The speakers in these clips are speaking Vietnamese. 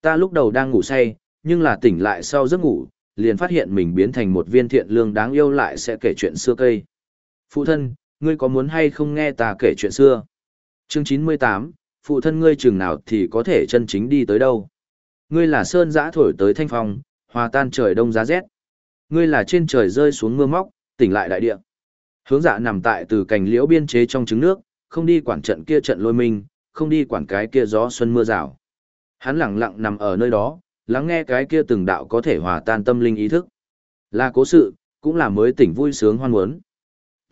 Ta lúc đầu đang ngủ say, nhưng là tỉnh lại sau giấc ngủ, liền phát hiện mình biến thành một viên thiện lương đáng yêu lại sẽ kể chuyện xưa cây. Phụ thân, ngươi có muốn hay không nghe ta kể chuyện xưa? Chương 98, phụ thân ngươi chừng nào thì có thể chân chính đi tới đâu? Ngươi là sơn giã thổi tới thanh phong, hòa tan trời đông giá rét. Ngươi là trên trời rơi xuống mưa móc, tỉnh lại đại địa. Hướng dạ nằm tại từ cành liễu biên chế trong trứng nước, không đi quản trận kia trận lôi minh, không đi quản cái kia gió xuân mưa rào. Hắn lặng lặng nằm ở nơi đó, lắng nghe cái kia từng đạo có thể hòa tan tâm linh ý thức. Là cố sự, cũng là mới tỉnh vui sướng hoan muốn.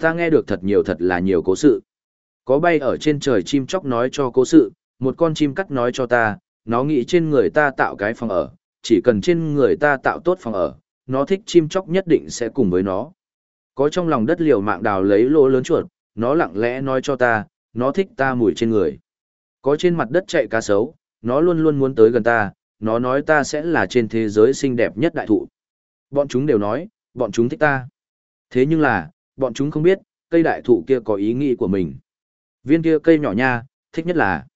Ta nghe được thật nhiều thật là nhiều cố sự. Có bay ở trên trời chim chóc nói cho cố sự, một con chim cắt nói cho ta, nó nghĩ trên người ta tạo cái phòng ở, chỉ cần trên người ta tạo tốt phòng ở, nó thích chim chóc nhất định sẽ cùng với nó. Có trong lòng đất liều mạng đào lấy lỗ lớn chuột, nó lặng lẽ nói cho ta, nó thích ta mùi trên người. Có trên mặt đất chạy cá sấu, nó luôn luôn muốn tới gần ta, nó nói ta sẽ là trên thế giới xinh đẹp nhất đại thụ. Bọn chúng đều nói, bọn chúng thích ta. Thế nhưng là, bọn chúng không biết, cây đại thụ kia có ý nghĩ của mình. Viên kia cây nhỏ nha, thích nhất là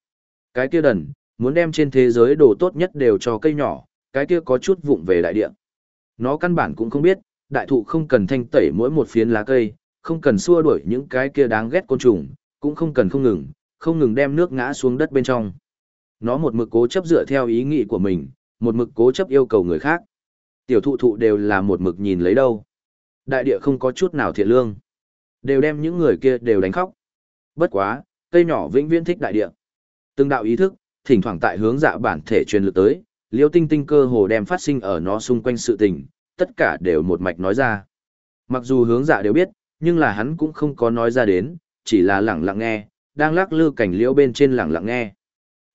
cái kia đần, muốn đem trên thế giới đồ tốt nhất đều cho cây nhỏ, cái kia có chút vụng về đại địa. Nó căn bản cũng không biết, đại thụ không cần thanh tẩy mỗi một phiến lá cây, không cần xua đuổi những cái kia đáng ghét côn trùng, cũng không cần không ngừng, không ngừng đem nước ngã xuống đất bên trong. Nó một mực cố chấp dựa theo ý nghĩ của mình, một mực cố chấp yêu cầu người khác. Tiểu thụ thụ đều là một mực nhìn lấy đâu. Đại địa không có chút nào thiện lương. Đều đem những người kia đều đánh khóc. Bất quá, cây nhỏ vĩnh viễn thích đại địa. Từng đạo ý thức, thỉnh thoảng tại hướng dạ bản thể truyền lực tới, liêu tinh tinh cơ hồ đem phát sinh ở nó xung quanh sự tình, tất cả đều một mạch nói ra. Mặc dù hướng dạ đều biết, nhưng là hắn cũng không có nói ra đến, chỉ là lẳng lặng nghe, đang lắc lư cảnh liễu bên trên lẳng lặng nghe.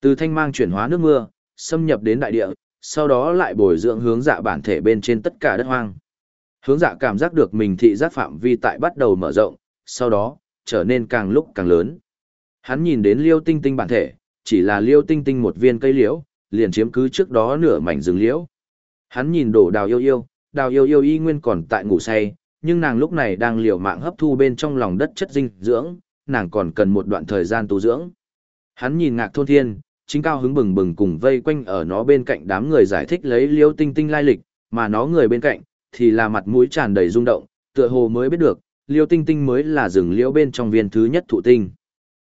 Từ thanh mang chuyển hóa nước mưa, xâm nhập đến đại địa, sau đó lại bồi dưỡng hướng dạ bản thể bên trên tất cả đất hoang. Hướng dạ cảm giác được mình thị giác phạm vi tại bắt đầu mở rộng, sau đó, trở nên càng lúc càng lớn. Hắn nhìn đến liêu tinh tinh bản thể, chỉ là liêu tinh tinh một viên cây liễu, liền chiếm cứ trước đó nửa mảnh rừng liễu. Hắn nhìn đổ đào yêu yêu, đào yêu yêu y nguyên còn tại ngủ say, nhưng nàng lúc này đang liều mạng hấp thu bên trong lòng đất chất dinh dưỡng, nàng còn cần một đoạn thời gian tu dưỡng. Hắn nhìn ngạc thôn thiên, chính cao hứng bừng bừng cùng vây quanh ở nó bên cạnh đám người giải thích lấy liêu tinh tinh lai lịch, mà nó người bên cạnh, thì là mặt mũi tràn đầy rung động, tựa hồ mới biết được, liêu tinh tinh mới là rừng liễu bên trong viên thứ nhất thụ tinh.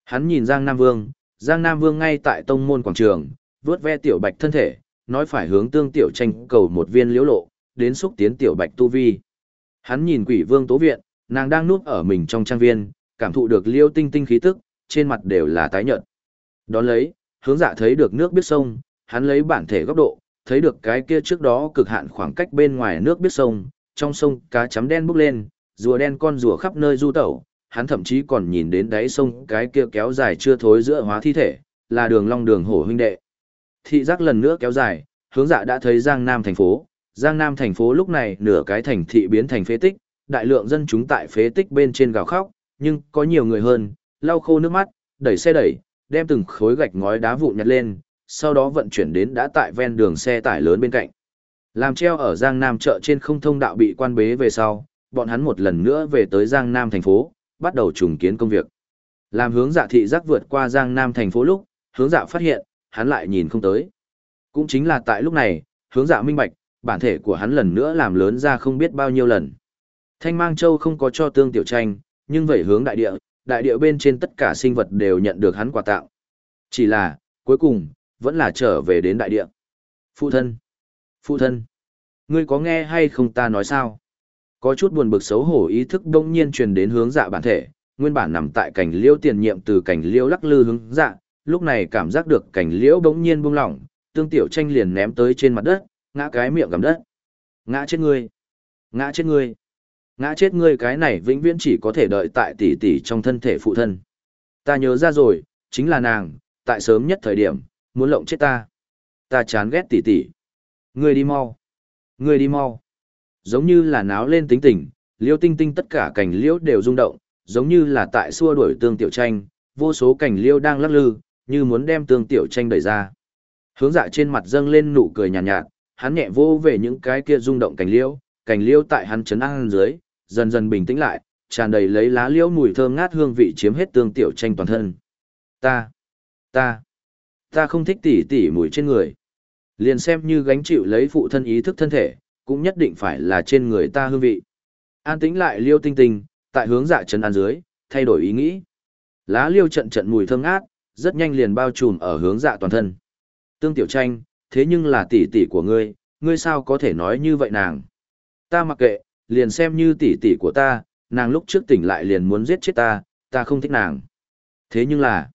Hắn nhìn Giang Nam Vương, Giang Nam Vương ngay tại tông môn quảng trường, vuốt ve tiểu bạch thân thể, nói phải hướng tương tiểu tranh cầu một viên liễu lộ, đến xúc tiến tiểu bạch tu vi. Hắn nhìn quỷ vương tố viện, nàng đang núp ở mình trong trang viên, cảm thụ được liêu tinh tinh khí tức, trên mặt đều là tái nhợt. Đón lấy, hướng dạ thấy được nước biết sông, hắn lấy bản thể góc độ, thấy được cái kia trước đó cực hạn khoảng cách bên ngoài nước biết sông, trong sông cá chấm đen bốc lên, rùa đen con rùa khắp nơi du tẩu, hắn thậm chí còn nhìn đến đáy sông cái kia kéo dài chưa thối giữa hóa thi thể, là đường long đường hổ huynh đệ. Thị giác lần nữa kéo dài, hướng dạ đã thấy Giang Nam thành phố, Giang Nam thành phố lúc này nửa cái thành thị biến thành phế tích, đại lượng dân chúng tại phế tích bên trên gào khóc, nhưng có nhiều người hơn, lau khô nước mắt, đẩy xe đẩy, đem từng khối gạch ngói đá vụn nhặt lên, sau đó vận chuyển đến đã tại ven đường xe tải lớn bên cạnh. Làm treo ở Giang Nam chợ trên không thông đạo bị quan bế về sau, bọn hắn một lần nữa về tới Giang Nam thành phố, bắt đầu trùng kiến công việc. Làm hướng dạ thị giác vượt qua Giang Nam thành phố lúc, hướng dạ phát hiện, hắn lại nhìn không tới. Cũng chính là tại lúc này, hướng dạ minh bạch, bản thể của hắn lần nữa làm lớn ra không biết bao nhiêu lần. Thanh Mang Châu không có cho tương tiểu tranh, nhưng vậy hướng đại địa, đại địa bên trên tất cả sinh vật đều nhận được hắn quà tặng. Chỉ là, cuối cùng, vẫn là trở về đến đại địa. Phụ thân! Phụ thân! Ngươi có nghe hay không ta nói sao? Có chút buồn bực xấu hổ ý thức đông nhiên truyền đến hướng dạ bản thể, nguyên bản nằm tại cảnh liễu tiền nhiệm từ cảnh liễu lắc lư hướng dạ, lúc này cảm giác được cảnh liễu bỗng nhiên buông lỏng, tương tiểu tranh liền ném tới trên mặt đất, ngã cái miệng gầm đất. Ngã chết ngươi! Ngã chết ngươi! Ngã chết ngươi cái này vĩnh viễn chỉ có thể đợi tại tỷ tỷ trong thân thể phụ thân. Ta nhớ ra rồi, chính là nàng, tại sớm nhất thời điểm, muốn lộng chết ta. Ta chán ghét tỷ tỷ. Ngươi đi mau. Ngươi đi mau. Giống như là náo lên tính tình, liêu tinh tinh tất cả cành liễu đều rung động, giống như là tại xua đuổi tương tiểu tranh, vô số cành liêu đang lắc lư, như muốn đem tương tiểu tranh đẩy ra. Hướng dạ trên mặt dâng lên nụ cười nhàn nhạt, nhạt, hắn nhẹ vô về những cái kia rung động cành liêu, cành liêu tại hắn chấn an dưới, dần dần bình tĩnh lại, tràn đầy lấy lá liễu mùi thơm ngát hương vị chiếm hết tương tiểu tranh toàn thân. Ta, ta, ta không thích tỉ tỉ mùi trên người. Liền xem như gánh chịu lấy phụ thân ý thức thân thể, cũng nhất định phải là trên người ta hương vị. An tĩnh lại liêu tinh tinh, tại hướng dạ chân an dưới, thay đổi ý nghĩ. Lá liêu trận trận mùi thơm ngát, rất nhanh liền bao trùm ở hướng dạ toàn thân. Tương tiểu tranh, thế nhưng là tỷ tỷ của ngươi, ngươi sao có thể nói như vậy nàng? Ta mặc kệ, liền xem như tỷ tỷ của ta, nàng lúc trước tỉnh lại liền muốn giết chết ta, ta không thích nàng. Thế nhưng là,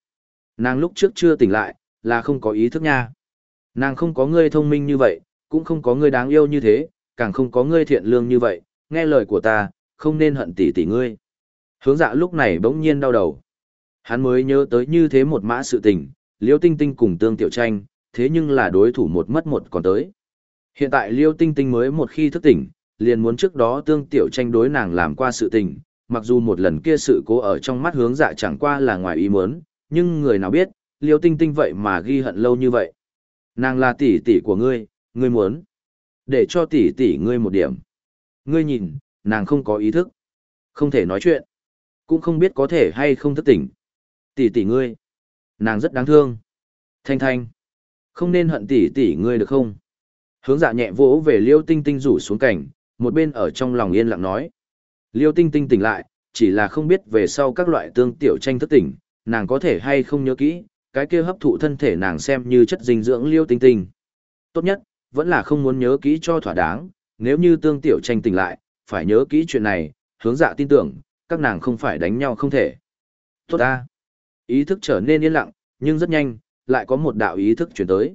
nàng lúc trước chưa tỉnh lại, là không có ý thức nha. Nàng không có ngươi thông minh như vậy, cũng không có ngươi đáng yêu như thế, càng không có ngươi thiện lương như vậy, nghe lời của ta, không nên hận tỷ tỷ ngươi. Hướng dạ lúc này bỗng nhiên đau đầu. Hắn mới nhớ tới như thế một mã sự tình, Liêu Tinh Tinh cùng Tương Tiểu Tranh, thế nhưng là đối thủ một mất một còn tới. Hiện tại Liêu Tinh Tinh mới một khi thức tỉnh, liền muốn trước đó Tương Tiểu Tranh đối nàng làm qua sự tình, mặc dù một lần kia sự cố ở trong mắt hướng dạ chẳng qua là ngoài ý muốn, nhưng người nào biết, Liêu Tinh Tinh vậy mà ghi hận lâu như vậy. Nàng là tỷ tỷ của ngươi, ngươi muốn. Để cho tỷ tỷ ngươi một điểm. Ngươi nhìn, nàng không có ý thức. Không thể nói chuyện. Cũng không biết có thể hay không thức tỉnh. Tỷ tỷ ngươi. Nàng rất đáng thương. Thanh thanh. Không nên hận tỷ tỷ ngươi được không? Hướng dạ nhẹ vỗ về liêu tinh tinh rủ xuống cảnh, một bên ở trong lòng yên lặng nói. Liêu tinh tinh tỉnh lại, chỉ là không biết về sau các loại tương tiểu tranh thức tỉnh, nàng có thể hay không nhớ kỹ, cái kia hấp thụ thân thể nàng xem như chất dinh dưỡng liêu tinh tinh. Tốt nhất, vẫn là không muốn nhớ kỹ cho thỏa đáng, nếu như tương tiểu tranh tỉnh lại, phải nhớ kỹ chuyện này, hướng dạ tin tưởng, các nàng không phải đánh nhau không thể. Tốt ta. Ý thức trở nên yên lặng, nhưng rất nhanh, lại có một đạo ý thức chuyển tới.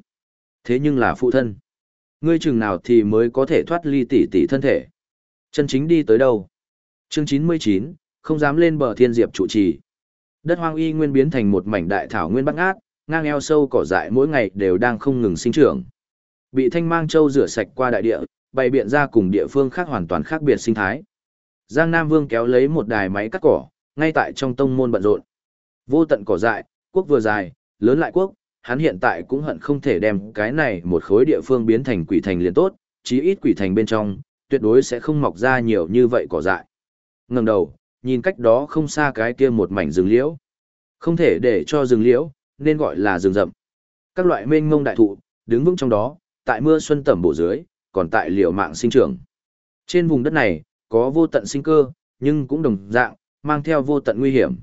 Thế nhưng là phụ thân. Ngươi chừng nào thì mới có thể thoát ly tỷ tỷ thân thể. Chân chính đi tới đâu? Chương 99, không dám lên bờ thiên diệp trụ trì. Đất hoang y nguyên biến thành một mảnh đại thảo nguyên bát ngát, ngang eo sâu cỏ dại mỗi ngày đều đang không ngừng sinh trưởng. Bị thanh mang châu rửa sạch qua đại địa, bày biện ra cùng địa phương khác hoàn toàn khác biệt sinh thái. Giang Nam Vương kéo lấy một đài máy cắt cỏ, ngay tại trong tông môn bận rộn. Vô tận cỏ dại, quốc vừa dài, lớn lại quốc, hắn hiện tại cũng hận không thể đem cái này một khối địa phương biến thành quỷ thành liền tốt, chí ít quỷ thành bên trong, tuyệt đối sẽ không mọc ra nhiều như vậy cỏ dại. Ngẩng đầu, nhìn cách đó không xa cái kia một mảnh rừng liễu. Không thể để cho rừng liễu, nên gọi là rừng rậm. Các loại mênh mông đại thụ, đứng vững trong đó, tại mưa xuân tẩm bổ dưới, còn tại liều mạng sinh trưởng. Trên vùng đất này, có vô tận sinh cơ, nhưng cũng đồng dạng, mang theo vô tận nguy hiểm.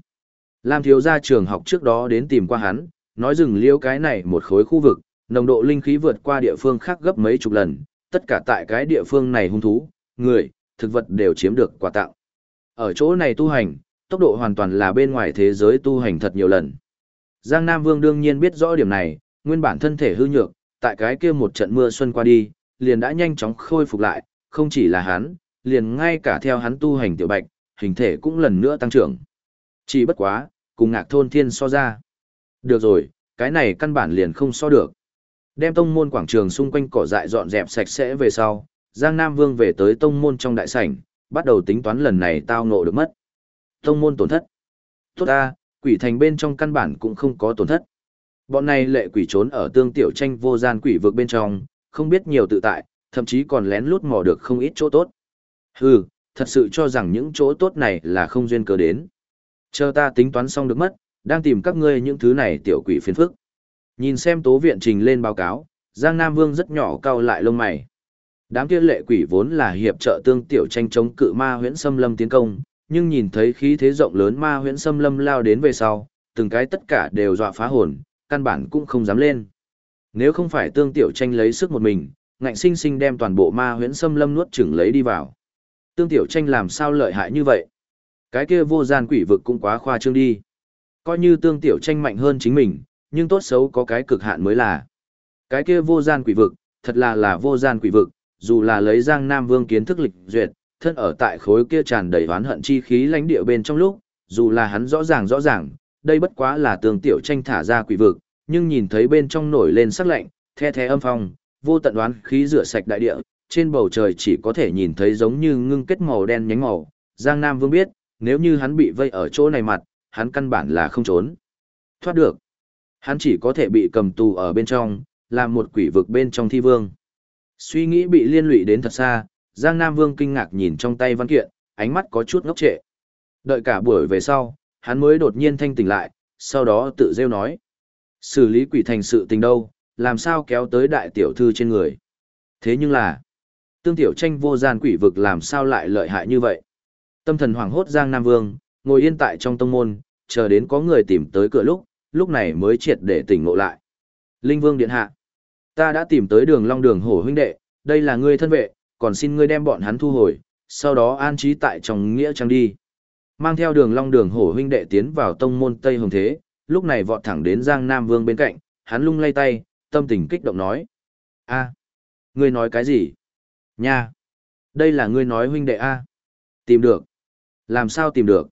Lam thiếu gia trường học trước đó đến tìm qua hắn, nói rừng liễu cái này một khối khu vực, nồng độ linh khí vượt qua địa phương khác gấp mấy chục lần, tất cả tại cái địa phương này hung thú, người, thực vật đều chiếm được quà tặng. Ở chỗ này tu hành, tốc độ hoàn toàn là bên ngoài thế giới tu hành thật nhiều lần. Giang Nam Vương đương nhiên biết rõ điểm này, nguyên bản thân thể hư nhược, tại cái kia một trận mưa xuân qua đi, liền đã nhanh chóng khôi phục lại, không chỉ là hắn, liền ngay cả theo hắn tu hành tiểu bạch, hình thể cũng lần nữa tăng trưởng. Chỉ bất quá, cùng ngạc thôn thiên so ra. Được rồi, cái này căn bản liền không so được. Đem tông môn quảng trường xung quanh cỏ dại dọn dẹp sạch sẽ về sau, Giang Nam Vương về tới tông môn trong đại sảnh, bắt đầu tính toán lần này tao ngộ được mất. Tông môn tổn thất. Tốt ta, quỷ thành bên trong căn bản cũng không có tổn thất. Bọn này lệ quỷ trốn ở tương tiểu tranh vô gian quỷ vực bên trong, không biết nhiều tự tại, thậm chí còn lén lút mò được không ít chỗ tốt. Hừ, thật sự cho rằng những chỗ tốt này là không duyên cớ đến. Chờ ta tính toán xong được mất, đang tìm các ngươi những thứ này tiểu quỷ phiền phức. Nhìn xem tố viện trình lên báo cáo, Giang Nam Vương rất nhỏ cau lại lông mày. Đám kia lệ quỷ vốn là hiệp trợ tương tiểu tranh chống cự ma huyễn xâm lâm tiến công, nhưng nhìn thấy khí thế rộng lớn ma huyễn xâm lâm lao đến về sau, từng cái tất cả đều dọa phá hồn, căn bản cũng không dám lên. Nếu không phải tương tiểu tranh lấy sức một mình, ngạnh sinh sinh đem toàn bộ ma huyễn xâm lâm nuốt chửng lấy đi vào. Tương tiểu tranh làm sao lợi hại như vậy? Cái kia vô gian quỷ vực cũng quá khoa trương đi. Coi như tương tiểu tranh mạnh hơn chính mình, nhưng tốt xấu có cái cực hạn mới là. Cái kia vô gian quỷ vực, thật là là vô gian quỷ vực, dù là lấy Giang Nam Vương kiến thức lịch duyệt, thân ở tại khối kia tràn đầy oán hận chi khí lãnh địa bên trong lúc, dù là hắn rõ ràng rõ ràng, đây bất quá là tương tiểu tranh thả ra quỷ vực, nhưng nhìn thấy bên trong nổi lên sắc lạnh, the the âm phong, vô tận đoán khí rửa sạch đại địa, trên bầu trời chỉ có thể nhìn thấy giống như ngưng kết màu đen nhánh màu. Giang Nam Vương biết, nếu như hắn bị vây ở chỗ này mặt, hắn căn bản là không trốn. Thoát được. Hắn chỉ có thể bị cầm tù ở bên trong, làm một quỷ vực bên trong thi vương. Suy nghĩ bị liên lụy đến thật xa, Giang Nam Vương kinh ngạc nhìn trong tay văn kiện, ánh mắt có chút ngốc trệ. Đợi cả buổi về sau, hắn mới đột nhiên thanh tỉnh lại, sau đó tự rêu nói. Xử lý quỷ thành sự tình đâu, làm sao kéo tới đại tiểu thư trên người. Thế nhưng là, tương tiểu tranh vô gian quỷ vực làm sao lại lợi hại như vậy. Tâm thần hoảng hốt Giang Nam Vương, ngồi yên tại trong tông môn, chờ đến có người tìm tới cửa lúc, lúc này mới triệt để tỉnh ngộ lại. Linh Vương Điện Hạ, ta đã tìm tới đường long đường hổ huynh đệ, đây là ngươi thân vệ, còn xin ngươi đem bọn hắn thu hồi, sau đó an trí tại trong nghĩa trang đi. Mang theo đường long đường hổ huynh đệ tiến vào tông môn Tây Hồng Thế, lúc này vọt thẳng đến Giang Nam Vương bên cạnh, hắn lung lay tay, tâm tình kích động nói. a ngươi nói cái gì? Nha! Đây là ngươi nói huynh đệ a Tìm được. Làm sao tìm được?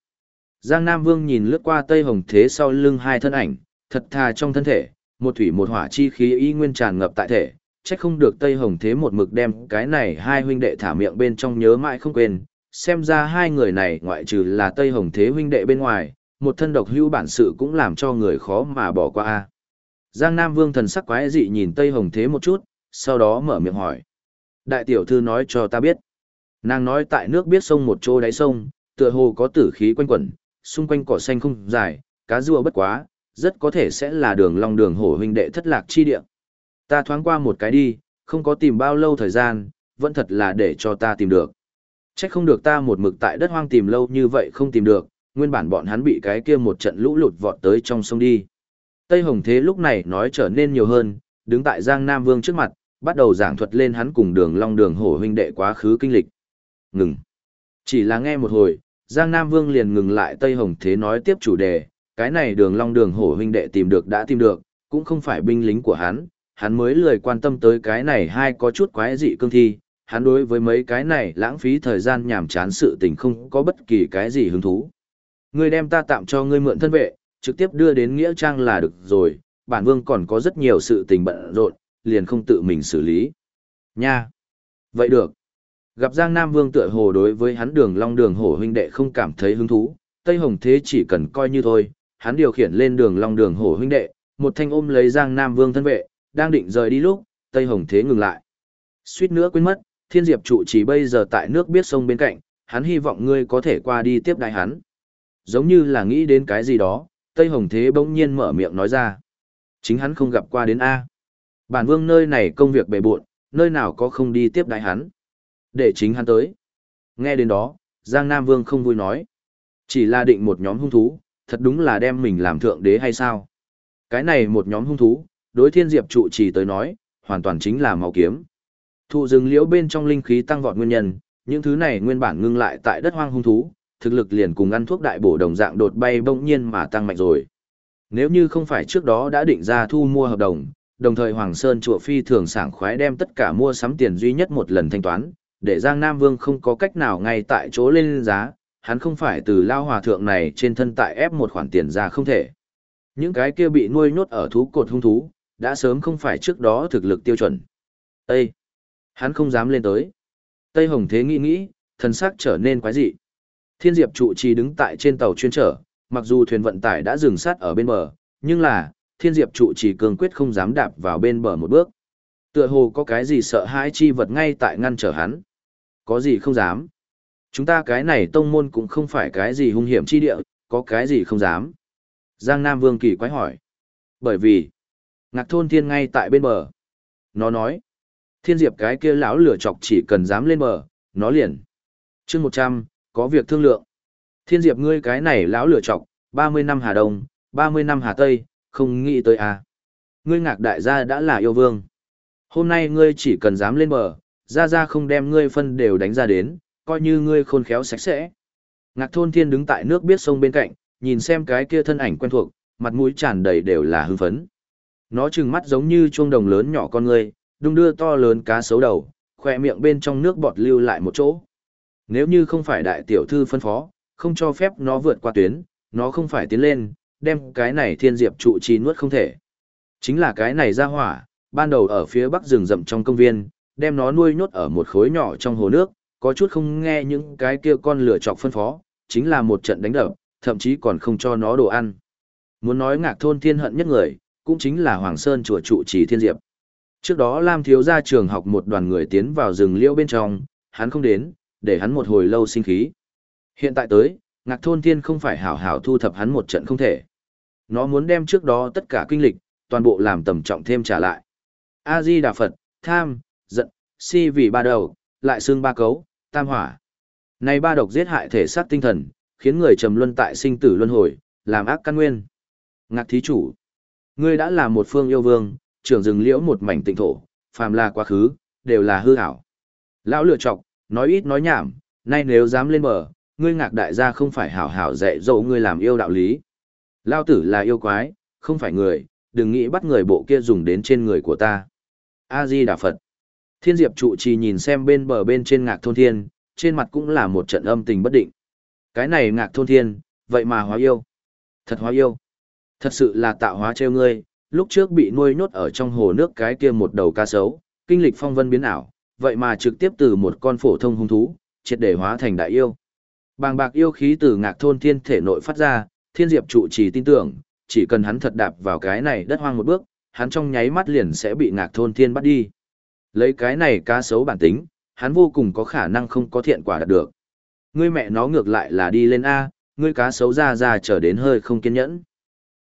Giang Nam Vương nhìn lướt qua Tây Hồng Thế sau lưng hai thân ảnh, thật thà trong thân thể, một thủy một hỏa chi khí y nguyên tràn ngập tại thể, chắc không được Tây Hồng Thế một mực đem cái này hai huynh đệ thả miệng bên trong nhớ mãi không quên, xem ra hai người này ngoại trừ là Tây Hồng Thế huynh đệ bên ngoài, một thân độc hữu bản sự cũng làm cho người khó mà bỏ qua. a. Giang Nam Vương thần sắc quái dị nhìn Tây Hồng Thế một chút, sau đó mở miệng hỏi. Đại tiểu thư nói cho ta biết. Nàng nói tại nước biết sông một chỗ đáy sông, tựa hồ có tử khí quanh quẩn, xung quanh cỏ xanh không dài, cá rùa bất quá, rất có thể sẽ là đường long đường hổ huynh đệ thất lạc chi địa. Ta thoáng qua một cái đi, không có tìm bao lâu thời gian, vẫn thật là để cho ta tìm được. Chắc không được ta một mực tại đất hoang tìm lâu như vậy không tìm được, nguyên bản bọn hắn bị cái kia một trận lũ lụt vọt tới trong sông đi. Tây Hồng Thế lúc này nói trở nên nhiều hơn, đứng tại Giang Nam Vương trước mặt, bắt đầu giảng thuật lên hắn cùng đường long đường hổ huynh đệ quá khứ kinh lịch. Ngừng. Chỉ là nghe một hồi, Giang Nam Vương liền ngừng lại Tây Hồng Thế nói tiếp chủ đề, cái này đường long đường hổ huynh đệ tìm được đã tìm được, cũng không phải binh lính của hắn, hắn mới lười quan tâm tới cái này hai có chút quái dị cương thi, hắn đối với mấy cái này lãng phí thời gian nhảm chán sự tình không có bất kỳ cái gì hứng thú. Ngươi đem ta tạm cho ngươi mượn thân vệ, trực tiếp đưa đến Nghĩa Trang là được rồi, bản vương còn có rất nhiều sự tình bận rộn, liền không tự mình xử lý. Nha! Vậy được. Gặp Giang Nam Vương tựa hồ đối với hắn đường long đường hổ huynh đệ không cảm thấy hứng thú, Tây Hồng Thế chỉ cần coi như thôi, hắn điều khiển lên đường long đường hổ huynh đệ, một thanh ôm lấy Giang Nam Vương thân vệ, đang định rời đi lúc, Tây Hồng Thế ngừng lại. Suýt nữa quên mất, Thiên Diệp trụ chỉ bây giờ tại nước biết sông bên cạnh, hắn hy vọng ngươi có thể qua đi tiếp đại hắn. Giống như là nghĩ đến cái gì đó, Tây Hồng Thế bỗng nhiên mở miệng nói ra. Chính hắn không gặp qua đến A. Bản vương nơi này công việc bề bộn, nơi nào có không đi tiếp đại hắn. Để chính hắn tới. Nghe đến đó, Giang Nam Vương không vui nói. Chỉ là định một nhóm hung thú, thật đúng là đem mình làm thượng đế hay sao? Cái này một nhóm hung thú, đối thiên diệp trụ trì tới nói, hoàn toàn chính là màu kiếm. Thụ rừng liễu bên trong linh khí tăng vọt nguyên nhân, những thứ này nguyên bản ngưng lại tại đất hoang hung thú, thực lực liền cùng ăn thuốc đại bổ đồng dạng đột bay bỗng nhiên mà tăng mạnh rồi. Nếu như không phải trước đó đã định ra thu mua hợp đồng, đồng thời Hoàng Sơn chùa phi thường sảng khoái đem tất cả mua sắm tiền duy nhất một lần thanh toán, để Giang Nam Vương không có cách nào ngay tại chỗ lên giá, hắn không phải từ lao hòa thượng này trên thân tại ép một khoản tiền ra không thể. Những cái kia bị nuôi nhốt ở thú cột hung thú, đã sớm không phải trước đó thực lực tiêu chuẩn. Ê! Hắn không dám lên tới. Tây Hồng Thế nghĩ nghĩ, thần sắc trở nên quái dị. Thiên Diệp trụ trì đứng tại trên tàu chuyên trở, mặc dù thuyền vận tải đã dừng sát ở bên bờ, nhưng là, Thiên Diệp trụ trì cường quyết không dám đạp vào bên bờ một bước. Tựa hồ có cái gì sợ hãi chi vật ngay tại ngăn trở hắn. Có gì không dám. Chúng ta cái này tông môn cũng không phải cái gì hung hiểm chi địa, có cái gì không dám. Giang Nam Vương kỳ quái hỏi. Bởi vì, ngạc thôn thiên ngay tại bên bờ. Nó nói, thiên diệp cái kia lão lửa chọc chỉ cần dám lên bờ, nó liền. chương một trăm có việc thương lượng. Thiên diệp ngươi cái này lão lửa chọc, ba mươi năm Hà Đông, ba mươi năm Hà Tây, không nghĩ tới à. Ngươi ngạc đại gia đã là yêu vương. Hôm nay ngươi chỉ cần dám lên bờ, ra ra không đem ngươi phân đều đánh ra đến, coi như ngươi khôn khéo sạch sẽ. Ngạc thôn thiên đứng tại nước biết sông bên cạnh, nhìn xem cái kia thân ảnh quen thuộc, mặt mũi tràn đầy đều là hưng phấn. Nó trừng mắt giống như chuông đồng lớn nhỏ con ngươi, đung đưa to lớn cá sấu đầu, khỏe miệng bên trong nước bọt lưu lại một chỗ. Nếu như không phải đại tiểu thư phân phó, không cho phép nó vượt qua tuyến, nó không phải tiến lên, đem cái này thiên diệp trụ trì nuốt không thể. Chính là cái này ra hỏa, ban đầu ở phía bắc rừng rậm trong công viên, đem nó nuôi nhốt ở một khối nhỏ trong hồ nước, có chút không nghe những cái kia con lửa chọc phân phó, chính là một trận đánh đập, thậm chí còn không cho nó đồ ăn. Muốn nói ngạc thôn thiên hận nhất người, cũng chính là Hoàng Sơn chùa trụ trì thiên diệp. Trước đó Lam thiếu ra trường học một đoàn người tiến vào rừng liễu bên trong, hắn không đến, để hắn một hồi lâu sinh khí. Hiện tại tới, ngạc thôn thiên không phải hảo hảo thu thập hắn một trận không thể. Nó muốn đem trước đó tất cả kinh lịch, toàn bộ làm tầm trọng thêm trả lại. A-di Đà Phật, tham, si vì ba đầu, lại xương ba cấu, tam hỏa. Này ba độc giết hại thể xác tinh thần, khiến người trầm luân tại sinh tử luân hồi, làm ác căn nguyên. Ngạc thí chủ, ngươi đã là một phương yêu vương, trưởng rừng liễu một mảnh tịnh thổ, phàm là quá khứ, đều là hư ảo. Lão lựa chọc, nói ít nói nhảm, nay nếu dám lên bờ, ngươi ngạc đại gia không phải hảo hảo dạy dỗ ngươi làm yêu đạo lý. Lao tử là yêu quái, không phải người, đừng nghĩ bắt người bộ kia dùng đến trên người của ta. A-di Đà Phật. Thiên Diệp trụ trì nhìn xem bên bờ bên trên ngạc thôn thiên, trên mặt cũng là một trận âm tình bất định. Cái này ngạc thôn thiên, vậy mà hóa yêu. Thật hóa yêu. Thật sự là tạo hóa treo ngươi, lúc trước bị nuôi nhốt ở trong hồ nước cái kia một đầu cá sấu, kinh lịch phong vân biến ảo, vậy mà trực tiếp từ một con phổ thông hung thú, triệt để hóa thành đại yêu. Bàng bạc yêu khí từ ngạc thôn thiên thể nội phát ra, thiên diệp trụ trì tin tưởng, chỉ cần hắn thật đạp vào cái này đất hoang một bước, hắn trong nháy mắt liền sẽ bị ngạc thôn thiên bắt đi. Lấy cái này cá sấu bản tính, hắn vô cùng có khả năng không có thiện quả đạt được. Ngươi mẹ nó ngược lại là đi lên A, ngươi cá sấu ra ra trở đến hơi không kiên nhẫn.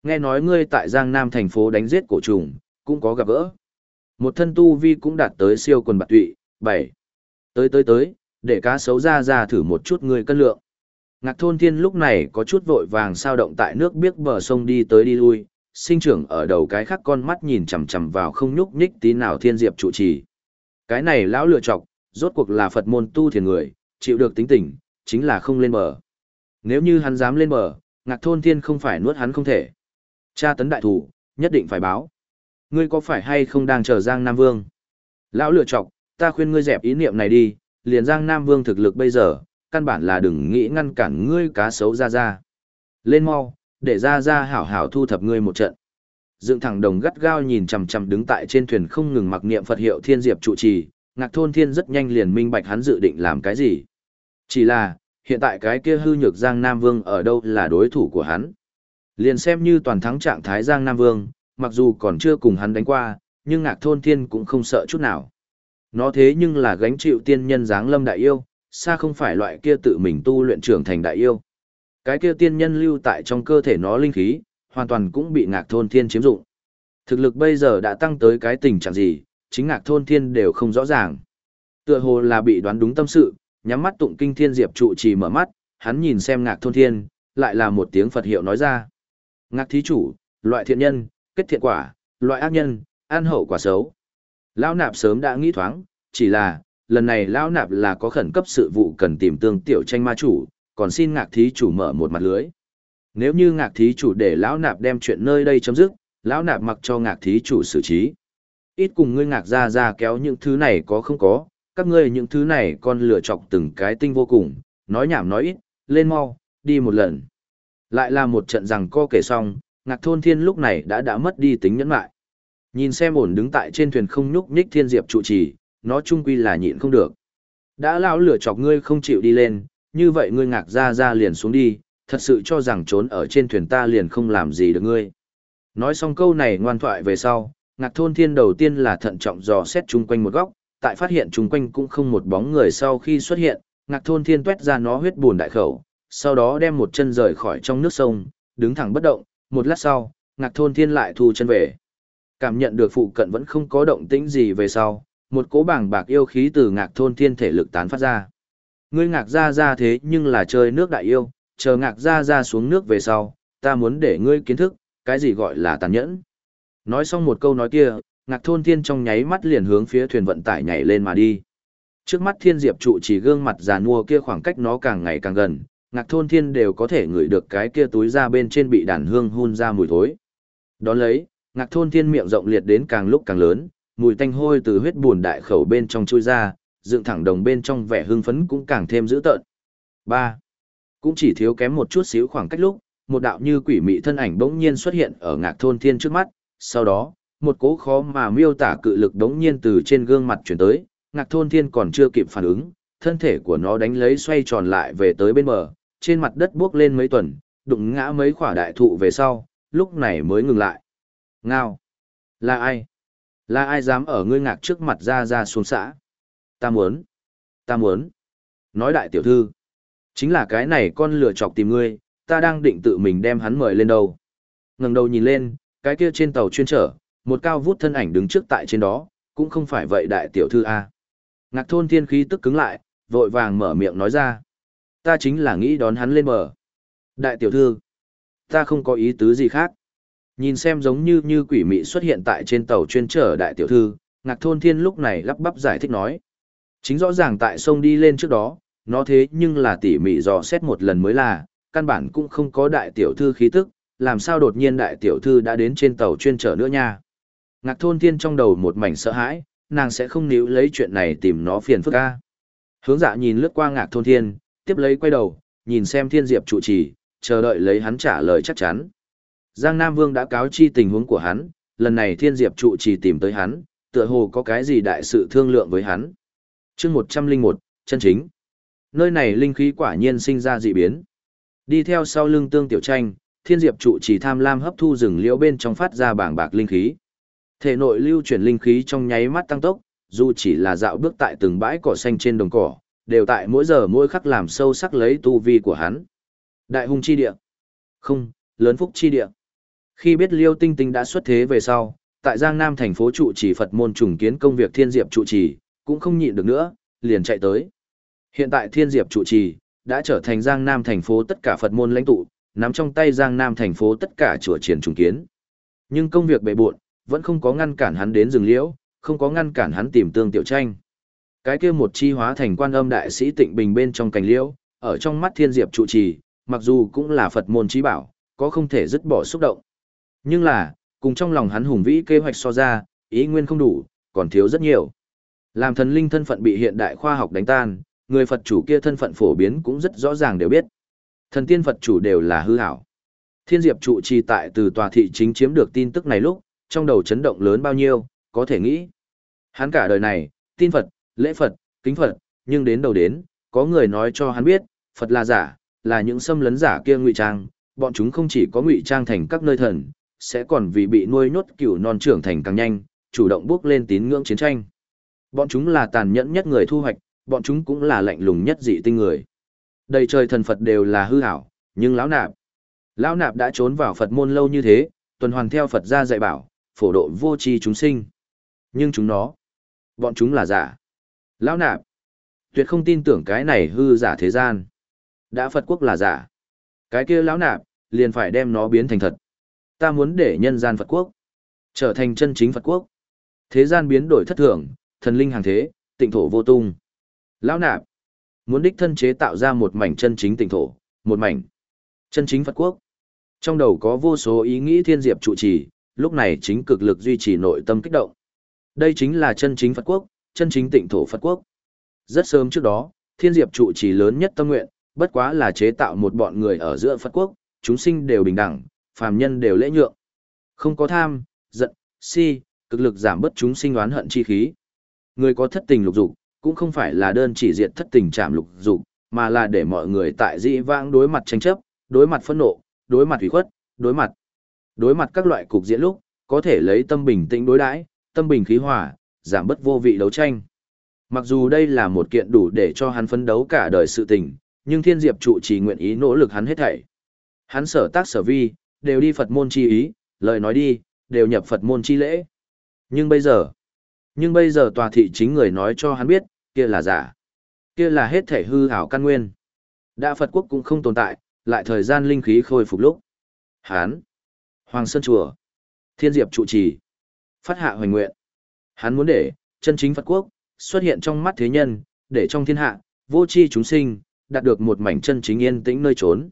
Nghe nói ngươi tại Giang Nam thành phố đánh giết cổ trùng, cũng có gặp gỡ. Một thân tu vi cũng đạt tới siêu quần bạc tụy, bảy Tới tới tới, để cá sấu ra ra thử một chút ngươi cân lượng. Ngạc thôn thiên lúc này có chút vội vàng sao động tại nước biếc bờ sông đi tới đi lui, sinh trưởng ở đầu cái khác con mắt nhìn chằm chằm vào không nhúc nhích tí nào thiên diệp trụ trì. Cái này lão lựa chọc, rốt cuộc là Phật môn tu thiền người, chịu được tính tình, chính là không lên bờ. Nếu như hắn dám lên bờ, ngạc thôn thiên không phải nuốt hắn không thể. Cha tấn đại thủ, nhất định phải báo. Ngươi có phải hay không đang chờ Giang Nam Vương? Lão lựa chọc, ta khuyên ngươi dẹp ý niệm này đi, liền Giang Nam Vương thực lực bây giờ, căn bản là đừng nghĩ ngăn cản ngươi cá xấu ra ra. Lên mau, để ra ra hảo hảo thu thập ngươi một trận. Dựng thẳng đồng gắt gao nhìn chằm chằm đứng tại trên thuyền không ngừng mặc niệm Phật hiệu Thiên Diệp trụ trì, Ngạc Thôn Thiên rất nhanh liền minh bạch hắn dự định làm cái gì. Chỉ là, hiện tại cái kia hư nhược Giang Nam Vương ở đâu là đối thủ của hắn. Liền xem như toàn thắng trạng thái Giang Nam Vương, mặc dù còn chưa cùng hắn đánh qua, nhưng Ngạc Thôn Thiên cũng không sợ chút nào. Nó thế nhưng là gánh chịu tiên nhân dáng lâm đại yêu, xa không phải loại kia tự mình tu luyện trưởng thành đại yêu. Cái kia tiên nhân lưu tại trong cơ thể nó linh khí, hoàn toàn cũng bị ngạc thôn thiên chiếm dụng. Thực lực bây giờ đã tăng tới cái tình trạng gì, chính ngạc thôn thiên đều không rõ ràng. Tựa hồ là bị đoán đúng tâm sự, nhắm mắt tụng kinh thiên diệp trụ trì mở mắt, hắn nhìn xem ngạc thôn thiên, lại là một tiếng Phật hiệu nói ra. Ngạc thí chủ, loại thiện nhân, kết thiện quả, loại ác nhân, an hậu quả xấu. Lão nạp sớm đã nghĩ thoáng, chỉ là, lần này lão nạp là có khẩn cấp sự vụ cần tìm tương tiểu tranh ma chủ, còn xin ngạc thí chủ mở một mặt lưới. Nếu như ngạc thí chủ để lão nạp đem chuyện nơi đây chấm dứt, lão nạp mặc cho ngạc thí chủ xử trí. Ít cùng ngươi ngạc ra ra kéo những thứ này có không có, các ngươi những thứ này con lựa chọc từng cái tinh vô cùng, nói nhảm nói ít, lên mau, đi một lần. Lại là một trận rằng co kể xong, ngạc thôn thiên lúc này đã đã mất đi tính nhẫn lại. Nhìn xem ổn đứng tại trên thuyền không nhúc nhích thiên diệp trụ trì, nó trung quy là nhịn không được. Đã lão lửa chọc ngươi không chịu đi lên, như vậy ngươi ngạc ra ra liền xuống đi, thật sự cho rằng trốn ở trên thuyền ta liền không làm gì được ngươi. Nói xong câu này ngoan thoại về sau, ngạc thôn thiên đầu tiên là thận trọng dò xét chung quanh một góc, tại phát hiện chung quanh cũng không một bóng người sau khi xuất hiện, ngạc thôn thiên tuét ra nó huyết buồn đại khẩu, sau đó đem một chân rời khỏi trong nước sông, đứng thẳng bất động, một lát sau, ngạc thôn thiên lại thu chân về. Cảm nhận được phụ cận vẫn không có động tĩnh gì về sau, một cỗ bảng bạc yêu khí từ ngạc thôn thiên thể lực tán phát ra. Ngươi ngạc ra ra thế nhưng là chơi nước đại yêu, chờ ngạc ra ra xuống nước về sau, ta muốn để ngươi kiến thức, cái gì gọi là tàn nhẫn. Nói xong một câu nói kia, ngạc thôn thiên trong nháy mắt liền hướng phía thuyền vận tải nhảy lên mà đi. Trước mắt thiên diệp trụ chỉ gương mặt già nua kia khoảng cách nó càng ngày càng gần, ngạc thôn thiên đều có thể ngửi được cái kia túi ra bên trên bị đàn hương hun ra mùi thối. Đón lấy, ngạc thôn thiên miệng rộng liệt đến càng lúc càng lớn, mùi tanh hôi từ huyết buồn đại khẩu bên trong chui ra, dựng thẳng đồng bên trong vẻ hưng phấn cũng càng thêm dữ tợn. 3. Cũng chỉ thiếu kém một chút xíu khoảng cách lúc, một đạo như quỷ mị thân ảnh bỗng nhiên xuất hiện ở ngạc thôn thiên trước mắt, sau đó, một cố khó mà miêu tả cự lực bỗng nhiên từ trên gương mặt chuyển tới, ngạc thôn thiên còn chưa kịp phản ứng, thân thể của nó đánh lấy xoay tròn lại về tới bên bờ, trên mặt đất bước lên mấy tuần, đụng ngã mấy khỏa đại thụ về sau, lúc này mới ngừng lại. Ngao! Là ai? Là ai dám ở ngươi ngạc trước mặt ra ra xuống xã? Ta muốn! Ta muốn! Nói đại tiểu thư! Chính là cái này con lửa chọc tìm ngươi, ta đang định tự mình đem hắn mời lên đâu. Ngẩng đầu nhìn lên, cái kia trên tàu chuyên trở, Một cao vút thân ảnh đứng trước tại trên đó, cũng không phải vậy đại tiểu thư A. Ngạc thôn thiên khí tức cứng lại, vội vàng mở miệng nói ra. Ta chính là nghĩ đón hắn lên bờ. Đại tiểu thư, ta không có ý tứ gì khác. Nhìn xem giống như như quỷ mị xuất hiện tại trên tàu chuyên trở đại tiểu thư, ngạc thôn thiên lúc này lắp bắp giải thích nói. Chính rõ ràng tại sông đi lên trước đó, nó thế nhưng là tỉ mỉ dò xét một lần mới là, căn bản cũng không có đại tiểu thư khí tức, làm sao đột nhiên đại tiểu thư đã đến trên tàu chuyên trở nữa nha. Ngạc thôn thiên trong đầu một mảnh sợ hãi, nàng sẽ không níu lấy chuyện này tìm nó phiền phức ca. Hướng dạ nhìn lướt qua ngạc thôn thiên, tiếp lấy quay đầu, nhìn xem thiên diệp trụ trì, chờ đợi lấy hắn trả lời chắc chắn. Giang Nam Vương đã cáo chi tình huống của hắn, lần này thiên diệp trụ trì tìm tới hắn, tựa hồ có cái gì đại sự thương lượng với hắn. chương 101, chân chính. Nơi này linh khí quả nhiên sinh ra dị biến. Đi theo sau lưng tương tiểu tranh, thiên diệp trụ trì tham lam hấp thu rừng liễu bên trong phát ra bảng bạc linh khí. Thể nội lưu chuyển linh khí trong nháy mắt tăng tốc, dù chỉ là dạo bước tại từng bãi cỏ xanh trên đồng cỏ, đều tại mỗi giờ mỗi khắc làm sâu sắc lấy tu vi của hắn. Đại hung chi địa. Không, lớn phúc chi địa. Khi biết Liêu Tinh Tinh đã xuất thế về sau, tại Giang Nam thành phố trụ trì Phật môn trùng kiến công việc Thiên Diệp trụ trì, cũng không nhịn được nữa, liền chạy tới. Hiện tại Thiên Diệp trụ trì đã trở thành Giang Nam thành phố tất cả Phật môn lãnh tụ, nắm trong tay Giang Nam thành phố tất cả chùa triển trùng kiến. Nhưng công việc bệ bộn, vẫn không có ngăn cản hắn đến rừng liễu, không có ngăn cản hắn tìm tương tiểu tranh. Cái kia một chi hóa thành quan âm đại sĩ tịnh bình bên trong cành liễu, ở trong mắt thiên diệp trụ trì, mặc dù cũng là Phật môn trí bảo, có không thể dứt bỏ xúc động. Nhưng là, cùng trong lòng hắn hùng vĩ kế hoạch so ra, ý nguyên không đủ, còn thiếu rất nhiều. Làm thần linh thân phận bị hiện đại khoa học đánh tan, người Phật chủ kia thân phận phổ biến cũng rất rõ ràng đều biết. Thần tiên Phật chủ đều là hư hảo. Thiên Diệp trụ trì tại từ tòa thị chính chiếm được tin tức này lúc, trong đầu chấn động lớn bao nhiêu, có thể nghĩ. Hắn cả đời này, tin Phật, lễ Phật, kính Phật, nhưng đến đầu đến, có người nói cho hắn biết, Phật là giả, là những xâm lấn giả kia ngụy trang, bọn chúng không chỉ có ngụy trang thành các nơi thần, sẽ còn vì bị nuôi nhốt cửu non trưởng thành càng nhanh, chủ động bước lên tín ngưỡng chiến tranh. Bọn chúng là tàn nhẫn nhất người thu hoạch, bọn chúng cũng là lạnh lùng nhất dị tinh người. Đầy trời thần Phật đều là hư ảo, nhưng lão nạp, lão nạp đã trốn vào Phật môn lâu như thế, tuần hoàn theo Phật gia dạy bảo, phổ độ vô tri chúng sinh. Nhưng chúng nó, bọn chúng là giả. Lão nạp, tuyệt không tin tưởng cái này hư giả thế gian. Đã Phật quốc là giả. Cái kia lão nạp, liền phải đem nó biến thành thật. Ta muốn để nhân gian Phật quốc, trở thành chân chính Phật quốc. Thế gian biến đổi thất thường, thần linh hàng thế, tịnh thổ vô tung. Lão nạp, muốn đích thân chế tạo ra một mảnh chân chính tịnh thổ, một mảnh chân chính Phật quốc. Trong đầu có vô số ý nghĩ thiên diệp trụ trì, lúc này chính cực lực duy trì nội tâm kích động. Đây chính là chân chính Phật quốc, chân chính tịnh thổ Phật quốc. Rất sớm trước đó, thiên diệp trụ trì lớn nhất tâm nguyện, bất quá là chế tạo một bọn người ở giữa Phật quốc, chúng sinh đều bình đẳng, phàm nhân đều lễ nhượng. Không có tham, giận, si, cực lực giảm bớt chúng sinh oán hận chi khí. Người có thất tình lục dục, cũng không phải là đơn chỉ diệt thất tình chạm lục dục, mà là để mọi người tại dĩ vãng đối mặt tranh chấp, đối mặt phẫn nộ, đối mặt ủy khuất, đối mặt đối mặt các loại cục diễn lúc, có thể lấy tâm bình tĩnh đối đãi, tâm bình khí hòa, giảm bớt vô vị đấu tranh. Mặc dù đây là một kiện đủ để cho hắn phấn đấu cả đời sự tình, nhưng Thiên Diệp trụ chỉ nguyện ý nỗ lực hắn hết thảy. Hắn sở tác sở vi, đều đi Phật môn chi ý, lời nói đi, đều nhập Phật môn chi lễ. Nhưng bây giờ, nhưng bây giờ tòa thị chính người nói cho hắn biết, kia là giả. Kia là hết thể hư ảo căn nguyên. Đã Phật quốc cũng không tồn tại, lại thời gian linh khí khôi phục lúc. Hán, Hoàng Sơn Chùa, Thiên Diệp trụ trì, phát hạ hoành nguyện. Hắn muốn để, chân chính Phật quốc, xuất hiện trong mắt thế nhân, để trong thiên hạ, vô chi chúng sinh, đạt được một mảnh chân chính yên tĩnh nơi trốn.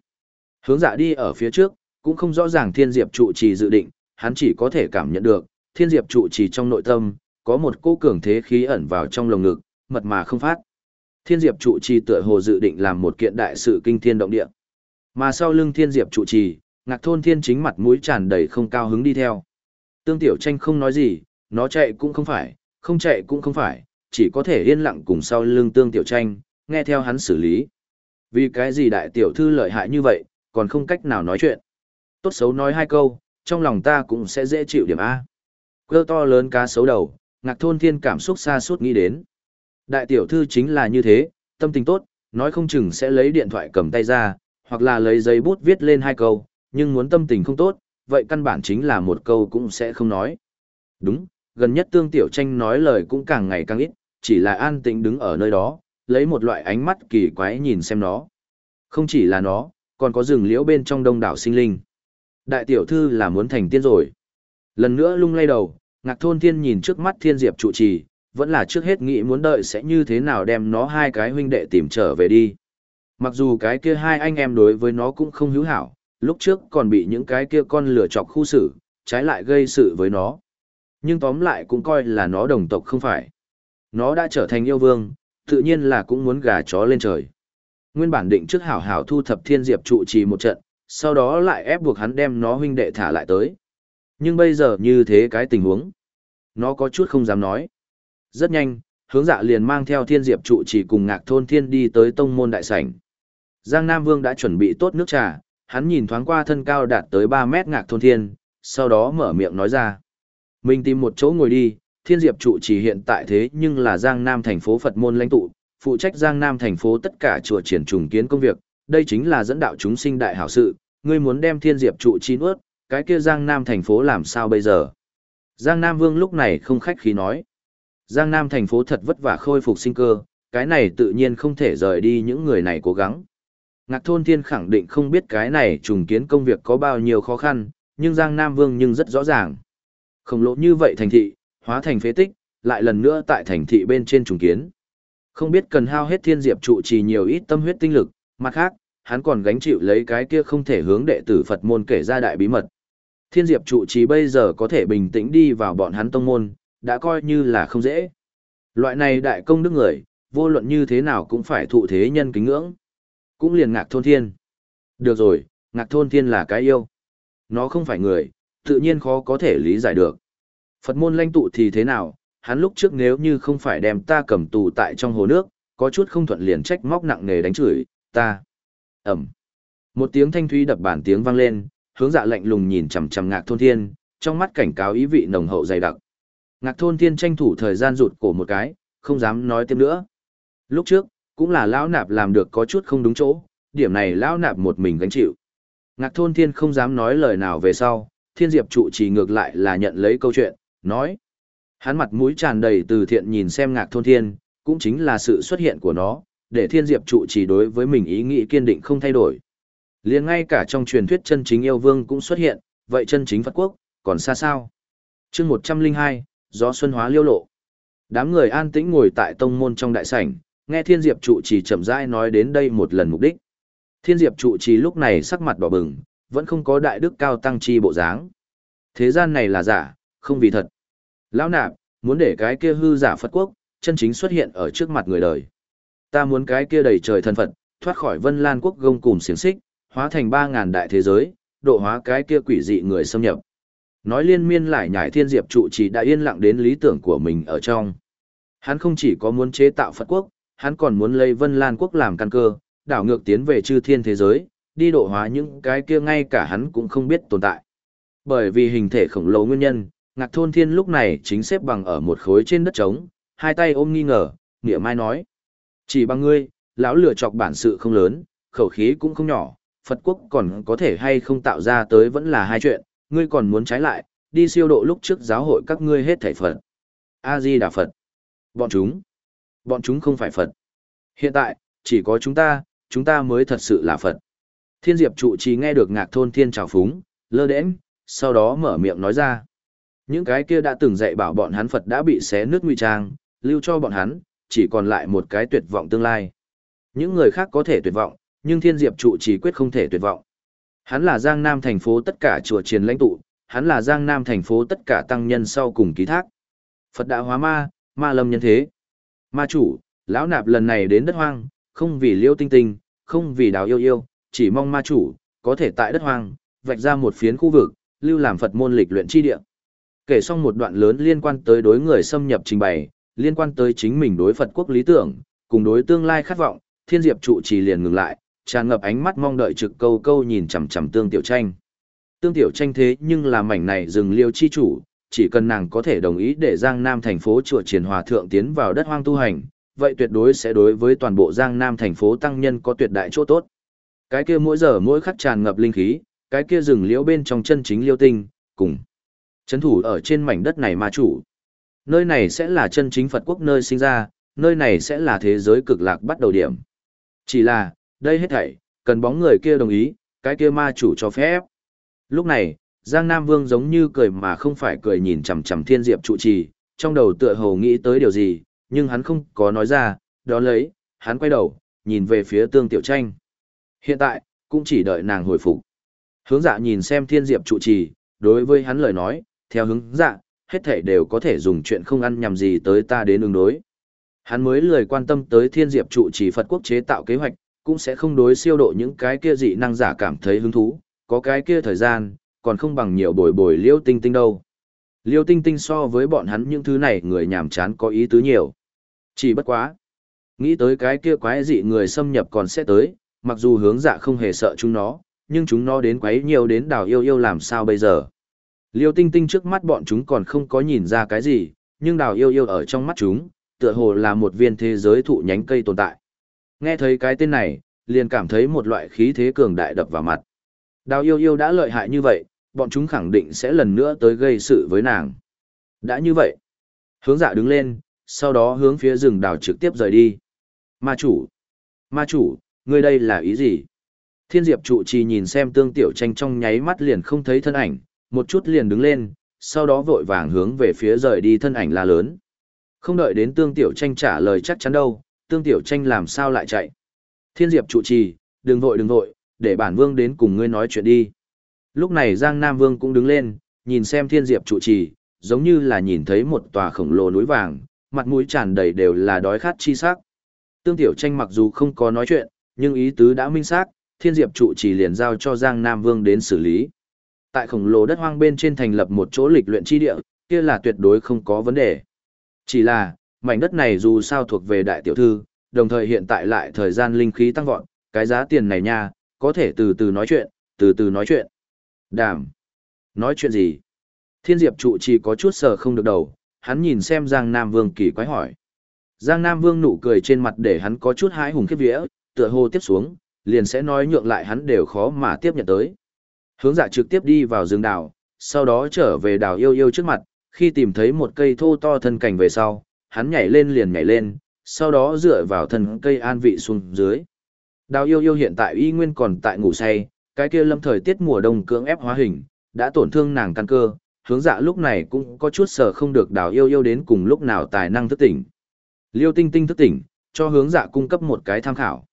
Hướng dạ đi ở phía trước, cũng không rõ ràng Thiên Diệp trụ trì dự định, hắn chỉ có thể cảm nhận được, Thiên Diệp trụ trì trong nội tâm, có một cô cường thế khí ẩn vào trong lồng ngực, mật mà không phát. Thiên Diệp trụ trì tựa hồ dự định làm một kiện đại sự kinh thiên động địa. Mà sau lưng Thiên Diệp trụ trì, ngạc thôn thiên chính mặt mũi tràn đầy không cao hứng đi theo. Tương tiểu tranh không nói gì, nó chạy cũng không phải, không chạy cũng không phải, chỉ có thể yên lặng cùng sau lưng tương tiểu tranh, nghe theo hắn xử lý. Vì cái gì đại tiểu thư lợi hại như vậy, còn không cách nào nói chuyện. Tốt xấu nói hai câu, trong lòng ta cũng sẽ dễ chịu điểm A. Cơ to lớn cá xấu đầu, ngạc thôn thiên cảm xúc xa suốt nghĩ đến. Đại tiểu thư chính là như thế, tâm tình tốt, nói không chừng sẽ lấy điện thoại cầm tay ra, hoặc là lấy giấy bút viết lên hai câu, nhưng muốn tâm tình không tốt, vậy căn bản chính là một câu cũng sẽ không nói. Đúng, gần nhất tương tiểu tranh nói lời cũng càng ngày càng ít, chỉ là an tĩnh đứng ở nơi đó, lấy một loại ánh mắt kỳ quái nhìn xem nó. Không chỉ là nó, còn có rừng liễu bên trong đông đảo sinh linh. Đại tiểu thư là muốn thành tiên rồi. Lần nữa lung lay đầu, ngạc thôn thiên nhìn trước mắt thiên diệp trụ trì, vẫn là trước hết nghĩ muốn đợi sẽ như thế nào đem nó hai cái huynh đệ tìm trở về đi. Mặc dù cái kia hai anh em đối với nó cũng không hữu hảo, lúc trước còn bị những cái kia con lửa chọc khu xử, trái lại gây sự với nó. Nhưng tóm lại cũng coi là nó đồng tộc không phải. Nó đã trở thành yêu vương, tự nhiên là cũng muốn gà chó lên trời. Nguyên bản định trước hảo hảo thu thập thiên diệp trụ trì một trận, sau đó lại ép buộc hắn đem nó huynh đệ thả lại tới. Nhưng bây giờ như thế cái tình huống, nó có chút không dám nói. Rất nhanh, hướng dạ liền mang theo thiên diệp trụ chỉ cùng ngạc thôn thiên đi tới tông môn đại sảnh. Giang Nam Vương đã chuẩn bị tốt nước trà, hắn nhìn thoáng qua thân cao đạt tới 3 mét ngạc thôn thiên, sau đó mở miệng nói ra. Mình tìm một chỗ ngồi đi, thiên diệp trụ chỉ hiện tại thế nhưng là Giang Nam thành phố Phật môn lãnh tụ, phụ trách Giang Nam thành phố tất cả chùa triển trùng kiến công việc, đây chính là dẫn đạo chúng sinh đại hảo sự, ngươi muốn đem thiên diệp trụ chi nuốt, cái kia Giang Nam thành phố làm sao bây giờ? Giang Nam Vương lúc này không khách khí nói. Giang Nam thành phố thật vất vả khôi phục sinh cơ, cái này tự nhiên không thể rời đi những người này cố gắng. Ngạc Thôn Thiên khẳng định không biết cái này trùng kiến công việc có bao nhiêu khó khăn, nhưng Giang Nam Vương nhưng rất rõ ràng. Khổng lồ như vậy thành thị, hóa thành phế tích, lại lần nữa tại thành thị bên trên trùng kiến. Không biết cần hao hết thiên diệp trụ trì nhiều ít tâm huyết tinh lực, mặt khác, hắn còn gánh chịu lấy cái kia không thể hướng đệ tử Phật môn kể ra đại bí mật. Thiên diệp trụ trì bây giờ có thể bình tĩnh đi vào bọn hắn tông môn, đã coi như là không dễ. Loại này đại công đức người, vô luận như thế nào cũng phải thụ thế nhân kính ngưỡng. Cũng liền ngạc thôn thiên. Được rồi, ngạc thôn thiên là cái yêu. Nó không phải người, tự nhiên khó có thể lý giải được. Phật môn lãnh tụ thì thế nào, hắn lúc trước nếu như không phải đem ta cầm tù tại trong hồ nước, có chút không thuận liền trách móc nặng nề đánh chửi, ta. Ẩm. Một tiếng thanh thúy đập bản tiếng vang lên, hướng dạ lạnh lùng nhìn chằm chằm ngạc thôn thiên, trong mắt cảnh cáo ý vị nồng hậu dày đặc. Ngạc thôn thiên tranh thủ thời gian rụt cổ một cái, không dám nói thêm nữa. Lúc trước, cũng là lão nạp làm được có chút không đúng chỗ, điểm này lão nạp một mình gánh chịu. Ngạc thôn thiên không dám nói lời nào về sau, thiên diệp trụ chỉ ngược lại là nhận lấy câu chuyện, nói. Hắn mặt mũi tràn đầy từ thiện nhìn xem ngạc thôn thiên, cũng chính là sự xuất hiện của nó, để thiên diệp trụ chỉ đối với mình ý nghĩ kiên định không thay đổi liền ngay cả trong truyền thuyết chân chính yêu vương cũng xuất hiện, vậy chân chính Phật quốc, còn xa sao? chương 102, gió xuân hóa liêu lộ. Đám người an tĩnh ngồi tại tông môn trong đại sảnh, nghe thiên diệp trụ trì chậm rãi nói đến đây một lần mục đích. Thiên diệp trụ trì lúc này sắc mặt đỏ bừng, vẫn không có đại đức cao tăng chi bộ dáng. Thế gian này là giả, không vì thật. Lão nạp, muốn để cái kia hư giả Phật quốc, chân chính xuất hiện ở trước mặt người đời. Ta muốn cái kia đầy trời thân Phật, thoát khỏi vân lan quốc gông cùng xiềng xích, hóa thành ba ngàn đại thế giới, độ hóa cái kia quỷ dị người xâm nhập. Nói liên miên lại nhảy thiên diệp trụ trì đã yên lặng đến lý tưởng của mình ở trong. Hắn không chỉ có muốn chế tạo Phật quốc, hắn còn muốn lấy vân lan quốc làm căn cơ, đảo ngược tiến về chư thiên thế giới, đi độ hóa những cái kia ngay cả hắn cũng không biết tồn tại. Bởi vì hình thể khổng lồ nguyên nhân, Ngạc Thôn Thiên lúc này chính xếp bằng ở một khối trên đất trống, hai tay ôm nghi ngờ, nghĩa mai nói. Chỉ bằng ngươi, lão lửa chọc bản sự không lớn, khẩu khí cũng không nhỏ, Phật quốc còn có thể hay không tạo ra tới vẫn là hai chuyện, ngươi còn muốn trái lại, đi siêu độ lúc trước giáo hội các ngươi hết thảy Phật. A-di Đà Phật. Bọn chúng. Bọn chúng không phải Phật. Hiện tại, chỉ có chúng ta, chúng ta mới thật sự là Phật. Thiên Diệp trụ trì nghe được ngạc thôn thiên trào phúng, lơ đễnh, sau đó mở miệng nói ra. Những cái kia đã từng dạy bảo bọn hắn Phật đã bị xé nước nguy trang, lưu cho bọn hắn, chỉ còn lại một cái tuyệt vọng tương lai. Những người khác có thể tuyệt vọng, nhưng Thiên Diệp trụ trì quyết không thể tuyệt vọng. Hắn là Giang Nam thành phố tất cả chùa triền lãnh tụ, hắn là Giang Nam thành phố tất cả tăng nhân sau cùng ký thác. Phật đã hóa ma, ma lâm nhân thế. Ma chủ, lão nạp lần này đến đất hoang, không vì liêu tinh tinh, không vì đào yêu yêu, chỉ mong ma chủ, có thể tại đất hoang, vạch ra một phiến khu vực, lưu làm Phật môn lịch luyện chi địa. Kể xong một đoạn lớn liên quan tới đối người xâm nhập trình bày, liên quan tới chính mình đối Phật quốc lý tưởng, cùng đối tương lai khát vọng, thiên diệp trụ trì liền ngừng lại, tràn ngập ánh mắt mong đợi trực câu câu nhìn chằm chằm tương tiểu tranh. Tương tiểu tranh thế nhưng là mảnh này rừng liêu chi chủ, chỉ cần nàng có thể đồng ý để Giang Nam thành phố chùa triển hòa thượng tiến vào đất hoang tu hành, vậy tuyệt đối sẽ đối với toàn bộ Giang Nam thành phố tăng nhân có tuyệt đại chỗ tốt. Cái kia mỗi giờ mỗi khắc tràn ngập linh khí, cái kia rừng liễu bên trong chân chính liêu tinh, cùng Chấn thủ ở trên mảnh đất này ma chủ. Nơi này sẽ là chân chính Phật quốc nơi sinh ra, nơi này sẽ là thế giới cực lạc bắt đầu điểm. Chỉ là, đây hết thảy, cần bóng người kia đồng ý, cái kia ma chủ cho phép. Lúc này, Giang Nam Vương giống như cười mà không phải cười nhìn chằm chằm Thiên Diệp trụ trì, trong đầu tựa hồ nghĩ tới điều gì, nhưng hắn không có nói ra, đó lấy, hắn quay đầu, nhìn về phía Tương Tiểu Tranh. Hiện tại, cũng chỉ đợi nàng hồi phục. Hướng dạ nhìn xem Thiên Diệp trụ trì, đối với hắn lời nói, theo hướng dạ, hết thảy đều có thể dùng chuyện không ăn nhầm gì tới ta đến ứng đối. Hắn mới lười quan tâm tới Thiên Diệp trụ trì Phật quốc chế tạo kế hoạch, cũng sẽ không đối siêu độ những cái kia dị năng giả cảm thấy hứng thú, có cái kia thời gian, còn không bằng nhiều bồi bồi liêu tinh tinh đâu. Liêu tinh tinh so với bọn hắn những thứ này người nhàm chán có ý tứ nhiều. Chỉ bất quá. Nghĩ tới cái kia quái dị người xâm nhập còn sẽ tới, mặc dù hướng dạ không hề sợ chúng nó, nhưng chúng nó đến quấy nhiều đến đào yêu yêu làm sao bây giờ. Liêu tinh tinh trước mắt bọn chúng còn không có nhìn ra cái gì, nhưng đào yêu yêu ở trong mắt chúng, tựa hồ là một viên thế giới thụ nhánh cây tồn tại. Nghe thấy cái tên này, liền cảm thấy một loại khí thế cường đại đập vào mặt. Đào yêu yêu đã lợi hại như vậy, bọn chúng khẳng định sẽ lần nữa tới gây sự với nàng. Đã như vậy, hướng dạ đứng lên, sau đó hướng phía rừng đào trực tiếp rời đi. Ma chủ, ma chủ, ngươi đây là ý gì? Thiên diệp trụ trì nhìn xem tương tiểu tranh trong nháy mắt liền không thấy thân ảnh, một chút liền đứng lên, sau đó vội vàng hướng về phía rời đi thân ảnh la lớn. Không đợi đến tương tiểu tranh trả lời chắc chắn đâu, tương tiểu tranh làm sao lại chạy. Thiên diệp trụ trì, đừng vội đừng vội, để bản vương đến cùng ngươi nói chuyện đi. Lúc này Giang Nam Vương cũng đứng lên, nhìn xem thiên diệp trụ trì, giống như là nhìn thấy một tòa khổng lồ núi vàng, mặt mũi tràn đầy đều là đói khát chi sắc. Tương Tiểu Tranh mặc dù không có nói chuyện, nhưng ý tứ đã minh xác, thiên diệp trụ trì liền giao cho Giang Nam Vương đến xử lý. Tại khổng lồ đất hoang bên trên thành lập một chỗ lịch luyện chi địa, kia là tuyệt đối không có vấn đề. Chỉ là, mảnh đất này dù sao thuộc về đại tiểu thư, đồng thời hiện tại lại thời gian linh khí tăng vọt, cái giá tiền này nha, có thể từ từ nói chuyện, từ từ nói chuyện. Đàm. Nói chuyện gì? Thiên Diệp trụ chỉ có chút sờ không được đầu, hắn nhìn xem Giang Nam Vương kỳ quái hỏi. Giang Nam Vương nụ cười trên mặt để hắn có chút hãi hùng khiếp vía, tựa hồ tiếp xuống, liền sẽ nói nhượng lại hắn đều khó mà tiếp nhận tới. Hướng dạ trực tiếp đi vào rừng đào, sau đó trở về đào yêu yêu trước mặt, khi tìm thấy một cây thô to thân cảnh về sau, hắn nhảy lên liền nhảy lên, sau đó dựa vào thân cây an vị xuống dưới. Đào yêu yêu hiện tại y nguyên còn tại ngủ say, cái kia lâm thời tiết mùa đông cưỡng ép hóa hình, đã tổn thương nàng căn cơ, hướng dạ lúc này cũng có chút sợ không được đào yêu yêu đến cùng lúc nào tài năng thức tỉnh. Liêu tinh tinh thức tỉnh, cho hướng dạ cung cấp một cái tham khảo.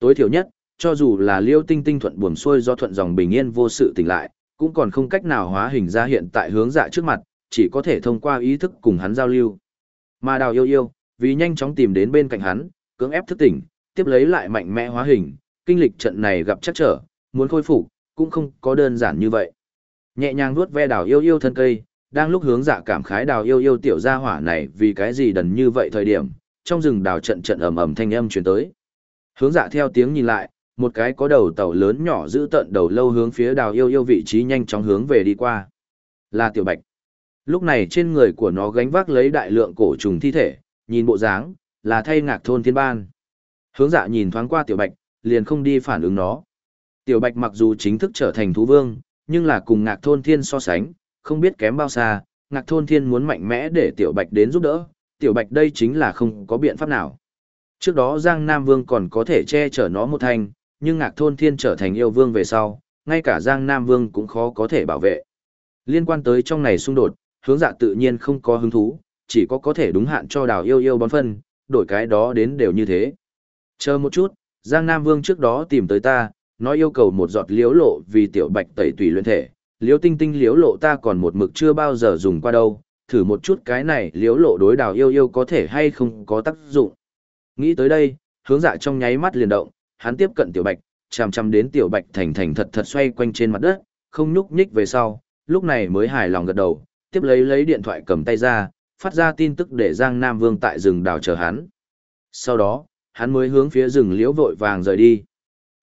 Tối thiểu nhất, cho dù là liêu tinh tinh thuận buồm xuôi do thuận dòng bình yên vô sự tỉnh lại, cũng còn không cách nào hóa hình ra hiện tại hướng dạ trước mặt, chỉ có thể thông qua ý thức cùng hắn giao lưu. Mà đào yêu yêu, vì nhanh chóng tìm đến bên cạnh hắn, cưỡng ép thức tỉnh, tiếp lấy lại mạnh mẽ hóa hình, kinh lịch trận này gặp chắc trở, muốn khôi phục cũng không có đơn giản như vậy. Nhẹ nhàng vuốt ve đào yêu yêu thân cây, đang lúc hướng dạ cảm khái đào yêu yêu tiểu gia hỏa này vì cái gì đần như vậy thời điểm, trong rừng đào trận trận ầm ầm thanh âm truyền tới. Hướng dạ theo tiếng nhìn lại, một cái có đầu tàu lớn nhỏ giữ tận đầu lâu hướng phía đào yêu yêu vị trí nhanh chóng hướng về đi qua. Là tiểu bạch. Lúc này trên người của nó gánh vác lấy đại lượng cổ trùng thi thể, nhìn bộ dáng, là thay ngạc thôn thiên ban. Hướng dạ nhìn thoáng qua tiểu bạch, liền không đi phản ứng nó. Tiểu bạch mặc dù chính thức trở thành thú vương, nhưng là cùng ngạc thôn thiên so sánh, không biết kém bao xa, ngạc thôn thiên muốn mạnh mẽ để tiểu bạch đến giúp đỡ, tiểu bạch đây chính là không có biện pháp nào. Trước đó Giang Nam Vương còn có thể che chở nó một thành, nhưng ngạc thôn thiên trở thành yêu vương về sau, ngay cả Giang Nam Vương cũng khó có thể bảo vệ. Liên quan tới trong này xung đột, hướng dạ tự nhiên không có hứng thú, chỉ có có thể đúng hạn cho đào yêu yêu bón phân, đổi cái đó đến đều như thế. Chờ một chút, Giang Nam Vương trước đó tìm tới ta, nói yêu cầu một giọt liếu lộ vì tiểu bạch tẩy tùy luyện thể. Liếu tinh tinh liếu lộ ta còn một mực chưa bao giờ dùng qua đâu, thử một chút cái này liếu lộ đối đào yêu yêu có thể hay không có tác dụng. Nghĩ tới đây, hướng dạ trong nháy mắt liền động, hắn tiếp cận tiểu bạch, chằm chằm đến tiểu bạch thành thành thật thật xoay quanh trên mặt đất, không nhúc nhích về sau, lúc này mới hài lòng gật đầu, tiếp lấy lấy điện thoại cầm tay ra, phát ra tin tức để Giang Nam Vương tại rừng đào chờ hắn. Sau đó, hắn mới hướng phía rừng liễu vội vàng rời đi.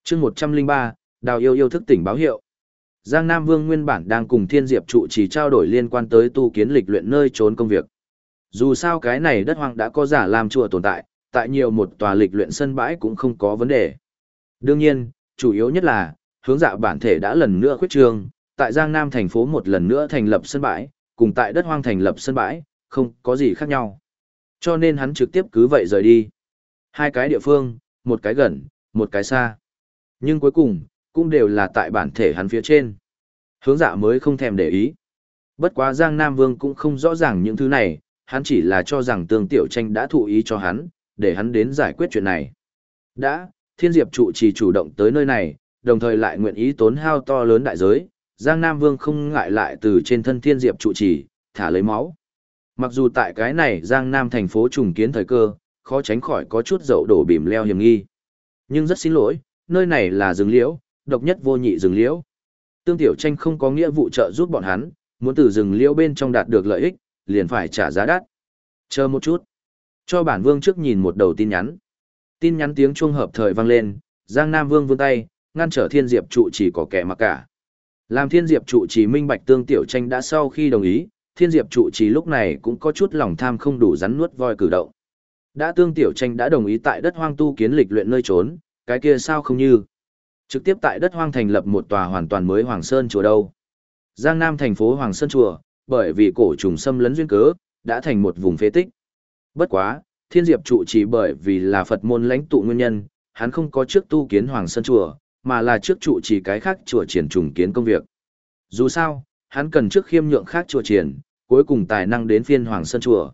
chương 103, đào yêu yêu thức tỉnh báo hiệu. Giang Nam Vương nguyên bản đang cùng Thiên Diệp trụ chỉ trao đổi liên quan tới tu kiến lịch luyện nơi trốn công việc. Dù sao cái này đất hoang đã có giả làm chùa tồn tại, tại nhiều một tòa lịch luyện sân bãi cũng không có vấn đề. Đương nhiên, chủ yếu nhất là, hướng dạ bản thể đã lần nữa khuyết trương, tại Giang Nam thành phố một lần nữa thành lập sân bãi, cùng tại đất hoang thành lập sân bãi, không có gì khác nhau. Cho nên hắn trực tiếp cứ vậy rời đi. Hai cái địa phương, một cái gần, một cái xa. Nhưng cuối cùng, cũng đều là tại bản thể hắn phía trên. Hướng dạ mới không thèm để ý. Bất quá Giang Nam Vương cũng không rõ ràng những thứ này, hắn chỉ là cho rằng tương tiểu tranh đã thụ ý cho hắn, để hắn đến giải quyết chuyện này. Đã, thiên diệp trụ chỉ chủ động tới nơi này, đồng thời lại nguyện ý tốn hao to lớn đại giới, Giang Nam Vương không ngại lại từ trên thân thiên diệp trụ chỉ, thả lấy máu. Mặc dù tại cái này Giang Nam thành phố trùng kiến thời cơ, khó tránh khỏi có chút dậu đổ bìm leo hiểm nghi. Nhưng rất xin lỗi, nơi này là rừng liễu, độc nhất vô nhị rừng liễu. Tương Tiểu Tranh không có nghĩa vụ trợ giúp bọn hắn, muốn từ rừng liễu bên trong đạt được lợi ích, liền phải trả giá đắt. Chờ một chút. Cho bản vương trước nhìn một đầu tin nhắn. Tin nhắn tiếng chuông hợp thời vang lên, Giang Nam Vương vươn tay, ngăn trở Thiên Diệp trụ chỉ có kẻ mặc cả. Làm Thiên Diệp trụ trì minh bạch tương tiểu tranh đã sau khi đồng ý, Thiên Diệp trụ trì lúc này cũng có chút lòng tham không đủ rắn nuốt voi cử động. Đã tương tiểu tranh đã đồng ý tại đất hoang tu kiến lịch luyện nơi trốn, cái kia sao không như. Trực tiếp tại đất hoang thành lập một tòa hoàn toàn mới Hoàng Sơn chùa đâu. Giang Nam thành phố Hoàng Sơn chùa, bởi vì cổ trùng xâm lấn duyên cớ, đã thành một vùng phế tích. Bất quá, Thiên Diệp trụ trì bởi vì là Phật môn lãnh tụ nguyên nhân, hắn không có trước tu kiến Hoàng Sơn chùa, mà là trước trụ chỉ cái khác chùa triển trùng kiến công việc. Dù sao, hắn cần trước khiêm nhượng khác chùa triển, cuối cùng tài năng đến phiên Hoàng Sơn chùa.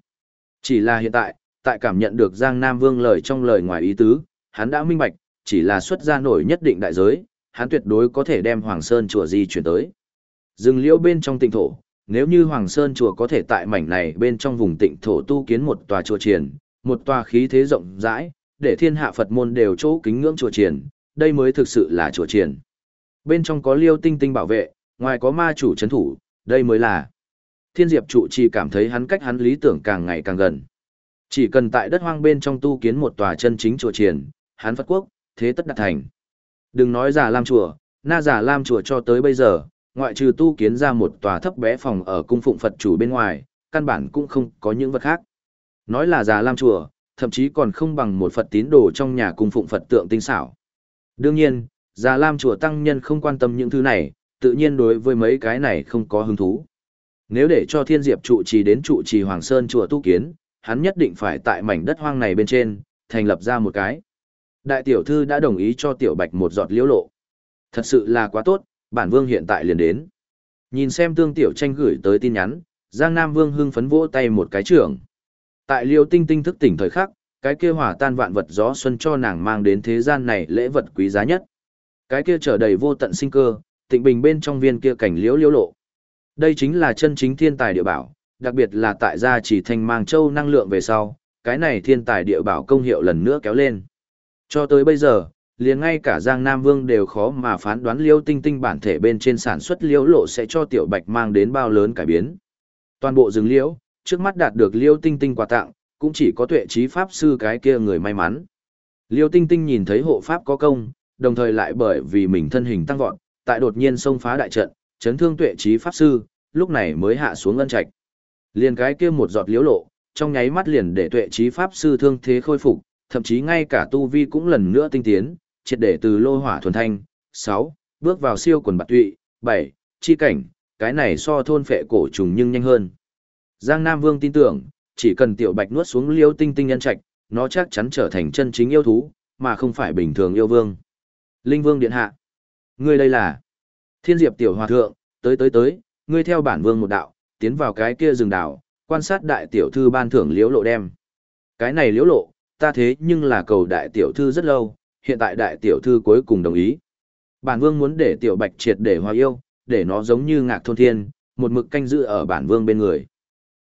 Chỉ là hiện tại, tại cảm nhận được Giang Nam Vương lời trong lời ngoài ý tứ, hắn đã minh bạch, chỉ là xuất ra nổi nhất định đại giới, hắn tuyệt đối có thể đem Hoàng Sơn chùa di chuyển tới. Dừng liễu bên trong tịnh thổ, nếu như Hoàng Sơn chùa có thể tại mảnh này bên trong vùng tịnh thổ tu kiến một tòa chùa triển, một tòa khí thế rộng rãi, để thiên hạ Phật môn đều chỗ kính ngưỡng chùa triển, đây mới thực sự là chùa triển. Bên trong có liêu tinh tinh bảo vệ, ngoài có ma chủ chấn thủ, đây mới là. Thiên Diệp trụ chỉ cảm thấy hắn cách hắn lý tưởng càng ngày càng gần. Chỉ cần tại đất hoang bên trong tu kiến một tòa chân chính chùa triển, hắn Phật quốc, thế tất đạt thành. Đừng nói giả Lam chùa, na giả Lam chùa cho tới bây giờ, ngoại trừ tu kiến ra một tòa thấp bé phòng ở cung phụng Phật chủ bên ngoài, căn bản cũng không có những vật khác. Nói là giả Lam chùa, thậm chí còn không bằng một Phật tín đồ trong nhà cung phụng Phật tượng tinh xảo. Đương nhiên, Già Lam chùa tăng nhân không quan tâm những thứ này, tự nhiên đối với mấy cái này không có hứng thú. Nếu để cho Thiên Diệp trụ trì đến trụ trì Hoàng Sơn chùa tu kiến, hắn nhất định phải tại mảnh đất hoang này bên trên, thành lập ra một cái. Đại tiểu thư đã đồng ý cho tiểu bạch một giọt liễu lộ. Thật sự là quá tốt, bản vương hiện tại liền đến. Nhìn xem tương tiểu tranh gửi tới tin nhắn, Giang Nam Vương hưng phấn vỗ tay một cái trưởng. Tại liêu tinh tinh thức tỉnh thời khắc, cái kia hỏa tan vạn vật gió xuân cho nàng mang đến thế gian này lễ vật quý giá nhất. Cái kia trở đầy vô tận sinh cơ, tịnh bình bên trong viên kia cảnh liễu liễu lộ. Đây chính là chân chính thiên tài địa bảo, đặc biệt là tại gia chỉ thành mang châu năng lượng về sau, cái này thiên tài địa bảo công hiệu lần nữa kéo lên. Cho tới bây giờ, liền ngay cả Giang Nam Vương đều khó mà phán đoán liêu tinh tinh bản thể bên trên sản xuất liễu lộ sẽ cho tiểu bạch mang đến bao lớn cải biến. Toàn bộ rừng liễu, trước mắt đạt được liêu tinh tinh quà tặng, cũng chỉ có tuệ trí pháp sư cái kia người may mắn. Liêu tinh tinh nhìn thấy hộ pháp có công, đồng thời lại bởi vì mình thân hình tăng vọt, tại đột nhiên xông phá đại trận, chấn thương tuệ trí pháp sư, lúc này mới hạ xuống ân trạch. Liền cái kia một giọt liếu lộ, trong nháy mắt liền để tuệ trí pháp sư thương thế khôi phục, thậm chí ngay cả tu vi cũng lần nữa tinh tiến, triệt để từ lô hỏa thuần thanh, 6, bước vào siêu quần bạc tụy, 7, chi cảnh, cái này so thôn phệ cổ trùng nhưng nhanh hơn. Giang Nam Vương tin tưởng, chỉ cần tiểu bạch nuốt xuống liêu tinh tinh nhân trạch, nó chắc chắn trở thành chân chính yêu thú, mà không phải bình thường yêu vương. Linh Vương Điện Hạ. Ngươi đây là Thiên Diệp Tiểu Hòa Thượng, tới tới tới, ngươi theo bản vương một đạo, tiến vào cái kia rừng đảo, quan sát đại tiểu thư ban thưởng liễu lộ đem. Cái này liễu lộ, ta thế nhưng là cầu đại tiểu thư rất lâu, hiện tại đại tiểu thư cuối cùng đồng ý. Bản vương muốn để tiểu bạch triệt để hòa yêu, để nó giống như ngạc thôn thiên, một mực canh giữ ở bản vương bên người.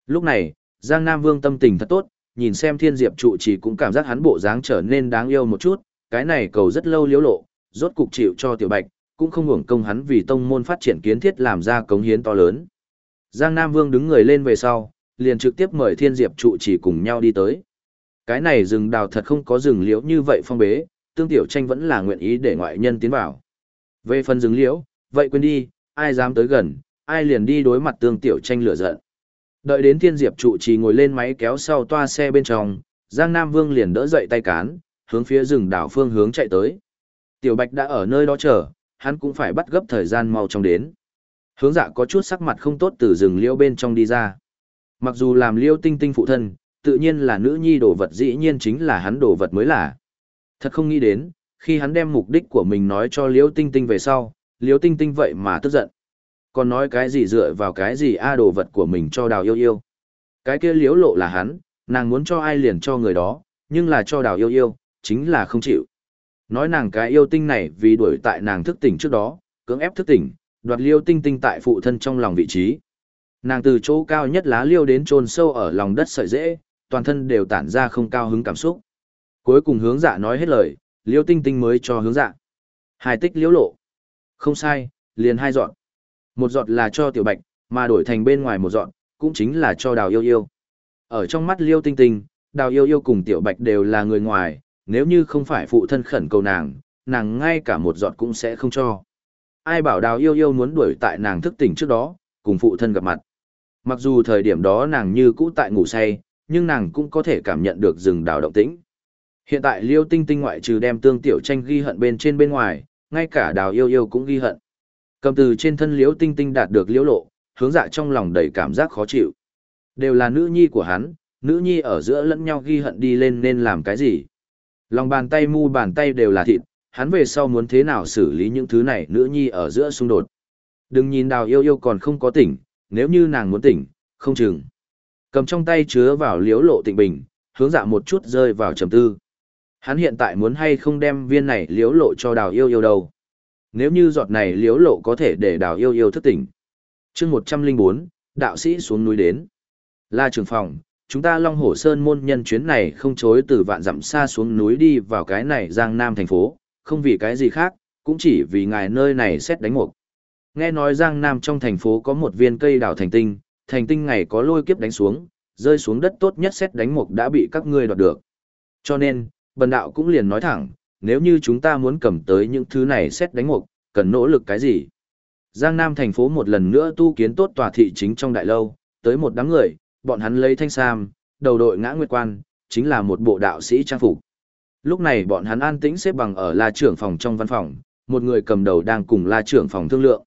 Lúc này, Giang Nam Vương tâm tình thật tốt, nhìn xem thiên diệp trụ chỉ cũng cảm giác hắn bộ dáng trở nên đáng yêu một chút, cái này cầu rất lâu liễu lộ, rốt cục chịu cho tiểu bạch, cũng không hưởng công hắn vì tông môn phát triển kiến thiết làm ra cống hiến to lớn. Giang Nam Vương đứng người lên về sau, liền trực tiếp mời thiên diệp trụ chỉ cùng nhau đi tới. Cái này rừng đào thật không có rừng liễu như vậy phong bế, tương tiểu tranh vẫn là nguyện ý để ngoại nhân tiến vào. Về phần rừng liễu, vậy quên đi, ai dám tới gần, ai liền đi đối mặt tương tiểu tranh lửa giận. Đợi đến thiên diệp trụ trì ngồi lên máy kéo sau toa xe bên trong, Giang Nam Vương liền đỡ dậy tay cán, hướng phía rừng đảo phương hướng chạy tới. Tiểu Bạch đã ở nơi đó chờ, hắn cũng phải bắt gấp thời gian mau chóng đến. Hướng dạ có chút sắc mặt không tốt từ rừng liễu bên trong đi ra. Mặc dù làm liễu tinh tinh phụ thân, tự nhiên là nữ nhi đồ vật dĩ nhiên chính là hắn đồ vật mới là. Thật không nghĩ đến, khi hắn đem mục đích của mình nói cho liễu tinh tinh về sau, liễu tinh tinh vậy mà tức giận. Còn nói cái gì dựa vào cái gì a đồ vật của mình cho đào yêu yêu. Cái kia liễu lộ là hắn, nàng muốn cho ai liền cho người đó, nhưng là cho đào yêu yêu, chính là không chịu. Nói nàng cái yêu tinh này vì đuổi tại nàng thức tỉnh trước đó, cưỡng ép thức tỉnh, đoạt liêu tinh tinh tại phụ thân trong lòng vị trí. Nàng từ chỗ cao nhất lá liêu đến chôn sâu ở lòng đất sợi dễ, toàn thân đều tản ra không cao hứng cảm xúc. Cuối cùng hướng dạ nói hết lời, liêu tinh tinh mới cho hướng dạ. Hài tích liễu lộ. Không sai, liền hai dọn. Một giọt là cho tiểu bạch, mà đổi thành bên ngoài một giọt, cũng chính là cho đào yêu yêu. Ở trong mắt liêu tinh tinh, đào yêu yêu cùng tiểu bạch đều là người ngoài, nếu như không phải phụ thân khẩn cầu nàng, nàng ngay cả một giọt cũng sẽ không cho. Ai bảo đào yêu yêu muốn đuổi tại nàng thức tỉnh trước đó, cùng phụ thân gặp mặt. Mặc dù thời điểm đó nàng như cũ tại ngủ say, nhưng nàng cũng có thể cảm nhận được rừng đào động tĩnh. Hiện tại liêu tinh tinh ngoại trừ đem tương tiểu tranh ghi hận bên trên bên ngoài, ngay cả đào yêu yêu cũng ghi hận. Cầm từ trên thân liễu tinh tinh đạt được liễu lộ, hướng dạ trong lòng đầy cảm giác khó chịu. Đều là nữ nhi của hắn, nữ nhi ở giữa lẫn nhau ghi hận đi lên nên làm cái gì. Lòng bàn tay mu bàn tay đều là thịt, hắn về sau muốn thế nào xử lý những thứ này nữ nhi ở giữa xung đột. Đừng nhìn đào yêu yêu còn không có tỉnh, nếu như nàng muốn tỉnh, không chừng. Cầm trong tay chứa vào liễu lộ tịnh bình, hướng dạ một chút rơi vào trầm tư. Hắn hiện tại muốn hay không đem viên này liễu lộ cho đào yêu yêu đâu. Nếu như giọt này liễu lộ có thể để đào yêu yêu thức tỉnh. chương 104, đạo sĩ xuống núi đến. La trường phòng, chúng ta Long Hổ Sơn môn nhân chuyến này không chối từ vạn dặm xa xuống núi đi vào cái này Giang Nam thành phố, không vì cái gì khác, cũng chỉ vì ngài nơi này xét đánh mục. Nghe nói Giang Nam trong thành phố có một viên cây đào thành tinh, thành tinh ngày có lôi kiếp đánh xuống, rơi xuống đất tốt nhất xét đánh mục đã bị các ngươi đoạt được. Cho nên, bần đạo cũng liền nói thẳng, nếu như chúng ta muốn cầm tới những thứ này xét đánh mục, cần nỗ lực cái gì? Giang Nam thành phố một lần nữa tu kiến tốt tòa thị chính trong đại lâu, tới một đám người, bọn hắn lấy thanh sam, đầu đội ngã nguyệt quan, chính là một bộ đạo sĩ trang phục. Lúc này bọn hắn an tĩnh xếp bằng ở la trưởng phòng trong văn phòng, một người cầm đầu đang cùng la trưởng phòng thương lượng.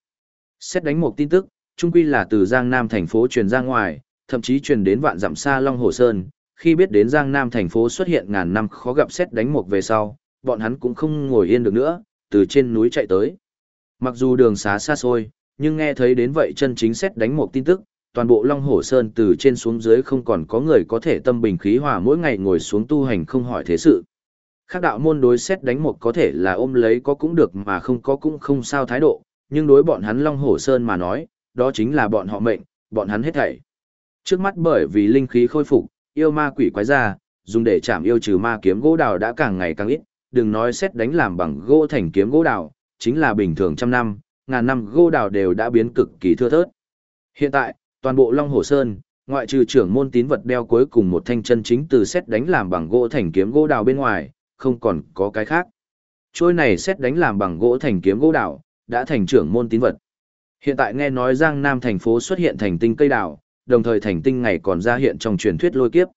Xét đánh một tin tức, trung quy là từ Giang Nam thành phố truyền ra ngoài, thậm chí truyền đến vạn dặm xa Long Hồ Sơn, khi biết đến Giang Nam thành phố xuất hiện ngàn năm khó gặp xét đánh một về sau, bọn hắn cũng không ngồi yên được nữa, từ trên núi chạy tới. Mặc dù đường xá xa xôi, nhưng nghe thấy đến vậy chân chính xét đánh một tin tức, toàn bộ Long Hổ Sơn từ trên xuống dưới không còn có người có thể tâm bình khí hòa mỗi ngày ngồi xuống tu hành không hỏi thế sự. Khác đạo môn đối xét đánh một có thể là ôm lấy có cũng được mà không có cũng không sao thái độ, nhưng đối bọn hắn Long Hổ Sơn mà nói, đó chính là bọn họ mệnh, bọn hắn hết thảy. Trước mắt bởi vì linh khí khôi phục, yêu ma quỷ quái ra, dùng để chạm yêu trừ ma kiếm gỗ đào đã càng ngày càng ít, đừng nói xét đánh làm bằng gỗ thành kiếm gỗ đào, chính là bình thường trăm năm, ngàn năm gỗ đào đều đã biến cực kỳ thưa thớt. Hiện tại, toàn bộ Long Hồ Sơn, ngoại trừ trưởng môn tín vật đeo cuối cùng một thanh chân chính từ xét đánh làm bằng gỗ thành kiếm gỗ đào bên ngoài, không còn có cái khác. Trôi này xét đánh làm bằng gỗ thành kiếm gỗ đào, đã thành trưởng môn tín vật. Hiện tại nghe nói Giang Nam thành phố xuất hiện thành tinh cây đào, đồng thời thành tinh ngày còn ra hiện trong truyền thuyết lôi kiếp.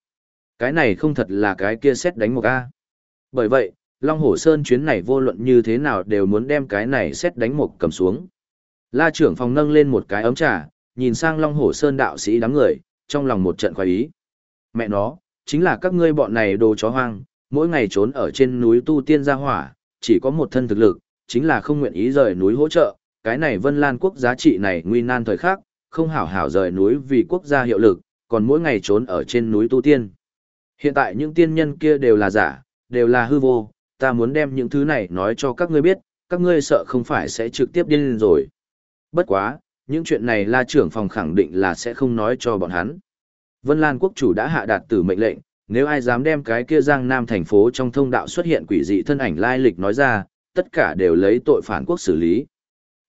Cái này không thật là cái kia xét đánh một A. Bởi vậy, Long Hổ Sơn chuyến này vô luận như thế nào đều muốn đem cái này xét đánh một cầm xuống. La trưởng phòng nâng lên một cái ấm trà, nhìn sang Long Hổ Sơn đạo sĩ đám người, trong lòng một trận khoái ý. Mẹ nó, chính là các ngươi bọn này đồ chó hoang, mỗi ngày trốn ở trên núi tu tiên gia hỏa, chỉ có một thân thực lực, chính là không nguyện ý rời núi hỗ trợ, cái này Vân Lan quốc giá trị này nguy nan thời khắc, không hảo hảo rời núi vì quốc gia hiệu lực, còn mỗi ngày trốn ở trên núi tu tiên. Hiện tại những tiên nhân kia đều là giả, đều là hư vô, ta muốn đem những thứ này nói cho các ngươi biết, các ngươi sợ không phải sẽ trực tiếp điên rồi. Bất quá, những chuyện này la trưởng phòng khẳng định là sẽ không nói cho bọn hắn. Vân Lan quốc chủ đã hạ đạt tử mệnh lệnh, nếu ai dám đem cái kia giang nam thành phố trong thông đạo xuất hiện quỷ dị thân ảnh lai lịch nói ra, tất cả đều lấy tội phản quốc xử lý.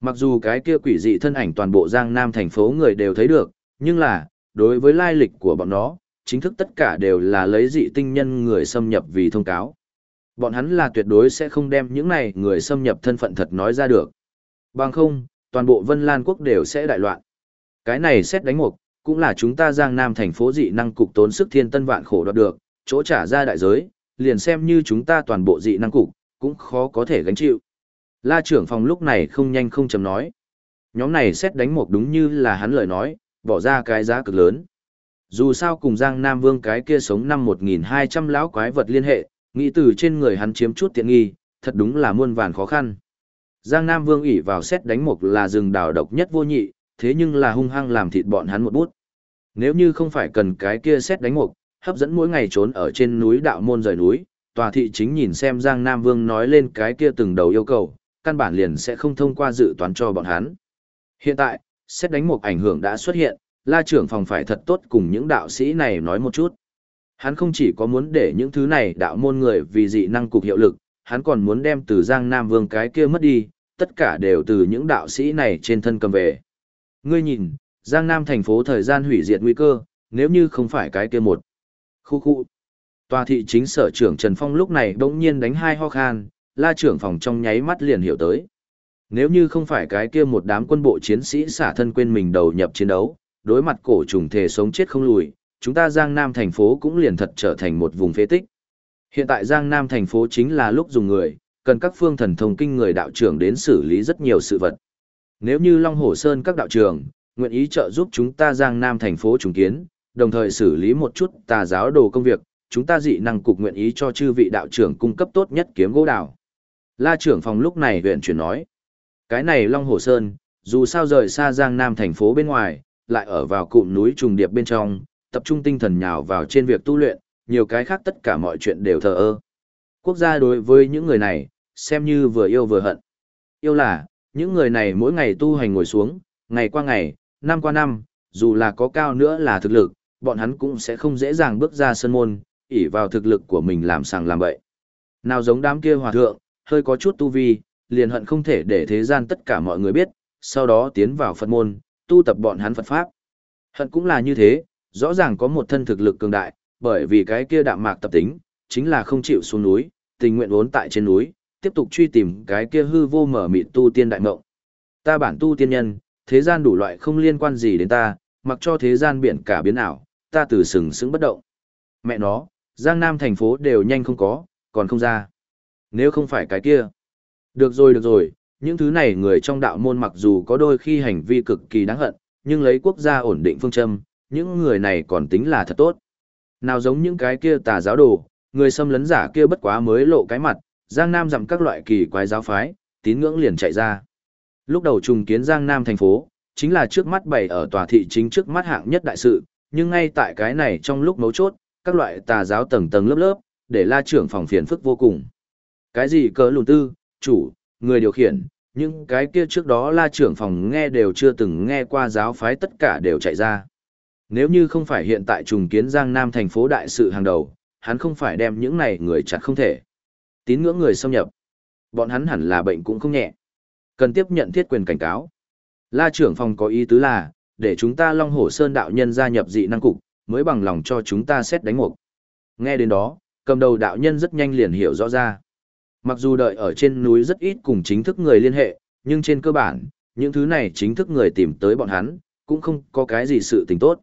Mặc dù cái kia quỷ dị thân ảnh toàn bộ giang nam thành phố người đều thấy được, nhưng là, đối với lai lịch của bọn nó, chính thức tất cả đều là lấy dị tinh nhân người xâm nhập vì thông cáo. Bọn hắn là tuyệt đối sẽ không đem những này người xâm nhập thân phận thật nói ra được. Bằng không, toàn bộ Vân Lan quốc đều sẽ đại loạn. Cái này xét đánh mục, cũng là chúng ta Giang Nam thành phố dị năng cục tốn sức thiên tân vạn khổ đoạt được, chỗ trả ra đại giới, liền xem như chúng ta toàn bộ dị năng cục, cũng khó có thể gánh chịu. La trưởng phòng lúc này không nhanh không chậm nói. Nhóm này xét đánh một đúng như là hắn lời nói, bỏ ra cái giá cực lớn. Dù sao cùng Giang Nam Vương cái kia sống năm 1200 lão quái vật liên hệ, nghĩ từ trên người hắn chiếm chút tiện nghi, thật đúng là muôn vàn khó khăn. Giang Nam Vương ỷ vào xét đánh một là rừng đào độc nhất vô nhị, thế nhưng là hung hăng làm thịt bọn hắn một bút. Nếu như không phải cần cái kia xét đánh một, hấp dẫn mỗi ngày trốn ở trên núi đạo môn rời núi, tòa thị chính nhìn xem Giang Nam Vương nói lên cái kia từng đầu yêu cầu, căn bản liền sẽ không thông qua dự toán cho bọn hắn. Hiện tại, xét đánh một ảnh hưởng đã xuất hiện, la trưởng phòng phải thật tốt cùng những đạo sĩ này nói một chút. Hắn không chỉ có muốn để những thứ này đạo môn người vì dị năng cục hiệu lực, hắn còn muốn đem từ Giang Nam Vương cái kia mất đi, tất cả đều từ những đạo sĩ này trên thân cầm về. Ngươi nhìn, Giang Nam thành phố thời gian hủy diệt nguy cơ, nếu như không phải cái kia một. Khu khu. Tòa thị chính sở trưởng Trần Phong lúc này đống nhiên đánh hai ho khan, la trưởng phòng trong nháy mắt liền hiểu tới. Nếu như không phải cái kia một đám quân bộ chiến sĩ xả thân quên mình đầu nhập chiến đấu, đối mặt cổ trùng thể sống chết không lùi, chúng ta Giang Nam thành phố cũng liền thật trở thành một vùng phế tích. Hiện tại Giang Nam thành phố chính là lúc dùng người, cần các phương thần thông kinh người đạo trưởng đến xử lý rất nhiều sự vật. Nếu như Long Hồ Sơn các đạo trưởng, nguyện ý trợ giúp chúng ta Giang Nam thành phố trùng kiến, đồng thời xử lý một chút tà giáo đồ công việc, chúng ta dị năng cục nguyện ý cho chư vị đạo trưởng cung cấp tốt nhất kiếm gỗ đào. La trưởng phòng lúc này huyện chuyển nói, cái này Long Hồ Sơn, dù sao rời xa Giang Nam thành phố bên ngoài, lại ở vào cụm núi trùng điệp bên trong, tập trung tinh thần nhào vào trên việc tu luyện, nhiều cái khác tất cả mọi chuyện đều thờ ơ. Quốc gia đối với những người này, xem như vừa yêu vừa hận. Yêu là, những người này mỗi ngày tu hành ngồi xuống, ngày qua ngày, năm qua năm, dù là có cao nữa là thực lực, bọn hắn cũng sẽ không dễ dàng bước ra sân môn, ỷ vào thực lực của mình làm sàng làm bậy. Nào giống đám kia hòa thượng, hơi có chút tu vi, liền hận không thể để thế gian tất cả mọi người biết, sau đó tiến vào Phật môn, tu tập bọn hắn Phật Pháp. Hận cũng là như thế, rõ ràng có một thân thực lực cường đại, bởi vì cái kia đạm mạc tập tính, chính là không chịu xuống núi, tình nguyện vốn tại trên núi, tiếp tục truy tìm cái kia hư vô mở mịt tu tiên đại mộng. Ta bản tu tiên nhân, thế gian đủ loại không liên quan gì đến ta, mặc cho thế gian biển cả biến ảo, ta từ sừng sững bất động. Mẹ nó, Giang Nam thành phố đều nhanh không có, còn không ra. Nếu không phải cái kia. Được rồi được rồi, những thứ này người trong đạo môn mặc dù có đôi khi hành vi cực kỳ đáng hận, nhưng lấy quốc gia ổn định phương châm, những người này còn tính là thật tốt. Nào giống những cái kia tà giáo đồ, người xâm lấn giả kia bất quá mới lộ cái mặt, Giang Nam dặm các loại kỳ quái giáo phái, tín ngưỡng liền chạy ra. Lúc đầu trùng kiến Giang Nam thành phố, chính là trước mắt bày ở tòa thị chính trước mắt hạng nhất đại sự, nhưng ngay tại cái này trong lúc mấu chốt, các loại tà giáo tầng tầng lớp lớp, để la trưởng phòng phiền phức vô cùng. Cái gì cỡ lùn tư, chủ, người điều khiển, những cái kia trước đó la trưởng phòng nghe đều chưa từng nghe qua giáo phái tất cả đều chạy ra. Nếu như không phải hiện tại trùng kiến Giang Nam thành phố đại sự hàng đầu, hắn không phải đem những này người chặt không thể. Tín ngưỡng người xâm nhập. Bọn hắn hẳn là bệnh cũng không nhẹ. Cần tiếp nhận thiết quyền cảnh cáo. La trưởng phòng có ý tứ là, để chúng ta Long Hổ Sơn đạo nhân gia nhập dị năng cục, mới bằng lòng cho chúng ta xét đánh mục. Nghe đến đó, cầm đầu đạo nhân rất nhanh liền hiểu rõ ra. Mặc dù đợi ở trên núi rất ít cùng chính thức người liên hệ, nhưng trên cơ bản, những thứ này chính thức người tìm tới bọn hắn, cũng không có cái gì sự tình tốt.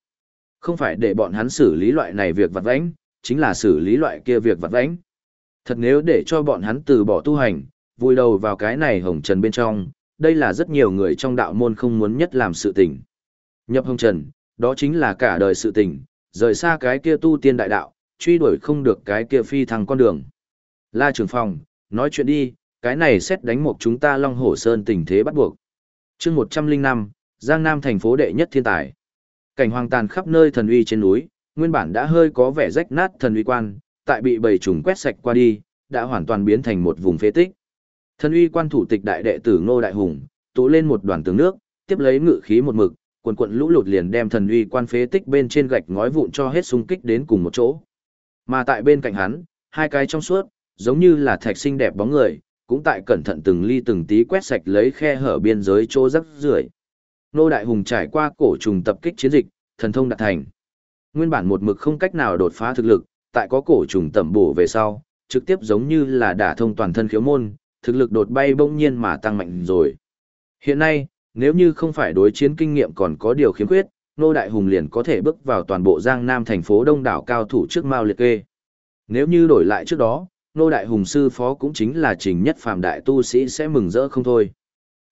Không phải để bọn hắn xử lý loại này việc vặt vãnh, chính là xử lý loại kia việc vặt vãnh. Thật nếu để cho bọn hắn từ bỏ tu hành, vui đầu vào cái này hồng trần bên trong, đây là rất nhiều người trong đạo môn không muốn nhất làm sự tình. Nhập hồng trần, đó chính là cả đời sự tình, rời xa cái kia tu tiên đại đạo, truy đuổi không được cái kia phi thăng con đường. La trưởng phòng, nói chuyện đi, cái này xét đánh một chúng ta Long Hổ Sơn tình thế bắt buộc. chương 105, Giang Nam thành phố đệ nhất thiên tài. Cảnh hoang tàn khắp nơi thần uy trên núi, nguyên bản đã hơi có vẻ rách nát thần uy quan, tại bị bầy trùng quét sạch qua đi, đã hoàn toàn biến thành một vùng phế tích. Thần uy quan thủ tịch đại đệ tử Ngô Đại Hùng, tụ lên một đoàn tường nước, tiếp lấy ngự khí một mực, quần quận lũ lụt liền đem thần uy quan phế tích bên trên gạch ngói vụn cho hết xung kích đến cùng một chỗ. Mà tại bên cạnh hắn, hai cái trong suốt, giống như là thạch sinh đẹp bóng người, cũng tại cẩn thận từng ly từng tí quét sạch lấy khe hở biên giới chỗ rắc rưởi. Nô Đại Hùng trải qua cổ trùng tập kích chiến dịch, thần thông đạt thành. Nguyên bản một mực không cách nào đột phá thực lực, tại có cổ trùng tẩm bổ về sau, trực tiếp giống như là đả thông toàn thân khiếu môn, thực lực đột bay bỗng nhiên mà tăng mạnh rồi. Hiện nay, nếu như không phải đối chiến kinh nghiệm còn có điều khiếm khuyết, Nô Đại Hùng liền có thể bước vào toàn bộ Giang Nam thành phố đông đảo cao thủ trước Mao Liệt Kê. Nếu như đổi lại trước đó, Nô Đại Hùng sư phó cũng chính là trình nhất phàm đại tu sĩ sẽ mừng rỡ không thôi.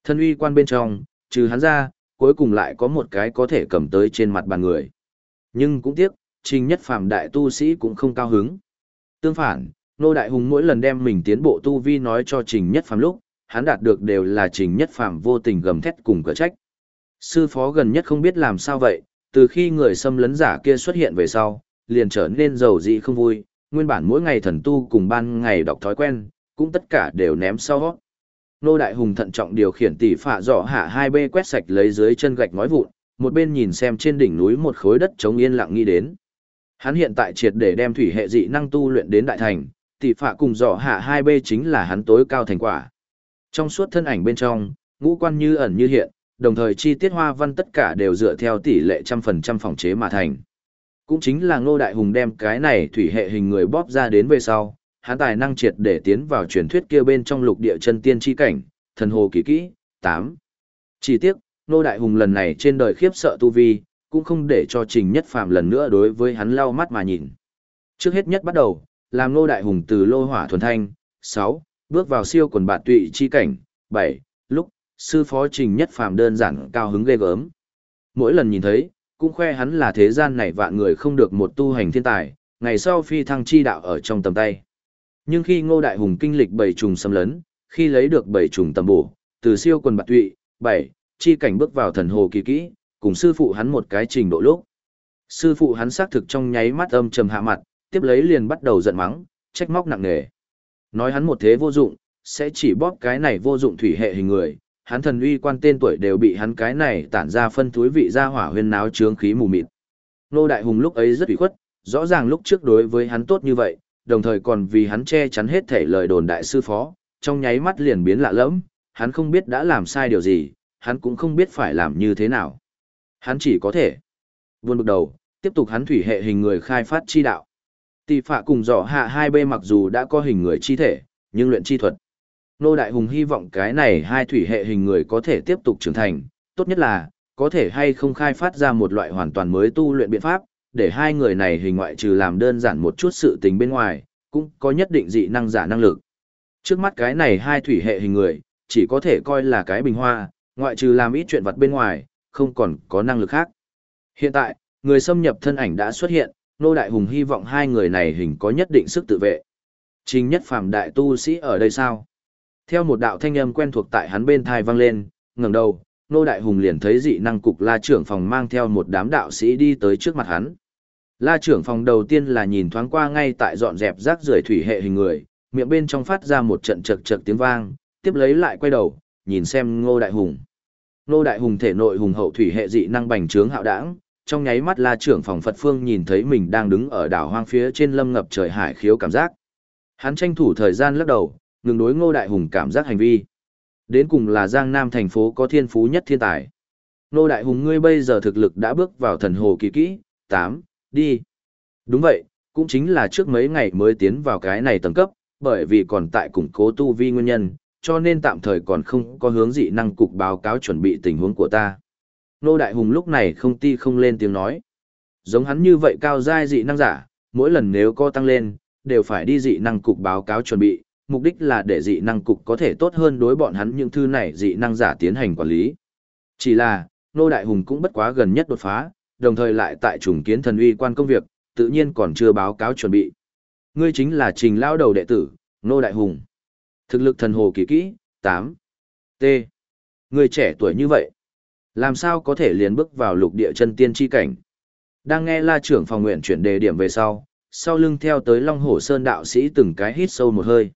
Thân uy quan bên trong, Trừ hắn ra, cuối cùng lại có một cái có thể cầm tới trên mặt bàn người. Nhưng cũng tiếc, Trình Nhất Phàm đại tu sĩ cũng không cao hứng. Tương phản, Nô Đại Hùng mỗi lần đem mình tiến bộ tu vi nói cho Trình Nhất Phàm lúc, hắn đạt được đều là Trình Nhất Phàm vô tình gầm thét cùng cửa trách. Sư phó gần nhất không biết làm sao vậy, từ khi người xâm lấn giả kia xuất hiện về sau, liền trở nên giàu dị không vui, nguyên bản mỗi ngày thần tu cùng ban ngày đọc thói quen, cũng tất cả đều ném sau. Nô Đại Hùng thận trọng điều khiển tỷ phạ dọ hạ hai bê quét sạch lấy dưới chân gạch ngói vụn, một bên nhìn xem trên đỉnh núi một khối đất trống yên lặng nghĩ đến. Hắn hiện tại triệt để đem thủy hệ dị năng tu luyện đến đại thành, tỷ phạ cùng dọ hạ hai bê chính là hắn tối cao thành quả. Trong suốt thân ảnh bên trong, ngũ quan như ẩn như hiện, đồng thời chi tiết hoa văn tất cả đều dựa theo tỷ lệ trăm phần trăm phòng chế mà thành. Cũng chính là Ngô Đại Hùng đem cái này thủy hệ hình người bóp ra đến về sau, hắn tài năng triệt để tiến vào truyền thuyết kia bên trong lục địa chân tiên chi cảnh, thần hồ kỳ kỹ, 8. Chỉ tiếc, nô Đại Hùng lần này trên đời khiếp sợ tu vi, cũng không để cho Trình Nhất Phàm lần nữa đối với hắn lau mắt mà nhìn. Trước hết nhất bắt đầu, làm nô Đại Hùng từ lô hỏa thuần thanh, 6, bước vào siêu quần bạt tụy chi cảnh, 7, lúc, sư phó Trình Nhất Phàm đơn giản cao hứng ghê gớm. Mỗi lần nhìn thấy, cũng khoe hắn là thế gian này vạn người không được một tu hành thiên tài, ngày sau phi thăng chi đạo ở trong tầm tay. Nhưng khi Ngô Đại Hùng kinh lịch bảy trùng xâm lấn, khi lấy được bảy trùng tầm bổ, từ siêu quần bạc tụy, bảy, chi cảnh bước vào thần hồ kỳ kỹ, cùng sư phụ hắn một cái trình độ lúc. Sư phụ hắn xác thực trong nháy mắt âm trầm hạ mặt, tiếp lấy liền bắt đầu giận mắng, trách móc nặng nề. Nói hắn một thế vô dụng, sẽ chỉ bóp cái này vô dụng thủy hệ hình người, hắn thần uy quan tên tuổi đều bị hắn cái này tản ra phân túi vị ra hỏa huyên náo trướng khí mù mịt. Nô Đại Hùng lúc ấy rất ủy khuất, rõ ràng lúc trước đối với hắn tốt như vậy, đồng thời còn vì hắn che chắn hết thể lời đồn đại sư phó, trong nháy mắt liền biến lạ lẫm, hắn không biết đã làm sai điều gì, hắn cũng không biết phải làm như thế nào. Hắn chỉ có thể buồn bực đầu, tiếp tục hắn thủy hệ hình người khai phát chi đạo. Tỷ phạ cùng dò hạ hai bê mặc dù đã có hình người chi thể, nhưng luyện chi thuật. Nô Đại Hùng hy vọng cái này hai thủy hệ hình người có thể tiếp tục trưởng thành, tốt nhất là, có thể hay không khai phát ra một loại hoàn toàn mới tu luyện biện pháp, để hai người này hình ngoại trừ làm đơn giản một chút sự tình bên ngoài, cũng có nhất định dị năng giả năng lực. Trước mắt cái này hai thủy hệ hình người, chỉ có thể coi là cái bình hoa, ngoại trừ làm ít chuyện vật bên ngoài, không còn có năng lực khác. Hiện tại, người xâm nhập thân ảnh đã xuất hiện, Nô Đại Hùng hy vọng hai người này hình có nhất định sức tự vệ. Trình nhất phàm đại tu sĩ ở đây sao? Theo một đạo thanh âm quen thuộc tại hắn bên thai vang lên, ngẩng đầu, Nô Đại Hùng liền thấy dị năng cục la trưởng phòng mang theo một đám đạo sĩ đi tới trước mặt hắn. La trưởng phòng đầu tiên là nhìn thoáng qua ngay tại dọn dẹp rác rưởi thủy hệ hình người, miệng bên trong phát ra một trận chật chật tiếng vang, tiếp lấy lại quay đầu, nhìn xem Ngô Đại Hùng. Ngô Đại Hùng thể nội hùng hậu thủy hệ dị năng bành trướng hạo đảng, trong nháy mắt La trưởng phòng Phật Phương nhìn thấy mình đang đứng ở đảo hoang phía trên lâm ngập trời hải khiếu cảm giác. Hắn tranh thủ thời gian lắc đầu, ngừng đối Ngô Đại Hùng cảm giác hành vi. Đến cùng là Giang Nam thành phố có thiên phú nhất thiên tài. Nô Đại Hùng ngươi bây giờ thực lực đã bước vào thần hồ kỳ kỹ, 8, đi. Đúng vậy, cũng chính là trước mấy ngày mới tiến vào cái này tầng cấp, bởi vì còn tại củng cố tu vi nguyên nhân, cho nên tạm thời còn không có hướng dị năng cục báo cáo chuẩn bị tình huống của ta. Nô Đại Hùng lúc này không ti không lên tiếng nói. Giống hắn như vậy cao giai dị năng giả, mỗi lần nếu có tăng lên, đều phải đi dị năng cục báo cáo chuẩn bị, mục đích là để dị năng cục có thể tốt hơn đối bọn hắn những thư này dị năng giả tiến hành quản lý. Chỉ là, Nô Đại Hùng cũng bất quá gần nhất đột phá, đồng thời lại tại trùng kiến thần uy quan công việc, tự nhiên còn chưa báo cáo chuẩn bị. Ngươi chính là trình lao đầu đệ tử, Nô Đại Hùng. Thực lực thần hồ kỳ kỹ, 8. T. Người trẻ tuổi như vậy. Làm sao có thể liền bước vào lục địa chân tiên chi cảnh? Đang nghe la trưởng phòng nguyện chuyển đề điểm về sau, sau lưng theo tới Long Hổ Sơn đạo sĩ từng cái hít sâu một hơi.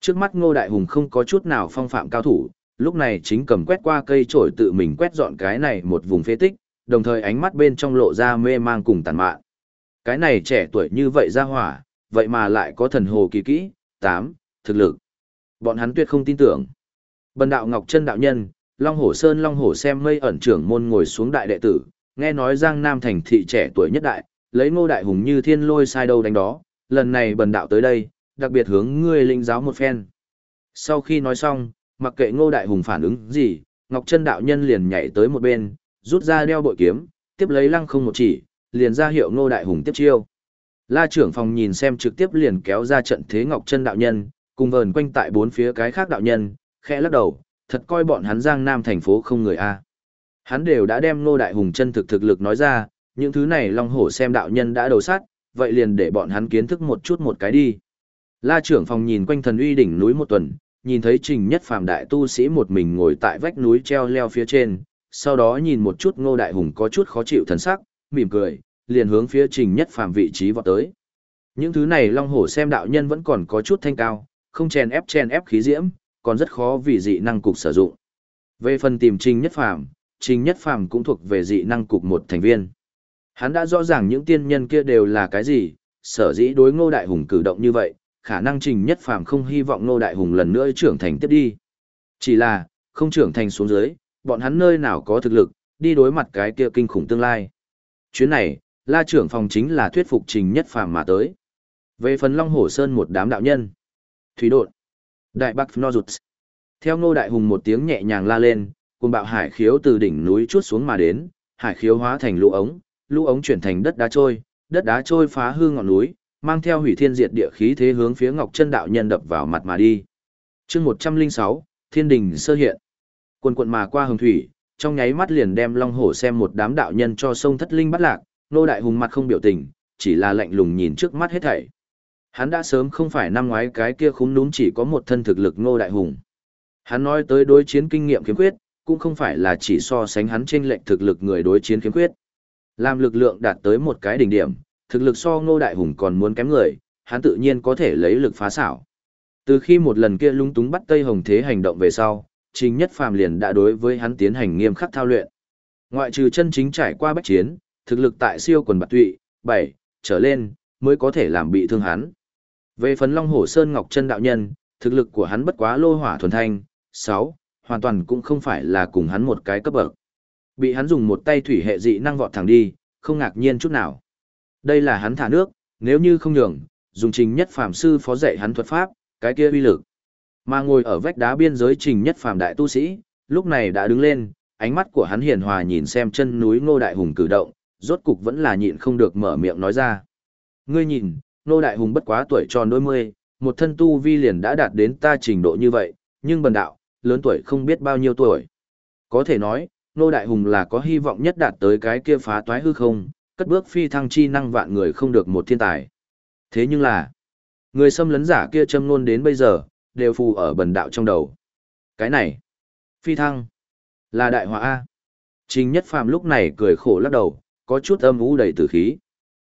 Trước mắt Ngô Đại Hùng không có chút nào phong phạm cao thủ, lúc này chính cầm quét qua cây trổi tự mình quét dọn cái này một vùng phế tích, đồng thời ánh mắt bên trong lộ ra mê mang cùng tàn mạn. Cái này trẻ tuổi như vậy ra hỏa, vậy mà lại có thần hồ kỳ kỹ, tám, thực lực. Bọn hắn tuyệt không tin tưởng. Bần đạo Ngọc Trân đạo nhân, Long Hổ Sơn Long Hổ xem mây ẩn trưởng môn ngồi xuống đại đệ tử, nghe nói Giang Nam thành thị trẻ tuổi nhất đại, lấy ngô đại hùng như thiên lôi sai đâu đánh đó, lần này bần đạo tới đây, đặc biệt hướng ngươi linh giáo một phen. Sau khi nói xong, mặc kệ ngô đại hùng phản ứng gì, Ngọc Trân đạo nhân liền nhảy tới một bên, rút ra đeo bội kiếm, tiếp lấy lăng không một chỉ, liền ra hiệu ngô đại hùng tiếp chiêu. La trưởng phòng nhìn xem trực tiếp liền kéo ra trận thế Ngọc Trân đạo nhân, cùng vờn quanh tại bốn phía cái khác đạo nhân, khẽ lắc đầu, thật coi bọn hắn Giang Nam thành phố không người a. Hắn đều đã đem Ngô Đại Hùng chân thực thực lực nói ra, những thứ này Long Hổ xem đạo nhân đã đầu sát, vậy liền để bọn hắn kiến thức một chút một cái đi. La trưởng phòng nhìn quanh thần uy đỉnh núi một tuần, nhìn thấy trình nhất phàm đại tu sĩ một mình ngồi tại vách núi treo leo phía trên, sau đó nhìn một chút ngô đại hùng có chút khó chịu thần sắc, mỉm cười, liền hướng phía trình nhất phàm vị trí vọt tới. Những thứ này long hổ xem đạo nhân vẫn còn có chút thanh cao, không chèn ép chèn ép khí diễm, còn rất khó vì dị năng cục sử dụng. Về phần tìm trình nhất phàm, trình nhất phàm cũng thuộc về dị năng cục một thành viên. Hắn đã rõ ràng những tiên nhân kia đều là cái gì, sở dĩ đối ngô đại hùng cử động như vậy, khả năng trình nhất phàm không hy vọng ngô đại hùng lần nữa trưởng thành tiếp đi. Chỉ là, không trưởng thành xuống dưới, bọn hắn nơi nào có thực lực, đi đối mặt cái kia kinh khủng tương lai. Chuyến này, la trưởng phòng chính là thuyết phục trình nhất phàm mà tới. Về phần Long hồ Sơn một đám đạo nhân. Thủy đột. Đại Bắc nozuts Theo ngô đại hùng một tiếng nhẹ nhàng la lên, cùng bạo hải khiếu từ đỉnh núi chuốt xuống mà đến, hải khiếu hóa thành lũ ống, lũ ống chuyển thành đất đá trôi, đất đá trôi phá hư ngọn núi, mang theo hủy thiên diệt địa khí thế hướng phía Ngọc Chân đạo nhân đập vào mặt mà đi. Chương 106, Thiên đình sơ hiện. Quần quần mà qua hồng thủy, trong nháy mắt liền đem Long Hổ xem một đám đạo nhân cho sông thất linh bắt lạc, nô đại hùng mặt không biểu tình, chỉ là lạnh lùng nhìn trước mắt hết thảy. Hắn đã sớm không phải năm ngoái cái kia khúm núm chỉ có một thân thực lực nô đại hùng. Hắn nói tới đối chiến kinh nghiệm kiếm quyết cũng không phải là chỉ so sánh hắn trên lệnh thực lực người đối chiến kiếm quyết, Làm lực lượng đạt tới một cái đỉnh điểm, thực lực so ngô đại hùng còn muốn kém người, hắn tự nhiên có thể lấy lực phá xảo. Từ khi một lần kia lung túng bắt Tây Hồng Thế hành động về sau, Trình Nhất Phàm liền đã đối với hắn tiến hành nghiêm khắc thao luyện. Ngoại trừ chân chính trải qua bách chiến, thực lực tại siêu quần bạc tụy, 7, trở lên, mới có thể làm bị thương hắn. Về phần Long Hổ Sơn Ngọc Chân đạo nhân, thực lực của hắn bất quá lô hỏa thuần thanh, 6, hoàn toàn cũng không phải là cùng hắn một cái cấp bậc. Bị hắn dùng một tay thủy hệ dị năng vọt thẳng đi, không ngạc nhiên chút nào. Đây là hắn thả nước, nếu như không nhường, dùng trình nhất phàm sư phó dạy hắn thuật pháp, cái kia uy lực. Mà ngồi ở vách đá biên giới trình nhất phàm đại tu sĩ, lúc này đã đứng lên, ánh mắt của hắn hiền hòa nhìn xem chân núi ngô đại hùng cử động, rốt cục vẫn là nhịn không được mở miệng nói ra. Ngươi nhìn, ngô đại hùng bất quá tuổi tròn đôi mươi, một thân tu vi liền đã đạt đến ta trình độ như vậy, nhưng bần đạo, lớn tuổi không biết bao nhiêu tuổi. Có thể nói, ngô đại hùng là có hy vọng nhất đạt tới cái kia phá toái hư không, cất bước phi thăng chi năng vạn người không được một thiên tài. Thế nhưng là, người xâm lấn giả kia châm ngôn đến bây giờ, đều phù ở bần đạo trong đầu. Cái này, phi thăng, là đại họa A. Trình nhất phàm lúc này cười khổ lắc đầu, có chút âm u đầy tử khí.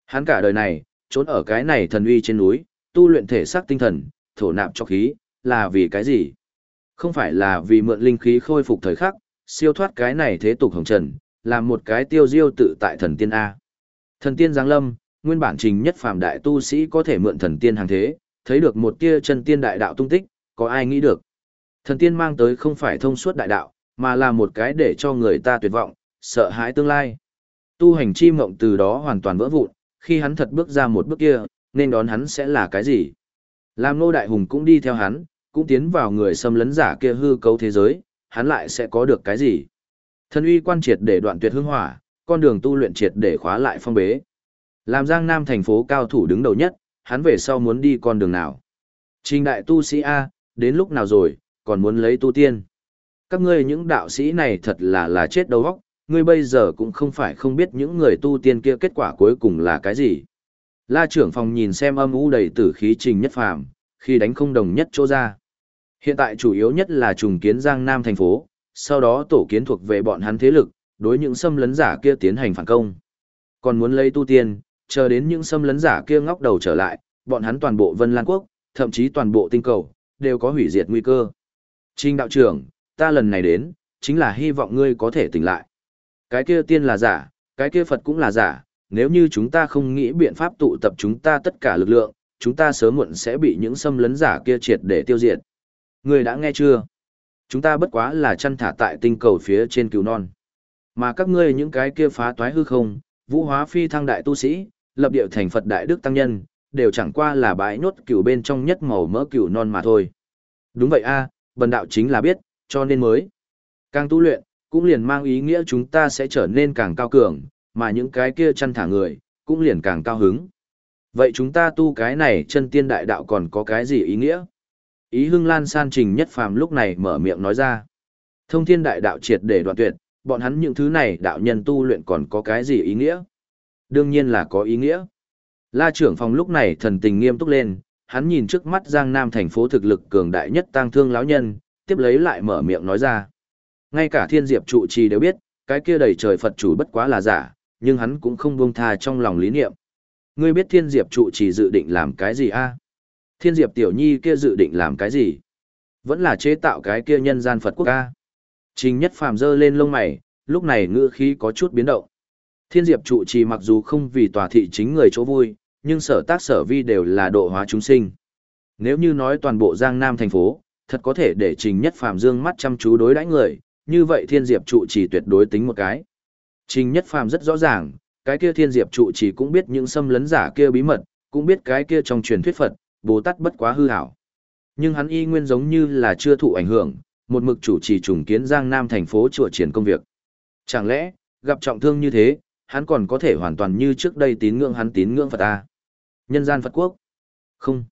Hắn cả đời này, trốn ở cái này thần uy trên núi, tu luyện thể xác tinh thần, thổ nạp cho khí, là vì cái gì? Không phải là vì mượn linh khí khôi phục thời khắc, siêu thoát cái này thế tục hồng trần, làm một cái tiêu diêu tự tại thần tiên A. Thần tiên giáng lâm, nguyên bản trình nhất phàm đại tu sĩ có thể mượn thần tiên hàng thế, thấy được một tia chân tiên đại đạo tung tích, có ai nghĩ được. Thần tiên mang tới không phải thông suốt đại đạo, mà là một cái để cho người ta tuyệt vọng, sợ hãi tương lai. Tu hành chi mộng từ đó hoàn toàn vỡ vụn, khi hắn thật bước ra một bước kia, nên đón hắn sẽ là cái gì? Làm nô đại hùng cũng đi theo hắn, cũng tiến vào người xâm lấn giả kia hư cấu thế giới, hắn lại sẽ có được cái gì? Thần uy quan triệt để đoạn tuyệt hương hỏa, con đường tu luyện triệt để khóa lại phong bế. Làm Giang Nam thành phố cao thủ đứng đầu nhất, hắn về sau muốn đi con đường nào? Trình đại tu sĩ A, đến lúc nào rồi, còn muốn lấy tu tiên. Các ngươi những đạo sĩ này thật là là chết đầu óc, ngươi bây giờ cũng không phải không biết những người tu tiên kia kết quả cuối cùng là cái gì. La trưởng phòng nhìn xem âm u đầy tử khí trình nhất phàm, khi đánh không đồng nhất chỗ ra. Hiện tại chủ yếu nhất là trùng kiến Giang Nam thành phố, sau đó tổ kiến thuộc về bọn hắn thế lực, đối những xâm lấn giả kia tiến hành phản công. Còn muốn lấy tu tiên, chờ đến những xâm lấn giả kia ngóc đầu trở lại, bọn hắn toàn bộ Vân Lan Quốc, thậm chí toàn bộ tinh cầu, đều có hủy diệt nguy cơ. Trình đạo trưởng, ta lần này đến, chính là hy vọng ngươi có thể tỉnh lại. Cái kia tiên là giả, cái kia Phật cũng là giả, nếu như chúng ta không nghĩ biện pháp tụ tập chúng ta tất cả lực lượng, chúng ta sớm muộn sẽ bị những xâm lấn giả kia triệt để tiêu diệt. Ngươi đã nghe chưa? Chúng ta bất quá là chăn thả tại tinh cầu phía trên cứu non. Mà các ngươi những cái kia phá toái hư không, vũ hóa phi thăng đại tu sĩ, lập điệu thành Phật đại đức tăng nhân, đều chẳng qua là bãi nốt cửu bên trong nhất màu mỡ cửu non mà thôi. Đúng vậy a, bần đạo chính là biết, cho nên mới. Càng tu luyện, cũng liền mang ý nghĩa chúng ta sẽ trở nên càng cao cường, mà những cái kia chăn thả người, cũng liền càng cao hứng. Vậy chúng ta tu cái này chân tiên đại đạo còn có cái gì ý nghĩa? Ý hưng lan san trình nhất phàm lúc này mở miệng nói ra. Thông thiên đại đạo triệt để đoạn tuyệt, bọn hắn những thứ này đạo nhân tu luyện còn có cái gì ý nghĩa? Đương nhiên là có ý nghĩa. La trưởng phòng lúc này thần tình nghiêm túc lên, hắn nhìn trước mắt Giang Nam thành phố thực lực cường đại nhất tang thương lão nhân, tiếp lấy lại mở miệng nói ra. Ngay cả thiên diệp trụ trì đều biết, cái kia đầy trời Phật chủ bất quá là giả, nhưng hắn cũng không buông tha trong lòng lý niệm. Ngươi biết thiên diệp trụ trì dự định làm cái gì a? Thiên diệp tiểu nhi kia dự định làm cái gì? Vẫn là chế tạo cái kia nhân gian Phật quốc a. Trình nhất phàm giơ lên lông mày, lúc này ngữ khí có chút biến động. Thiên diệp trụ trì mặc dù không vì tòa thị chính người chỗ vui, nhưng sở tác sở vi đều là độ hóa chúng sinh. Nếu như nói toàn bộ Giang Nam thành phố, thật có thể để Trình Nhất Phàm dương mắt chăm chú đối đãi người, như vậy Thiên Diệp trụ trì tuyệt đối tính một cái. Trình Nhất Phàm rất rõ ràng, cái kia Thiên Diệp trụ trì cũng biết những xâm lấn giả kia bí mật, cũng biết cái kia trong truyền thuyết Phật, Bồ Tát bất quá hư ảo. Nhưng hắn y nguyên giống như là chưa thụ ảnh hưởng, một mực chủ trì trùng kiến Giang Nam thành phố chùa triển công việc. Chẳng lẽ, gặp trọng thương như thế, hắn còn có thể hoàn toàn như trước đây tín ngưỡng hắn tín ngưỡng Phật ta? Nhân gian Phật quốc? Không.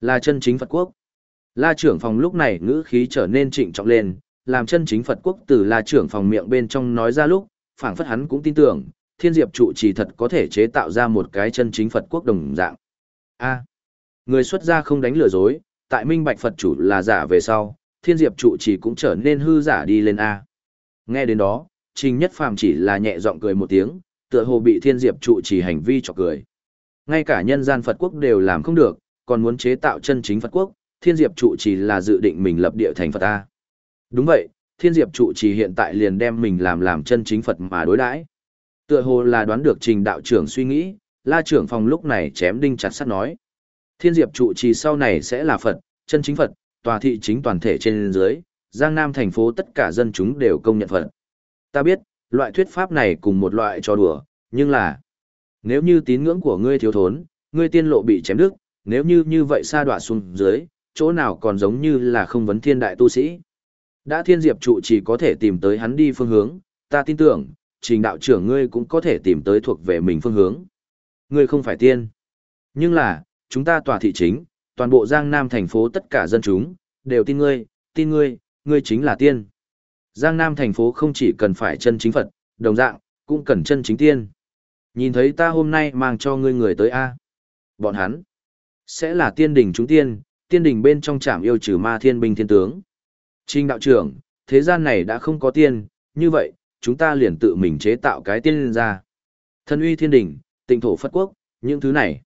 Là chân chính Phật quốc. La trưởng phòng lúc này ngữ khí trở nên trịnh trọng lên, làm chân chính Phật quốc từ la trưởng phòng miệng bên trong nói ra lúc, phảng phất hắn cũng tin tưởng, thiên diệp trụ trì thật có thể chế tạo ra một cái chân chính Phật quốc đồng dạng. A. người xuất gia không đánh lừa dối, tại minh bạch Phật chủ là giả về sau, thiên diệp trụ chỉ cũng trở nên hư giả đi lên A. Nghe đến đó, Trình Nhất Phàm chỉ là nhẹ giọng cười một tiếng, tựa hồ bị thiên diệp trụ chỉ hành vi chọc cười. Ngay cả nhân gian Phật quốc đều làm không được, còn muốn chế tạo chân chính Phật quốc, thiên diệp trụ chỉ là dự định mình lập địa thành Phật ta. Đúng vậy, thiên diệp trụ chỉ hiện tại liền đem mình làm làm chân chính Phật mà đối đãi. Tựa hồ là đoán được trình đạo trưởng suy nghĩ, la trưởng phòng lúc này chém đinh chặt sắt nói. Thiên diệp trụ trì sau này sẽ là Phật, chân chính Phật, tòa thị chính toàn thể trên dưới, Giang Nam thành phố tất cả dân chúng đều công nhận Phật. Ta biết, loại thuyết pháp này cùng một loại trò đùa, nhưng là nếu như tín ngưỡng của ngươi thiếu thốn, ngươi tiên lộ bị chém đứt, nếu như như vậy sa đọa xuống dưới, chỗ nào còn giống như là không vấn thiên đại tu sĩ. Đã thiên diệp trụ chỉ có thể tìm tới hắn đi phương hướng, ta tin tưởng, trình đạo trưởng ngươi cũng có thể tìm tới thuộc về mình phương hướng. Ngươi không phải tiên. Nhưng là, chúng ta tòa thị chính, toàn bộ Giang Nam thành phố tất cả dân chúng, đều tin ngươi, tin ngươi, ngươi chính là tiên. Giang Nam thành phố không chỉ cần phải chân chính Phật, đồng dạng, cũng cần chân chính tiên. Nhìn thấy ta hôm nay mang cho ngươi người tới A. Bọn hắn, sẽ là tiên đỉnh chúng tiên, tiên đỉnh bên trong trạm yêu trừ ma thiên binh thiên tướng. Trình đạo trưởng, thế gian này đã không có tiên, như vậy, chúng ta liền tự mình chế tạo cái tiên ra. Thân uy thiên đỉnh tịnh thổ Phật quốc, những thứ này,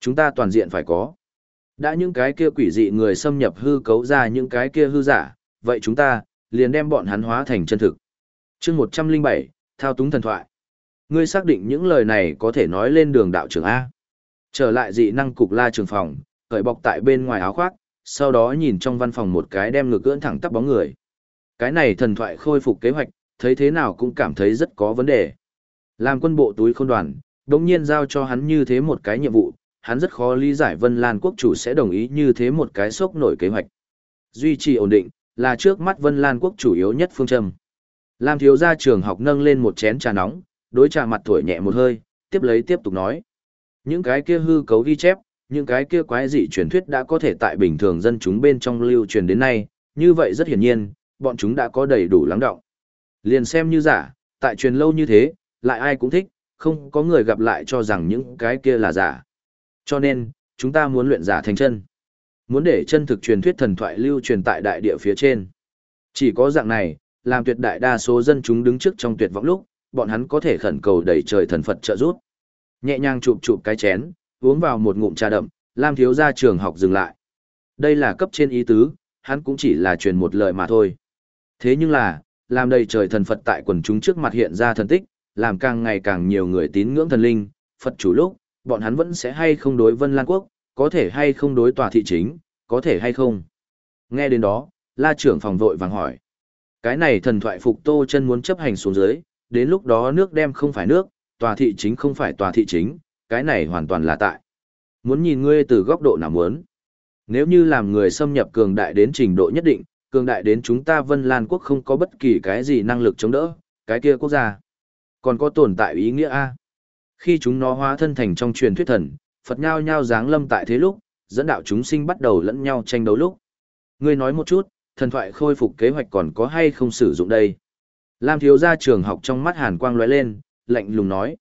chúng ta toàn diện phải có. Đã những cái kia quỷ dị người xâm nhập hư cấu ra những cái kia hư giả, vậy chúng ta, liền đem bọn hắn hóa thành chân thực. chương 107, thao túng thần thoại. Ngươi xác định những lời này có thể nói lên đường đạo trưởng A. Trở lại dị năng cục la trường phòng, cởi bọc tại bên ngoài áo khoác, sau đó nhìn trong văn phòng một cái đem ngược cưỡn thẳng tắp bóng người. Cái này thần thoại khôi phục kế hoạch, thấy thế nào cũng cảm thấy rất có vấn đề. Làm quân bộ túi khôn đoàn, đống nhiên giao cho hắn như thế một cái nhiệm vụ, hắn rất khó lý giải Vân Lan quốc chủ sẽ đồng ý như thế một cái sốc nổi kế hoạch. Duy trì ổn định, là trước mắt Vân Lan quốc chủ yếu nhất phương châm. Lam thiếu gia trường học nâng lên một chén trà nóng, đối trà mặt tuổi nhẹ một hơi, tiếp lấy tiếp tục nói. Những cái kia hư cấu ghi chép, những cái kia quái dị truyền thuyết đã có thể tại bình thường dân chúng bên trong lưu truyền đến nay, như vậy rất hiển nhiên, bọn chúng đã có đầy đủ lắng động. Liền xem như giả, tại truyền lâu như thế, lại ai cũng thích, không có người gặp lại cho rằng những cái kia là giả. Cho nên, chúng ta muốn luyện giả thành chân. Muốn để chân thực truyền thuyết thần thoại lưu truyền tại đại địa phía trên. Chỉ có dạng này, làm tuyệt đại đa số dân chúng đứng trước trong tuyệt vọng lúc, bọn hắn có thể khẩn cầu đẩy trời thần Phật trợ giúp. Nhẹ nhàng chụp chụp cái chén, uống vào một ngụm trà đậm, Lam thiếu gia trường học dừng lại. Đây là cấp trên ý tứ, hắn cũng chỉ là truyền một lời mà thôi. Thế nhưng là, làm đầy trời thần Phật tại quần chúng trước mặt hiện ra thần tích, làm càng ngày càng nhiều người tín ngưỡng thần linh, Phật chủ lúc, bọn hắn vẫn sẽ hay không đối Vân Lan Quốc, có thể hay không đối tòa thị chính, có thể hay không. Nghe đến đó, la trưởng phòng vội vàng hỏi. Cái này thần thoại phục tô chân muốn chấp hành xuống dưới, đến lúc đó nước đem không phải nước, tòa thị chính không phải tòa thị chính, cái này hoàn toàn là tại. Muốn nhìn ngươi từ góc độ nào muốn. Nếu như làm người xâm nhập cường đại đến trình độ nhất định, cường đại đến chúng ta Vân Lan quốc không có bất kỳ cái gì năng lực chống đỡ, cái kia quốc gia. Còn có tồn tại ý nghĩa A. Khi chúng nó hóa thân thành trong truyền thuyết thần, Phật nhao nhao giáng lâm tại thế lúc, dẫn đạo chúng sinh bắt đầu lẫn nhau tranh đấu lúc. Ngươi nói một chút, thần thoại khôi phục kế hoạch còn có hay không sử dụng đây? Lam thiếu gia trường học trong mắt hàn quang lóe lên, lạnh lùng nói.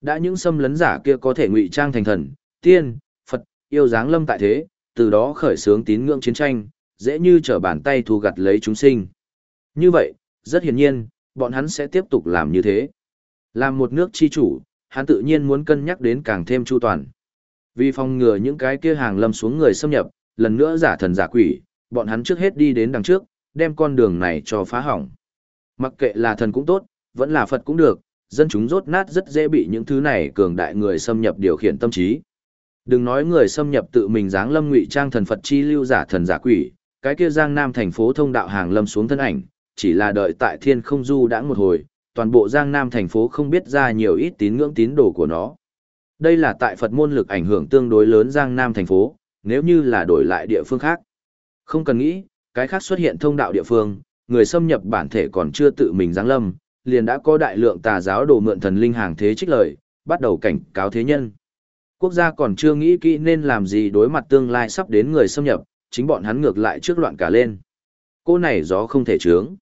Đã những xâm lấn giả kia có thể ngụy trang thành thần, tiên, Phật, yêu dáng lâm tại thế, từ đó khởi xướng tín ngưỡng chiến tranh, dễ như trở bàn tay thu gặt lấy chúng sinh. Như vậy, rất hiển nhiên, bọn hắn sẽ tiếp tục làm như thế. Làm một nước chi chủ, hắn tự nhiên muốn cân nhắc đến càng thêm chu toàn. Vì phòng ngừa những cái kia hàng lâm xuống người xâm nhập, lần nữa giả thần giả quỷ, bọn hắn trước hết đi đến đằng trước, đem con đường này cho phá hỏng. Mặc kệ là thần cũng tốt, vẫn là Phật cũng được, dân chúng rốt nát rất dễ bị những thứ này cường đại người xâm nhập điều khiển tâm trí. Đừng nói người xâm nhập tự mình dáng lâm ngụy trang thần Phật chi lưu giả thần giả quỷ, cái kia Giang Nam thành phố thông đạo hàng lâm xuống thân ảnh, chỉ là đợi tại thiên không du đã một hồi, toàn bộ Giang Nam thành phố không biết ra nhiều ít tín ngưỡng tín đồ của nó. Đây là tại Phật môn lực ảnh hưởng tương đối lớn Giang Nam thành phố, nếu như là đổi lại địa phương khác. Không cần nghĩ, cái khác xuất hiện thông đạo địa phương, người xâm nhập bản thể còn chưa tự mình giáng lâm, liền đã có đại lượng tà giáo đồ mượn thần linh hàng thế trích lời, bắt đầu cảnh cáo thế nhân. Quốc gia còn chưa nghĩ kỹ nên làm gì đối mặt tương lai sắp đến người xâm nhập, chính bọn hắn ngược lại trước loạn cả lên. Cô này gió không thể chướng.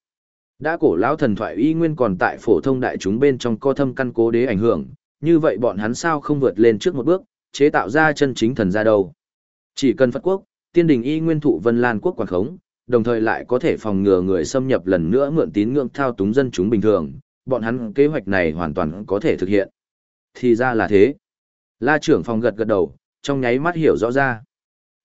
Đã cổ lão thần thoại y nguyên còn tại phổ thông đại chúng bên trong co thâm căn cố đế ảnh hưởng, như vậy bọn hắn sao không vượt lên trước một bước, chế tạo ra chân chính thần ra đâu. Chỉ cần Phật quốc, tiên đình y nguyên thụ Vân Lan quốc quản khống, đồng thời lại có thể phòng ngừa người xâm nhập lần nữa mượn tín ngưỡng thao túng dân chúng bình thường, bọn hắn kế hoạch này hoàn toàn có thể thực hiện. Thì ra là thế. La trưởng phòng gật gật đầu, trong nháy mắt hiểu rõ ra.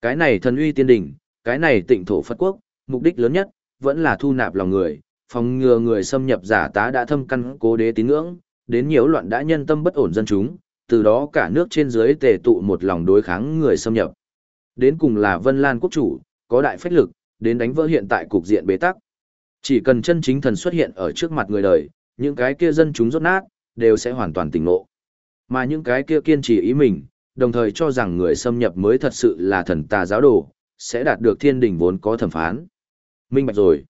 Cái này thần uy tiên đình cái này tịnh thổ Phật quốc, mục đích lớn nhất, vẫn là thu nạp lòng người, phòng ngừa người xâm nhập giả tá đã thâm căn cố đế tín ngưỡng, đến nhiễu loạn đã nhân tâm bất ổn dân chúng, từ đó cả nước trên dưới tề tụ một lòng đối kháng người xâm nhập. Đến cùng là Vân Lan quốc chủ, có đại phách lực, đến đánh vỡ hiện tại cục diện bế tắc. Chỉ cần chân chính thần xuất hiện ở trước mặt người đời, những cái kia dân chúng rốt nát, đều sẽ hoàn toàn tỉnh ngộ. Mà những cái kia kiên trì ý mình, đồng thời cho rằng người xâm nhập mới thật sự là thần tà giáo đồ, sẽ đạt được thiên đình vốn có thẩm phán. Minh bạch rồi.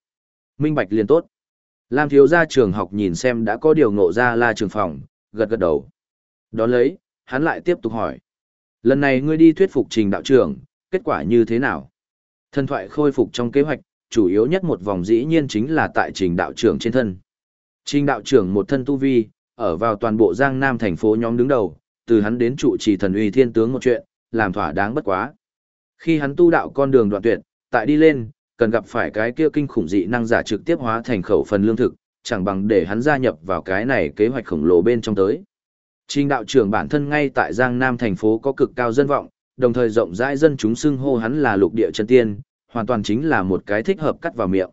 Minh bạch liền tốt. Lam thiếu gia trường học nhìn xem đã có điều ngộ ra la trường phòng, gật gật đầu. Đón lấy, hắn lại tiếp tục hỏi. Lần này ngươi đi thuyết phục trình đạo trưởng, kết quả như thế nào? Thần thoại khôi phục trong kế hoạch, chủ yếu nhất một vòng dĩ nhiên chính là tại trình đạo trưởng trên thân. Trình đạo trưởng một thân tu vi, ở vào toàn bộ Giang Nam thành phố nhóm đứng đầu, từ hắn đến trụ trì thần uy thiên tướng một chuyện, làm thỏa đáng bất quá. Khi hắn tu đạo con đường đoạn tuyệt, tại đi lên, cần gặp phải cái kia kinh khủng dị năng giả trực tiếp hóa thành khẩu phần lương thực, chẳng bằng để hắn gia nhập vào cái này kế hoạch khổng lồ bên trong tới. Trình đạo trưởng bản thân ngay tại Giang Nam thành phố có cực cao dân vọng, đồng thời rộng rãi dân chúng xưng hô hắn là lục địa chân tiên, hoàn toàn chính là một cái thích hợp cắt vào miệng.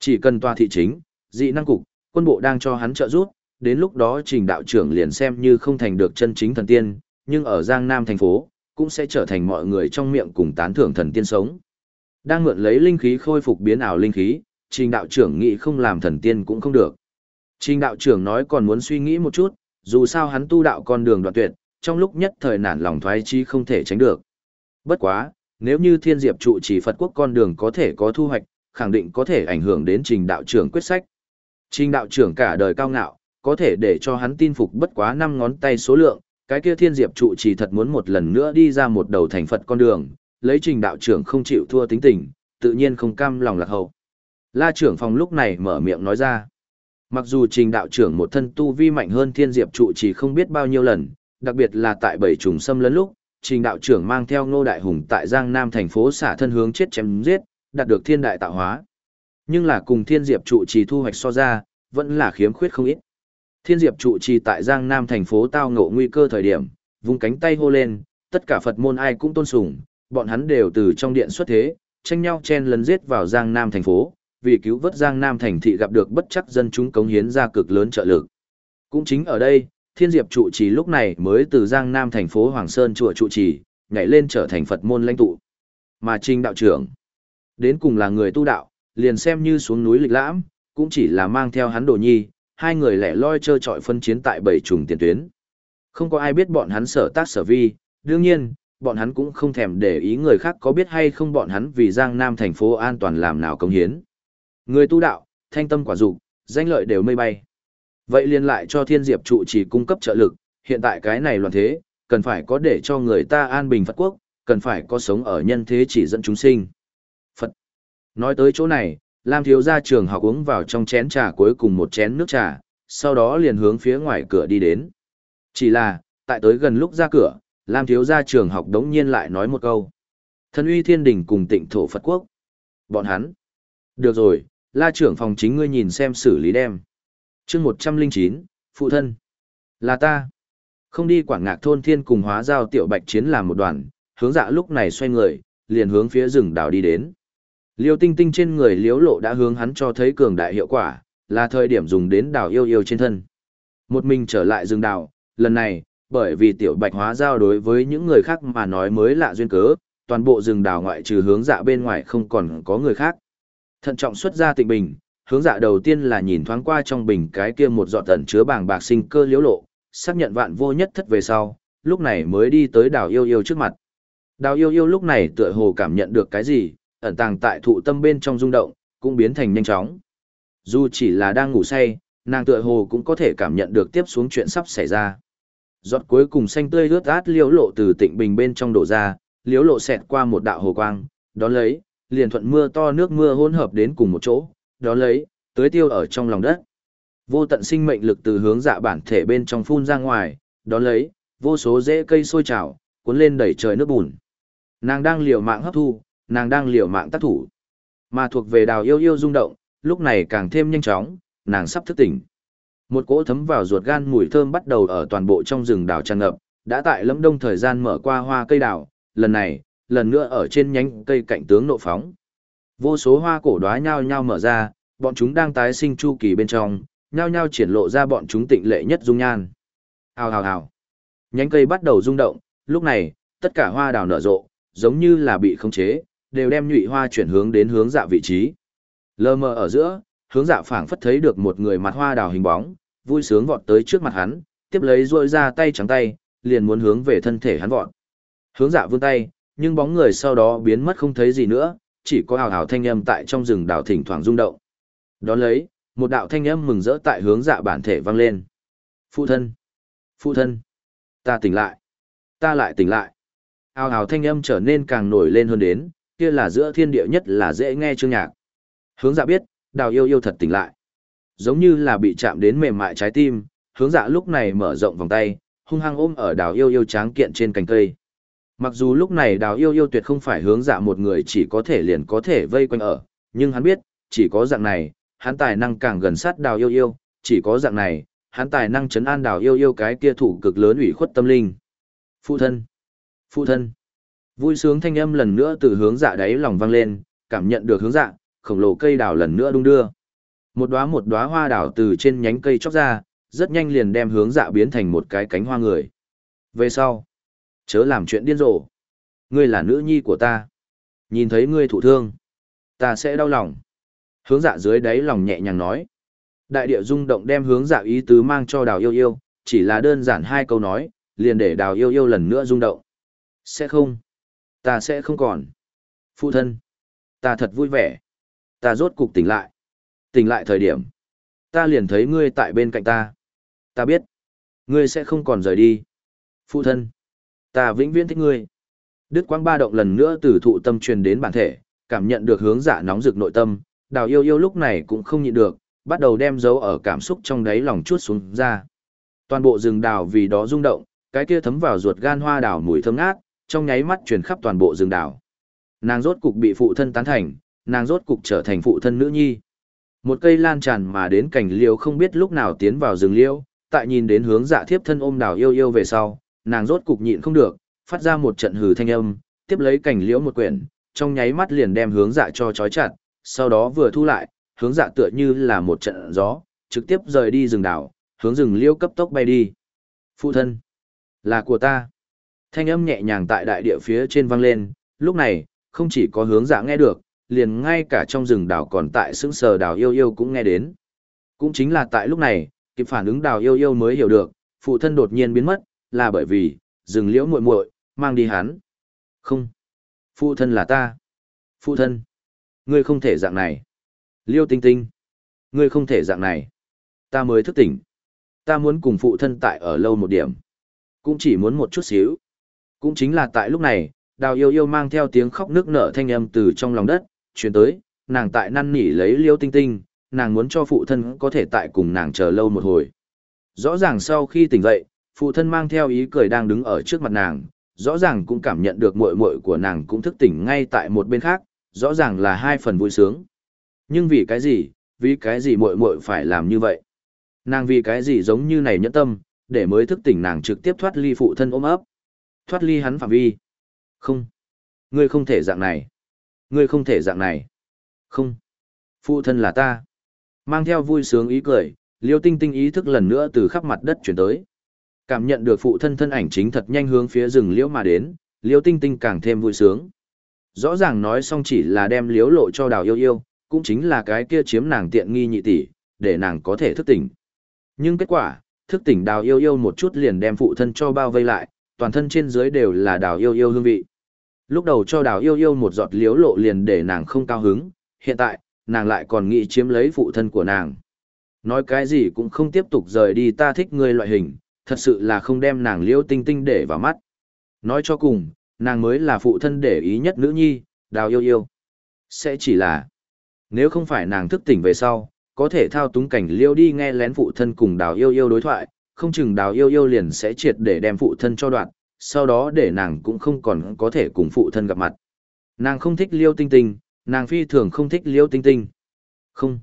Chỉ cần tòa thị chính, dị năng cục, quân bộ đang cho hắn trợ giúp, đến lúc đó trình đạo trưởng liền xem như không thành được chân chính thần tiên, nhưng ở Giang Nam thành phố, cũng sẽ trở thành mọi người trong miệng cùng tán thưởng thần tiên sống. Đang mượn lấy linh khí khôi phục biến ảo linh khí, trình đạo trưởng nghĩ không làm thần tiên cũng không được. Trình đạo trưởng nói còn muốn suy nghĩ một chút, dù sao hắn tu đạo con đường đoạn tuyệt, trong lúc nhất thời nản lòng thoái chi không thể tránh được. Bất quá, nếu như thiên diệp trụ chỉ Phật quốc con đường có thể có thu hoạch, khẳng định có thể ảnh hưởng đến trình đạo trưởng quyết sách. Trình đạo trưởng cả đời cao ngạo, có thể để cho hắn tin phục bất quá năm ngón tay số lượng, cái kia thiên diệp trụ chỉ thật muốn một lần nữa đi ra một đầu thành Phật con đường, lấy trình đạo trưởng không chịu thua tính tình, tự nhiên không cam lòng lạc hậu. La trưởng phòng lúc này mở miệng nói ra. Mặc dù trình đạo trưởng một thân tu vi mạnh hơn thiên diệp trụ chỉ không biết bao nhiêu lần, đặc biệt là tại bảy trùng xâm lấn lúc, trình đạo trưởng mang theo ngô đại hùng tại Giang Nam thành phố xả thân hướng chết chém giết, đạt được thiên đại tạo hóa. Nhưng là cùng thiên diệp trụ trì thu hoạch so ra, vẫn là khiếm khuyết không ít. Thiên diệp trụ trì tại Giang Nam thành phố tao ngộ nguy cơ thời điểm, vung cánh tay hô lên, tất cả Phật môn ai cũng tôn sùng, bọn hắn đều từ trong điện xuất thế, tranh nhau chen lấn giết vào Giang Nam thành phố, vì cứu vớt Giang Nam thành thị gặp được bất chắc dân chúng cống hiến ra cực lớn trợ lực. Cũng chính ở đây, Thiên Diệp trụ trì lúc này mới từ Giang Nam thành phố Hoàng Sơn chùa trụ trì, nhảy lên trở thành Phật môn lãnh tụ. Mà Trình đạo trưởng, đến cùng là người tu đạo, liền xem như xuống núi lịch lãm, cũng chỉ là mang theo hắn đồ nhi, hai người lẻ loi chơi trọi phân chiến tại bảy trùng tiền tuyến. Không có ai biết bọn hắn sở tác sở vi, đương nhiên, bọn hắn cũng không thèm để ý người khác có biết hay không bọn hắn vì Giang Nam thành phố an toàn làm nào công hiến. Người tu đạo, thanh tâm quả dục, danh lợi đều mây bay. Vậy liền lại cho thiên diệp trụ chỉ cung cấp trợ lực, hiện tại cái này loạn thế, cần phải có để cho người ta an bình Phật quốc, cần phải có sống ở nhân thế chỉ dẫn chúng sinh. Phật. Nói tới chỗ này, Lam thiếu gia trường học uống vào trong chén trà cuối cùng một chén nước trà, sau đó liền hướng phía ngoài cửa đi đến. Chỉ là, tại tới gần lúc ra cửa, Lam thiếu gia trường học đống nhiên lại nói một câu. Thân uy thiên đình cùng tịnh thổ Phật quốc. Bọn hắn. Được rồi, la trưởng phòng chính ngươi nhìn xem xử lý đem. chương 109, phụ thân. Là ta. Không đi quảng ngạc thôn thiên cùng hóa giao tiểu bạch chiến làm một đoàn, hướng dạ lúc này xoay người, liền hướng phía rừng đảo đi đến. Liêu tinh tinh trên người liếu lộ đã hướng hắn cho thấy cường đại hiệu quả, là thời điểm dùng đến đảo yêu yêu trên thân. Một mình trở lại rừng đảo, lần này, bởi vì tiểu bạch hóa giao đối với những người khác mà nói mới lạ duyên cớ, toàn bộ rừng đào ngoại trừ hướng dạ bên ngoài không còn có người khác. Thận trọng xuất ra tịnh bình, hướng dạ đầu tiên là nhìn thoáng qua trong bình cái kia một giọt tần chứa bàng bạc sinh cơ liễu lộ, xác nhận vạn vô nhất thất về sau, lúc này mới đi tới đào yêu yêu trước mặt. Đào yêu yêu lúc này tựa hồ cảm nhận được cái gì, ẩn tàng tại thụ tâm bên trong rung động, cũng biến thành nhanh chóng. Dù chỉ là đang ngủ say, nàng tựa hồ cũng có thể cảm nhận được tiếp xuống chuyện sắp xảy ra. Giọt cuối cùng xanh tươi ướt át liễu lộ từ tịnh bình bên trong đổ ra, liễu lộ xẹt qua một đạo hồ quang, đón lấy, liền thuận mưa to nước mưa hỗn hợp đến cùng một chỗ, đón lấy, tưới tiêu ở trong lòng đất. Vô tận sinh mệnh lực từ hướng dạ bản thể bên trong phun ra ngoài, đón lấy, vô số rễ cây sôi trào, cuốn lên đẩy trời nước bùn. Nàng đang liều mạng hấp thu, nàng đang liều mạng tác thủ. Mà thuộc về đào yêu yêu rung động, lúc này càng thêm nhanh chóng, nàng sắp thức tỉnh. Một cỗ thấm vào ruột gan mùi thơm bắt đầu ở toàn bộ trong rừng đào tràn ngập, đã tại lâm đông thời gian mở qua hoa cây đào, lần này, lần nữa ở trên nhánh cây cạnh tướng nộ phóng. Vô số hoa cổ đóa nhao nhao mở ra, bọn chúng đang tái sinh chu kỳ bên trong, nhao nhao triển lộ ra bọn chúng tịnh lệ nhất dung nhan. Hào hào hào. Nhánh cây bắt đầu rung động, lúc này, tất cả hoa đào nở rộ, giống như là bị khống chế, đều đem nhụy hoa chuyển hướng đến hướng dạ vị trí. Lơ mờ ở giữa, hướng dạ phảng phất thấy được một người mặt hoa đào hình bóng, vui sướng vọt tới trước mặt hắn, tiếp lấy rôi ra tay trắng tay, liền muốn hướng về thân thể hắn vọt. Hướng dạ vươn tay, nhưng bóng người sau đó biến mất không thấy gì nữa, chỉ có hào hào thanh âm tại trong rừng đào thỉnh thoảng rung động. Đón lấy, một đạo thanh âm mừng rỡ tại hướng dạ bản thể vang lên. Phụ thân! Phụ thân! Ta tỉnh lại! Ta lại tỉnh lại! Hào hào thanh âm trở nên càng nổi lên hơn đến, kia là giữa thiên địa nhất là dễ nghe chương nhạc. Hướng dạ biết, đào yêu yêu thật tỉnh lại. Giống như là bị chạm đến mềm mại trái tim, hướng dạ lúc này mở rộng vòng tay, hung hăng ôm ở đào yêu yêu tráng kiện trên cành cây. Mặc dù lúc này đào yêu yêu tuyệt không phải hướng dạ một người chỉ có thể liền có thể vây quanh ở, nhưng hắn biết, chỉ có dạng này, hắn tài năng càng gần sát đào yêu yêu, chỉ có dạng này, hắn tài năng chấn an đào yêu yêu cái kia thủ cực lớn ủy khuất tâm linh. Phụ thân! Phụ thân! Vui sướng thanh âm lần nữa từ hướng dạ đáy lòng vang lên, cảm nhận được hướng dạ, khổng lồ cây đào lần nữa đung đưa. Một đóa một đóa hoa đào từ trên nhánh cây chóc ra, rất nhanh liền đem hướng dạ biến thành một cái cánh hoa người. Về sau, chớ làm chuyện điên rồ. Ngươi là nữ nhi của ta. Nhìn thấy ngươi thụ thương, ta sẽ đau lòng. Hướng dạ dưới đáy lòng nhẹ nhàng nói. Đại địa rung động đem hướng dạ ý tứ mang cho đào yêu yêu, chỉ là đơn giản hai câu nói, liền để đào yêu yêu lần nữa rung động. Sẽ không. Ta sẽ không còn. Phụ thân. Ta thật vui vẻ. Ta rốt cục tỉnh lại. Tỉnh lại thời điểm. Ta liền thấy ngươi tại bên cạnh ta. Ta biết. Ngươi sẽ không còn rời đi. Phụ thân. Ta vĩnh viễn thích ngươi. Đức quang ba động lần nữa từ thụ tâm truyền đến bản thể, cảm nhận được hướng giả nóng rực nội tâm, đào yêu yêu lúc này cũng không nhịn được, bắt đầu đem dấu ở cảm xúc trong đáy lòng chuốt xuống ra. Toàn bộ rừng đào vì đó rung động, cái kia thấm vào ruột gan hoa đào mùi thơm ngát, trong nháy mắt truyền khắp toàn bộ rừng đào. Nàng rốt cục bị phụ thân tán thành, nàng rốt cục trở thành phụ thân nữ nhi. Một cây lan tràn mà đến cảnh liêu không biết lúc nào tiến vào rừng liêu, tại nhìn đến hướng dạ thiếp thân ôm đào yêu yêu về sau, nàng rốt cục nhịn không được, phát ra một trận hừ thanh âm, tiếp lấy cảnh liễu một quyển, trong nháy mắt liền đem hướng dạ cho chói chặt, sau đó vừa thu lại, hướng dạ tựa như là một trận gió, trực tiếp rời đi rừng đảo, hướng rừng liễu cấp tốc bay đi. Phụ thân, là của ta. Thanh âm nhẹ nhàng tại đại địa phía trên vang lên, lúc này, không chỉ có hướng dạ nghe được, liền ngay cả trong rừng đảo còn tại sững sờ đảo yêu yêu cũng nghe đến. Cũng chính là tại lúc này, kịp phản ứng đảo yêu yêu mới hiểu được, phụ thân đột nhiên biến mất, là bởi vì, rừng liễu muội muội mang đi hắn. Không. Phụ thân là ta. Phụ thân. Ngươi không thể dạng này. Liêu tinh tinh. Ngươi không thể dạng này. Ta mới thức tỉnh. Ta muốn cùng phụ thân tại ở lâu một điểm. Cũng chỉ muốn một chút xíu. Cũng chính là tại lúc này, đào yêu yêu mang theo tiếng khóc nước nở thanh âm từ trong lòng đất, chuyển tới, nàng tại năn nỉ lấy liêu tinh tinh, nàng muốn cho phụ thân có thể tại cùng nàng chờ lâu một hồi. Rõ ràng sau khi tỉnh dậy, phụ thân mang theo ý cười đang đứng ở trước mặt nàng, rõ ràng cũng cảm nhận được muội muội của nàng cũng thức tỉnh ngay tại một bên khác, rõ ràng là hai phần vui sướng. Nhưng vì cái gì, vì cái gì muội muội phải làm như vậy? Nàng vì cái gì giống như này nhẫn tâm, để mới thức tỉnh nàng trực tiếp thoát ly phụ thân ôm ấp. Thoát ly hắn phạm vi. Không. Ngươi không thể dạng này. Ngươi không thể dạng này. Không. Phụ thân là ta. Mang theo vui sướng ý cười, liêu tinh tinh ý thức lần nữa từ khắp mặt đất chuyển tới. Cảm nhận được phụ thân thân ảnh chính thật nhanh hướng phía rừng liễu mà đến, liêu tinh tinh càng thêm vui sướng. Rõ ràng nói xong chỉ là đem liễu lộ cho đào yêu yêu, cũng chính là cái kia chiếm nàng tiện nghi nhị tỷ, để nàng có thể thức tỉnh. Nhưng kết quả, thức tỉnh đào yêu yêu một chút liền đem phụ thân cho bao vây lại, toàn thân trên dưới đều là đào yêu yêu hương vị. Lúc đầu cho đào yêu yêu một giọt liếu lộ liền để nàng không cao hứng, hiện tại, nàng lại còn nghĩ chiếm lấy phụ thân của nàng. Nói cái gì cũng không tiếp tục rời đi ta thích ngươi loại hình, thật sự là không đem nàng liêu tinh tinh để vào mắt. Nói cho cùng, nàng mới là phụ thân để ý nhất nữ nhi, đào yêu yêu. Sẽ chỉ là, nếu không phải nàng thức tỉnh về sau, có thể thao túng cảnh liêu đi nghe lén phụ thân cùng đào yêu yêu đối thoại, không chừng đào yêu yêu liền sẽ triệt để đem phụ thân cho đoạn, sau đó để nàng cũng không còn có thể cùng phụ thân gặp mặt. Nàng không thích liêu tinh tinh, nàng phi thường không thích liêu tinh tinh. Không.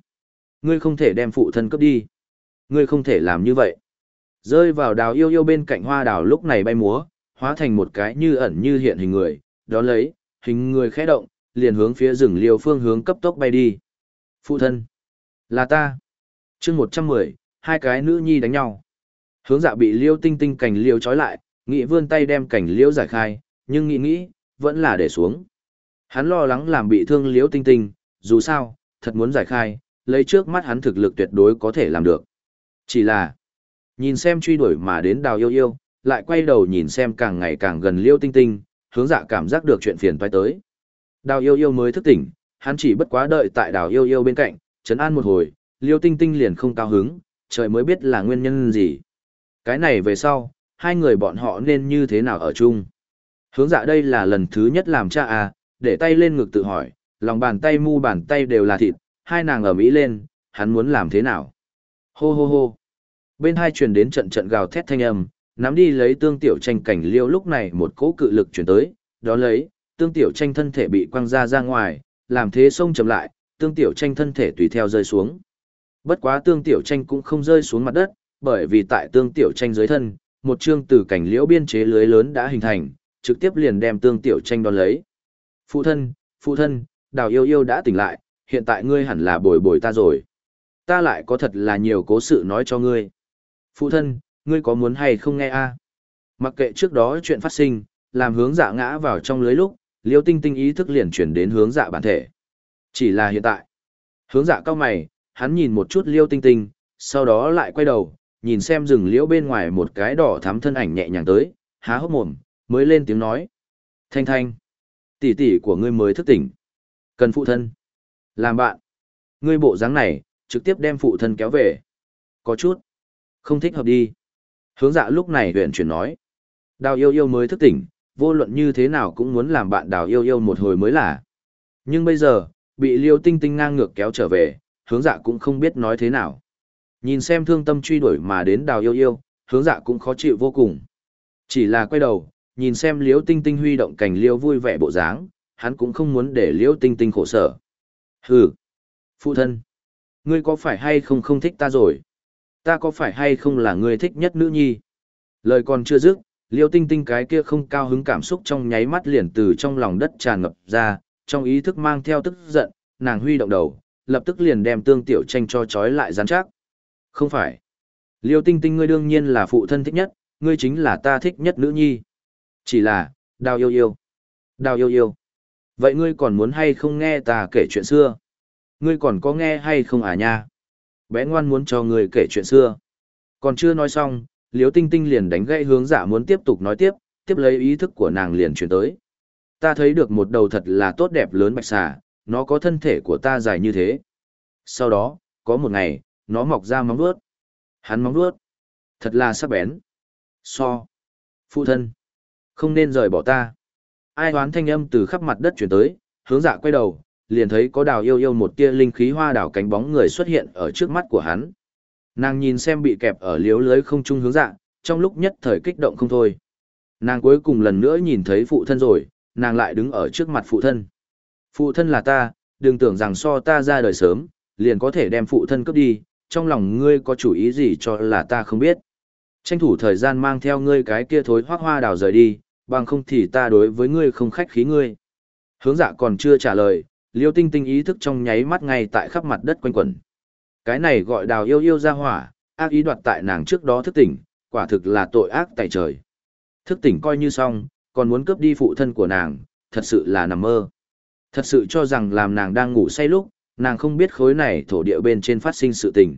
Ngươi không thể đem phụ thân cướp đi. Ngươi không thể làm như vậy. Rơi vào đào yêu yêu bên cạnh hoa đào lúc này bay múa, hóa thành một cái như ẩn như hiện hình người, đó lấy, hình người khẽ động, liền hướng phía rừng liêu phương hướng cấp tốc bay đi. Phụ thân. Là ta. chương 110, hai cái nữ nhi đánh nhau. Hướng dạ bị liêu tinh tinh cành liêu trói lại, Nghị vươn tay đem cảnh liễu giải khai, nhưng nghĩ nghĩ, vẫn là để xuống. Hắn lo lắng làm bị thương liễu tinh tinh, dù sao, thật muốn giải khai, lấy trước mắt hắn thực lực tuyệt đối có thể làm được. Chỉ là, nhìn xem truy đuổi mà đến đào yêu yêu, lại quay đầu nhìn xem càng ngày càng gần liêu tinh tinh, hướng dạ cảm giác được chuyện phiền toái tới. Đào yêu yêu mới thức tỉnh, hắn chỉ bất quá đợi tại đào yêu yêu bên cạnh, chấn an một hồi, liêu tinh tinh liền không cao hứng, trời mới biết là nguyên nhân gì. Cái này về sau, hai người bọn họ nên như thế nào ở chung. Hướng dạ đây là lần thứ nhất làm cha à, để tay lên ngực tự hỏi, lòng bàn tay mu bàn tay đều là thịt, hai nàng ở Mỹ lên, hắn muốn làm thế nào. Hô hô hô. Bên hai truyền đến trận trận gào thét thanh âm, nắm đi lấy tương tiểu tranh cảnh liêu lúc này một cỗ cự lực chuyển tới, đó lấy, tương tiểu tranh thân thể bị quăng ra ra ngoài, làm thế sông chậm lại, tương tiểu tranh thân thể tùy theo rơi xuống. Bất quá tương tiểu tranh cũng không rơi xuống mặt đất, bởi vì tại tương tiểu tranh dưới thân, một chương từ cảnh liễu biên chế lưới lớn đã hình thành, trực tiếp liền đem tương tiểu tranh đón lấy. Phụ thân, phụ thân, đào yêu yêu đã tỉnh lại, hiện tại ngươi hẳn là bồi bồi ta rồi. Ta lại có thật là nhiều cố sự nói cho ngươi. Phụ thân, ngươi có muốn hay không nghe a? Mặc kệ trước đó chuyện phát sinh, làm hướng dạ ngã vào trong lưới lúc, liêu tinh tinh ý thức liền chuyển đến hướng dạ bản thể. Chỉ là hiện tại. Hướng dạ cao mày, hắn nhìn một chút liêu tinh tinh, sau đó lại quay đầu, nhìn xem rừng liễu bên ngoài một cái đỏ thắm thân ảnh nhẹ nhàng tới, há hốc mồm, mới lên tiếng nói. Thanh thanh, tỷ tỷ của ngươi mới thức tỉnh. Cần phụ thân. Làm bạn. Ngươi bộ dáng này, trực tiếp đem phụ thân kéo về. Có chút. Không thích hợp đi. Hướng dạ lúc này huyện chuyển nói. Đào yêu yêu mới thức tỉnh, vô luận như thế nào cũng muốn làm bạn đào yêu yêu một hồi mới là. Nhưng bây giờ, bị liêu tinh tinh ngang ngược kéo trở về, hướng dạ cũng không biết nói thế nào. Nhìn xem thương tâm truy đuổi mà đến đào yêu yêu, hướng dạ cũng khó chịu vô cùng. Chỉ là quay đầu, nhìn xem liễu tinh tinh huy động cảnh liêu vui vẻ bộ dáng, hắn cũng không muốn để liễu tinh tinh khổ sở. Hừ, phụ thân, ngươi có phải hay không không thích ta rồi? Ta có phải hay không là ngươi thích nhất nữ nhi? Lời còn chưa dứt, liêu tinh tinh cái kia không cao hứng cảm xúc trong nháy mắt liền từ trong lòng đất tràn ngập ra, trong ý thức mang theo tức giận, nàng huy động đầu, lập tức liền đem tương tiểu tranh cho trói lại rắn chắc. Không phải. Liêu tinh tinh ngươi đương nhiên là phụ thân thích nhất, ngươi chính là ta thích nhất nữ nhi. Chỉ là, đào yêu yêu. Đào yêu yêu. Vậy ngươi còn muốn hay không nghe ta kể chuyện xưa? Ngươi còn có nghe hay không à nha? Bé ngoan muốn cho ngươi kể chuyện xưa. Còn chưa nói xong, liêu tinh tinh liền đánh gãy hướng giả muốn tiếp tục nói tiếp, tiếp lấy ý thức của nàng liền chuyển tới. Ta thấy được một đầu thật là tốt đẹp lớn bạch xà, nó có thân thể của ta dài như thế. Sau đó, có một ngày, nó mọc ra móng vuốt. Hắn móng vuốt, thật là sắc bén. So, phụ thân, không nên rời bỏ ta. Ai hoán thanh âm từ khắp mặt đất chuyển tới, hướng dạ quay đầu, liền thấy có đào yêu yêu một tia linh khí hoa đào cánh bóng người xuất hiện ở trước mắt của hắn. Nàng nhìn xem bị kẹp ở liếu lưới không trung hướng dạ, trong lúc nhất thời kích động không thôi. Nàng cuối cùng lần nữa nhìn thấy phụ thân rồi, nàng lại đứng ở trước mặt phụ thân. Phụ thân là ta, đừng tưởng rằng so ta ra đời sớm, liền có thể đem phụ thân cướp đi, trong lòng ngươi có chủ ý gì cho là ta không biết. Tranh thủ thời gian mang theo ngươi cái kia thối hoác hoa đào rời đi, bằng không thì ta đối với ngươi không khách khí ngươi. Hướng dạ còn chưa trả lời, liêu tinh tinh ý thức trong nháy mắt ngay tại khắp mặt đất quanh quẩn. Cái này gọi đào yêu yêu ra hỏa, ác ý đoạt tại nàng trước đó thức tỉnh, quả thực là tội ác tại trời. Thức tỉnh coi như xong, còn muốn cướp đi phụ thân của nàng, thật sự là nằm mơ. Thật sự cho rằng làm nàng đang ngủ say lúc, nàng không biết khối này thổ địa bên trên phát sinh sự tình.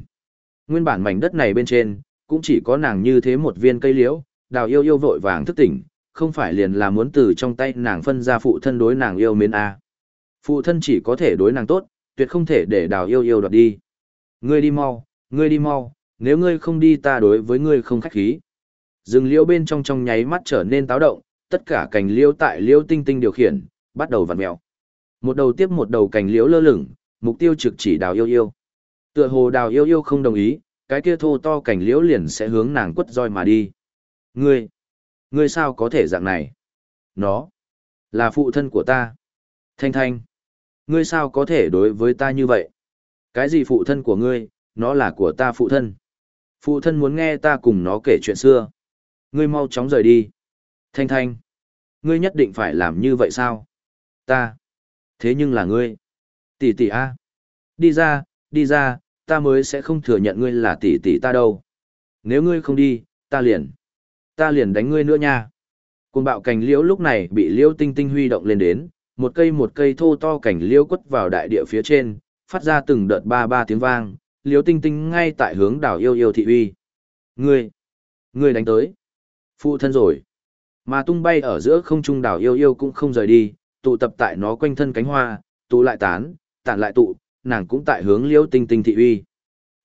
Nguyên bản mảnh đất này bên trên, cũng chỉ có nàng như thế một viên cây liễu, đào yêu yêu vội vàng thức tỉnh, không phải liền là muốn từ trong tay nàng phân ra phụ thân đối nàng yêu mến a. Phụ thân chỉ có thể đối nàng tốt, tuyệt không thể để đào yêu yêu đoạt đi. Ngươi đi mau, ngươi đi mau, nếu ngươi không đi ta đối với ngươi không khách khí. Rừng liễu bên trong trong nháy mắt trở nên táo động, tất cả cành liễu tại liễu tinh tinh điều khiển, bắt đầu vặn mèo. Một đầu tiếp một đầu cành liễu lơ lửng, mục tiêu trực chỉ đào yêu yêu. Tựa hồ đào yêu yêu không đồng ý, cái kia thô to cảnh liễu liền sẽ hướng nàng quất roi mà đi. Ngươi, ngươi sao có thể dạng này? Nó, là phụ thân của ta. Thanh thanh, ngươi sao có thể đối với ta như vậy? Cái gì phụ thân của ngươi, nó là của ta phụ thân. Phụ thân muốn nghe ta cùng nó kể chuyện xưa. Ngươi mau chóng rời đi. Thanh thanh, ngươi nhất định phải làm như vậy sao? Ta, thế nhưng là ngươi. Tỷ tỷ A. Đi ra, đi ra, ta mới sẽ không thừa nhận ngươi là tỷ tỷ ta đâu. Nếu ngươi không đi, ta liền. Ta liền đánh ngươi nữa nha. Cùng bạo cành liễu lúc này bị liễu tinh tinh huy động lên đến, một cây một cây thô to cảnh liễu quất vào đại địa phía trên, phát ra từng đợt ba ba tiếng vang, liễu tinh tinh ngay tại hướng đảo yêu yêu thị uy. Ngươi, ngươi đánh tới. Phụ thân rồi. Mà tung bay ở giữa không trung đảo yêu yêu cũng không rời đi, tụ tập tại nó quanh thân cánh hoa, tụ lại tán, tản lại tụ, nàng cũng tại hướng liêu tinh tinh thị uy.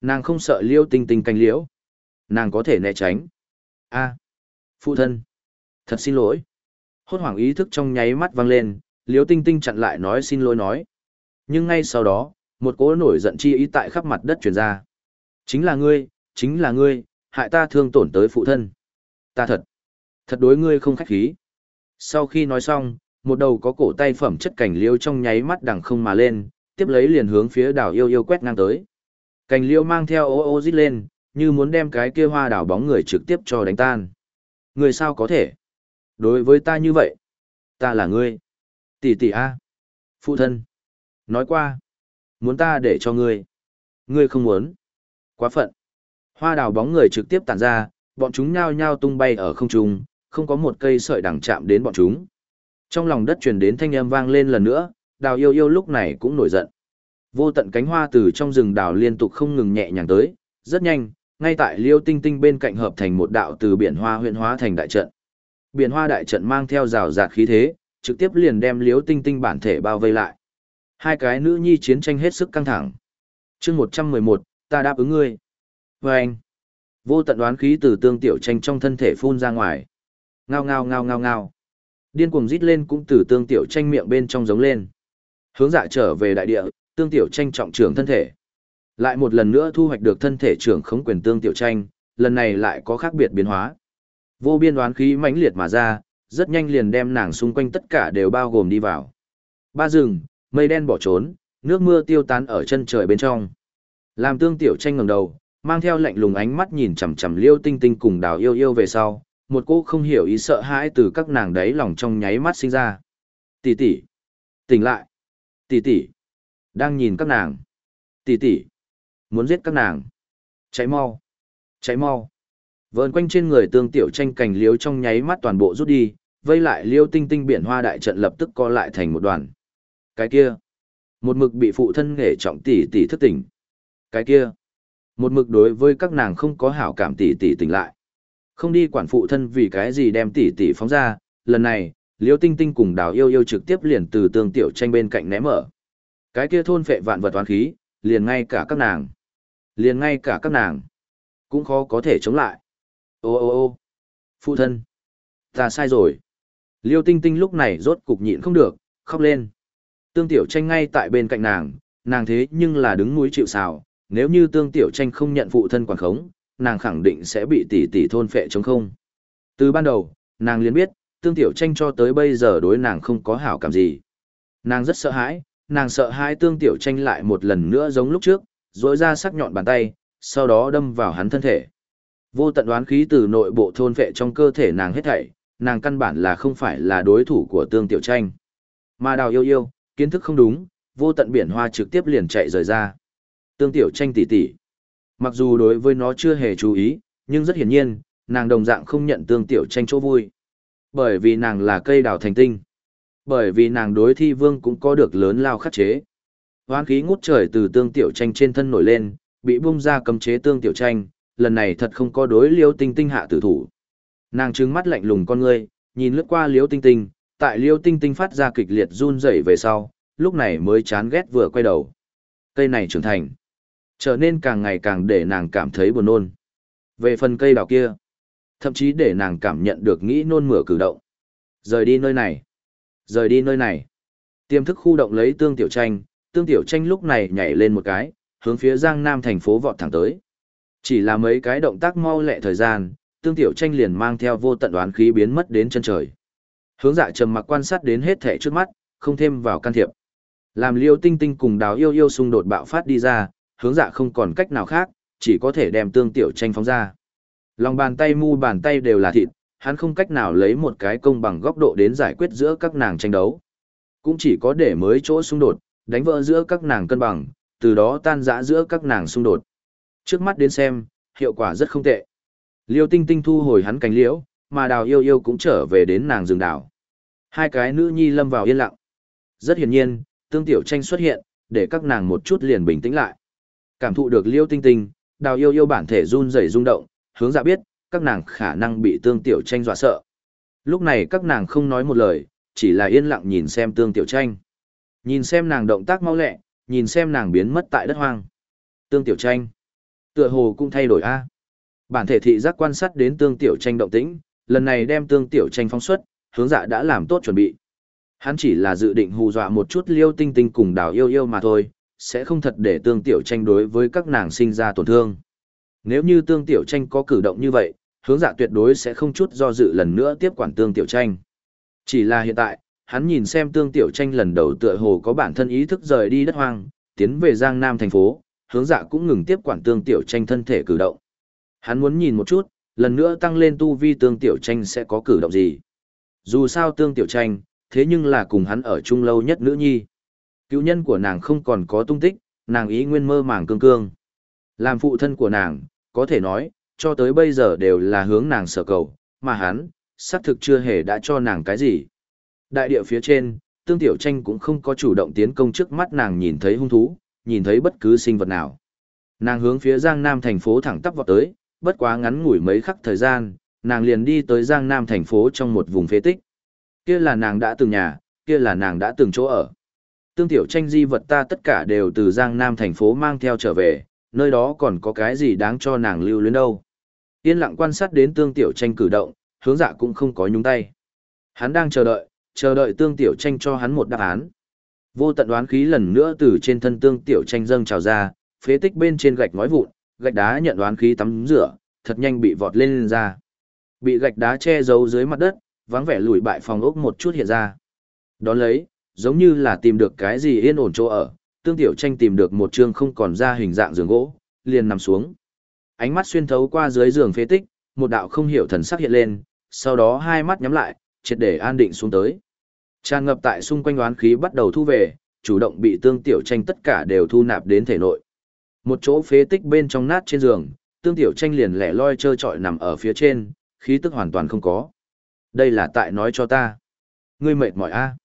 Nàng không sợ liêu tinh tinh canh liễu. Nàng có thể né tránh. a phụ thân. Thật xin lỗi. Hốt hoảng ý thức trong nháy mắt vang lên, liêu tinh tinh chặn lại nói xin lỗi nói. Nhưng ngay sau đó, một cỗ nổi giận chi ý tại khắp mặt đất truyền ra. Chính là ngươi, chính là ngươi, hại ta thương tổn tới phụ thân. Ta thật, thật đối ngươi không khách khí. Sau khi nói xong, một đầu có cổ tay phẩm chất cảnh liêu trong nháy mắt đằng không mà lên, tiếp lấy liền hướng phía đảo yêu yêu quét ngang tới. cành liêu mang theo ô ô rít lên, như muốn đem cái kia hoa đảo bóng người trực tiếp cho đánh tan. Người sao có thể? Đối với ta như vậy, ta là ngươi. Tỷ tỷ a, phụ thân. Nói qua, muốn ta để cho ngươi. Ngươi không muốn. Quá phận. Hoa đào bóng người trực tiếp tản ra, bọn chúng nhao nhao tung bay ở không trung, không có một cây sợi đằng chạm đến bọn chúng. Trong lòng đất truyền đến thanh âm vang lên lần nữa, đào yêu yêu lúc này cũng nổi giận. Vô tận cánh hoa từ trong rừng đào liên tục không ngừng nhẹ nhàng tới, rất nhanh, ngay tại liêu tinh tinh bên cạnh hợp thành một đạo từ biển hoa huyện hóa thành đại trận. Biển hoa đại trận mang theo rào rạt khí thế, trực tiếp liền đem liêu tinh tinh bản thể bao vây lại. Hai cái nữ nhi chiến tranh hết sức căng thẳng. chương một trăm mười một, ta đáp ứng ngươi. Và anh, vô tận đoán khí từ tương tiểu tranh trong thân thể phun ra ngoài. Ngao ngao ngao ngao ngao. Điên cuồng rít lên cũng từ tương tiểu tranh miệng bên trong giống lên. Hướng dạ trở về đại địa, tương tiểu tranh trọng trưởng thân thể. Lại một lần nữa thu hoạch được thân thể trưởng khống quyền tương tiểu tranh, lần này lại có khác biệt biến hóa. Vô biên đoán khí mãnh liệt mà ra, rất nhanh liền đem nàng xung quanh tất cả đều bao gồm đi vào. Ba rừng, mây đen bỏ trốn, nước mưa tiêu tán ở chân trời bên trong. Làm tương tiểu tranh ngẩng đầu, mang theo lạnh lùng ánh mắt nhìn chằm chằm liêu tinh tinh cùng đào yêu yêu về sau, một cô không hiểu ý sợ hãi từ các nàng đấy lòng trong nháy mắt sinh ra. Tỷ tỷ, tỉnh lại. Tỷ tỷ, đang nhìn các nàng. Tỷ tỷ, muốn giết các nàng. Cháy mau, cháy mau. Vờn quanh trên người tương tiểu tranh cành liếu trong nháy mắt toàn bộ rút đi, vây lại liêu tinh tinh biển hoa đại trận lập tức co lại thành một đoàn. Cái kia, một mực bị phụ thân nghề trọng tỷ tỷ thức tỉnh. Cái kia, một mực đối với các nàng không có hảo cảm tỷ tỷ tỉnh lại. Không đi quản phụ thân vì cái gì đem tỷ tỷ phóng ra, lần này, Liêu Tinh Tinh cùng Đào Yêu Yêu trực tiếp liền từ tương tiểu tranh bên cạnh ném mở. Cái kia thôn phệ vạn vật toán khí, liền ngay cả các nàng. Liền ngay cả các nàng. Cũng khó có thể chống lại. Ô ô ô phụ thân. Ta sai rồi. Liêu Tinh Tinh lúc này rốt cục nhịn không được, khóc lên. Tương tiểu tranh ngay tại bên cạnh nàng, nàng thế nhưng là đứng núi chịu sào, nếu như tương tiểu tranh không nhận phụ thân quản khống, nàng khẳng định sẽ bị tỷ tỷ thôn phệ chống không. Từ ban đầu, nàng liền biết, tương tiểu tranh cho tới bây giờ đối nàng không có hảo cảm gì. Nàng rất sợ hãi, nàng sợ hãi tương tiểu tranh lại một lần nữa giống lúc trước, rỗi ra sắc nhọn bàn tay, sau đó đâm vào hắn thân thể. Vô tận đoán khí từ nội bộ thôn vệ trong cơ thể nàng hết thảy, nàng căn bản là không phải là đối thủ của tương tiểu tranh. Mà đào yêu yêu, kiến thức không đúng, vô tận biển hoa trực tiếp liền chạy rời ra. Tương tiểu tranh tỉ tỉ. Mặc dù đối với nó chưa hề chú ý, nhưng rất hiển nhiên, nàng đồng dạng không nhận tương tiểu tranh chỗ vui. Bởi vì nàng là cây đào thành tinh. Bởi vì nàng đối thi vương cũng có được lớn lao khắc chế. Hoán khí ngút trời từ tương tiểu tranh trên thân nổi lên, bị bung ra cấm chế tương tiểu tranh, lần này thật không có đối liêu tinh tinh hạ tử thủ. Nàng trừng mắt lạnh lùng con ngươi, nhìn lướt qua liêu tinh tinh, tại liêu tinh tinh phát ra kịch liệt run rẩy về sau, lúc này mới chán ghét vừa quay đầu. Cây này trưởng thành, trở nên càng ngày càng để nàng cảm thấy buồn nôn. Về phần cây đào kia, thậm chí để nàng cảm nhận được nghĩ nôn mửa cử động. Rời đi nơi này, rời đi nơi này. Tiềm thức khu động lấy tương tiểu tranh, tương tiểu tranh lúc này nhảy lên một cái, hướng phía giang nam thành phố vọt thẳng tới. Chỉ là mấy cái động tác mau lẹ thời gian, tương tiểu tranh liền mang theo vô tận đoán khí biến mất đến chân trời. Hướng dạ trầm mặc quan sát đến hết thể trước mắt, không thêm vào can thiệp. Làm liêu tinh tinh cùng đào yêu yêu xung đột bạo phát đi ra, hướng dạ không còn cách nào khác, chỉ có thể đem tương tiểu tranh phóng ra. Lòng bàn tay mu bàn tay đều là thịt, hắn không cách nào lấy một cái công bằng góc độ đến giải quyết giữa các nàng tranh đấu. Cũng chỉ có để mới chỗ xung đột, đánh vỡ giữa các nàng cân bằng, từ đó tan rã giữa các nàng xung đột. Trước mắt đến xem, hiệu quả rất không tệ. Liêu tinh tinh thu hồi hắn cánh liễu, mà đào yêu yêu cũng trở về đến nàng rừng đảo. Hai cái nữ nhi lâm vào yên lặng. Rất hiển nhiên, tương tiểu tranh xuất hiện, để các nàng một chút liền bình tĩnh lại. Cảm thụ được liêu tinh tinh, đào yêu yêu bản thể run rẩy rung động, hướng dạ biết, các nàng khả năng bị tương tiểu tranh dọa sợ. Lúc này các nàng không nói một lời, chỉ là yên lặng nhìn xem tương tiểu tranh. Nhìn xem nàng động tác mau lẹ, nhìn xem nàng biến mất tại đất hoang. Tương tiểu tranh. Tựa hồ cũng thay đổi a. Bản thể thị giác quan sát đến tương tiểu tranh động tĩnh, lần này đem tương tiểu tranh phóng xuất, hướng dạ đã làm tốt chuẩn bị. Hắn chỉ là dự định hù dọa một chút liêu tinh tinh cùng đào yêu yêu mà thôi, sẽ không thật để tương tiểu tranh đối với các nàng sinh ra tổn thương. Nếu như tương tiểu tranh có cử động như vậy, hướng dạ tuyệt đối sẽ không chút do dự lần nữa tiếp quản tương tiểu tranh. Chỉ là hiện tại, hắn nhìn xem tương tiểu tranh lần đầu tựa hồ có bản thân ý thức rời đi đất hoang, tiến về Giang Nam thành phố, hướng dạ cũng ngừng tiếp quản tương tiểu tranh thân thể cử động. Hắn muốn nhìn một chút, lần nữa tăng lên tu vi tương tiểu tranh sẽ có cử động gì. Dù sao tương tiểu tranh, thế nhưng là cùng hắn ở chung lâu nhất nữ nhi. Cứu nhân của nàng không còn có tung tích, nàng ý nguyên mơ màng cương cương. Làm phụ thân của nàng, có thể nói, cho tới bây giờ đều là hướng nàng sở cầu, mà hắn, xác thực chưa hề đã cho nàng cái gì. Đại địa phía trên, tương tiểu tranh cũng không có chủ động tiến công trước mắt nàng nhìn thấy hung thú, nhìn thấy bất cứ sinh vật nào. Nàng hướng phía Giang Nam thành phố thẳng tắp vọt tới, bất quá ngắn ngủi mấy khắc thời gian, nàng liền đi tới Giang Nam thành phố trong một vùng phế tích. Kia là nàng đã từng nhà, kia là nàng đã từng chỗ ở. Tương tiểu tranh di vật ta tất cả đều từ Giang Nam thành phố mang theo trở về, nơi đó còn có cái gì đáng cho nàng lưu luyến đâu. Yên lặng quan sát đến tương tiểu tranh cử động, hướng dạ cũng không có nhúng tay. Hắn đang chờ đợi, chờ đợi tương tiểu tranh cho hắn một đáp án. Vô tận đoán khí lần nữa từ trên thân tương tiểu tranh dâng trào ra, phế tích bên trên gạch ngói vụn, gạch đá nhận đoán khí tắm rửa, thật nhanh bị vọt lên, lên ra. Bị gạch đá che giấu dưới mặt đất, vắng vẻ lùi bại phòng ốc một chút hiện ra. Đón lấy, giống như là tìm được cái gì yên ổn chỗ ở, tương tiểu tranh tìm được một chương không còn ra hình dạng giường gỗ, liền nằm xuống. Ánh mắt xuyên thấu qua dưới giường phế tích, một đạo không hiểu thần sắc hiện lên, sau đó hai mắt nhắm lại, triệt để an định xuống tới. Tràn ngập tại xung quanh oán khí bắt đầu thu về, chủ động bị tương tiểu tranh tất cả đều thu nạp đến thể nội. Một chỗ phế tích bên trong nát trên giường, tương tiểu tranh liền lẻ loi trơ trọi nằm ở phía trên, khí tức hoàn toàn không có. Đây là tại nói cho ta. Ngươi mệt mỏi a.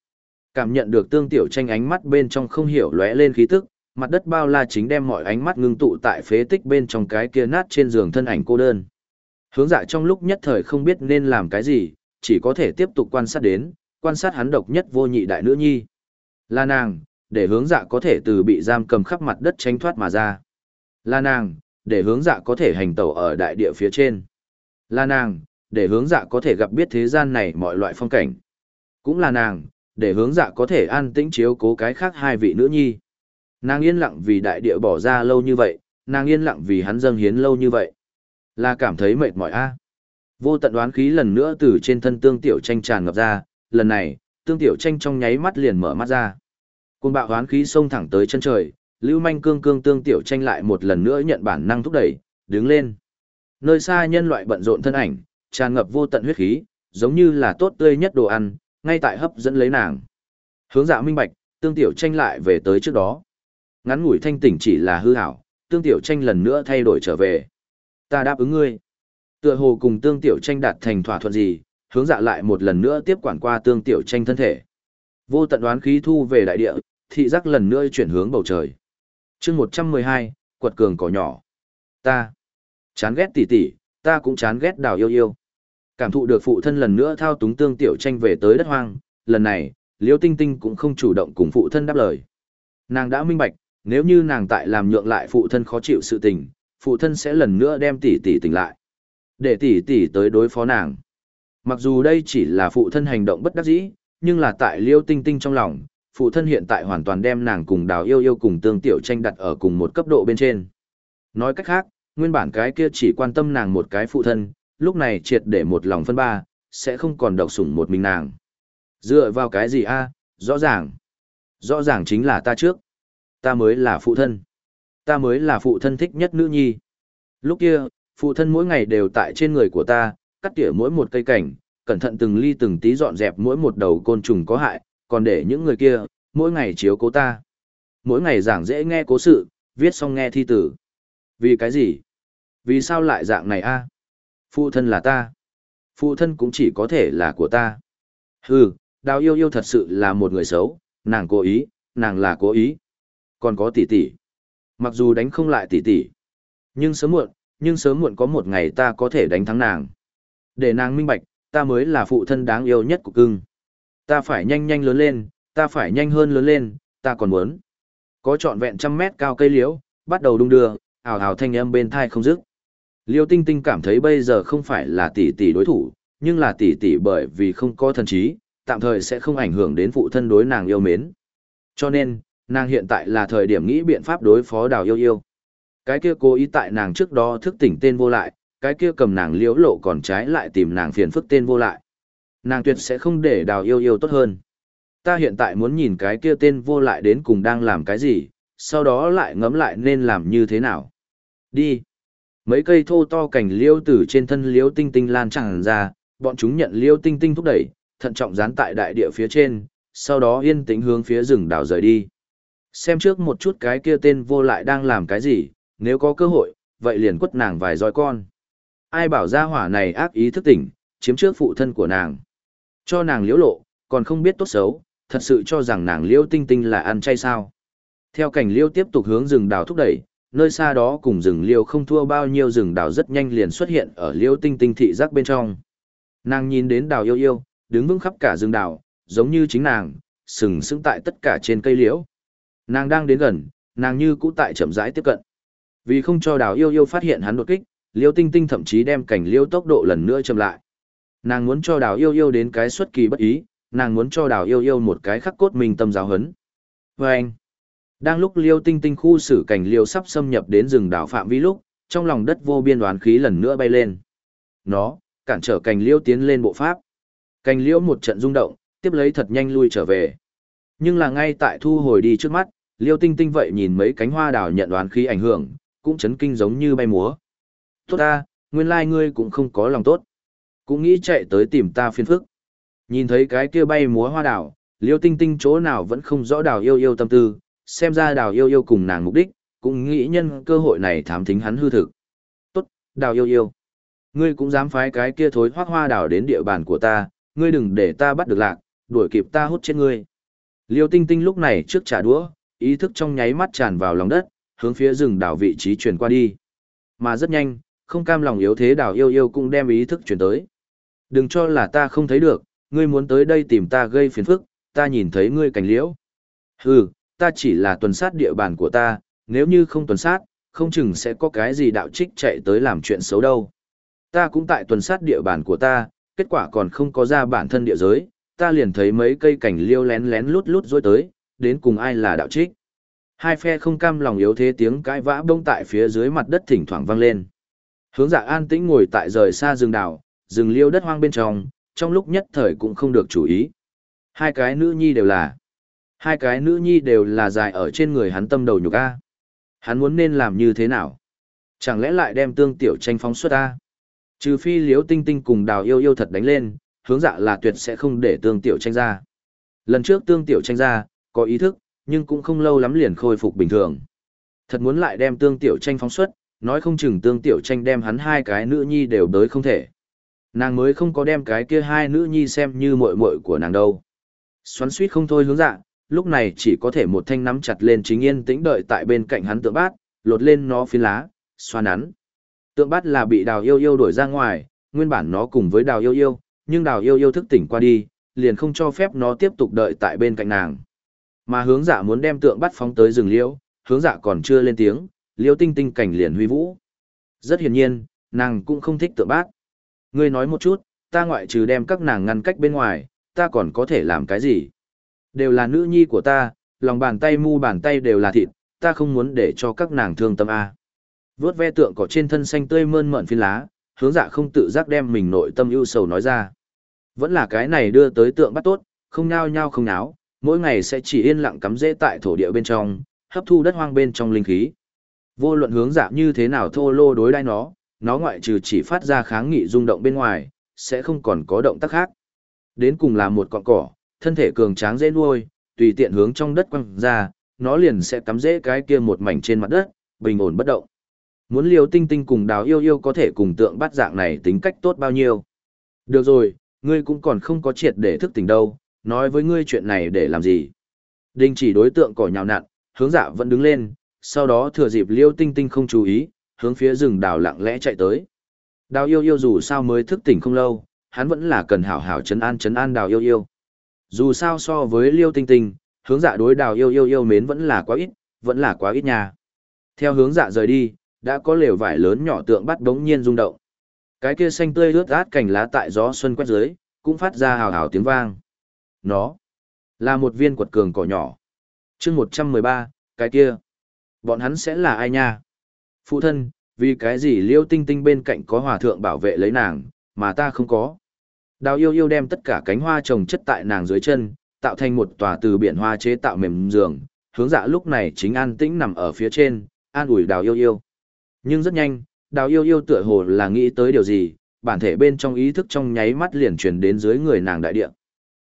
Cảm nhận được tương tiểu tranh ánh mắt bên trong không hiểu lóe lên khí tức, mặt đất bao la chính đem mọi ánh mắt ngưng tụ tại phế tích bên trong cái kia nát trên giường thân ảnh cô đơn. Hướng dạ trong lúc nhất thời không biết nên làm cái gì, chỉ có thể tiếp tục quan sát đến, quan sát hắn độc nhất vô nhị đại nữ nhi. Là nàng, để hướng dạ có thể từ bị giam cầm khắp mặt đất tránh thoát mà ra. Là nàng, để hướng dạ có thể hành tẩu ở đại địa phía trên. Là nàng, để hướng dạ có thể gặp biết thế gian này mọi loại phong cảnh. Cũng là nàng, để hướng dạ có thể an tĩnh chiếu cố cái khác hai vị nữ nhi. Nàng yên lặng vì đại địa bỏ ra lâu như vậy, nàng yên lặng vì hắn dâng hiến lâu như vậy. Là cảm thấy mệt mỏi a. Vô tận đoán khí lần nữa từ trên thân tương tiểu tranh tràn ngập ra, lần này, tương tiểu tranh trong nháy mắt liền mở mắt ra. Cuồng bạo đoán khí xông thẳng tới chân trời, lưu manh cương cương tương tiểu tranh lại một lần nữa nhận bản năng thúc đẩy, đứng lên. Nơi xa nhân loại bận rộn thân ảnh, tràn ngập vô tận huyết khí, giống như là tốt tươi nhất đồ ăn, ngay tại hấp dẫn lấy nàng. Hướng dạ minh bạch, tương tiểu tranh lại về tới trước đó. Ngắn ngủi thanh tỉnh chỉ là hư hảo, tương tiểu tranh lần nữa thay đổi trở về. Ta đáp ứng ngươi. Tựa hồ cùng tương tiểu tranh đạt thành thỏa thuận gì, hướng dạ lại một lần nữa tiếp quản qua tương tiểu tranh thân thể. Vô tận đoán khí thu về đại địa, thị giác lần nữa chuyển hướng bầu trời. chương 112, quật cường cỏ nhỏ. Ta. Chán ghét tỷ tỷ, ta cũng chán ghét đào yêu yêu. Cảm thụ được phụ thân lần nữa thao túng tương tiểu tranh về tới đất hoang, lần này, liêu tinh tinh cũng không chủ động cùng phụ thân đáp lời. Nàng đã minh bạch, nếu như nàng tại làm nhượng lại phụ thân khó chịu sự tình, phụ thân sẽ lần nữa đem tỷ tỷ tỉnh lại. Để tỷ tỷ tới đối phó nàng. Mặc dù đây chỉ là phụ thân hành động bất đắc dĩ, nhưng là tại liêu tinh tinh trong lòng, phụ thân hiện tại hoàn toàn đem nàng cùng đào yêu yêu cùng tương tiểu tranh đặt ở cùng một cấp độ bên trên. Nói cách khác, nguyên bản cái kia chỉ quan tâm nàng một cái phụ thân, lúc này triệt để một lòng phân ba, sẽ không còn độc sủng một mình nàng. Dựa vào cái gì a? rõ ràng. Rõ ràng chính là ta trước. Ta mới là phụ thân. Ta mới là phụ thân thích nhất nữ nhi. Lúc kia, phụ thân mỗi ngày đều tại trên người của ta, cắt tỉa mỗi một cây cảnh, cẩn thận từng ly từng tí dọn dẹp mỗi một đầu côn trùng có hại, còn để những người kia, mỗi ngày chiếu cố ta. Mỗi ngày giảng dễ nghe cố sự, viết xong nghe thi tử. Vì cái gì? Vì sao lại dạng này a? Phụ thân là ta. Phụ thân cũng chỉ có thể là của ta. Hừ, đào yêu yêu thật sự là một người xấu, nàng cố ý, nàng là cố ý. Còn có tỷ tỷ. Mặc dù đánh không lại tỷ tỷ, nhưng sớm muộn, nhưng sớm muộn có một ngày ta có thể đánh thắng nàng. Để nàng minh bạch, ta mới là phụ thân đáng yêu nhất của cưng. Ta phải nhanh nhanh lớn lên, ta phải nhanh hơn lớn lên, ta còn muốn. Có trọn vẹn trăm mét cao cây liễu, bắt đầu đung đưa, ảo ảo thanh âm bên thai không dứt. Liêu Tinh Tinh cảm thấy bây giờ không phải là tỷ tỷ đối thủ, nhưng là tỷ tỷ bởi vì không có thần trí, tạm thời sẽ không ảnh hưởng đến phụ thân đối nàng yêu mến. Cho nên, nàng hiện tại là thời điểm nghĩ biện pháp đối phó đào yêu yêu. Cái kia cố ý tại nàng trước đó thức tỉnh tên vô lại, cái kia cầm nàng liễu lộ còn trái lại tìm nàng phiền phức tên vô lại. Nàng tuyệt sẽ không để đào yêu yêu tốt hơn. Ta hiện tại muốn nhìn cái kia tên vô lại đến cùng đang làm cái gì, sau đó lại ngẫm lại nên làm như thế nào. Đi. Mấy cây thô to cành liêu từ trên thân liêu tinh tinh lan tràn ra, bọn chúng nhận liêu tinh tinh thúc đẩy, thận trọng dán tại đại địa phía trên, sau đó yên tĩnh hướng phía rừng đảo rời đi. Xem trước một chút cái kia tên vô lại đang làm cái gì, nếu có cơ hội, vậy liền quất nàng vài roi con. Ai bảo ra hỏa này ác ý thức tỉnh, chiếm trước phụ thân của nàng. Cho nàng liễu lộ, còn không biết tốt xấu, thật sự cho rằng nàng liễu tinh tinh là ăn chay sao. Theo cảnh liễu tiếp tục hướng rừng đào thúc đẩy, nơi xa đó cùng rừng liễu không thua bao nhiêu rừng đào rất nhanh liền xuất hiện ở liễu tinh tinh thị giác bên trong. Nàng nhìn đến đào yêu yêu, đứng vững khắp cả rừng đào, giống như chính nàng, sừng sững tại tất cả trên cây liễu. Nàng đang đến gần, nàng như cũ tại chậm rãi tiếp cận. Vì không cho đào yêu yêu phát hiện hắn đột kích, liễu tinh tinh thậm chí đem cảnh liễu tốc độ lần nữa chậm lại. Nàng muốn cho đào yêu yêu đến cái xuất kỳ bất ý, nàng muốn cho đào yêu yêu một cái khắc cốt mình tâm giáo hấn. Và anh, đang lúc liêu tinh tinh khu xử cảnh liêu sắp xâm nhập đến rừng đảo phạm vi lúc, trong lòng đất vô biên đoán khí lần nữa bay lên. Nó, cản trở cành liêu tiến lên bộ pháp. Cành liêu một trận rung động, tiếp lấy thật nhanh lui trở về. Nhưng là ngay tại thu hồi đi trước mắt, liêu tinh tinh vậy nhìn mấy cánh hoa đảo nhận đoán khí ảnh hưởng, cũng chấn kinh giống như bay múa. Tốt ta, nguyên lai ngươi cũng không có lòng tốt. Cũng nghĩ chạy tới tìm ta phiền phức. Nhìn thấy cái kia bay múa hoa đảo liêu tinh tinh chỗ nào vẫn không rõ đào yêu yêu tâm tư, xem ra đào yêu yêu cùng nàng mục đích, cũng nghĩ nhân cơ hội này thám thính hắn hư thực. Tốt, đào yêu yêu. Ngươi cũng dám phái cái kia thối hoác hoa đào đến địa bàn của ta, ngươi đừng để ta bắt được lạc, đuổi kịp ta hút chết ngươi. Liêu tinh tinh lúc này trước trả đũa, ý thức trong nháy mắt tràn vào lòng đất, hướng phía rừng đảo vị trí chuyển qua đi. Mà rất nhanh, không cam lòng yếu thế đảo yêu yêu cũng đem ý thức chuyển tới. Đừng cho là ta không thấy được, ngươi muốn tới đây tìm ta gây phiền phức, ta nhìn thấy ngươi cảnh liễu. Hừ, ta chỉ là tuần sát địa bàn của ta, nếu như không tuần sát, không chừng sẽ có cái gì đạo trích chạy tới làm chuyện xấu đâu. Ta cũng tại tuần sát địa bàn của ta, kết quả còn không có ra bản thân địa giới, ta liền thấy mấy cây cảnh liêu lén lén lút lút dối tới, đến cùng ai là đạo trích. Hai phe không cam lòng yếu thế tiếng cãi vã bông tại phía dưới mặt đất thỉnh thoảng vang lên. Hướng dạ an tĩnh ngồi tại rời xa rừng đảo, rừng liêu đất hoang bên trong, trong lúc nhất thời cũng không được chú ý. Hai cái nữ nhi đều là, hai cái nữ nhi đều là dài ở trên người hắn tâm đầu nhục A. Hắn muốn nên làm như thế nào? Chẳng lẽ lại đem tương tiểu tranh phóng xuất A? Trừ phi liếu tinh tinh cùng đào yêu yêu thật đánh lên, hướng dạ là tuyệt sẽ không để tương tiểu tranh ra. Lần trước tương tiểu tranh ra, có ý thức, nhưng cũng không lâu lắm liền khôi phục bình thường. Thật muốn lại đem tương tiểu tranh phóng xuất, nói không chừng tương tiểu tranh đem hắn hai cái nữ nhi đều đới không thể. Nàng mới không có đem cái kia hai nữ nhi xem như muội muội của nàng đâu. Xoắn suýt không thôi hướng dạ, lúc này chỉ có thể một thanh nắm chặt lên chính yên tĩnh đợi tại bên cạnh hắn tượng bát, lột lên nó phiến lá, xoa nắn. Tượng bát là bị đào yêu yêu đuổi ra ngoài, nguyên bản nó cùng với đào yêu yêu, nhưng đào yêu yêu thức tỉnh qua đi, liền không cho phép nó tiếp tục đợi tại bên cạnh nàng. Mà hướng dạ muốn đem tượng bắt phóng tới rừng liễu, hướng dạ còn chưa lên tiếng, liễu tinh tinh cảnh liền huy vũ. Rất hiển nhiên, nàng cũng không thích tượng bát. Ngươi nói một chút, ta ngoại trừ đem các nàng ngăn cách bên ngoài, ta còn có thể làm cái gì? Đều là nữ nhi của ta, lòng bàn tay mu bàn tay đều là thịt, ta không muốn để cho các nàng thương tâm A. Vớt ve tượng cỏ trên thân xanh tươi mơn mởn phiến lá, hướng dạ không tự giác đem mình nội tâm ưu sầu nói ra. Vẫn là cái này đưa tới tượng bắt tốt, không nhao nhao không náo, mỗi ngày sẽ chỉ yên lặng cắm rễ tại thổ địa bên trong, hấp thu đất hoang bên trong linh khí. Vô luận hướng dạ như thế nào thô lô đối đai nó, nó ngoại trừ chỉ phát ra kháng nghị rung động bên ngoài, sẽ không còn có động tác khác. Đến cùng là một cọng cỏ, thân thể cường tráng dễ nuôi, tùy tiện hướng trong đất quăng ra, nó liền sẽ cắm dễ cái kia một mảnh trên mặt đất, bình ổn bất động. Muốn liều tinh tinh cùng đào yêu yêu có thể cùng tượng bắt dạng này tính cách tốt bao nhiêu. Được rồi, ngươi cũng còn không có triệt để thức tỉnh đâu, nói với ngươi chuyện này để làm gì. Đình chỉ đối tượng cỏ nhào nặn, hướng dạ vẫn đứng lên, sau đó thừa dịp liêu tinh tinh không chú ý, hướng phía rừng đào lặng lẽ chạy tới. Đào yêu yêu dù sao mới thức tỉnh không lâu, hắn vẫn là cần hảo hảo chấn an chấn an đào yêu yêu. Dù sao so với liêu tinh tinh, hướng dạ đối đào yêu yêu yêu mến vẫn là quá ít, vẫn là quá ít nha. Theo hướng dạ rời đi, đã có lều vải lớn nhỏ tượng bắt đống nhiên rung động. Cái kia xanh tươi ướt át cành lá tại gió xuân quét dưới, cũng phát ra hào hào tiếng vang. Nó là một viên quật cường cỏ nhỏ. chương 113, cái kia. Bọn hắn sẽ là ai nha? Phụ thân, vì cái gì liêu tinh tinh bên cạnh có hòa thượng bảo vệ lấy nàng, mà ta không có. Đào yêu yêu đem tất cả cánh hoa trồng chất tại nàng dưới chân, tạo thành một tòa từ biển hoa chế tạo mềm giường, hướng dạ lúc này chính an tĩnh nằm ở phía trên, an ủi đào yêu yêu. Nhưng rất nhanh, đào yêu yêu tựa hồ là nghĩ tới điều gì, bản thể bên trong ý thức trong nháy mắt liền truyền đến dưới người nàng đại địa.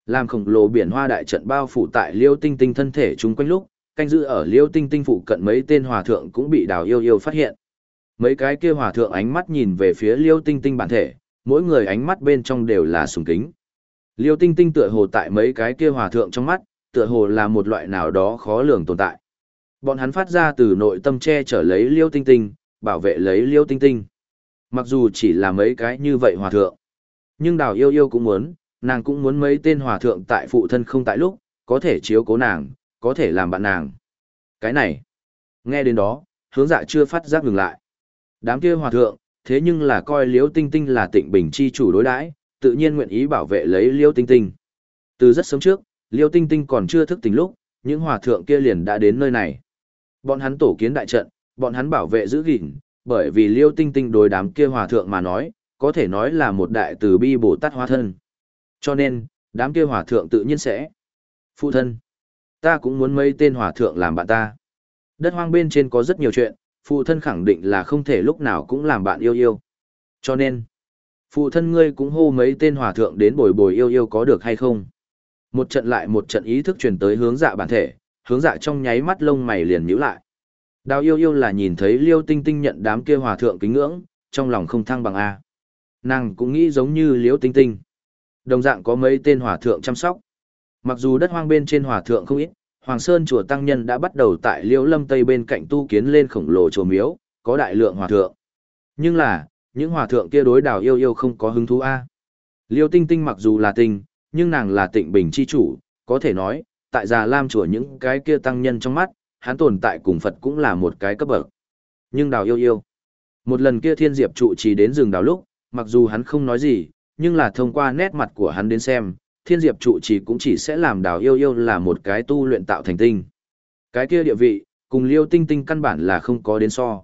Làm khổng lồ biển hoa đại trận bao phủ tại liêu tinh tinh thân thể chung quanh lúc, canh giữ ở liêu tinh tinh phụ cận mấy tên hòa thượng cũng bị đào yêu yêu phát hiện. Mấy cái kia hòa thượng ánh mắt nhìn về phía liêu tinh tinh bản thể, mỗi người ánh mắt bên trong đều là sùng kính. Liêu tinh tinh tựa hồ tại mấy cái kia hòa thượng trong mắt, tựa hồ là một loại nào đó khó lường tồn tại. Bọn hắn phát ra từ nội tâm che chở lấy liêu tinh tinh, bảo vệ lấy liêu tinh tinh. Mặc dù chỉ là mấy cái như vậy hòa thượng, nhưng đào yêu yêu cũng muốn, nàng cũng muốn mấy tên hòa thượng tại phụ thân không tại lúc, có thể chiếu cố nàng, có thể làm bạn nàng. Cái này, nghe đến đó, hướng dạ chưa phát giác ngừng lại. Đám kia hòa thượng, thế nhưng là coi liêu tinh tinh là tịnh bình chi chủ đối đãi tự nhiên nguyện ý bảo vệ lấy liêu tinh tinh. Từ rất sớm trước, liêu tinh tinh còn chưa thức tỉnh lúc, những hòa thượng kia liền đã đến nơi này. Bọn hắn tổ kiến đại trận, bọn hắn bảo vệ giữ gìn, bởi vì liêu tinh tinh đối đám kia hòa thượng mà nói, có thể nói là một đại từ bi Bồ Tát hóa thân. Cho nên, đám kia hòa thượng tự nhiên sẽ. Phụ thân, ta cũng muốn mấy tên hòa thượng làm bạn ta. Đất hoang bên trên có rất nhiều chuyện, phụ thân khẳng định là không thể lúc nào cũng làm bạn yêu yêu. Cho nên, phụ thân ngươi cũng hô mấy tên hòa thượng đến bồi bồi yêu yêu có được hay không? Một trận lại một trận ý thức truyền tới hướng dạ bản thể, hướng dạ trong nháy mắt lông mày liền nhíu lại. Đào yêu yêu là nhìn thấy liêu tinh tinh nhận đám kia hòa thượng kính ngưỡng, trong lòng không thăng bằng A. Nàng cũng nghĩ giống như liêu tinh tinh. Đồng dạng có mấy tên hòa thượng chăm sóc. Mặc dù đất hoang bên trên hòa thượng không ít, Hoàng Sơn chùa Tăng Nhân đã bắt đầu tại liêu lâm tây bên cạnh tu kiến lên khổng lồ chùa miếu, có đại lượng hòa thượng. Nhưng là, những hòa thượng kia đối đào yêu yêu không có hứng thú A. Liêu tinh tinh mặc dù là tinh, nhưng nàng là tịnh bình chi chủ, có thể nói, tại già lam chùa những cái kia tăng nhân trong mắt, hắn tồn tại cùng Phật cũng là một cái cấp bậc. Nhưng đào yêu yêu. Một lần kia thiên diệp trụ trì đến rừng đào lúc, mặc dù hắn không nói gì, nhưng là thông qua nét mặt của hắn đến xem, thiên diệp trụ chỉ cũng chỉ sẽ làm đào yêu yêu là một cái tu luyện tạo thành tinh. Cái kia địa vị, cùng liêu tinh tinh căn bản là không có đến so.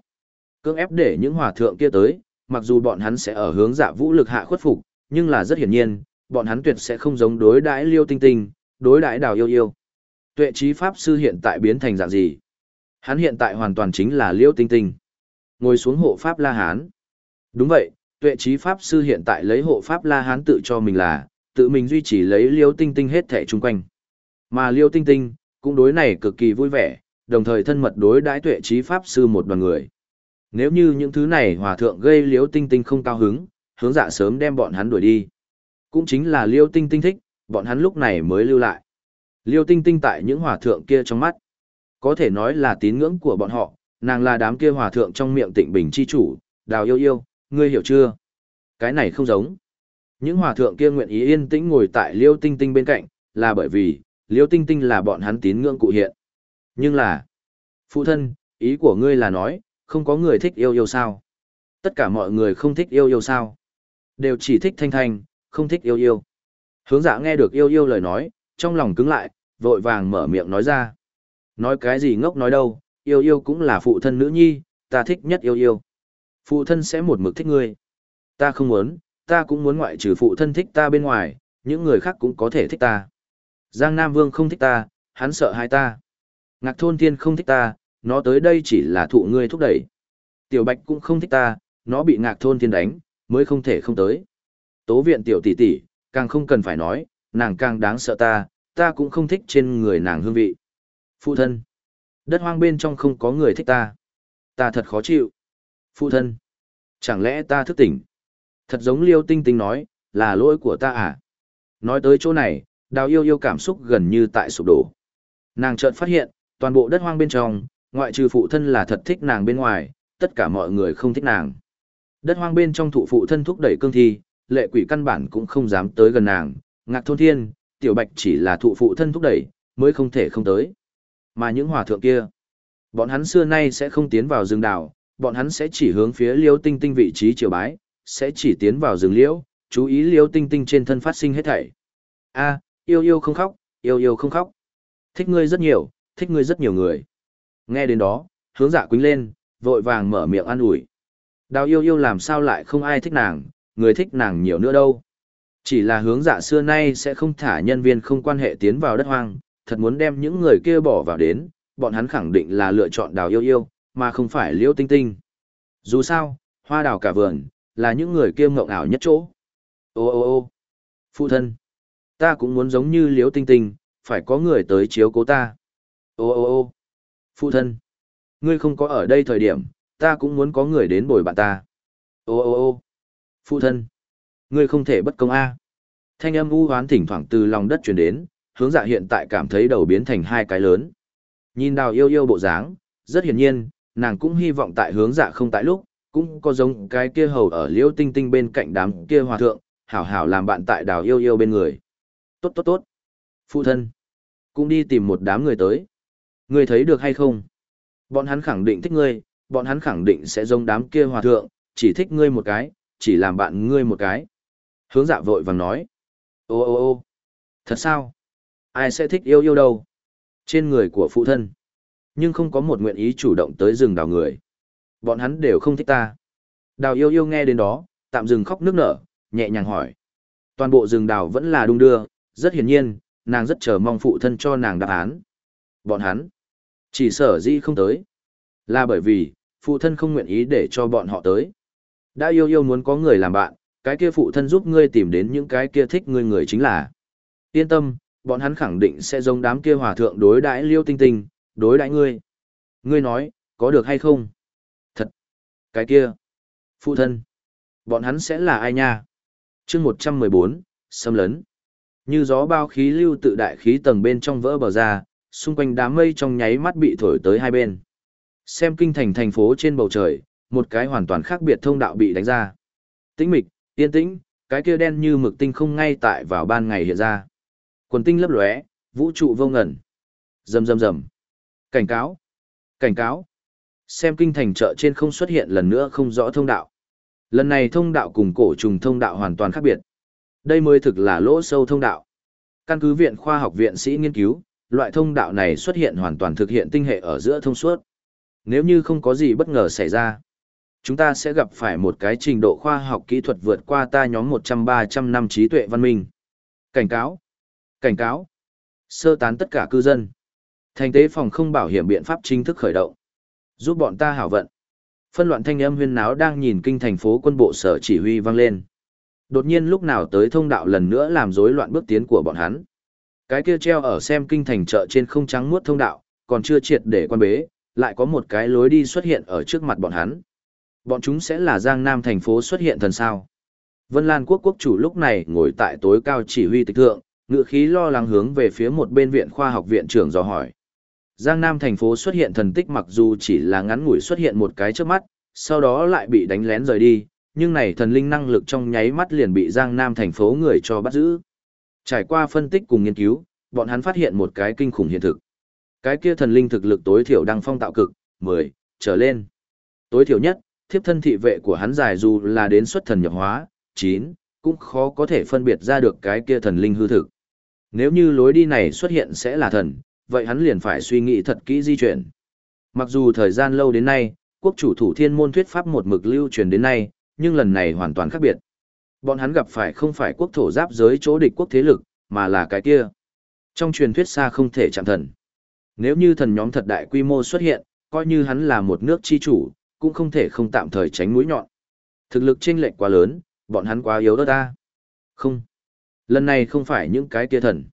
Cưỡng ép để những hòa thượng kia tới, mặc dù bọn hắn sẽ ở hướng dạ vũ lực hạ khuất phục, nhưng là rất hiển nhiên, bọn hắn tuyệt sẽ không giống đối đãi liêu tinh tinh, đối đãi đào yêu yêu. Tuệ trí pháp sư hiện tại biến thành dạng gì? Hắn hiện tại hoàn toàn chính là liêu tinh tinh. Ngồi xuống hộ pháp La Hán. Đúng vậy, tuệ trí pháp sư hiện tại lấy hộ pháp La Hán tự cho mình là, tự mình duy trì lấy liêu tinh tinh hết thẻ chung quanh. Mà liêu tinh tinh, cũng đối này cực kỳ vui vẻ, đồng thời thân mật đối đãi tuệ trí pháp sư một đoàn người. Nếu như những thứ này hòa thượng gây liêu tinh tinh không cao hứng, hướng dạ sớm đem bọn hắn đuổi đi. Cũng chính là liêu tinh tinh thích, bọn hắn lúc này mới lưu lại. Liêu tinh tinh tại những hòa thượng kia trong mắt. Có thể nói là tín ngưỡng của bọn họ, nàng là đám kia hòa thượng trong miệng tịnh bình chi chủ, đào yêu yêu, ngươi hiểu chưa? Cái này không giống. Những hòa thượng kia nguyện ý yên tĩnh ngồi tại liêu tinh tinh bên cạnh, là bởi vì, liêu tinh tinh là bọn hắn tín ngưỡng cụ hiện. Nhưng là, phụ thân, ý của ngươi là nói, không có người thích yêu yêu sao? Tất cả mọi người không thích yêu yêu sao? Đều chỉ thích thanh thanh, không thích yêu yêu. Hướng dạ nghe được yêu yêu lời nói, trong lòng cứng lại, vội vàng mở miệng nói ra. Nói cái gì ngốc nói đâu, yêu yêu cũng là phụ thân nữ nhi, ta thích nhất yêu yêu. Phụ thân sẽ một mực thích ngươi. Ta không muốn, ta cũng muốn ngoại trừ phụ thân thích ta bên ngoài, những người khác cũng có thể thích ta. Giang Nam Vương không thích ta, hắn sợ hai ta. Ngạc Thôn Thiên không thích ta, nó tới đây chỉ là thụ ngươi thúc đẩy. Tiểu Bạch cũng không thích ta, nó bị Ngạc Thôn Thiên đánh, mới không thể không tới. Tố viện tiểu tỷ tỷ, càng không cần phải nói, nàng càng đáng sợ ta, ta cũng không thích trên người nàng hương vị. Phụ thân, đất hoang bên trong không có người thích ta. Ta thật khó chịu. Phụ thân, chẳng lẽ ta thức tỉnh? Thật giống liêu tinh tinh nói, là lỗi của ta à? Nói tới chỗ này, đào yêu yêu cảm xúc gần như tại sụp đổ. Nàng chợt phát hiện, toàn bộ đất hoang bên trong, ngoại trừ phụ thân là thật thích nàng bên ngoài, tất cả mọi người không thích nàng. Đất hoang bên trong thụ phụ thân thúc đẩy cương thi, lệ quỷ căn bản cũng không dám tới gần nàng, ngạc thôn thiên, tiểu bạch chỉ là thụ phụ thân thúc đẩy, mới không thể không tới. Mà những hòa thượng kia, bọn hắn xưa nay sẽ không tiến vào rừng đảo, bọn hắn sẽ chỉ hướng phía liêu tinh tinh vị trí triều bái, sẽ chỉ tiến vào rừng liễu, chú ý liêu tinh tinh trên thân phát sinh hết thảy. A, yêu yêu không khóc, yêu yêu không khóc. Thích ngươi rất nhiều, thích ngươi rất nhiều người. Nghe đến đó, hướng dạ quýnh lên, vội vàng mở miệng an ủi. Đào yêu yêu làm sao lại không ai thích nàng, người thích nàng nhiều nữa đâu. Chỉ là hướng dạ xưa nay sẽ không thả nhân viên không quan hệ tiến vào đất hoang, thật muốn đem những người kia bỏ vào đến, bọn hắn khẳng định là lựa chọn đào yêu yêu, mà không phải liêu tinh tinh. Dù sao, hoa đào cả vườn, là những người kia mộng ảo nhất chỗ. Ô ô ô phụ thân, ta cũng muốn giống như liếu tinh tinh, phải có người tới chiếu cố ta. Ô ô ô phụ thân, ngươi không có ở đây thời điểm, ta cũng muốn có người đến bồi bạn ta. Ô ô ô phụ thân, ngươi không thể bất công a. Thanh âm u hoán thỉnh thoảng từ lòng đất truyền đến, hướng dạ hiện tại cảm thấy đầu biến thành hai cái lớn. Nhìn đào yêu yêu bộ dáng, rất hiển nhiên, nàng cũng hy vọng tại hướng dạ không tại lúc, cũng có giống cái kia hầu ở liễu tinh tinh bên cạnh đám kia hòa thượng, hảo hảo làm bạn tại đào yêu yêu bên người. Tốt tốt tốt. Phụ thân. Cũng đi tìm một đám người tới. Ngươi thấy được hay không? Bọn hắn khẳng định thích ngươi, bọn hắn khẳng định sẽ giống đám kia hòa thượng, chỉ thích ngươi một cái, chỉ làm bạn ngươi một cái. Hướng dạ vội vàng nói. Ô ô ô thật sao? Ai sẽ thích yêu yêu đâu? Trên người của phụ thân. Nhưng không có một nguyện ý chủ động tới rừng đào người. Bọn hắn đều không thích ta. Đào yêu yêu nghe đến đó, tạm dừng khóc nước nở, nhẹ nhàng hỏi. Toàn bộ rừng đào vẫn là đung đưa, rất hiển nhiên, nàng rất chờ mong phụ thân cho nàng đáp án. Bọn hắn, chỉ sở dĩ không tới. Là bởi vì, phụ thân không nguyện ý để cho bọn họ tới. Đã yêu yêu muốn có người làm bạn, cái kia phụ thân giúp ngươi tìm đến những cái kia thích ngươi người chính là. Yên tâm, bọn hắn khẳng định sẽ giống đám kia hòa thượng đối đãi liêu tinh tinh, đối đãi ngươi. Ngươi nói, có được hay không? Cái kia. Phụ thân. Bọn hắn sẽ là ai nha? chương 114, xâm lấn. Như gió bao khí lưu tự đại khí tầng bên trong vỡ bờ ra, xung quanh đám mây trong nháy mắt bị thổi tới hai bên. Xem kinh thành thành phố trên bầu trời, một cái hoàn toàn khác biệt thông đạo bị đánh ra. Tĩnh mịch, yên tĩnh, cái kia đen như mực tinh không ngay tại vào ban ngày hiện ra. Quần tinh lấp lóe, vũ trụ vô ngẩn. Rầm rầm rầm. Cảnh cáo. Cảnh cáo. Xem kinh thành chợ trên không xuất hiện lần nữa không rõ thông đạo. Lần này thông đạo cùng cổ trùng thông đạo hoàn toàn khác biệt. Đây mới thực là lỗ sâu thông đạo. Căn cứ viện khoa học viện sĩ nghiên cứu, loại thông đạo này xuất hiện hoàn toàn thực hiện tinh hệ ở giữa thông suốt. Nếu như không có gì bất ngờ xảy ra, chúng ta sẽ gặp phải một cái trình độ khoa học kỹ thuật vượt qua ta nhóm 100-300 năm trí tuệ văn minh. Cảnh cáo! Cảnh cáo! Sơ tán tất cả cư dân. Thành tế phòng không bảo hiểm biện pháp chính thức khởi động. Giúp bọn ta hảo vận. Phân loạn thanh âm huyên náo đang nhìn kinh thành phố quân bộ sở chỉ huy vang lên. Đột nhiên lúc nào tới thông đạo lần nữa làm rối loạn bước tiến của bọn hắn. Cái kia treo ở xem kinh thành chợ trên không trắng muốt thông đạo, còn chưa triệt để quan bế, lại có một cái lối đi xuất hiện ở trước mặt bọn hắn. Bọn chúng sẽ là Giang Nam thành phố xuất hiện thần sao. Vân Lan quốc quốc chủ lúc này ngồi tại tối cao chỉ huy tịch thượng, ngựa khí lo lắng hướng về phía một bên viện khoa học viện trưởng dò hỏi. Giang Nam thành phố xuất hiện thần tích mặc dù chỉ là ngắn ngủi xuất hiện một cái trước mắt, sau đó lại bị đánh lén rời đi, nhưng này thần linh năng lực trong nháy mắt liền bị Giang Nam thành phố người cho bắt giữ. Trải qua phân tích cùng nghiên cứu, bọn hắn phát hiện một cái kinh khủng hiện thực. Cái kia thần linh thực lực tối thiểu đang phong tạo cực, 10, trở lên. Tối thiểu nhất, thiếp thân thị vệ của hắn dài dù là đến xuất thần nhập hóa, 9, cũng khó có thể phân biệt ra được cái kia thần linh hư thực. Nếu như lối đi này xuất hiện sẽ là thần, vậy hắn liền phải suy nghĩ thật kỹ di chuyển. Mặc dù thời gian lâu đến nay, quốc chủ thủ thiên môn thuyết pháp một mực lưu truyền đến nay, nhưng lần này hoàn toàn khác biệt. Bọn hắn gặp phải không phải quốc thổ giáp giới chỗ địch quốc thế lực, mà là cái kia. Trong truyền thuyết xa không thể chạm thần. Nếu như thần nhóm thật đại quy mô xuất hiện, coi như hắn là một nước chi chủ, cũng không thể không tạm thời tránh mũi nhọn. Thực lực chênh lệch quá lớn, bọn hắn quá yếu đó ta. Không. Lần này không phải những cái kia thần.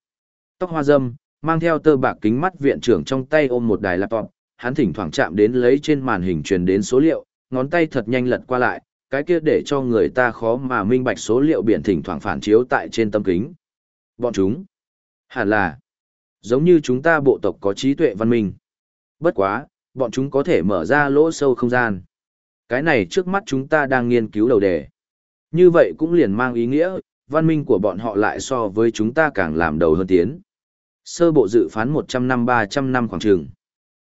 Tóc hoa dâm, mang theo tơ bạc kính mắt viện trưởng trong tay ôm một đài laptop, hắn thỉnh thoảng chạm đến lấy trên màn hình truyền đến số liệu, ngón tay thật nhanh lật qua lại, cái kia để cho người ta khó mà minh bạch số liệu biển thỉnh thoảng phản chiếu tại trên tâm kính. Bọn chúng, hẳn là, giống như chúng ta bộ tộc có trí tuệ văn minh. Bất quá, bọn chúng có thể mở ra lỗ sâu không gian. Cái này trước mắt chúng ta đang nghiên cứu đầu đề. Như vậy cũng liền mang ý nghĩa, văn minh của bọn họ lại so với chúng ta càng làm đầu hơn tiến. Sơ bộ dự phán 100 năm 300 năm khoảng trường.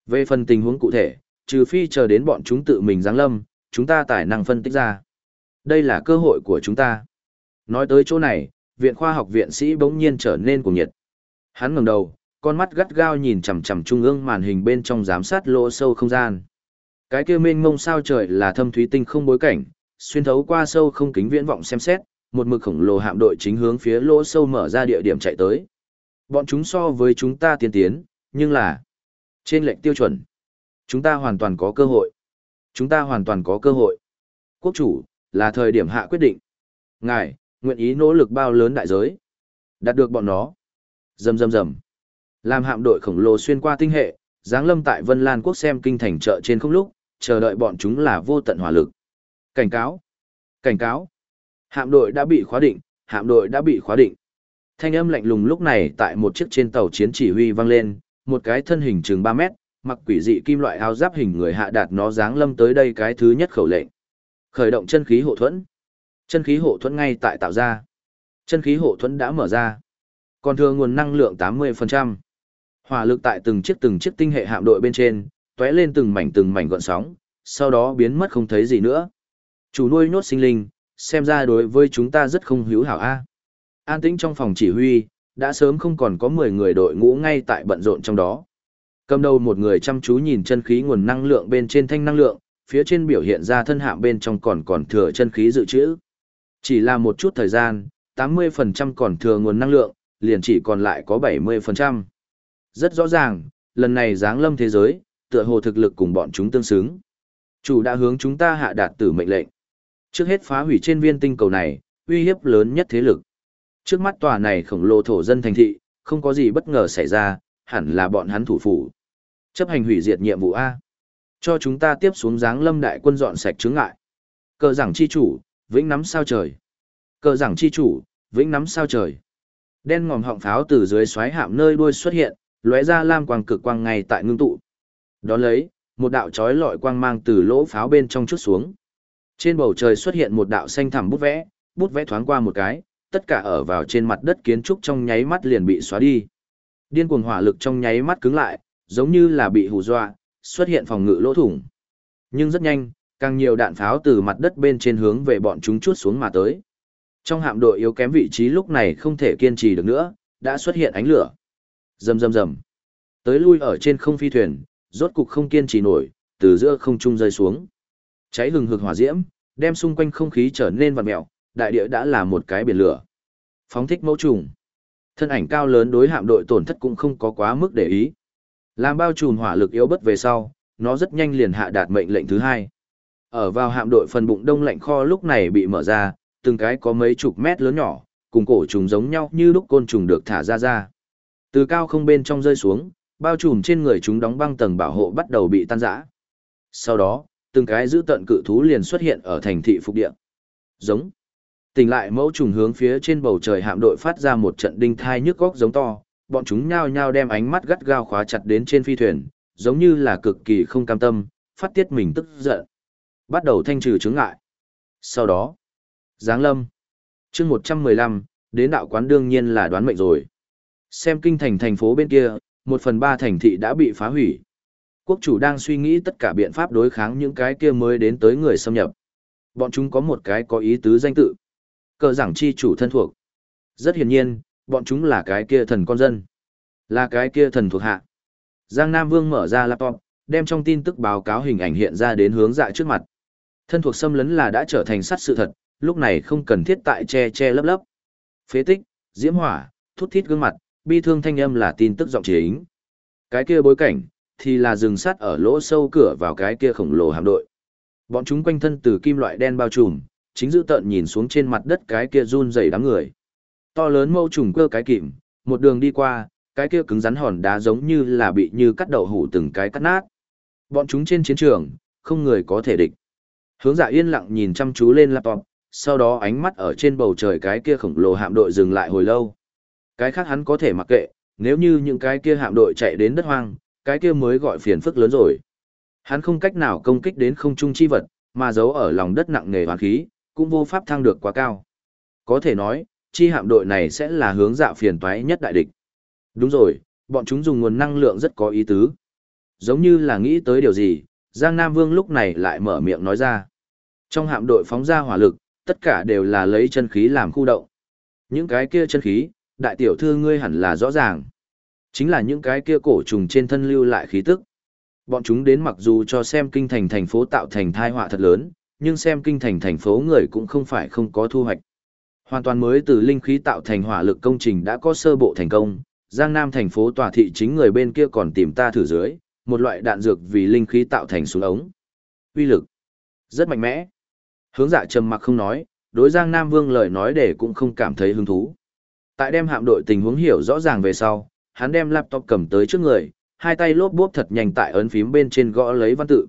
Về phần tình huống cụ thể, trừ phi chờ đến bọn chúng tự mình giáng lâm, chúng ta tài năng phân tích ra. Đây là cơ hội của chúng ta. Nói tới chỗ này, viện khoa học viện sĩ bỗng nhiên trở nên cuồng nhiệt. Hắn ngẩng đầu, con mắt gắt gao nhìn chằm chằm trung ương màn hình bên trong giám sát lỗ sâu không gian. Cái kia mênh mông sao trời là thâm thúy tinh không bối cảnh, xuyên thấu qua sâu không kính viễn vọng xem xét, một mực khổng lồ hạm đội chính hướng phía lỗ sâu mở ra địa điểm chạy tới. Bọn chúng so với chúng ta tiên tiến, nhưng là trên lệnh tiêu chuẩn, chúng ta hoàn toàn có cơ hội. Chúng ta hoàn toàn có cơ hội. Quốc chủ, là thời điểm hạ quyết định. Ngài, nguyện ý nỗ lực bao lớn đại giới. Đạt được bọn nó. Rầm rầm rầm. Làm hạm đội khổng lồ xuyên qua tinh hệ, giáng lâm tại Vân Lan quốc xem kinh thành chợ trên không lúc, chờ đợi bọn chúng là vô tận hỏa lực. Cảnh cáo. Cảnh cáo. Hạm đội đã bị khóa định, hạm đội đã bị khóa định. Thanh âm lạnh lùng lúc này tại một chiếc trên tàu chiến chỉ huy vang lên, một cái thân hình chừng 3 mét, mặc quỷ dị kim loại áo giáp hình người hạ đạt nó dáng lâm tới đây cái thứ nhất khẩu lệnh. Khởi động chân khí hộ thuẫn. Chân khí hộ thuẫn ngay tại tạo ra. Chân khí hộ thuẫn đã mở ra. Còn thừa nguồn năng lượng 80%. Hỏa lực tại từng chiếc từng chiếc tinh hệ hạm đội bên trên, tóe lên từng mảnh từng mảnh gọn sóng, sau đó biến mất không thấy gì nữa. Chủ nuôi nhốt sinh linh, xem ra đối với chúng ta rất không hữu hảo a. An tĩnh trong phòng chỉ huy, đã sớm không còn có 10 người đội ngũ ngay tại bận rộn trong đó. Cầm đầu một người chăm chú nhìn chân khí nguồn năng lượng bên trên thanh năng lượng, phía trên biểu hiện ra thân hạm bên trong còn còn thừa chân khí dự trữ. Chỉ là một chút thời gian, 80% còn thừa nguồn năng lượng, liền chỉ còn lại có 70%. Rất rõ ràng, lần này giáng lâm thế giới, tựa hồ thực lực cùng bọn chúng tương xứng. Chủ đã hướng chúng ta hạ đạt tử mệnh lệnh. Trước hết phá hủy trên viên tinh cầu này, uy hiếp lớn nhất thế lực. Trước mắt tòa này khổng lồ thổ dân thành thị, không có gì bất ngờ xảy ra, hẳn là bọn hắn thủ phủ. Chấp hành hủy diệt nhiệm vụ A. Cho chúng ta tiếp xuống dáng lâm đại quân dọn sạch chướng ngại. Cờ giảng chi chủ, vĩnh nắm sao trời. Cờ giảng chi chủ, vĩnh nắm sao trời. Đen ngòm họng pháo từ dưới xoáy hạm nơi đuôi xuất hiện, lóe ra lam quang cực quang ngay tại ngưng tụ. Đón lấy, một đạo chói lọi quang mang từ lỗ pháo bên trong chút xuống. Trên bầu trời xuất hiện một đạo xanh thẳm bút vẽ, bút vẽ thoáng qua một cái, tất cả ở vào trên mặt đất kiến trúc trong nháy mắt liền bị xóa đi. Điên cuồng hỏa lực trong nháy mắt cứng lại, giống như là bị hù dọa, xuất hiện phòng ngự lỗ thủng. Nhưng rất nhanh, càng nhiều đạn pháo từ mặt đất bên trên hướng về bọn chúng chuốt xuống mà tới. Trong hạm đội yếu kém vị trí lúc này không thể kiên trì được nữa, đã xuất hiện ánh lửa. Rầm rầm rầm. Tới lui ở trên không phi thuyền, rốt cục không kiên trì nổi, từ giữa không trung rơi xuống. Cháy hừng hực hỏa diễm, đem xung quanh không khí trở nên vặn mèo, đại địa đã là một cái biển lửa. Phóng thích mẫu trùng. Thân ảnh cao lớn đối hạm đội tổn thất cũng không có quá mức để ý. Làm bao trùm hỏa lực yếu bất về sau, nó rất nhanh liền hạ đạt mệnh lệnh thứ hai. Ở vào hạm đội phần bụng đông lạnh kho lúc này bị mở ra, từng cái có mấy chục mét lớn nhỏ, cùng cổ trùng giống nhau như lúc côn trùng được thả ra ra. Từ cao không bên trong rơi xuống, bao trùm trên người chúng đóng băng tầng bảo hộ bắt đầu bị tan rã. Sau đó, từng cái giữ tận cự thú liền xuất hiện ở thành thị phục địa. Giống. Tỉnh lại mẫu trùng hướng phía trên bầu trời hạm đội phát ra một trận đinh thai nhức góc giống to, bọn chúng nhao nhao đem ánh mắt gắt gao khóa chặt đến trên phi thuyền, giống như là cực kỳ không cam tâm, phát tiết mình tức giận. Bắt đầu thanh trừ chứng ngại. Sau đó, Giáng lâm. chương 115, đến đạo quán đương nhiên là đoán mệnh rồi. Xem kinh thành thành phố bên kia, một phần ba thành thị đã bị phá hủy. Quốc chủ đang suy nghĩ tất cả biện pháp đối kháng những cái kia mới đến tới người xâm nhập. Bọn chúng có một cái có ý tứ danh tự. Cờ giảng chi chủ thân thuộc. Rất hiển nhiên, bọn chúng là cái kia thần con dân. Là cái kia thần thuộc hạ. Giang Nam Vương mở ra laptop, đem trong tin tức báo cáo hình ảnh hiện ra đến hướng dạ trước mặt. Thân thuộc xâm lấn là đã trở thành sát sự thật, lúc này không cần thiết tại che che lấp lấp. Phế tích, diễm hỏa, thút thít gương mặt, bi thương thanh âm là tin tức giọng chính. Cái kia bối cảnh, thì là rừng sắt ở lỗ sâu cửa vào cái kia khổng lồ hạm đội. Bọn chúng quanh thân từ kim loại đen bao trùm, chính giữ tận nhìn xuống trên mặt đất cái kia run rẩy đám người. To lớn mâu trùng cơ cái kìm, một đường đi qua, cái kia cứng rắn hòn đá giống như là bị như cắt đậu hủ từng cái cắt nát. Bọn chúng trên chiến trường, không người có thể địch. Hướng dạ yên lặng nhìn chăm chú lên laptop, sau đó ánh mắt ở trên bầu trời cái kia khổng lồ hạm đội dừng lại hồi lâu. Cái khác hắn có thể mặc kệ, nếu như những cái kia hạm đội chạy đến đất hoang, cái kia mới gọi phiền phức lớn rồi. Hắn không cách nào công kích đến không trung chi vật, mà giấu ở lòng đất nặng nề hoàn khí, cũng vô pháp thăng được quá cao. Có thể nói, chi hạm đội này sẽ là hướng dạ phiền toái nhất đại địch. Đúng rồi, bọn chúng dùng nguồn năng lượng rất có ý tứ. Giống như là nghĩ tới điều gì, Giang Nam Vương lúc này lại mở miệng nói ra. Trong hạm đội phóng ra hỏa lực, tất cả đều là lấy chân khí làm khu động. Những cái kia chân khí, đại tiểu thư ngươi hẳn là rõ ràng. Chính là những cái kia cổ trùng trên thân lưu lại khí tức. Bọn chúng đến mặc dù cho xem kinh thành thành phố tạo thành thai họa thật lớn, nhưng xem kinh thành thành phố người cũng không phải không có thu hoạch. Hoàn toàn mới từ linh khí tạo thành hỏa lực công trình đã có sơ bộ thành công, Giang Nam thành phố tòa thị chính người bên kia còn tìm ta thử dưới, một loại đạn dược vì linh khí tạo thành súng ống. Uy lực rất mạnh mẽ. Hướng dạ trầm mặc không nói, đối Giang Nam Vương lời nói để cũng không cảm thấy hứng thú. Tại đem hạm đội tình huống hiểu rõ ràng về sau, hắn đem laptop cầm tới trước người, hai tay lốp bốp thật nhanh tại ấn phím bên trên gõ lấy văn tự.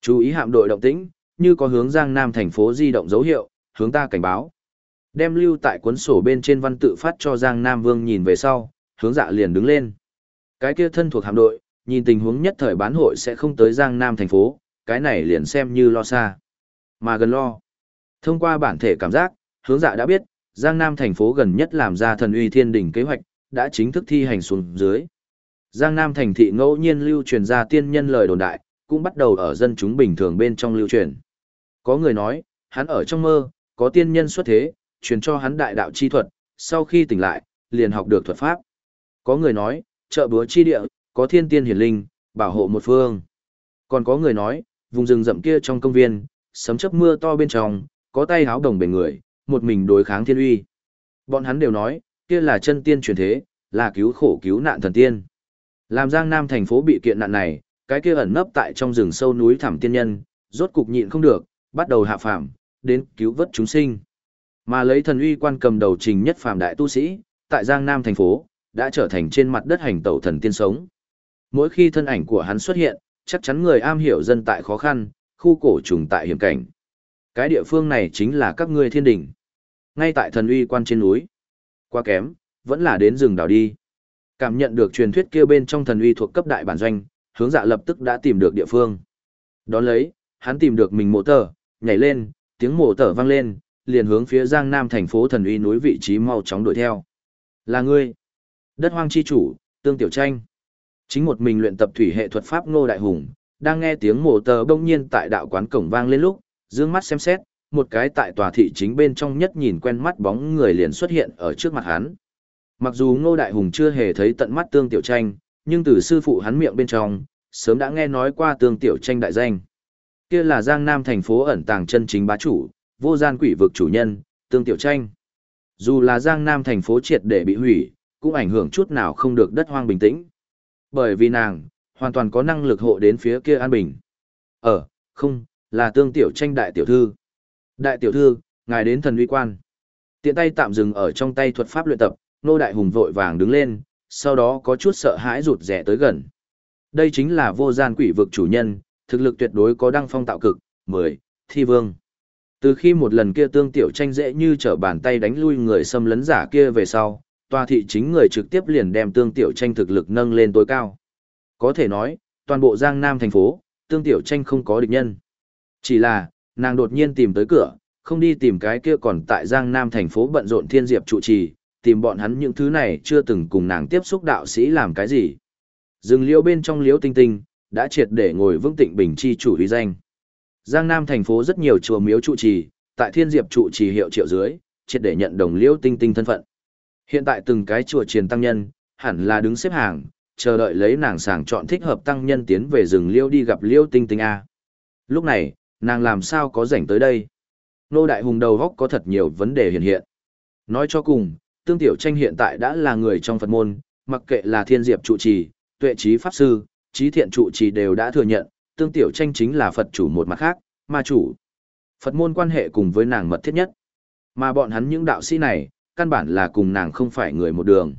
Chú ý hạm đội động tĩnh, như có hướng Giang Nam thành phố di động dấu hiệu, hướng ta cảnh báo. Đem lưu tại cuốn sổ bên trên văn tự phát cho Giang Nam Vương nhìn về sau, hướng dạ liền đứng lên. Cái kia thân thuộc hạm đội, nhìn tình huống nhất thời bán hội sẽ không tới Giang Nam thành phố, cái này liền xem như lo xa. Mà gần lo. Thông qua bản thể cảm giác, hướng dạ đã biết, Giang Nam thành phố gần nhất làm ra thần uy thiên đỉnh kế hoạch, đã chính thức thi hành xuống dưới. Giang Nam thành thị ngẫu nhiên lưu truyền ra tiên nhân lời đồn đại, cũng bắt đầu ở dân chúng bình thường bên trong lưu truyền. Có người nói, hắn ở trong mơ, có tiên nhân xuất thế, truyền cho hắn đại đạo chi thuật, sau khi tỉnh lại, liền học được thuật pháp. Có người nói, chợ búa chi địa, có thiên tiên hiển linh, bảo hộ một phương. Còn có người nói, vùng rừng rậm kia trong công viên, sấm chớp mưa to bên trong, có tay háo đồng bề người, một mình đối kháng thiên uy. Bọn hắn đều nói, kia là chân tiên truyền thế, là cứu khổ cứu nạn thần tiên. Làm Giang Nam thành phố bị kiện nạn này, cái kia ẩn nấp tại trong rừng sâu núi thẳm tiên nhân, rốt cục nhịn không được, bắt đầu hạ phàm, đến cứu vớt chúng sinh. Mà lấy thần uy quan cầm đầu trình nhất phàm đại tu sĩ, tại Giang Nam thành phố, đã trở thành trên mặt đất hành tẩu thần tiên sống. Mỗi khi thân ảnh của hắn xuất hiện, chắc chắn người am hiểu dân tại khó khăn, khu cổ trùng tại hiểm cảnh. Cái địa phương này chính là các ngươi thiên đỉnh. Ngay tại thần uy quan trên núi. Quá kém, vẫn là đến rừng đào đi. Cảm nhận được truyền thuyết kia bên trong thần uy thuộc cấp đại bản doanh, hướng dạ lập tức đã tìm được địa phương. Đón lấy, hắn tìm được mình mộ tờ, nhảy lên, tiếng mổ tở vang lên, liền hướng phía giang nam thành phố thần uy núi vị trí mau chóng đuổi theo. Là ngươi. Đất hoang chi chủ, tương tiểu tranh. Chính một mình luyện tập thủy hệ thuật pháp ngô đại hùng, đang nghe tiếng mổ tờ bỗng nhiên tại đạo quán cổng vang lên lúc, dương mắt xem xét, một cái tại tòa thị chính bên trong nhất nhìn quen mắt bóng người liền xuất hiện ở trước mặt hắn. Mặc dù Ngô Đại Hùng chưa hề thấy tận mắt Tương Tiểu Tranh, nhưng từ sư phụ hắn miệng bên trong, sớm đã nghe nói qua Tương Tiểu Tranh đại danh. Kia là Giang Nam thành phố ẩn tàng chân chính bá chủ, vô gian quỷ vực chủ nhân, Tương Tiểu Tranh. Dù là Giang Nam thành phố triệt để bị hủy, cũng ảnh hưởng chút nào không được đất hoang bình tĩnh. Bởi vì nàng, hoàn toàn có năng lực hộ đến phía kia an bình. Ờ, không, là Tương Tiểu Tranh đại tiểu thư. Đại tiểu thư, ngài đến thần uy quan. Tiện tay tạm dừng ở trong tay thuật pháp luyện tập, nô đại hùng vội vàng đứng lên, sau đó có chút sợ hãi rụt rẻ tới gần. Đây chính là vô gian quỷ vực chủ nhân, thực lực tuyệt đối có đăng phong tạo cực, 10, thi vương. Từ khi một lần kia tương tiểu tranh dễ như trở bàn tay đánh lui người xâm lấn giả kia về sau, tòa thị chính người trực tiếp liền đem tương tiểu tranh thực lực nâng lên tối cao. Có thể nói, toàn bộ Giang Nam thành phố, tương tiểu tranh không có địch nhân. Chỉ là, nàng đột nhiên tìm tới cửa, không đi tìm cái kia còn tại Giang Nam thành phố bận rộn thiên diệp trụ trì, tìm bọn hắn những thứ này chưa từng cùng nàng tiếp xúc đạo sĩ làm cái gì. Dừng liễu bên trong liễu tinh tinh, đã triệt để ngồi vững tịnh bình chi chủ uy danh. Giang Nam thành phố rất nhiều chùa miếu trụ trì, tại thiên diệp trụ trì hiệu triệu dưới, triệt để nhận đồng liễu tinh tinh thân phận. Hiện tại từng cái chùa triền tăng nhân, hẳn là đứng xếp hàng, chờ đợi lấy nàng sàng chọn thích hợp tăng nhân tiến về rừng liễu đi gặp liễu tinh tinh A. Lúc này, nàng làm sao có rảnh tới đây? Nô Đại Hùng đầu góc có thật nhiều vấn đề hiện hiện. Nói cho cùng, Tương Tiểu Tranh hiện tại đã là người trong Phật môn, mặc kệ là thiên diệp trụ trì, tuệ trí pháp sư, trí thiện trụ trì đều đã thừa nhận, Tương Tiểu Tranh chính là Phật chủ một mặt khác, ma chủ. Phật môn quan hệ cùng với nàng mật thiết nhất. Mà bọn hắn những đạo sĩ này, căn bản là cùng nàng không phải người một đường.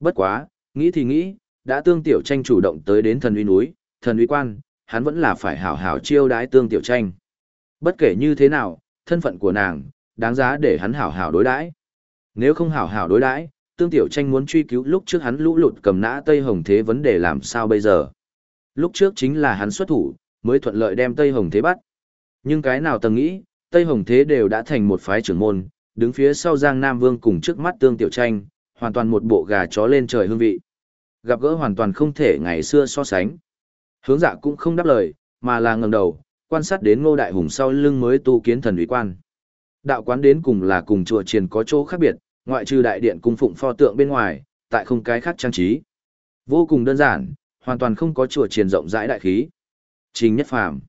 Bất quá, nghĩ thì nghĩ, đã Tương Tiểu Tranh chủ động tới đến thần uy núi, thần uy quan, hắn vẫn là phải hảo hảo chiêu đái Tương Tiểu Tranh. Bất kể như thế nào, thân phận của nàng, đáng giá để hắn hảo hảo đối đãi. Nếu không hảo hảo đối đãi, Tương Tiểu Tranh muốn truy cứu lúc trước hắn lũ lụt cầm nã Tây Hồng Thế vấn đề làm sao bây giờ. Lúc trước chính là hắn xuất thủ, mới thuận lợi đem Tây Hồng Thế bắt. Nhưng cái nào tầng nghĩ, Tây Hồng Thế đều đã thành một phái trưởng môn, đứng phía sau Giang Nam Vương cùng trước mắt Tương Tiểu Tranh, hoàn toàn một bộ gà chó lên trời hương vị. Gặp gỡ hoàn toàn không thể ngày xưa so sánh. Hướng dạ cũng không đáp lời, mà là ngẩng đầu, quan sát đến ngô đại hùng sau lưng mới tu kiến thần ủy quan. Đạo quán đến cùng là cùng chùa triền có chỗ khác biệt, ngoại trừ đại điện cung phụng pho tượng bên ngoài, tại không cái khác trang trí. Vô cùng đơn giản, hoàn toàn không có chùa triển rộng rãi đại khí. Trình nhất phàm.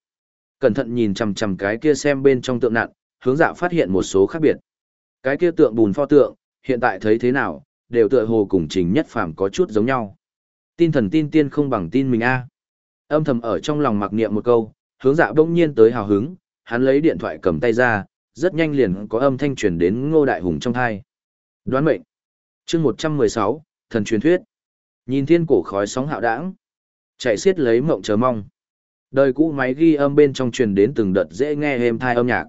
Cẩn thận nhìn chằm chằm cái kia xem bên trong tượng nặng, hướng dạ phát hiện một số khác biệt. Cái kia tượng bùn pho tượng, hiện tại thấy thế nào, đều tựa hồ cùng trình nhất phàm có chút giống nhau. Tin thần tin tiên không bằng tin mình a. Âm thầm ở trong lòng mặc niệm một câu, hướng dạ bỗng nhiên tới hào hứng, hắn lấy điện thoại cầm tay ra, rất nhanh liền có âm thanh truyền đến ngô đại hùng trong tai. Đoán mệnh. chương một trăm mười sáu thần truyền thuyết. Nhìn thiên cổ khói sóng hạo đãng, Chạy xiết lấy mộng chờ mong. Đời cũ máy ghi âm bên trong truyền đến từng đợt dễ nghe êm thai âm nhạc.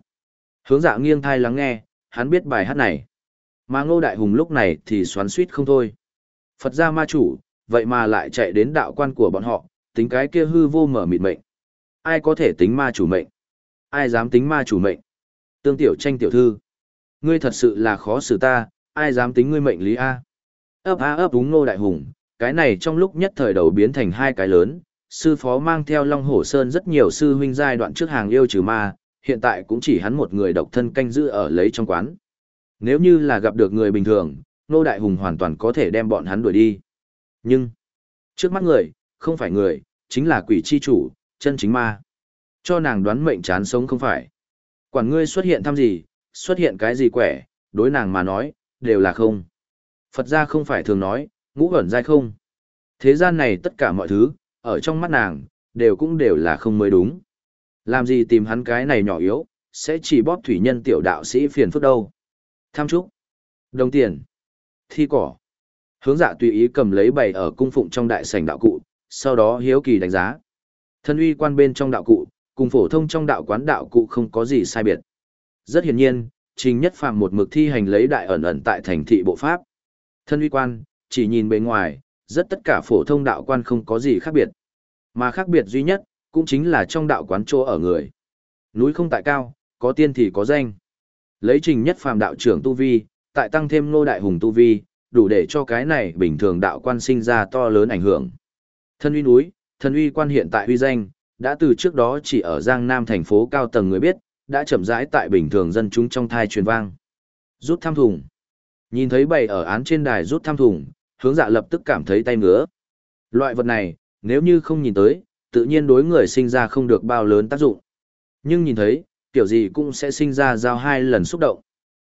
Hướng dạ nghiêng thai lắng nghe, hắn biết bài hát này. Mà ngô đại hùng lúc này thì xoắn suýt không thôi. Phật gia ma chủ, vậy mà lại chạy đến đạo quan của bọn họ, tính cái kia hư vô mở mịt mệnh. Ai có thể tính ma chủ mệnh? Ai dám tính ma chủ mệnh? Tương tiểu tranh tiểu thư. Ngươi thật sự là khó xử ta, ai dám tính ngươi mệnh lý A? Ấp a ấp đúng ngô đại hùng, cái này trong lúc nhất thời đầu biến thành hai cái lớn, sư phó mang theo Long Hổ Sơn rất nhiều sư huynh giai đoạn trước hàng yêu trừ ma, hiện tại cũng chỉ hắn một người độc thân canh giữ ở lấy trong quán. Nếu như là gặp được người bình thường, Ngô Đại Hùng hoàn toàn có thể đem bọn hắn đuổi đi. Nhưng, trước mắt người, không phải người, chính là quỷ chi chủ, chân chính ma. Cho nàng đoán mệnh chán sống không phải. Quản ngươi xuất hiện thăm gì, xuất hiện cái gì quẻ, đối nàng mà nói, đều là không. Phật gia không phải thường nói, ngũ ẩn dai không. Thế gian này tất cả mọi thứ, ở trong mắt nàng, đều cũng đều là không mới đúng. Làm gì tìm hắn cái này nhỏ yếu, sẽ chỉ bóp thủy nhân tiểu đạo sĩ phiền phức đâu. Tham trúc, đồng tiền, thi cỏ. Hướng dạ tùy ý cầm lấy bày ở cung phụng trong đại sảnh đạo cụ, sau đó hiếu kỳ đánh giá. Thân uy quan bên trong đạo cụ, cùng phổ thông trong đạo quán đạo cụ không có gì sai biệt. Rất hiển nhiên, Trình Nhất Phàm một mực thi hành lấy đại ẩn ẩn tại thành thị bộ pháp. Thân uy quan, chỉ nhìn bề ngoài, rất tất cả phổ thông đạo quan không có gì khác biệt. Mà khác biệt duy nhất, cũng chính là trong đạo quán chỗ ở người. Núi không tại cao, có tiên thì có danh. Lấy Trình Nhất Phàm đạo trưởng tu vi, tại tăng thêm Ngô Đại Hùng tu vi, đủ để cho cái này bình thường đạo quan sinh ra to lớn ảnh hưởng. Thân uy núi, thân uy quan hiện tại uy danh, đã từ trước đó chỉ ở Giang Nam thành phố cao tầng người biết, đã chậm rãi tại bình thường dân chúng trong thai truyền vang. Rút thăm thùng. Nhìn thấy bày ở án trên đài rút thăm thùng, hướng dạ lập tức cảm thấy tay ngứa. Loại vật này, nếu như không nhìn tới, tự nhiên đối người sinh ra không được bao lớn tác dụng. Nhưng nhìn thấy, kiểu gì cũng sẽ sinh ra giao hai lần xúc động.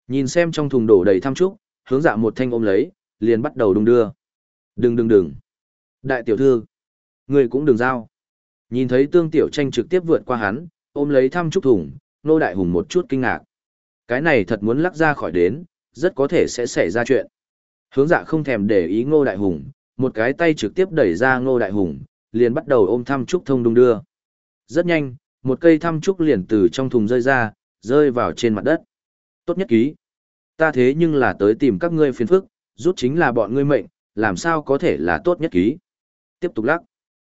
Nhìn xem trong thùng đổ đầy thăm trúc, hướng dạ một thanh ôm lấy, liền bắt đầu đung đưa. Đừng đừng đừng. Đại tiểu thư, người cũng đừng giao. Nhìn thấy tương tiểu tranh trực tiếp vượt qua hắn, ôm lấy thăm trúc thùng, nô đại hùng một chút kinh ngạc. Cái này thật muốn lắc ra khỏi đến, rất có thể sẽ xảy ra chuyện. Hướng dạ không thèm để ý ngô đại hùng, một cái tay trực tiếp đẩy ra ngô đại hùng, liền bắt đầu ôm thăm trúc thông đung đưa. Rất nhanh, một cây thăm trúc liền từ trong thùng rơi ra, rơi vào trên mặt đất. Tốt nhất ký. Ta thế nhưng là tới tìm các ngươi phiền phức, rút chính là bọn ngươi mệnh, làm sao có thể là tốt nhất ký. Tiếp tục lắc.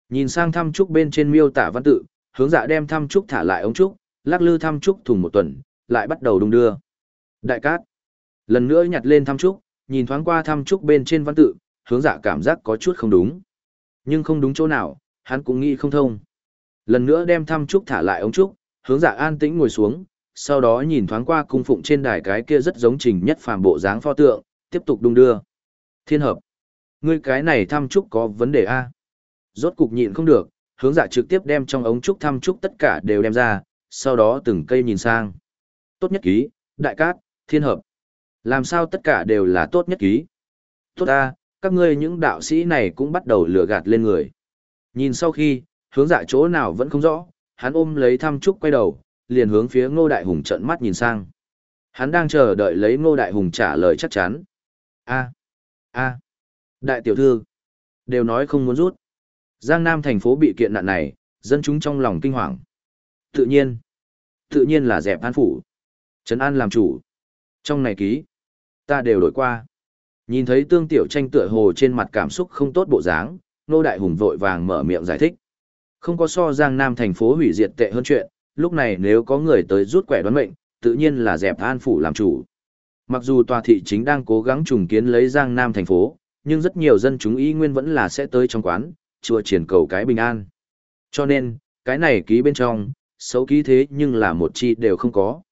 Nhìn sang thăm trúc bên trên miêu tả văn tự, hướng dạ đem thăm trúc thả lại ống trúc, lắc lư thăm trúc thùng một tuần, lại bắt đầu đung đưa. Đại cát. Lần nữa nhặt lên thăm trúc, nhìn thoáng qua thăm trúc bên trên văn tự, hướng dạ cảm giác có chút không đúng. Nhưng không đúng chỗ nào, hắn cũng nghĩ không thông. Lần nữa đem thăm trúc thả lại ống trúc, hướng dạ an tĩnh ngồi xuống, sau đó nhìn thoáng qua cung phụng trên đài cái kia rất giống trình nhất phàm bộ dáng pho tượng, tiếp tục đung đưa. Thiên hợp. Ngươi cái này thăm trúc có vấn đề A. Rốt cục nhịn không được, hướng dạ trực tiếp đem trong ống trúc thăm trúc tất cả đều đem ra, sau đó từng cây nhìn sang. Tốt nhất ký, đại cát, thiên hợp. Làm sao tất cả đều là tốt nhất ký? Tốt ta, các ngươi những đạo sĩ này cũng bắt đầu lừa gạt lên người. Nhìn sau khi, hướng dạ chỗ nào vẫn không rõ, hắn ôm lấy thăm trúc quay đầu, liền hướng phía ngô đại hùng trận mắt nhìn sang. Hắn đang chờ đợi lấy ngô đại hùng trả lời chắc chắn. a a đại tiểu thư, đều nói không muốn rút. Giang Nam thành phố bị kiện nạn này, dân chúng trong lòng kinh hoàng. Tự nhiên, tự nhiên là dẹp an phủ. Trấn An làm chủ. Trong này ký, ta đều đổi qua. Nhìn thấy tương tiểu tranh tựa hồ trên mặt cảm xúc không tốt bộ dáng, nô đại hùng vội vàng mở miệng giải thích. Không có so Giang Nam thành phố hủy diệt tệ hơn chuyện, lúc này nếu có người tới rút quẻ đoán mệnh, tự nhiên là dẹp an phủ làm chủ. Mặc dù tòa thị chính đang cố gắng trùng kiến lấy Giang Nam thành phố, nhưng rất nhiều dân chúng ý nguyên vẫn là sẽ tới trong quán, chùa triển cầu cái bình an. Cho nên, cái này ký bên trong, xấu ký thế nhưng là một chi đều không có.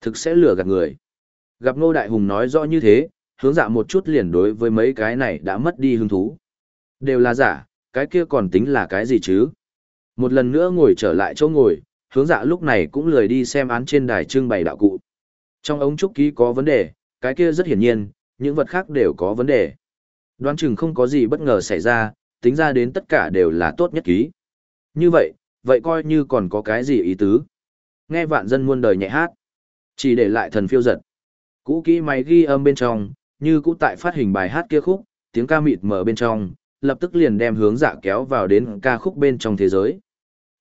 Thực sẽ lừa gạt người. Gặp Ngô Đại Hùng nói rõ như thế, hướng dạ một chút liền đối với mấy cái này đã mất đi hứng thú. Đều là giả, cái kia còn tính là cái gì chứ? Một lần nữa ngồi trở lại chỗ ngồi, hướng dạ lúc này cũng lười đi xem án trên đài trưng bày đạo cụ. Trong ống trúc ký có vấn đề, cái kia rất hiển nhiên, những vật khác đều có vấn đề. Đoán chừng không có gì bất ngờ xảy ra, tính ra đến tất cả đều là tốt nhất ký. Như vậy, vậy coi như còn có cái gì ý tứ. Nghe vạn dân muôn đời nhẹ hát, chỉ để lại thần phiêu giật. Cũ kỹ máy ghi âm bên trong, như cũ tại phát hình bài hát kia khúc, tiếng ca mịt mở bên trong, lập tức liền đem hướng dạ kéo vào đến ca khúc bên trong thế giới.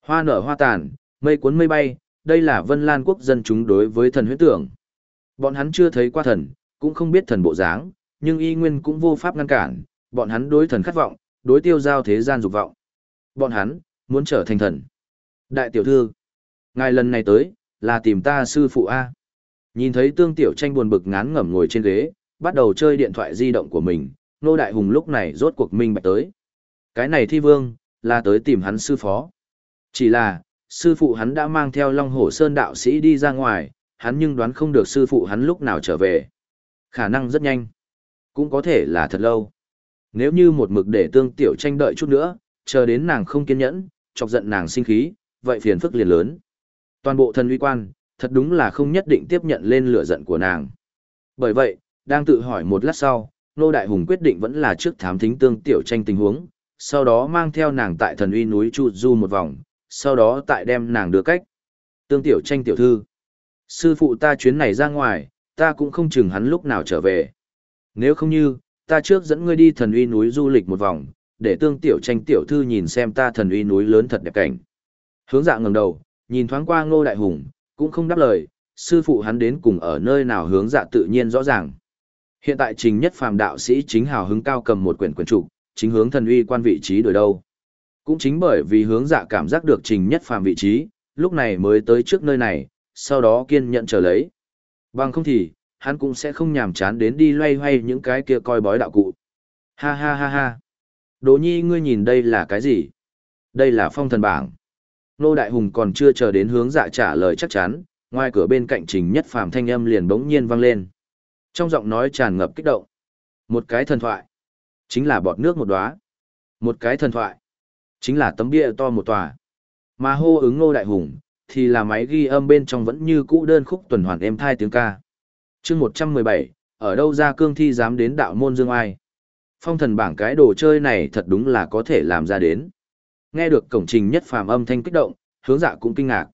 Hoa nở hoa tàn, mây cuốn mây bay, đây là Vân Lan quốc dân chúng đối với thần huyết tưởng. Bọn hắn chưa thấy qua thần, cũng không biết thần bộ dáng, nhưng y nguyên cũng vô pháp ngăn cản, bọn hắn đối thần khát vọng, đối tiêu giao thế gian dục vọng. Bọn hắn, muốn trở thành thần. Đại tiểu thư, ngài lần này tới, là tìm ta sư phụ A. Nhìn thấy tương tiểu tranh buồn bực ngán ngẩm ngồi trên ghế, bắt đầu chơi điện thoại di động của mình, nô đại hùng lúc này rốt cuộc minh bạch tới. Cái này thi vương, là tới tìm hắn sư phó. Chỉ là, sư phụ hắn đã mang theo Long Hổ Sơn đạo sĩ đi ra ngoài, hắn nhưng đoán không được sư phụ hắn lúc nào trở về. Khả năng rất nhanh. Cũng có thể là thật lâu. Nếu như một mực để tương tiểu tranh đợi chút nữa, chờ đến nàng không kiên nhẫn, chọc giận nàng sinh khí, vậy phiền phức liền lớn. Toàn bộ thần uy quan, thật đúng là không nhất định tiếp nhận lên lửa giận của nàng. Bởi vậy, đang tự hỏi một lát sau, Nô Đại Hùng quyết định vẫn là trước thám thính tương tiểu tranh tình huống, sau đó mang theo nàng tại thần uy núi Chu Du một vòng, sau đó tại đem nàng đưa cách. Tương tiểu tranh tiểu thư. Sư phụ ta chuyến này ra ngoài, ta cũng không chừng hắn lúc nào trở về. Nếu không như, ta trước dẫn ngươi đi thần uy núi du lịch một vòng, để tương tiểu tranh tiểu thư nhìn xem ta thần uy núi lớn thật đẹp cảnh. Hướng dạ ngẩng đầu, nhìn thoáng qua ngô đại hùng, cũng không đáp lời, sư phụ hắn đến cùng ở nơi nào hướng dạ tự nhiên rõ ràng. Hiện tại trình nhất phàm đạo sĩ chính hào hứng cao cầm một quyển quyển trục, chính hướng thần uy quan vị trí đổi đâu. Cũng chính bởi vì hướng dạ cảm giác được trình nhất phàm vị trí, lúc này mới tới trước nơi này, sau đó kiên nhận chờ lấy. Bằng không thì, hắn cũng sẽ không nhàm chán đến đi loay hoay những cái kia coi bói đạo cụ. Ha ha ha ha. Đỗ nhi ngươi nhìn đây là cái gì? Đây là phong thần bảng. Nô Đại Hùng còn chưa chờ đến hướng dạ trả lời chắc chắn, ngoài cửa bên cạnh trình nhất phàm thanh âm liền bỗng nhiên vang lên. Trong giọng nói tràn ngập kích động. Một cái thần thoại. Chính là bọt nước một đóa. Một cái thần thoại. Chính là tấm bia to một tòa. Mà hô ứng nô đại hùng, thì là máy ghi âm bên trong vẫn như cũ đơn khúc tuần hoàn êm thai tiếng ca. chương 117, ở đâu ra cương thi dám đến đạo môn dương ai. Phong thần bảng cái đồ chơi này thật đúng là có thể làm ra đến. Nghe được cổng trình nhất phàm âm thanh kích động, hướng dạ cũng kinh ngạc.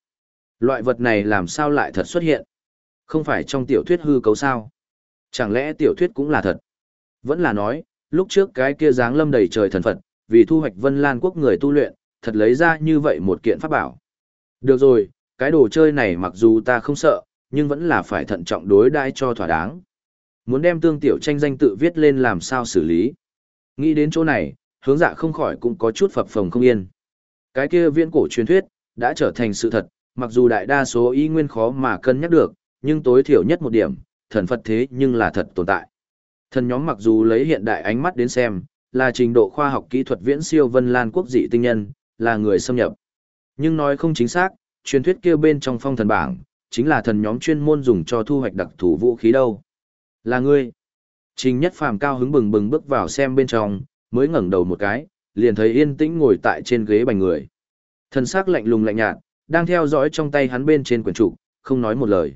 Loại vật này làm sao lại thật xuất hiện? Không phải trong tiểu thuyết hư cấu sao? Chẳng lẽ tiểu thuyết cũng là thật? Vẫn là nói, lúc trước cái kia dáng lâm đầy trời thần Phật, vì thu hoạch vân lan quốc người tu luyện, thật lấy ra như vậy một kiện pháp bảo. Được rồi, cái đồ chơi này mặc dù ta không sợ, nhưng vẫn là phải thận trọng đối đãi cho thỏa đáng. Muốn đem tương tiểu tranh danh tự viết lên làm sao xử lý. Nghĩ đến chỗ này, hướng dạ không khỏi cũng có chút phập phồng không yên. Cái kia viễn cổ truyền thuyết, đã trở thành sự thật, mặc dù đại đa số ý nguyên khó mà cân nhắc được, nhưng tối thiểu nhất một điểm, thần Phật thế nhưng là thật tồn tại. Thần nhóm mặc dù lấy hiện đại ánh mắt đến xem, là trình độ khoa học kỹ thuật viễn siêu vân lan quốc dị tinh nhân, là người xâm nhập. Nhưng nói không chính xác, truyền thuyết kia bên trong phong thần bảng, chính là thần nhóm chuyên môn dùng cho thu hoạch đặc thù vũ khí đâu. Là ngươi. Trình nhất phàm cao hứng bừng bừng bước vào xem bên trong, mới ngẩng đầu một cái, liền thấy yên tĩnh ngồi tại trên ghế bành người. thân xác lạnh lùng lạnh nhạt, đang theo dõi trong tay hắn bên trên quyển trục, không nói một lời.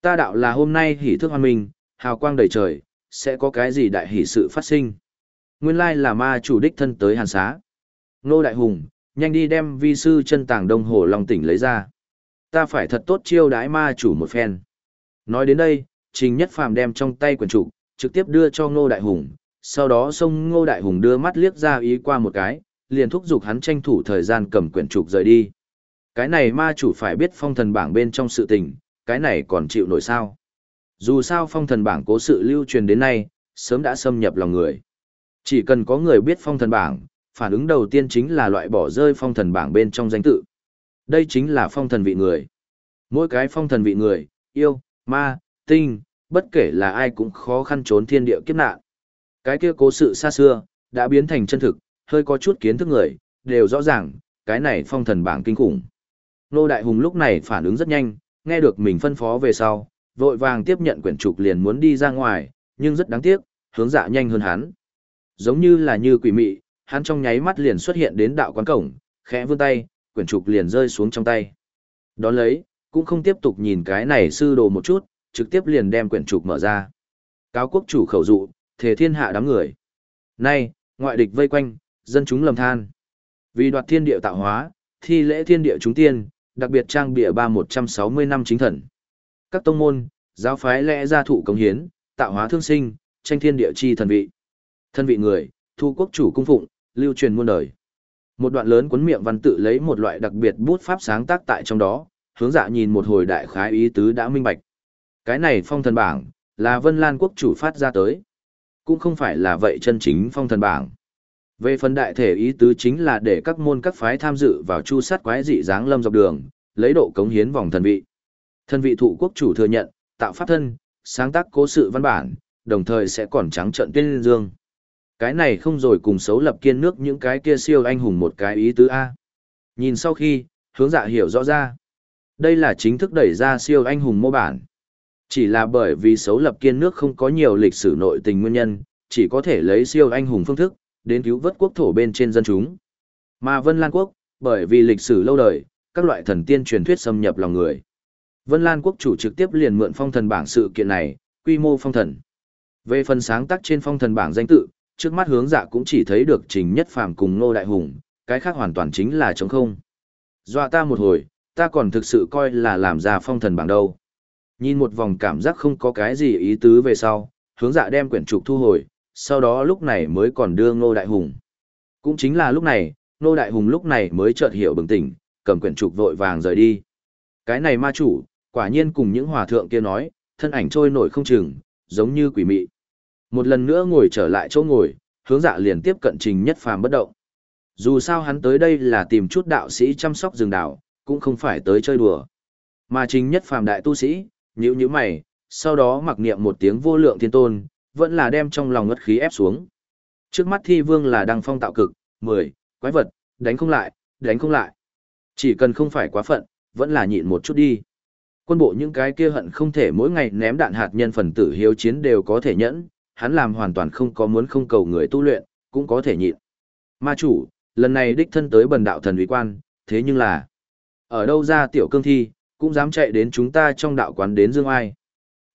Ta đạo là hôm nay hỷ thức hoan minh, hào quang đầy trời, sẽ có cái gì đại hỷ sự phát sinh. Nguyên lai là ma chủ đích thân tới hàn xá. Nô Đại Hùng, nhanh đi đem vi sư chân tàng đông hồ long tỉnh lấy ra. Ta phải thật tốt chiêu đãi ma chủ một phen. Nói đến đây, Trình Nhất Phàm đem trong tay quyển trục, trực tiếp đưa cho Ngô Đại Hùng, sau đó xông Ngô Đại Hùng đưa mắt liếc ra ý qua một cái, liền thúc giục hắn tranh thủ thời gian cầm quyển trục rời đi. Cái này ma chủ phải biết phong thần bảng bên trong sự tình, cái này còn chịu nổi sao. Dù sao phong thần bảng cố sự lưu truyền đến nay, sớm đã xâm nhập lòng người. Chỉ cần có người biết phong thần bảng, phản ứng đầu tiên chính là loại bỏ rơi phong thần bảng bên trong danh tự. Đây chính là phong thần vị người. Mỗi cái phong thần vị người, yêu, ma, tinh, bất kể là ai cũng khó khăn trốn thiên địa kiếp nạn. Cái kia cố sự xa xưa, đã biến thành chân thực, hơi có chút kiến thức người, đều rõ ràng, cái này phong thần bảng kinh khủng. Nô Đại Hùng lúc này phản ứng rất nhanh, nghe được mình phân phó về sau, vội vàng tiếp nhận quyển trục liền muốn đi ra ngoài, nhưng rất đáng tiếc, hướng dạ nhanh hơn hắn. Giống như là như quỷ mị, hắn trong nháy mắt liền xuất hiện đến đạo quán cổng, khẽ vươn tay, quyển trục liền rơi xuống trong tay. Đón lấy, cũng không tiếp tục nhìn cái này sư đồ một chút, trực tiếp liền đem quyển trục mở ra. Cáo quốc chủ khẩu dụ, thể thiên hạ đám người. Nay, ngoại địch vây quanh, dân chúng lầm than. Vì đoạt thiên địa tạo hóa, thi lễ thiên địa chúng tiên, đặc biệt trang bịa ba một trăm sáu mươi năm chính thần. Các tông môn, giáo phái lẽ gia thụ công hiến, tạo hóa thương sinh, tranh thiên địa chi thần vị. Thân vị người, thu quốc chủ cung phụng, lưu truyền muôn đời. Một đoạn lớn cuốn miệng văn tự lấy một loại đặc biệt bút pháp sáng tác tại trong đó, hướng dạ nhìn một hồi đại khái ý tứ đã minh bạch. Cái này phong thần bảng, là Vân Lan quốc chủ phát ra tới. Cũng không phải là vậy chân chính phong thần bảng. Về phần đại thể ý tứ chính là để các môn các phái tham dự vào chu sát quái dị dáng lâm dọc đường, lấy độ cống hiến vòng thần vị. Thần vị thụ quốc chủ thừa nhận, tạo pháp thân, sáng tác cố sự văn bản, đồng thời sẽ còn trắng trận tuyên dương. Cái này không rồi cùng xấu lập kiên nước những cái kia siêu anh hùng một cái ý tứ A. Nhìn sau khi, hướng dạ hiểu rõ ra. Đây là chính thức đẩy ra siêu anh hùng mô bản. Chỉ là bởi vì xấu lập kiên nước không có nhiều lịch sử nội tình nguyên nhân, chỉ có thể lấy siêu anh hùng phương thức, đến cứu vớt quốc thổ bên trên dân chúng. Mà Vân Lan Quốc, bởi vì lịch sử lâu đời, các loại thần tiên truyền thuyết xâm nhập lòng người. Vân Lan Quốc chủ trực tiếp liền mượn phong thần bảng sự kiện này, quy mô phong thần. Về phần sáng tác trên phong thần bảng danh tự, trước mắt hướng dạ cũng chỉ thấy được trình nhất phàm cùng Ngô Đại Hùng, cái khác hoàn toàn chính là trống không. Dọa ta một hồi, ta còn thực sự coi là làm ra phong thần bảng đâu. Nhìn một vòng cảm giác không có cái gì ý tứ về sau, hướng dạ đem quyển trục thu hồi, sau đó lúc này mới còn đưa Ngô Đại Hùng. Cũng chính là lúc này, Ngô Đại Hùng lúc này mới chợt hiểu bừng tỉnh, cầm quyển trục vội vàng rời đi. Cái này ma chủ, quả nhiên cùng những hòa thượng kia nói, thân ảnh trôi nổi không chừng, giống như quỷ mị. Một lần nữa ngồi trở lại chỗ ngồi, hướng dạ liền tiếp cận trình nhất phàm bất động. Dù sao hắn tới đây là tìm chút đạo sĩ chăm sóc rừng đảo, cũng không phải tới chơi đùa. Mà trình nhất phàm đại tu sĩ, nhữ nhữ mày, sau đó mặc niệm một tiếng vô lượng thiên tôn, vẫn là đem trong lòng ngất khí ép xuống. Trước mắt thi vương là đăng phong tạo cực, 10, quái vật, đánh không lại, đánh không lại. Chỉ cần không phải quá phận, vẫn là nhịn một chút đi. Quân bộ những cái kia hận không thể mỗi ngày ném đạn hạt nhân phần tử hiếu chiến đều có thể nhẫn, hắn làm hoàn toàn không có muốn không cầu người tu luyện, cũng có thể nhịn. Ma chủ, lần này đích thân tới bần đạo thần uy quan, thế nhưng là, ở đâu ra tiểu cương thi, cũng dám chạy đến chúng ta trong đạo quán đến dương ai.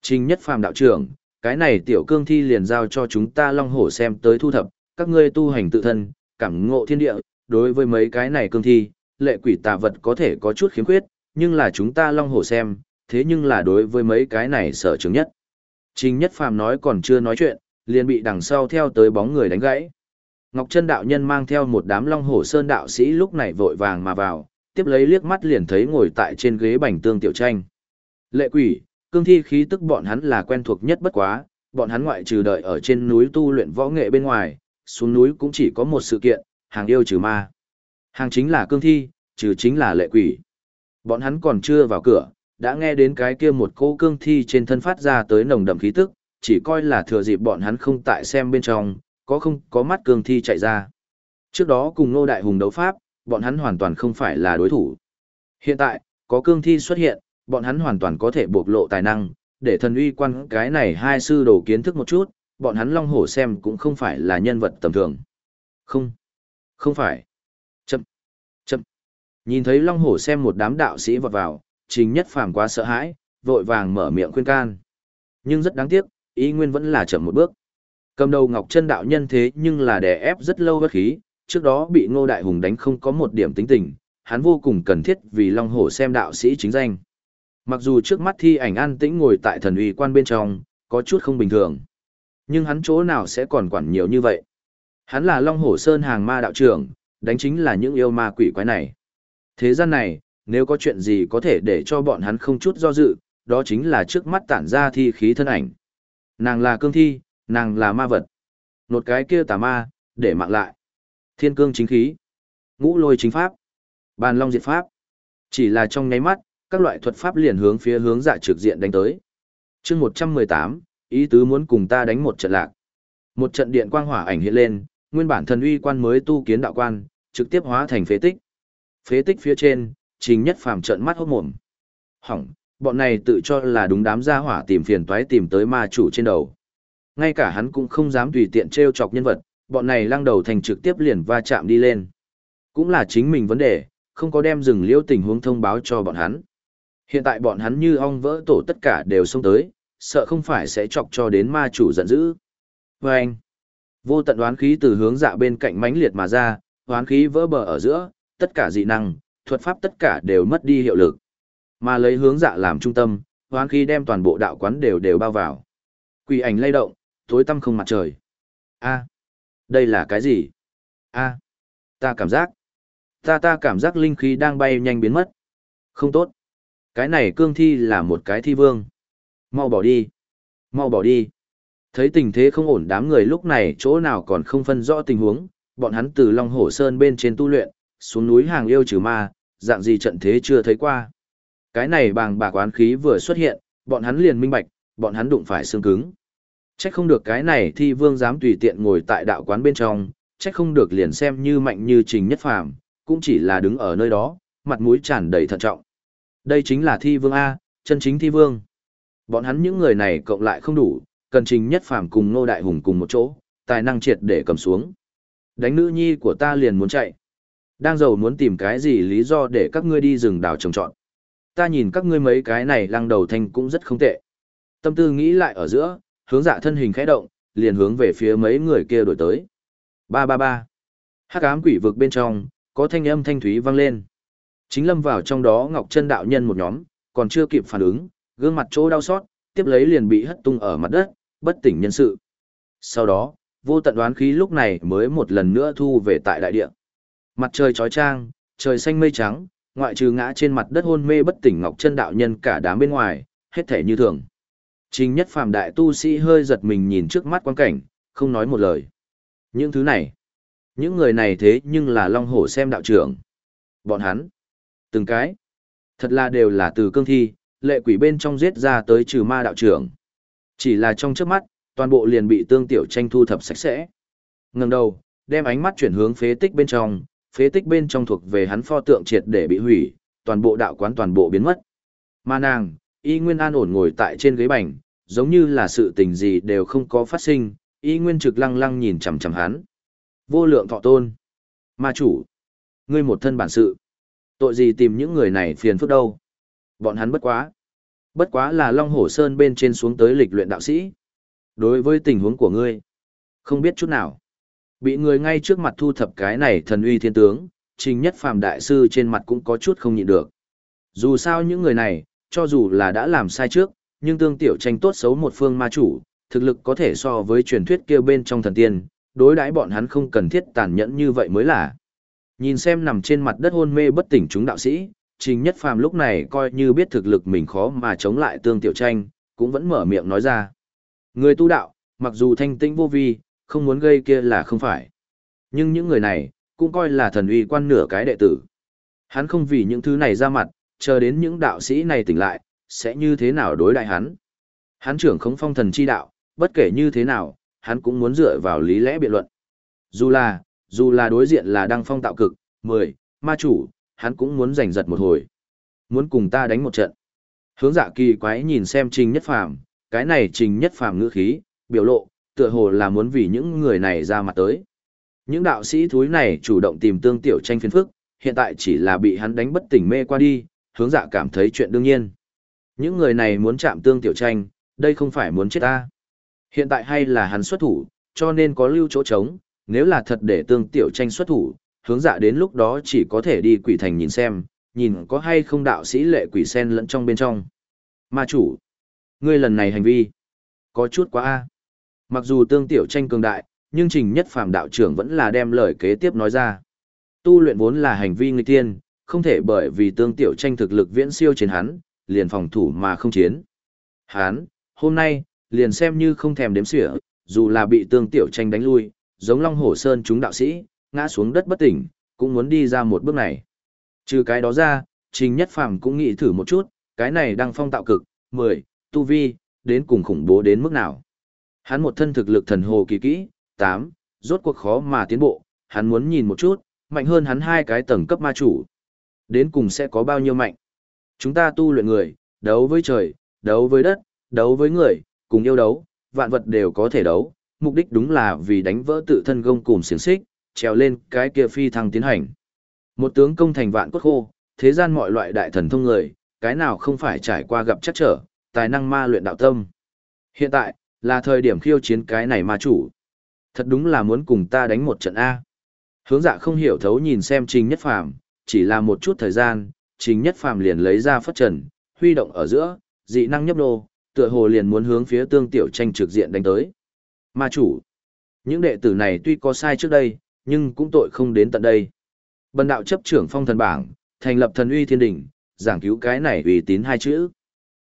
Trình nhất phàm đạo trưởng, cái này tiểu cương thi liền giao cho chúng ta long hổ xem tới thu thập, các ngươi tu hành tự thân, cảm ngộ thiên địa, đối với mấy cái này cương thi, lệ quỷ tà vật có thể có chút khiếm khuyết, nhưng là chúng ta long hổ xem, thế nhưng là đối với mấy cái này sở chứng nhất. Trình nhất phàm nói còn chưa nói chuyện, liền bị đằng sau theo tới bóng người đánh gãy. Ngọc Trân đạo nhân mang theo một đám long hổ sơn đạo sĩ lúc này vội vàng mà vào, tiếp lấy liếc mắt liền thấy ngồi tại trên ghế bành tương tiểu tranh. Lệ quỷ, cương thi khí tức bọn hắn là quen thuộc nhất bất quá, bọn hắn ngoại trừ đợi ở trên núi tu luyện võ nghệ bên ngoài, xuống núi cũng chỉ có một sự kiện, hàng yêu trừ ma. Hàng chính là cương thi, trừ chính là lệ quỷ. Bọn hắn còn chưa vào cửa, đã nghe đến cái kia một cô cương thi trên thân phát ra tới nồng đậm khí tức, chỉ coi là thừa dịp bọn hắn không tại xem bên trong, có không có mắt cương thi chạy ra. Trước đó cùng Ngô Đại Hùng đấu pháp, bọn hắn hoàn toàn không phải là đối thủ. Hiện tại, có cương thi xuất hiện, bọn hắn hoàn toàn có thể bộc lộ tài năng, để thần uy quan cái này hai sư đồ kiến thức một chút, bọn hắn long hổ xem cũng không phải là nhân vật tầm thường. Không, không phải. Chậm, chậm. Nhìn thấy long hổ xem một đám đạo sĩ vọt vào, trình nhất phàm quá sợ hãi, vội vàng mở miệng khuyên can. Nhưng rất đáng tiếc, ý nguyên vẫn là chậm một bước. Cầm đầu Ngọc Chân đạo nhân thế nhưng là đè ép rất lâu bất khí, trước đó bị Ngô Đại Hùng đánh không có một điểm tính tình, hắn vô cùng cần thiết vì Long Hổ xem đạo sĩ chính danh. Mặc dù trước mắt thi ảnh an tĩnh ngồi tại thần uy quan bên trong, có chút không bình thường. Nhưng hắn chỗ nào sẽ còn quản nhiều như vậy. Hắn là Long Hổ Sơn hàng ma đạo trưởng, đánh chính là những yêu ma quỷ quái này. Thế gian này, nếu có chuyện gì có thể để cho bọn hắn không chút do dự, đó chính là trước mắt tản ra thi khí thân ảnh. Nàng là cương thi, nàng là ma vật. Nột cái kia tà ma, để mạng lại. Thiên cương chính khí. Ngũ lôi chính pháp. Bàn long diệt pháp. Chỉ là trong nháy mắt, các loại thuật pháp liền hướng phía hướng dạ trực diện đánh tới. chương 118, ý tứ muốn cùng ta đánh một trận lạc. Một trận điện quang hỏa ảnh hiện lên, nguyên bản thần uy quan mới tu kiến đạo quan, trực tiếp hóa thành phế tích. Phế tích phía trên, trình nhất phàm trận mắt hốt mồm. Hỏng, bọn này tự cho là đúng đám gia hỏa tìm phiền toái tìm tới ma chủ trên đầu. Ngay cả hắn cũng không dám tùy tiện trêu chọc nhân vật, bọn này lăng đầu thành trực tiếp liền va chạm đi lên. Cũng là chính mình vấn đề, không có đem rừng liễu tình huống thông báo cho bọn hắn. Hiện tại bọn hắn như ong vỡ tổ tất cả đều xông tới, sợ không phải sẽ chọc cho đến ma chủ giận dữ. Và anh, vô tận đoán khí từ hướng dạ bên cạnh mãnh liệt mà ra, đoán khí vỡ bờ ở giữa, tất cả dị năng, thuật pháp tất cả đều mất đi hiệu lực. Mà lấy hướng dạ làm trung tâm, đoán khí đem toàn bộ đạo quán đều đều bao vào. Quỷ ảnh lay động, tối tăm không mặt trời. A, đây là cái gì? A, ta cảm giác, ta ta cảm giác linh khí đang bay nhanh biến mất. Không tốt. Cái này cương thi là một cái thi vương. Mau bỏ đi. Mau bỏ đi. Thấy tình thế không ổn đám người lúc này chỗ nào còn không phân rõ tình huống, bọn hắn từ Long Hổ Sơn bên trên tu luyện, xuống núi hàng yêu trừ ma, dạng gì trận thế chưa thấy qua. Cái này bàng bạc oán khí vừa xuất hiện, bọn hắn liền minh bạch, bọn hắn đụng phải xương cứng. Trách không được cái này thi vương dám tùy tiện ngồi tại đạo quán bên trong, trách không được liền xem như mạnh như trình nhất phàm, cũng chỉ là đứng ở nơi đó, mặt mũi tràn đầy thận trọng. Đây chính là thi vương A, chân chính thi vương. Bọn hắn những người này cộng lại không đủ, cần trình nhất phàm cùng nô đại hùng cùng một chỗ, tài năng triệt để cầm xuống. Đánh nữ nhi của ta liền muốn chạy. Đang giàu muốn tìm cái gì lý do để các ngươi đi rừng đào trồng trọt. Ta nhìn các ngươi mấy cái này lăng đầu thanh cũng rất không tệ. Tâm tư nghĩ lại ở giữa, hướng dạ thân hình khẽ động, liền hướng về phía mấy người kia đổi tới. Ba ba ba. Hắc ám quỷ vực bên trong, có thanh âm thanh thúy vang lên. Chính lâm vào trong đó Ngọc Chân đạo nhân một nhóm, còn chưa kịp phản ứng, gương mặt chỗ đau xót, tiếp lấy liền bị hất tung ở mặt đất, bất tỉnh nhân sự. Sau đó, vô tận đoán khí lúc này mới một lần nữa thu về tại đại địa. Mặt trời chói chang, trời xanh mây trắng, ngoại trừ ngã trên mặt đất hôn mê bất tỉnh Ngọc Chân đạo nhân cả đám bên ngoài, hết thể như thường. Trình nhất phàm đại tu sĩ hơi giật mình nhìn trước mắt quan cảnh, không nói một lời. Những thứ này, những người này thế nhưng là long hổ xem đạo trưởng. Bọn hắn, từng cái, thật là đều là từ cương thi, lệ quỷ bên trong giết ra tới trừ ma đạo trưởng. Chỉ là trong trước mắt, toàn bộ liền bị tương tiểu tranh thu thập sạch sẽ. Ngừng đầu, đem ánh mắt chuyển hướng phế tích bên trong, phế tích bên trong thuộc về hắn pho tượng triệt để bị hủy, toàn bộ đạo quán toàn bộ biến mất. Mà nàng, y nguyên an ổn ngồi tại trên ghế bành, giống như là sự tình gì đều không có phát sinh, y nguyên trực lăng lăng nhìn chằm chằm hắn. Vô lượng thọ tôn. Ma chủ. Ngươi một thân bản sự. Tội gì tìm những người này phiền phức đâu. Bọn hắn bất quá. Bất quá là Long Hổ Sơn bên trên xuống tới lịch luyện đạo sĩ. Đối với tình huống của ngươi, không biết chút nào. Bị người ngay trước mặt thu thập cái này thần uy thiên tướng, trình nhất phàm đại sư trên mặt cũng có chút không nhịn được. Dù sao những người này, cho dù là đã làm sai trước, nhưng tương tiểu tranh tốt xấu một phương ma chủ, thực lực có thể so với truyền thuyết kia bên trong thần tiên, đối đãi bọn hắn không cần thiết tàn nhẫn như vậy mới là. Nhìn xem nằm trên mặt đất hôn mê bất tỉnh chúng đạo sĩ, Trình Nhất Phàm lúc này coi như biết thực lực mình khó mà chống lại tương tiểu tranh, cũng vẫn mở miệng nói ra. Người tu đạo, mặc dù thanh tĩnh vô vi, không muốn gây kia là không phải. Nhưng những người này, cũng coi là thần uy quan nửa cái đệ tử. Hắn không vì những thứ này ra mặt, chờ đến những đạo sĩ này tỉnh lại, sẽ như thế nào đối đại hắn. Hắn trưởng không phong thần chi đạo, bất kể như thế nào, hắn cũng muốn dựa vào lý lẽ biện luận. Dù là, dù là đối diện là đăng phong tạo cực, mười ma chủ, hắn cũng muốn giành giật một hồi. Muốn cùng ta đánh một trận. Hướng dạ kỳ quái nhìn xem trình nhất phàm, cái này trình nhất phàm ngữ khí, biểu lộ, tựa hồ là muốn vì những người này ra mặt tới. Những đạo sĩ thúi này chủ động tìm tương tiểu tranh phiền phức, hiện tại chỉ là bị hắn đánh bất tỉnh mê qua đi, hướng dạ cảm thấy chuyện đương nhiên. Những người này muốn chạm tương tiểu tranh, đây không phải muốn chết ta. Hiện tại hay là hắn xuất thủ, cho nên có lưu chỗ trống, nếu là thật để tương tiểu tranh xuất thủ, hướng dạ đến lúc đó chỉ có thể đi quỷ thành nhìn xem, nhìn có hay không đạo sĩ lệ quỷ sen lẫn trong bên trong. Ma chủ, ngươi lần này hành vi, có chút quá a. Mặc dù tương tiểu tranh cường đại, nhưng trình nhất phàm đạo trưởng vẫn là đem lời kế tiếp nói ra. Tu luyện vốn là hành vi người tiên, không thể bởi vì tương tiểu tranh thực lực viễn siêu trên hắn, liền phòng thủ mà không chiến. Hắn, hôm nay, liền xem như không thèm đếm xỉa, dù là bị tương tiểu tranh đánh lui, giống Long Hổ Sơn chúng đạo sĩ, ngã xuống đất bất tỉnh, cũng muốn đi ra một bước này. Trừ cái đó ra, Trình Nhất Phàm cũng nghĩ thử một chút, cái này đang phong tạo cực, 10, tu vi, đến cùng khủng bố đến mức nào. Hắn một thân thực lực thần hồ kỳ kỹ, 8, rốt cuộc khó mà tiến bộ, hắn muốn nhìn một chút, mạnh hơn hắn hai cái tầng cấp ma chủ. Đến cùng sẽ có bao nhiêu mạnh. Chúng ta tu luyện người, đấu với trời, đấu với đất, đấu với người, cùng yêu đấu, vạn vật đều có thể đấu, mục đích đúng là vì đánh vỡ tự thân gông cùng xiềng xích, trèo lên cái kia phi thăng tiến hành. Một tướng công thành vạn cốt khô, thế gian mọi loại đại thần thông người, cái nào không phải trải qua gặp chắc trở, tài năng ma luyện đạo tâm. Hiện tại, là thời điểm khiêu chiến cái này ma chủ. Thật đúng là muốn cùng ta đánh một trận A. Hướng dạ không hiểu thấu nhìn xem Trình Nhất Phàm chỉ là một chút thời gian, Trình Nhất Phàm liền lấy ra phất trần, huy động ở giữa, dị năng nhấp nô, tựa hồ liền muốn hướng phía tương tiểu tranh trực diện đánh tới. Ma chủ. Những đệ tử này tuy có sai trước đây, nhưng cũng tội không đến tận đây. Bần đạo chấp trưởng phong thần bảng, thành lập thần uy thiên đỉnh, giảng cứu cái này uy tín hai chữ.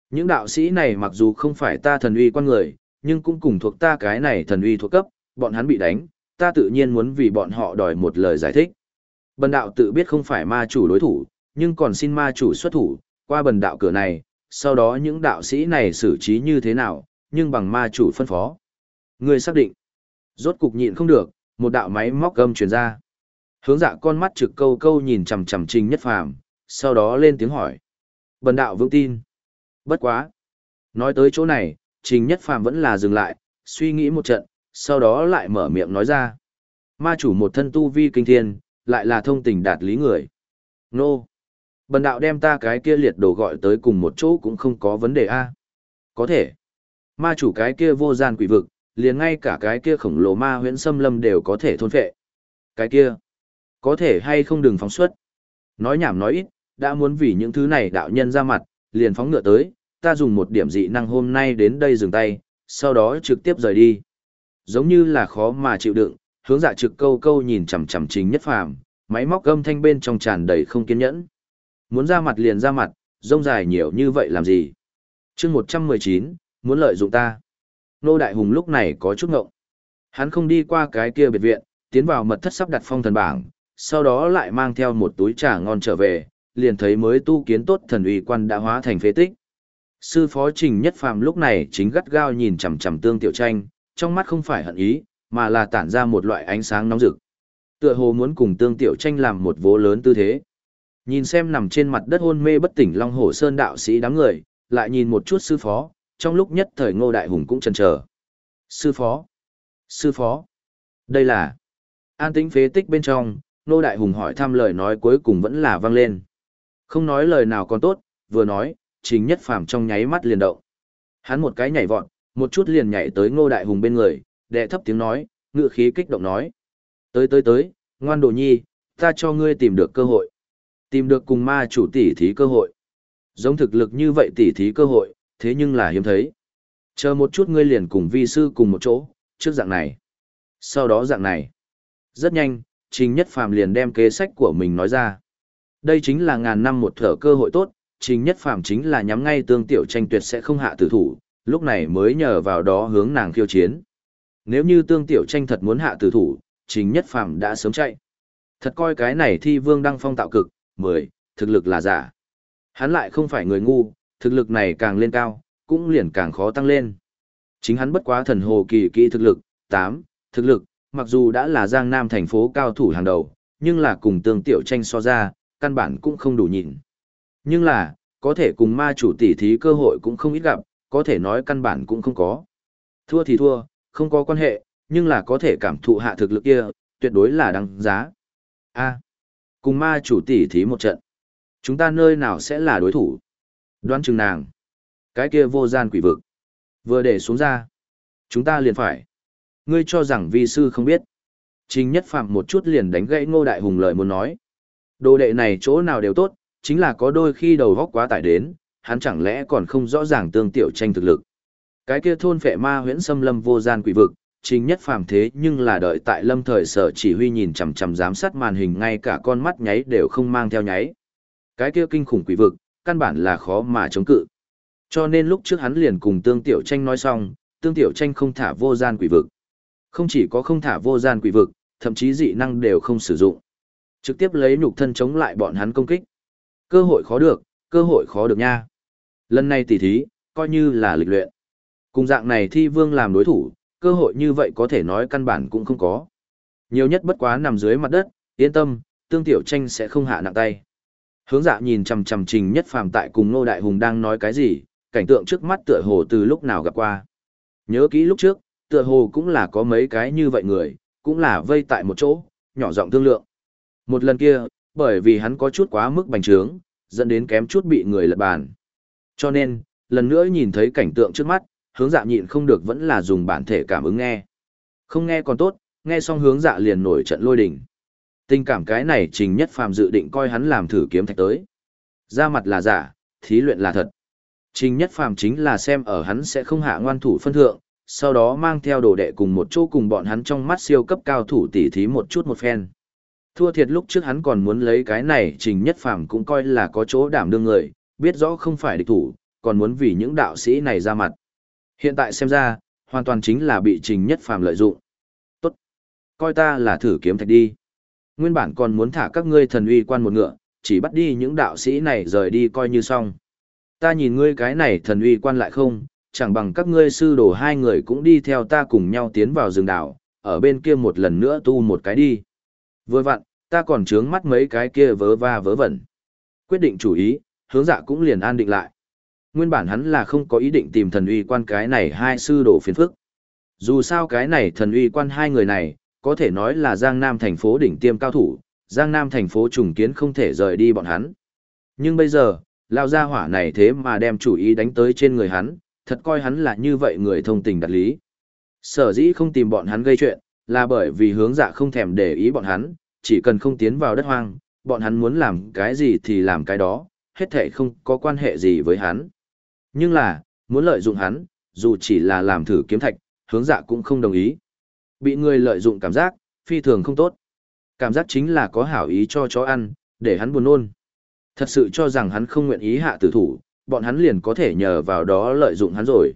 Những đạo sĩ này mặc dù không phải ta thần uy quan người, nhưng cũng cùng thuộc ta cái này thần uy thuộc cấp, bọn hắn bị đánh, ta tự nhiên muốn vì bọn họ đòi một lời giải thích. Bần đạo tự biết không phải ma chủ đối thủ, nhưng còn xin ma chủ xuất thủ, qua bần đạo cửa này, sau đó những đạo sĩ này xử trí như thế nào, nhưng bằng ma chủ phân phó. Người xác định. Rốt cục nhịn không được, một đạo máy móc gầm truyền ra. Hướng dạ con mắt trực câu câu nhìn chằm chằm Trình Nhất Phàm, sau đó lên tiếng hỏi. Bần đạo vững tin. Bất quá. Nói tới chỗ này, Trình Nhất Phàm vẫn là dừng lại, suy nghĩ một trận, sau đó lại mở miệng nói ra. Ma chủ một thân tu vi kinh thiên, lại là thông tình đạt lý người. Nô! Bần đạo đem ta cái kia liệt đồ gọi tới cùng một chỗ cũng không có vấn đề a. Có thể. Ma chủ cái kia vô gian quỷ vực, liền ngay cả cái kia khổng lồ ma huyễn xâm lâm đều có thể thôn phệ. Cái kia, có thể hay không đừng phóng xuất. Nói nhảm nói ít, đã muốn vì những thứ này đạo nhân ra mặt, liền phóng ngựa tới, ta dùng một điểm dị năng hôm nay đến đây dừng tay, sau đó trực tiếp rời đi. Giống như là khó mà chịu đựng, hướng dạ trực câu câu nhìn chằm chằm chính nhất phàm, máy móc gâm thanh bên trong tràn đầy không kiên nhẫn. Muốn ra mặt liền ra mặt, rông dài nhiều như vậy làm gì? chương 119, muốn lợi dụng ta. Nô Đại Hùng lúc này có chút ngộng. Hắn không đi qua cái kia biệt viện, tiến vào mật thất sắp đặt phong thần bảng, sau đó lại mang theo một túi trà ngon trở về, liền thấy mới tu kiến tốt thần uy quan đã hóa thành phế tích. Sư phó Trình Nhất Phàm lúc này chính gắt gao nhìn chằm chằm Tương Tiểu Tranh, trong mắt không phải hận ý, mà là tản ra một loại ánh sáng nóng rực. Tựa hồ muốn cùng Tương Tiểu Tranh làm một vố lớn tư thế. Nhìn xem nằm trên mặt đất hôn mê bất tỉnh Long Hổ Sơn đạo sĩ đám người, lại nhìn một chút sư phó, trong lúc nhất thời Ngô Đại Hùng cũng chần chờ. Sư phó, sư phó, đây là an tĩnh phế tích bên trong, Ngô Đại Hùng hỏi thăm lời nói cuối cùng vẫn là vang lên. Không nói lời nào còn tốt, vừa nói, chính nhất phàm trong nháy mắt liền động. Hắn một cái nhảy vọt, một chút liền nhảy tới Ngô Đại Hùng bên người, đệ thấp tiếng nói, ngựa khí kích động nói. Tới tới tới, ngoan đồ nhi, ta cho ngươi tìm được cơ hội. Tìm được cùng ma chủ tỷ thí cơ hội. Giống thực lực như vậy tỷ thí cơ hội, thế nhưng là hiếm thấy. Chờ một chút ngươi liền cùng vi sư cùng một chỗ, trước dạng này. Sau đó dạng này. Rất nhanh, Trình Nhất Phàm liền đem kế sách của mình nói ra. Đây chính là ngàn năm một thở cơ hội tốt, Trình Nhất Phàm chính là nhắm ngay tương tiểu tranh tuyệt sẽ không hạ tử thủ, lúc này mới nhờ vào đó hướng nàng khiêu chiến. Nếu như tương tiểu tranh thật muốn hạ tử thủ, chính Nhất Phàm đã sớm chạy. Thật coi cái này thi vương đăng phong tạo cực, mười thực lực là giả. Hắn lại không phải người ngu, thực lực này càng lên cao, cũng liền càng khó tăng lên. Chính hắn bất quá thần hồ kỳ kỹ thực lực, tám thực lực, mặc dù đã là Giang Nam thành phố cao thủ hàng đầu, nhưng là cùng tương tiểu tranh so ra, căn bản cũng không đủ nhịn. Nhưng là, có thể cùng ma chủ tỷ thí cơ hội cũng không ít gặp, có thể nói căn bản cũng không có. Thua thì thua, không có quan hệ, nhưng là có thể cảm thụ hạ thực lực kia, tuyệt đối là đáng giá. A, cùng ma chủ tỷ thí một trận. Chúng ta nơi nào sẽ là đối thủ? Đoán chừng nàng. Cái kia vô gian quỷ vực. Vừa để xuống ra. Chúng ta liền phải. Ngươi cho rằng vi sư không biết. Trình nhất phạm một chút liền đánh gãy ngô đại hùng lời muốn nói. Đồ đệ này chỗ nào đều tốt, chính là có đôi khi đầu góc quá tải đến, hắn chẳng lẽ còn không rõ ràng tương tiểu tranh thực lực. Cái kia thôn phệ ma huyễn xâm lâm vô gian quỷ vực, chính nhất phàm thế nhưng là đợi tại lâm thời sở chỉ huy nhìn chằm chằm giám sát màn hình ngay cả con mắt nháy đều không mang theo nháy. Cái kia kinh khủng quỷ vực, căn bản là khó mà chống cự. Cho nên lúc trước hắn liền cùng tương tiểu tranh nói xong, tương tiểu tranh không thả vô gian quỷ vực. Không chỉ có không thả vô gian quỷ vực, thậm chí dị năng đều không sử dụng. Trực tiếp lấy nhục thân chống lại bọn hắn công kích. Cơ hội khó được, cơ hội khó được nha. Lần này tỉ thí, coi như là lịch luyện. Cùng dạng này thi vương làm đối thủ, cơ hội như vậy có thể nói căn bản cũng không có. Nhiều nhất bất quá nằm dưới mặt đất, yên tâm, tương tiểu tranh sẽ không hạ nặng tay. Hướng dạ nhìn chằm chằm trình nhất phàm tại cùng Nô Đại Hùng đang nói cái gì, cảnh tượng trước mắt tựa hồ từ lúc nào gặp qua. Nhớ kỹ lúc trước, tựa hồ cũng là có mấy cái như vậy người, cũng là vây tại một chỗ, nhỏ giọng thương lượng. Một lần kia, bởi vì hắn có chút quá mức bành trướng, dẫn đến kém chút bị người lật bàn. Cho nên, lần nữa nhìn thấy cảnh tượng trước mắt, hướng dạ nhịn không được vẫn là dùng bản thể cảm ứng nghe. Không nghe còn tốt, nghe xong hướng dạ liền nổi trận lôi đình. Tình cảm cái này trình nhất phàm dự định coi hắn làm thử kiếm thạch tới. Ra mặt là giả, thí luyện là thật. Trình nhất phàm chính là xem ở hắn sẽ không hạ ngoan thủ phân thượng, sau đó mang theo đồ đệ cùng một chỗ cùng bọn hắn trong mắt siêu cấp cao thủ tỉ thí một chút một phen. Thua thiệt lúc trước hắn còn muốn lấy cái này trình nhất phàm cũng coi là có chỗ đảm đương người, biết rõ không phải địch thủ, còn muốn vì những đạo sĩ này ra mặt. Hiện tại xem ra, hoàn toàn chính là bị trình nhất phàm lợi dụng. Tốt. Coi ta là thử kiếm thạch đi. Nguyên bản còn muốn thả các ngươi thần uy quan một ngựa, chỉ bắt đi những đạo sĩ này rời đi coi như xong. Ta nhìn ngươi cái này thần uy quan lại không, chẳng bằng các ngươi sư đồ hai người cũng đi theo ta cùng nhau tiến vào rừng đảo, ở bên kia một lần nữa tu một cái đi. Vừa vặn, ta còn trướng mắt mấy cái kia vớ va vớ vẩn. Quyết định chủ ý, hướng dạ cũng liền an định lại. Nguyên bản hắn là không có ý định tìm thần uy quan cái này hai sư đồ phiền phức. Dù sao cái này thần uy quan hai người này, có thể nói là Giang Nam thành phố đỉnh tiêm cao thủ, Giang Nam thành phố trùng kiến không thể rời đi bọn hắn. Nhưng bây giờ, lao gia hỏa này thế mà đem chủ ý đánh tới trên người hắn, thật coi hắn là như vậy người thông tình đặt lý. Sở dĩ không tìm bọn hắn gây chuyện, là bởi vì hướng dạ không thèm để ý bọn hắn, chỉ cần không tiến vào đất hoang, bọn hắn muốn làm cái gì thì làm cái đó, hết thể không có quan hệ gì với hắn. Nhưng là, muốn lợi dụng hắn, dù chỉ là làm thử kiếm thạch, hướng dạ cũng không đồng ý. Bị người lợi dụng cảm giác, phi thường không tốt. Cảm giác chính là có hảo ý cho chó ăn, để hắn buồn nôn. Thật sự cho rằng hắn không nguyện ý hạ tử thủ, bọn hắn liền có thể nhờ vào đó lợi dụng hắn rồi.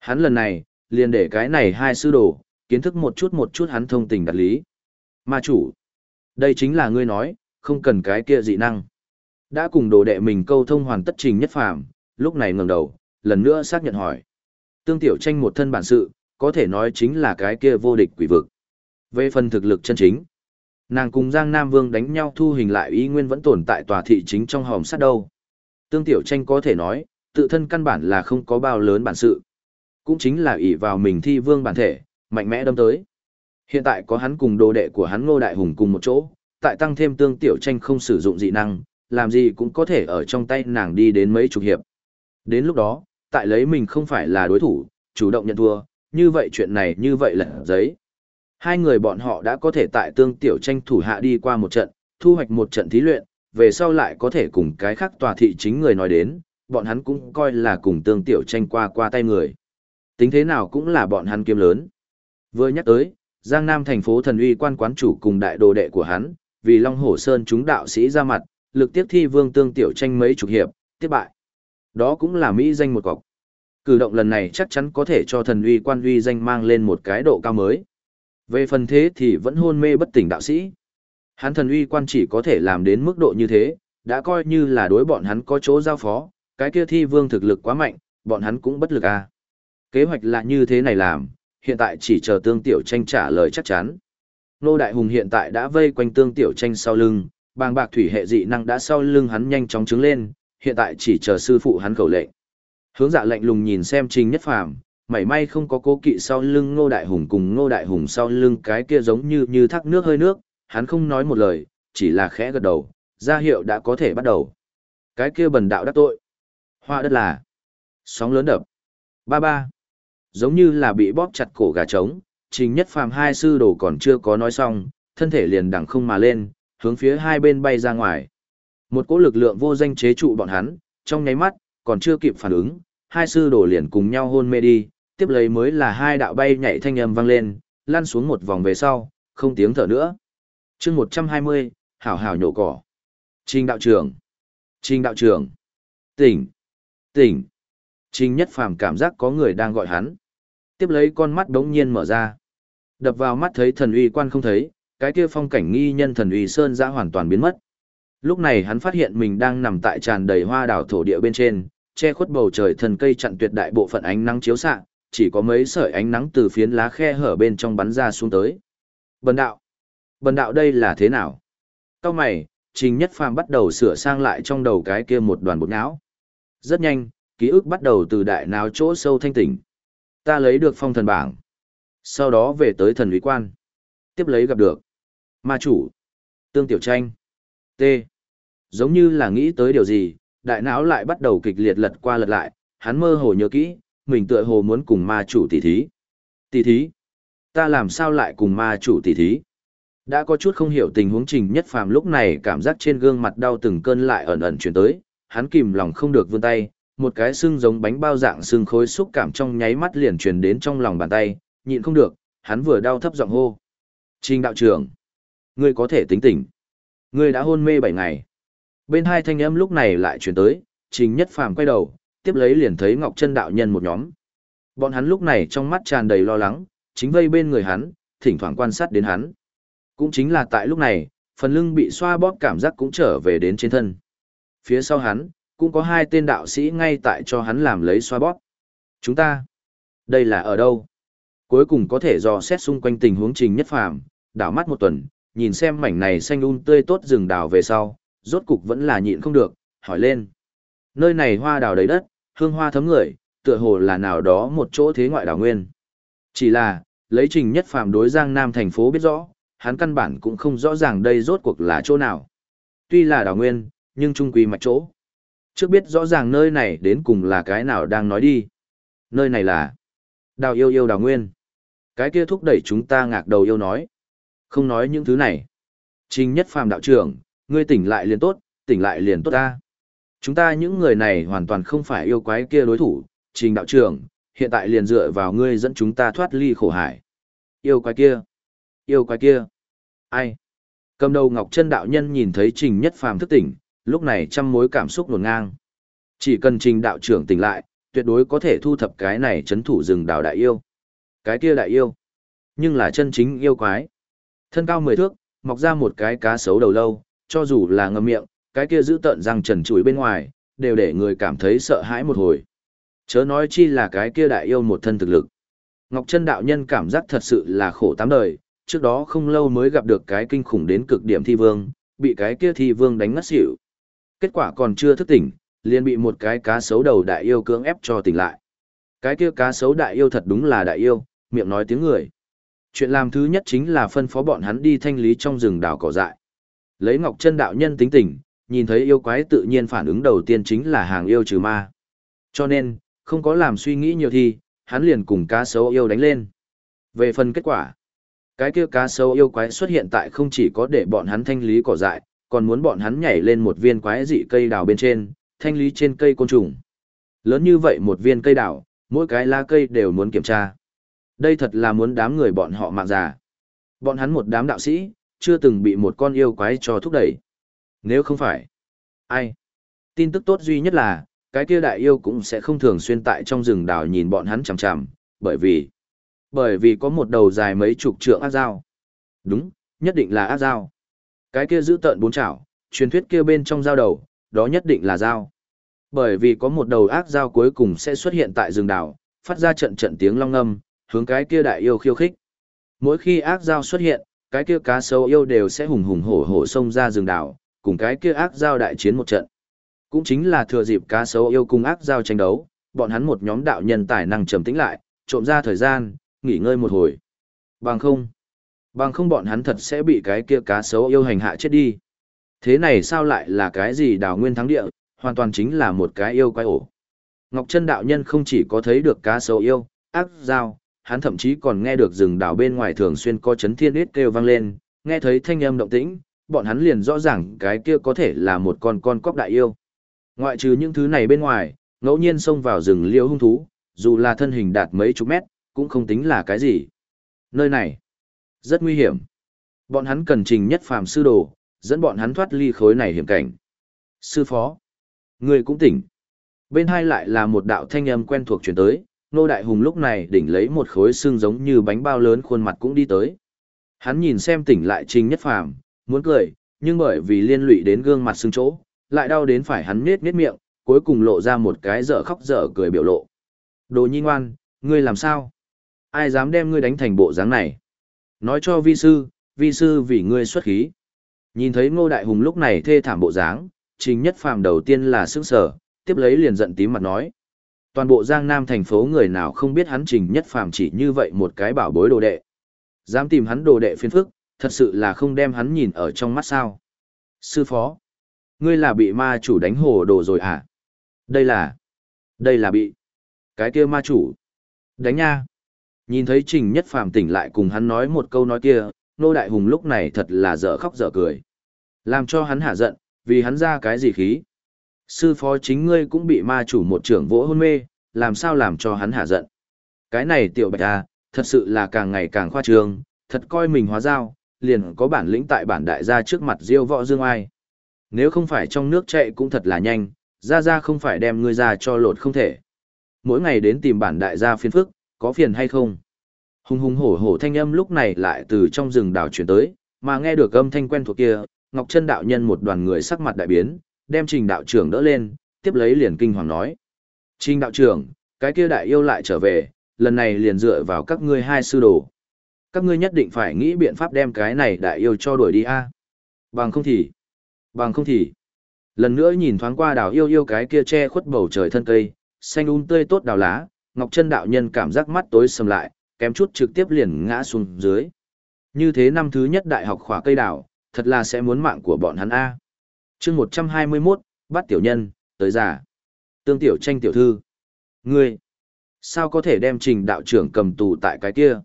Hắn lần này, liền để cái này hai sư đồ, kiến thức một chút một chút hắn thông tình đặt lý. Ma chủ, đây chính là ngươi nói, không cần cái kia dị năng. Đã cùng đồ đệ mình câu thông hoàn tất trình nhất phàm, lúc này ngẩng đầu, lần nữa xác nhận hỏi. Tương tiểu tranh một thân bản sự, có thể nói chính là cái kia vô địch quỷ vực. Về phần thực lực chân chính, Nàng cùng Giang Nam Vương đánh nhau thu hình lại ý nguyên vẫn tồn tại tòa thị chính trong hòm sắt đâu. Tương Tiểu Tranh có thể nói, tự thân căn bản là không có bao lớn bản sự. Cũng chính là ỷ vào mình thi vương bản thể, mạnh mẽ đâm tới. Hiện tại có hắn cùng đồ đệ của hắn Ngô Đại Hùng cùng một chỗ, tại tăng thêm Tương Tiểu Tranh không sử dụng dị năng, làm gì cũng có thể ở trong tay nàng đi đến mấy chục hiệp. Đến lúc đó, tại lấy mình không phải là đối thủ, chủ động nhận thua, như vậy chuyện này như vậy là giấy. Hai người bọn họ đã có thể tại tương tiểu tranh thủ hạ đi qua một trận, thu hoạch một trận thí luyện, về sau lại có thể cùng cái khác tòa thị chính người nói đến, bọn hắn cũng coi là cùng tương tiểu tranh qua qua tay người. Tính thế nào cũng là bọn hắn kiếm lớn. Vừa nhắc tới, Giang Nam thành phố thần uy quan quán chủ cùng đại đồ đệ của hắn, vì Long Hổ Sơn chúng đạo sĩ ra mặt, lực tiếp thi vương tương tiểu tranh mấy chục hiệp, tiếp bại. Đó cũng là Mỹ danh một cọc. Cử động lần này chắc chắn có thể cho thần uy quan uy danh mang lên một cái độ cao mới. Về phần thế thì vẫn hôn mê bất tỉnh đạo sĩ. Hắn thần uy quan chỉ có thể làm đến mức độ như thế, đã coi như là đối bọn hắn có chỗ giao phó, cái kia thi vương thực lực quá mạnh, bọn hắn cũng bất lực à. Kế hoạch là như thế này làm, hiện tại chỉ chờ tương tiểu tranh trả lời chắc chắn. Nô Đại Hùng hiện tại đã vây quanh tương tiểu tranh sau lưng, bàng bạc thủy hệ dị năng đã sau lưng hắn nhanh chóng trứng lên, hiện tại chỉ chờ sư phụ hắn khẩu lệnh. Hướng dạ lạnh lùng nhìn xem Trình Nhất Phàm, mảy may không có cố kỵ sau lưng Ngô Đại Hùng cùng Ngô Đại Hùng sau lưng cái kia giống như như thác nước hơi nước, hắn không nói một lời, chỉ là khẽ gật đầu, ra hiệu đã có thể bắt đầu. Cái kia bần đạo đắc tội. Hoa đất là sóng lớn đập. Ba ba. Giống như là bị bóp chặt cổ gà trống, Trình Nhất Phàm hai sư đồ còn chưa có nói xong, thân thể liền đằng không mà lên, hướng phía hai bên bay ra ngoài. Một cỗ lực lượng vô danh chế trụ bọn hắn, trong nháy mắt, còn chưa kịp phản ứng, hai sư đồ liền cùng nhau hôn mê đi, tiếp lấy mới là hai đạo bay nhảy thanh âm vang lên, lăn xuống một vòng về sau, không tiếng thở nữa. chương 120, hảo hảo nhổ cỏ. Trình đạo trưởng. Trình đạo trưởng. Tỉnh. Tỉnh. Trình nhất phàm cảm giác có người đang gọi hắn. Tiếp lấy con mắt đống nhiên mở ra. Đập vào mắt thấy thần uy quan không thấy, cái kia phong cảnh nghi nhân thần uy sơn ra hoàn toàn biến mất. Lúc này hắn phát hiện mình đang nằm tại tràn đầy hoa đảo thổ địa bên trên, che khuất bầu trời thần cây chặn tuyệt đại bộ phận ánh nắng chiếu xạ, chỉ có mấy sợi ánh nắng từ phiến lá khe hở bên trong bắn ra xuống tới. Bần đạo. Bần đạo đây là thế nào? Cao mày, Trình Nhất Phàm bắt đầu sửa sang lại trong đầu cái kia một đoàn bột não. Rất nhanh, ký ức bắt đầu từ đại não chỗ sâu thanh tỉnh. Ta lấy được phong thần bảng. Sau đó về tới thần lý quan. Tiếp lấy gặp được. Ma chủ. Tương Tiểu Tranh. T. Giống như là nghĩ tới điều gì, đại não lại bắt đầu kịch liệt lật qua lật lại, hắn mơ hồ nhớ kỹ, mình tựa hồ muốn cùng ma chủ tỷ thí. Tỷ thí? Ta làm sao lại cùng ma chủ tỷ thí? Đã có chút không hiểu tình huống trình nhất phàm lúc này cảm giác trên gương mặt đau từng cơn lại ẩn ẩn chuyển tới, hắn kìm lòng không được vươn tay, một cái xương giống bánh bao dạng xương khối xúc cảm trong nháy mắt liền truyền đến trong lòng bàn tay, nhịn không được, hắn vừa đau thấp giọng hô. Trình đạo trưởng, ngươi có thể tính tỉnh. Ngươi đã hôn mê 7 ngày. Bên hai thanh âm lúc này lại chuyển tới, trình nhất phàm quay đầu, tiếp lấy liền thấy Ngọc Chân đạo nhân một nhóm. Bọn hắn lúc này trong mắt tràn đầy lo lắng, chính vây bên người hắn, thỉnh thoảng quan sát đến hắn. Cũng chính là tại lúc này, phần lưng bị xoa bóp cảm giác cũng trở về đến trên thân. Phía sau hắn, cũng có hai tên đạo sĩ ngay tại cho hắn làm lấy xoa bóp. Chúng ta, đây là ở đâu? Cuối cùng có thể dò xét xung quanh tình huống trình nhất phàm, đảo mắt một tuần, nhìn xem mảnh này xanh un tươi tốt rừng đào về sau, rốt cục vẫn là nhịn không được, hỏi lên. Nơi này hoa đào đầy đất, hương hoa thấm người, tựa hồ là nào đó một chỗ thế ngoại đảo nguyên. Chỉ là, lấy trình nhất phàm đối Giang Nam thành phố biết rõ, hắn căn bản cũng không rõ ràng đây rốt cuộc là chỗ nào. Tuy là đảo nguyên, nhưng trung quy mạch chỗ. Trước biết rõ ràng nơi này đến cùng là cái nào đang nói đi. Nơi này là đào yêu yêu đào nguyên. Cái kia thúc đẩy chúng ta ngạc đầu yêu nói. Không nói những thứ này. Trình nhất phàm đạo trưởng, ngươi tỉnh lại liền tốt, tỉnh lại liền tốt ta. Chúng ta những người này hoàn toàn không phải yêu quái kia đối thủ, trình đạo trưởng, hiện tại liền dựa vào ngươi dẫn chúng ta thoát ly khổ hải. Yêu quái kia, yêu quái kia, ai? Cầm đầu Ngọc Chân đạo nhân nhìn thấy Trình Nhất Phàm thức tỉnh, lúc này trăm mối cảm xúc nổn ngang. Chỉ cần Trình đạo trưởng tỉnh lại, tuyệt đối có thể thu thập cái này chấn thủ rừng đào đại yêu. Cái kia đại yêu, nhưng là chân chính yêu quái. Thân cao mười thước, mọc ra một cái cá sấu đầu lâu, cho dù là ngậm miệng, cái kia giữ tợn răng trần trụi bên ngoài, đều để người cảm thấy sợ hãi một hồi. Chớ nói chi là cái kia đại yêu một thân thực lực. Ngọc Trân đạo nhân cảm giác thật sự là khổ tám đời, trước đó không lâu mới gặp được cái kinh khủng đến cực điểm thi vương, bị cái kia thi vương đánh ngất xỉu. Kết quả còn chưa thức tỉnh, liền bị một cái cá sấu đầu đại yêu cưỡng ép cho tỉnh lại. Cái kia cá sấu đại yêu thật đúng là đại yêu, miệng nói tiếng người. Chuyện làm thứ nhất chính là phân phó bọn hắn đi thanh lý trong rừng đào cỏ dại. Lấy Ngọc Chân đạo nhân tính tình, nhìn thấy yêu quái tự nhiên phản ứng đầu tiên chính là hàng yêu trừ ma. Cho nên, không có làm suy nghĩ nhiều thì, hắn liền cùng cá sấu yêu đánh lên. Về phần kết quả, cái kia cá sấu yêu quái xuất hiện tại không chỉ có để bọn hắn thanh lý cỏ dại, còn muốn bọn hắn nhảy lên một viên quái dị cây đào bên trên, thanh lý trên cây côn trùng. Lớn như vậy một viên cây đào, mỗi cái lá cây đều muốn kiểm tra. Đây thật là muốn đám người bọn họ mạng già. Bọn hắn một đám đạo sĩ, chưa từng bị một con yêu quái cho thúc đẩy. Nếu không phải, ai? Tin tức tốt duy nhất là, cái kia đại yêu cũng sẽ không thường xuyên tại trong rừng đào nhìn bọn hắn chằm chằm, bởi vì, bởi vì có một đầu dài mấy chục trượng ác dao. Đúng, nhất định là ác dao. Cái kia giữ tợn bốn chảo, truyền thuyết kia bên trong dao đầu, đó nhất định là dao. Bởi vì có một đầu ác dao cuối cùng sẽ xuất hiện tại rừng đảo, phát ra trận trận tiếng long âm hướng cái kia đại yêu khiêu khích. Mỗi khi ác dao xuất hiện, cái kia cá sấu yêu đều sẽ hùng hùng hổ hổ xông ra rừng đảo, cùng cái kia ác dao đại chiến một trận. Cũng chính là thừa dịp cá sấu yêu cùng ác dao tranh đấu, bọn hắn một nhóm đạo nhân tài năng trầm tĩnh lại, trộm ra thời gian, nghỉ ngơi một hồi. Bằng không, bằng không bọn hắn thật sẽ bị cái kia cá sấu yêu hành hạ chết đi. Thế này sao lại là cái gì đào nguyên thắng địa, hoàn toàn chính là một cái yêu quái ổ. Ngọc Trân đạo nhân không chỉ có thấy được cá sấu yêu, ác dao, hắn thậm chí còn nghe được rừng đảo bên ngoài thường xuyên có chấn thiên ít kêu vang lên, nghe thấy thanh âm động tĩnh, bọn hắn liền rõ ràng cái kia có thể là một con con cóc đại yêu. Ngoại trừ những thứ này bên ngoài, ngẫu nhiên xông vào rừng liêu hung thú, dù là thân hình đạt mấy chục mét, cũng không tính là cái gì. Nơi này, rất nguy hiểm. Bọn hắn cần trình nhất phàm sư đồ, dẫn bọn hắn thoát ly khối này hiểm cảnh. Sư phó, người cũng tỉnh. Bên hai lại là một đạo thanh âm quen thuộc chuyển tới, Nô Đại Hùng lúc này đỉnh lấy một khối xương giống như bánh bao lớn khuôn mặt cũng đi tới. Hắn nhìn xem tỉnh lại trình nhất phàm, muốn cười, nhưng bởi vì liên lụy đến gương mặt xương chỗ, lại đau đến phải hắn nết nết miệng, cuối cùng lộ ra một cái dở khóc dở cười biểu lộ. Đồ nhi ngoan, ngươi làm sao? Ai dám đem ngươi đánh thành bộ dáng này? Nói cho vi sư, vi sư vì ngươi xuất khí. Nhìn thấy ngô đại hùng lúc này thê thảm bộ dáng, trình nhất phàm đầu tiên là sững sờ, tiếp lấy liền giận tím mặt nói. Toàn bộ giang nam thành phố người nào không biết hắn trình nhất phàm chỉ như vậy một cái bảo bối đồ đệ. Dám tìm hắn đồ đệ phiên phức, thật sự là không đem hắn nhìn ở trong mắt sao. Sư phó, ngươi là bị ma chủ đánh hồ đồ rồi à? Đây là, đây là bị, cái kia ma chủ, đánh nha. Nhìn thấy Trình Nhất Phàm tỉnh lại cùng hắn nói một câu nói kia, Nô Đại Hùng lúc này thật là dở khóc dở cười. Làm cho hắn hạ giận, vì hắn ra cái gì khí. Sư phó chính ngươi cũng bị ma chủ một trưởng vỗ hôn mê, làm sao làm cho hắn hạ giận. Cái này tiểu bạch à, thật sự là càng ngày càng khoa trương, thật coi mình hóa dao, liền có bản lĩnh tại bản đại gia trước mặt diêu võ dương ai. Nếu không phải trong nước chạy cũng thật là nhanh, ra ra không phải đem ngươi ra cho lột không thể. Mỗi ngày đến tìm bản đại gia phiền phức, có phiền hay không? Hùng hùng hổ hổ thanh âm lúc này lại từ trong rừng đảo chuyển tới, mà nghe được âm thanh quen thuộc kia, Ngọc Chân đạo nhân một đoàn người sắc mặt đại biến, đem Trình đạo trưởng đỡ lên, tiếp lấy liền kinh hoàng nói: "Trình đạo trưởng, cái kia đại yêu lại trở về, lần này liền dựa vào các ngươi hai sư đồ. Các ngươi nhất định phải nghĩ biện pháp đem cái này đại yêu cho đuổi đi a. Bằng không thì, bằng không thì." Lần nữa nhìn thoáng qua đào yêu yêu cái kia che khuất bầu trời thân cây, xanh um tươi tốt đào lá, Ngọc Chân đạo nhân cảm giác mắt tối sầm lại, kém chút trực tiếp liền ngã xuống dưới. Như thế năm thứ nhất đại học khỏa cây đào, thật là sẽ muốn mạng của bọn hắn A chương 121, bắt tiểu nhân, tới giả. Tương tiểu tranh tiểu thư. Ngươi, sao có thể đem trình đạo trưởng cầm tù tại cái kia?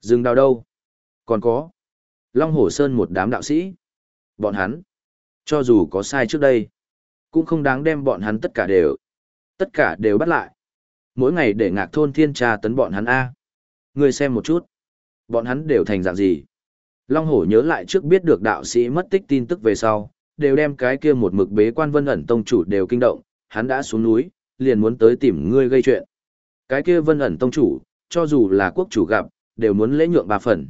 Dừng đào đâu? Còn có. Long Hổ Sơn một đám đạo sĩ. Bọn hắn, cho dù có sai trước đây, cũng không đáng đem bọn hắn tất cả đều, tất cả đều bắt lại. Mỗi ngày để ngạc thôn thiên tra tấn bọn hắn A. Ngươi xem một chút. Bọn hắn đều thành dạng gì? Long hổ nhớ lại trước biết được đạo sĩ mất tích tin tức về sau, đều đem cái kia một mực bế quan vân ẩn tông chủ đều kinh động, hắn đã xuống núi, liền muốn tới tìm ngươi gây chuyện. Cái kia vân ẩn tông chủ, cho dù là quốc chủ gặp, đều muốn lễ nhượng ba phần.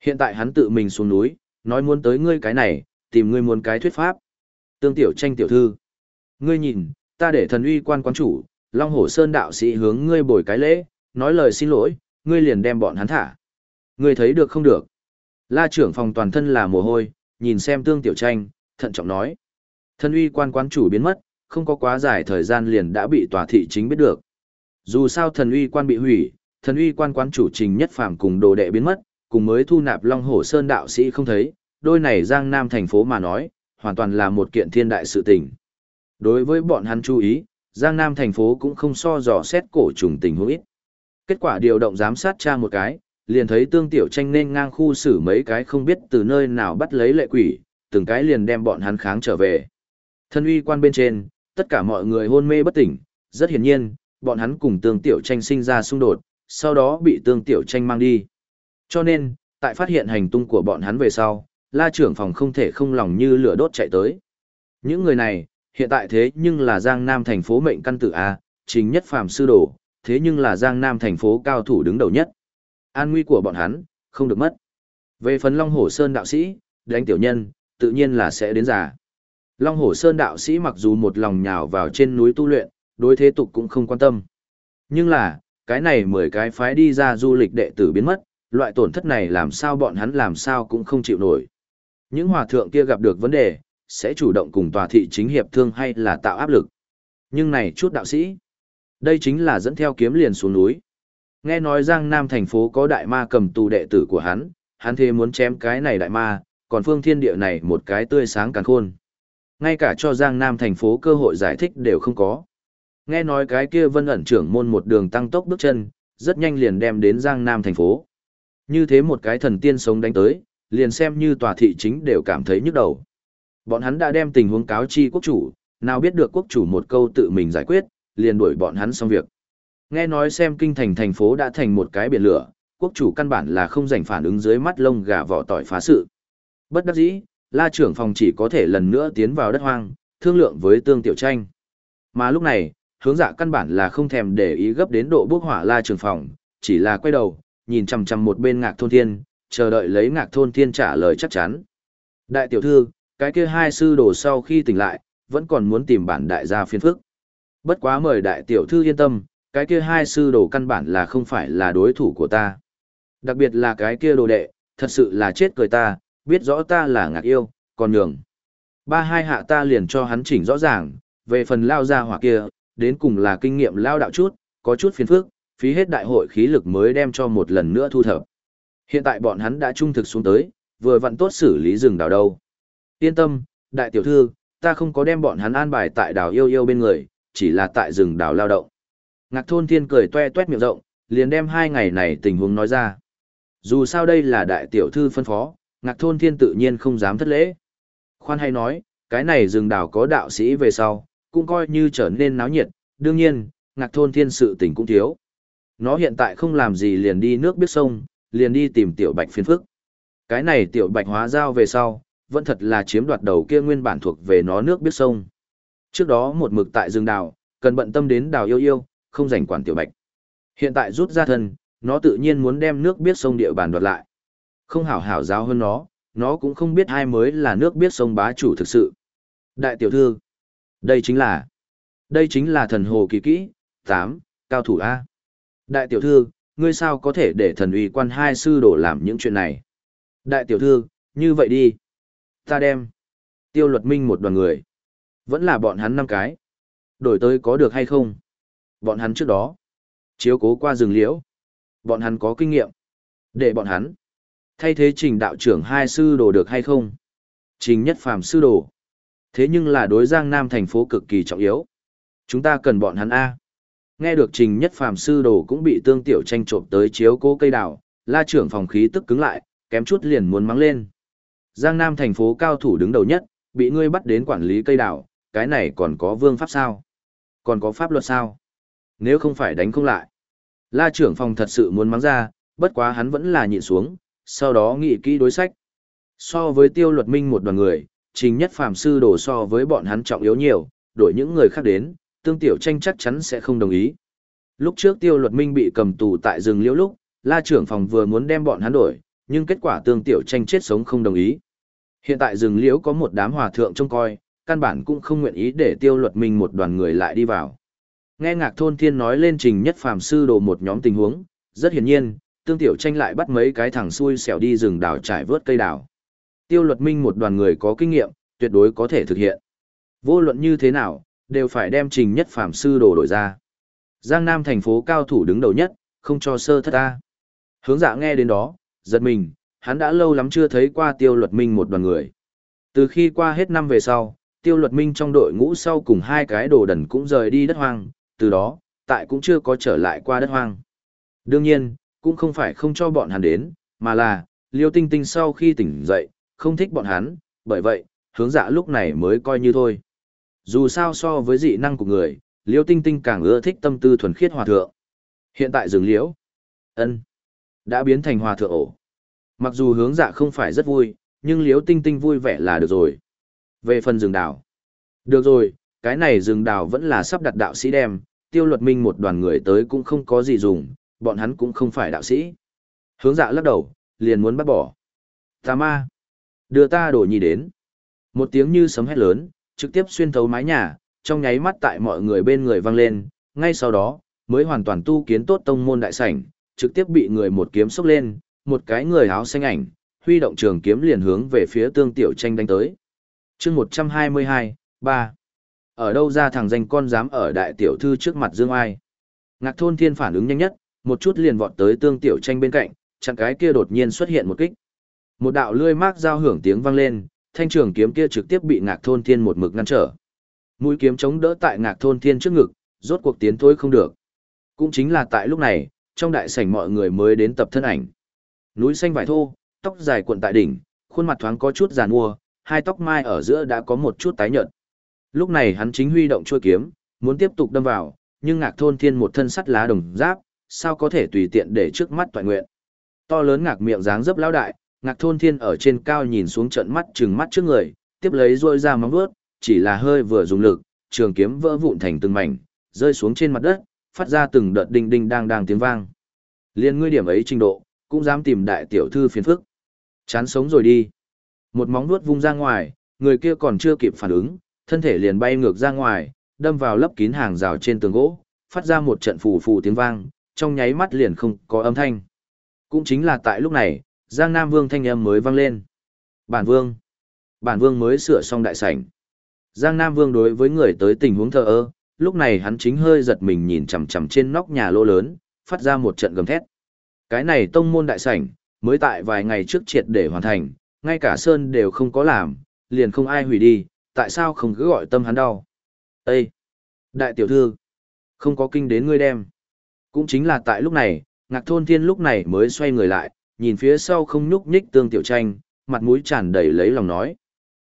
Hiện tại hắn tự mình xuống núi, nói muốn tới ngươi cái này, tìm ngươi muốn cái thuyết pháp. Tương tiểu tranh tiểu thư. Ngươi nhìn, ta để thần uy quan quán chủ, Long Hổ Sơn đạo sĩ hướng ngươi bồi cái lễ, nói lời xin lỗi, ngươi liền đem bọn hắn thả. Ngươi thấy được không được? La trưởng phòng toàn thân là mồ hôi, nhìn xem tương tiểu tranh, thận trọng nói. Thân uy quan quán chủ biến mất, không có quá dài thời gian liền đã bị tòa thị chính biết được. Dù sao thần uy quan bị hủy, thần uy quan quán chủ trình nhất phàm cùng đồ đệ biến mất, cùng mới thu nạp Long Hổ Sơn đạo sĩ không thấy, đôi này Giang Nam thành phố mà nói, hoàn toàn là một kiện thiên đại sự tình. Đối với bọn hắn chú ý, Giang Nam thành phố cũng không so dò xét cổ trùng tình hữu ít. Kết quả điều động giám sát tra một cái, liền thấy tương tiểu tranh nên ngang khu xử mấy cái không biết từ nơi nào bắt lấy lệ quỷ, từng cái liền đem bọn hắn kháng trở về. Thân uy quan bên trên, tất cả mọi người hôn mê bất tỉnh, rất hiển nhiên, bọn hắn cùng tương tiểu tranh sinh ra xung đột, sau đó bị tương tiểu tranh mang đi. Cho nên, tại phát hiện hành tung của bọn hắn về sau, la trưởng phòng không thể không lòng như lửa đốt chạy tới. Những người này, hiện tại thế nhưng là Giang Nam thành phố mệnh căn tử A, chính nhất phàm sư đồ, thế nhưng là Giang Nam thành phố cao thủ đứng đầu nhất. An nguy của bọn hắn, không được mất. Về phần Long Hổ Sơn đạo sĩ, đánh tiểu nhân, tự nhiên là sẽ đến già. Long Hổ Sơn đạo sĩ mặc dù một lòng nhào vào trên núi tu luyện, đối thế tục cũng không quan tâm. Nhưng là, cái này mười cái phái đi ra du lịch đệ tử biến mất, loại tổn thất này làm sao bọn hắn làm sao cũng không chịu nổi. Những hòa thượng kia gặp được vấn đề, sẽ chủ động cùng tòa thị chính hiệp thương hay là tạo áp lực. Nhưng này chút đạo sĩ, đây chính là dẫn theo kiếm liền xuống núi. Nghe nói Giang Nam thành phố có đại ma cầm tù đệ tử của hắn, hắn thế muốn chém cái này đại ma, còn phương thiên địa này một cái tươi sáng càng khôn. Ngay cả cho Giang Nam thành phố cơ hội giải thích đều không có. Nghe nói cái kia vân ẩn trưởng môn một đường tăng tốc bước chân, rất nhanh liền đem đến Giang Nam thành phố. Như thế một cái thần tiên sống đánh tới, liền xem như tòa thị chính đều cảm thấy nhức đầu. Bọn hắn đã đem tình huống cáo chi quốc chủ, nào biết được quốc chủ một câu tự mình giải quyết, liền đuổi bọn hắn xong việc. Nghe nói xem kinh thành thành phố đã thành một cái biển lửa, quốc chủ căn bản là không dành phản ứng dưới mắt lông gà vỏ tỏi phá sự. Bất đắc dĩ, la trưởng phòng chỉ có thể lần nữa tiến vào đất hoang, thương lượng với tương tiểu tranh. Mà lúc này, hướng dạ căn bản là không thèm để ý gấp đến độ bước hỏa la trưởng phòng, chỉ là quay đầu, nhìn chằm chằm một bên ngạc thôn thiên, chờ đợi lấy ngạc thôn thiên trả lời chắc chắn. Đại tiểu thư, cái kia hai sư đồ sau khi tỉnh lại, vẫn còn muốn tìm bản đại gia phiên phức. Bất quá mời đại tiểu thư yên tâm, cái kia hai sư đồ căn bản là không phải là đối thủ của ta. Đặc biệt là cái kia đồ đệ, thật sự là chết cười ta, biết rõ ta là ngạc yêu, còn nhường. Ba hai hạ ta liền cho hắn chỉnh rõ ràng, về phần lao ra hỏa kia, đến cùng là kinh nghiệm lao đạo chút, có chút phiền phức, phí hết đại hội khí lực mới đem cho một lần nữa thu thập. Hiện tại bọn hắn đã trung thực xuống tới, vừa vặn tốt xử lý rừng đào đâu. Yên tâm, đại tiểu thư, ta không có đem bọn hắn an bài tại đào yêu yêu bên người, chỉ là tại rừng đào lao động. Ngạc thôn thiên cười toe toét miệng rộng, liền đem hai ngày này tình huống nói ra. Dù sao đây là đại tiểu thư phân phó, ngạc thôn thiên tự nhiên không dám thất lễ. Khoan hay nói, cái này rừng đào có đạo sĩ về sau, cũng coi như trở nên náo nhiệt, đương nhiên, ngạc thôn thiên sự tình cũng thiếu. Nó hiện tại không làm gì liền đi nước biết sông, liền đi tìm tiểu bạch Phiên phức. Cái này tiểu bạch hóa giao về sau, vẫn thật là chiếm đoạt đầu kia nguyên bản thuộc về nó nước biết sông. Trước đó một mực tại rừng đào, cần bận tâm đến đào yêu yêu, không rảnh quản tiểu bạch. Hiện tại rút ra thân, nó tự nhiên muốn đem nước biết sông địa bàn đoạt lại. Không hảo hảo giáo hơn nó, nó cũng không biết ai mới là nước biết sông bá chủ thực sự. Đại tiểu thư, đây chính là, đây chính là thần hồ kỳ kỹ, 8, cao thủ A. Đại tiểu thư, ngươi sao có thể để thần uy quan hai sư đổ làm những chuyện này? Đại tiểu thư, như vậy đi. Ta đem. Tiêu luật minh một đoàn người. Vẫn là bọn hắn năm cái. Đổi tới có được hay không? Bọn hắn trước đó. Chiếu cố qua rừng liễu. Bọn hắn có kinh nghiệm. Để bọn hắn. Thay thế trình đạo trưởng hai sư đồ được hay không? Trình nhất phàm sư đồ. Thế nhưng là đối giang nam thành phố cực kỳ trọng yếu. Chúng ta cần bọn hắn A. Nghe được trình nhất phàm sư đồ cũng bị tương tiểu tranh trộm tới chiếu cố cây đào, la trưởng phòng khí tức cứng lại, kém chút liền muốn mắng lên. Giang Nam thành phố cao thủ đứng đầu nhất, bị ngươi bắt đến quản lý cây đào, cái này còn có vương pháp sao? Còn có pháp luật sao? Nếu không phải đánh không lại. La trưởng phòng thật sự muốn mắng ra, bất quá hắn vẫn là nhịn xuống, sau đó nghị kỹ đối sách. So với tiêu luật minh một đoàn người, trình nhất phàm sư đổ so với bọn hắn trọng yếu nhiều, đổi những người khác đến, tương tiểu tranh chắc chắn sẽ không đồng ý. Lúc trước tiêu luật minh bị cầm tù tại rừng liễu lúc, la trưởng phòng vừa muốn đem bọn hắn đổi, nhưng kết quả tương tiểu tranh chết sống không đồng ý. Hiện tại rừng liễu có một đám hòa thượng trông coi, căn bản cũng không nguyện ý để tiêu luật minh một đoàn người lại đi vào. Nghe ngạc thôn thiên nói lên trình nhất phàm sư đồ một nhóm tình huống, rất hiển nhiên, Tương Tiểu Tranh lại bắt mấy cái thằng xui xẻo đi rừng đào trải vớt cây đào. Tiêu Luật Minh một đoàn người có kinh nghiệm, tuyệt đối có thể thực hiện. Vô luận như thế nào, đều phải đem trình nhất phạm sư đồ đổi ra. Giang Nam thành phố cao thủ đứng đầu nhất, không cho sơ thất ta. Hướng dạ nghe đến đó, giật mình, hắn đã lâu lắm chưa thấy qua tiêu luật minh một đoàn người. Từ khi qua hết năm về sau, tiêu luật minh trong đội ngũ sau cùng hai cái đồ đần cũng rời đi đất hoang, từ đó, tại cũng chưa có trở lại qua đất hoang. Đương nhiên, cũng không phải không cho bọn hắn đến, mà là, liêu tinh tinh sau khi tỉnh dậy, không thích bọn hắn, bởi vậy, hướng dạ lúc này mới coi như thôi. Dù sao so với dị năng của người, liêu tinh tinh càng ưa thích tâm tư thuần khiết hòa thượng. Hiện tại dừng liễu, ân đã biến thành hòa thượng ổ. Mặc dù hướng dạ không phải rất vui, nhưng liêu tinh tinh vui vẻ là được rồi. Về phần rừng đảo. Được rồi, cái này rừng đảo vẫn là sắp đặt đạo sĩ đem, tiêu luật minh một đoàn người tới cũng không có gì dùng, bọn hắn cũng không phải đạo sĩ. Hướng dạ lắc đầu, liền muốn bắt bỏ. Tà ma, đưa ta đổ nhi đến. Một tiếng như sấm hét lớn, trực tiếp xuyên thấu mái nhà, trong nháy mắt tại mọi người bên người vang lên, ngay sau đó, mới hoàn toàn tu kiến tốt tông môn đại sảnh, trực tiếp bị người một kiếm xốc lên, một cái người áo xanh ảnh, huy động trường kiếm liền hướng về phía tương tiểu tranh đánh tới. chương 122, 3. Ở đâu ra thằng danh con dám ở đại tiểu thư trước mặt Dương Ai? Ngạc thôn thiên phản ứng nhanh nhất, một chút liền vọt tới tương tiểu tranh bên cạnh, chặn cái kia đột nhiên xuất hiện một kích. Một đạo lươi mác giao hưởng tiếng vang lên, thanh trường kiếm kia trực tiếp bị ngạc thôn thiên một mực ngăn trở. Mũi kiếm chống đỡ tại ngạc thôn thiên trước ngực, rốt cuộc tiến thôi không được. Cũng chính là tại lúc này, trong đại sảnh mọi người mới đến tập thân ảnh. Núi xanh vải thô, tóc dài cuộn tại đỉnh, khuôn mặt thoáng có chút giàn mua, hai tóc mai ở giữa đã có một chút tái nhợt. Lúc này hắn chính huy động chuôi kiếm, muốn tiếp tục đâm vào, nhưng ngạc thôn thiên một thân sắt lá đồng giáp, sao có thể tùy tiện để trước mắt toàn nguyện. To lớn ngạc miệng dáng dấp lão đại, ngạc thôn thiên ở trên cao nhìn xuống trận mắt trừng mắt trước người, tiếp lấy rôi ra móng vuốt, chỉ là hơi vừa dùng lực, trường kiếm vỡ vụn thành từng mảnh, rơi xuống trên mặt đất, phát ra từng đợt đinh đinh đang đang tiếng vang. Liên ngươi điểm ấy trình độ, cũng dám tìm đại tiểu thư phiền phức. Chán sống rồi đi. Một móng vuốt vung ra ngoài, người kia còn chưa kịp phản ứng, thân thể liền bay ngược ra ngoài, đâm vào lấp kín hàng rào trên tường gỗ, phát ra một trận phù phù tiếng vang, trong nháy mắt liền không có âm thanh. Cũng chính là tại lúc này, Giang Nam Vương thanh âm mới vang lên. Bản Vương. Bản Vương mới sửa xong đại sảnh. Giang Nam Vương đối với người tới tình huống thờ ơ, lúc này hắn chính hơi giật mình nhìn chằm chằm trên nóc nhà lô lớn, phát ra một trận gầm thét. Cái này tông môn đại sảnh, mới tại vài ngày trước triệt để hoàn thành, ngay cả Sơn đều không có làm, liền không ai hủy đi, tại sao không cứ gọi tâm hắn đau. Ê! Đại tiểu thư! Không có kinh đến ngươi đem. Cũng chính là tại lúc này, ngạc thôn thiên lúc này mới xoay người lại, nhìn phía sau không nhúc nhích tương tiểu tranh, mặt mũi tràn đầy lấy lòng nói.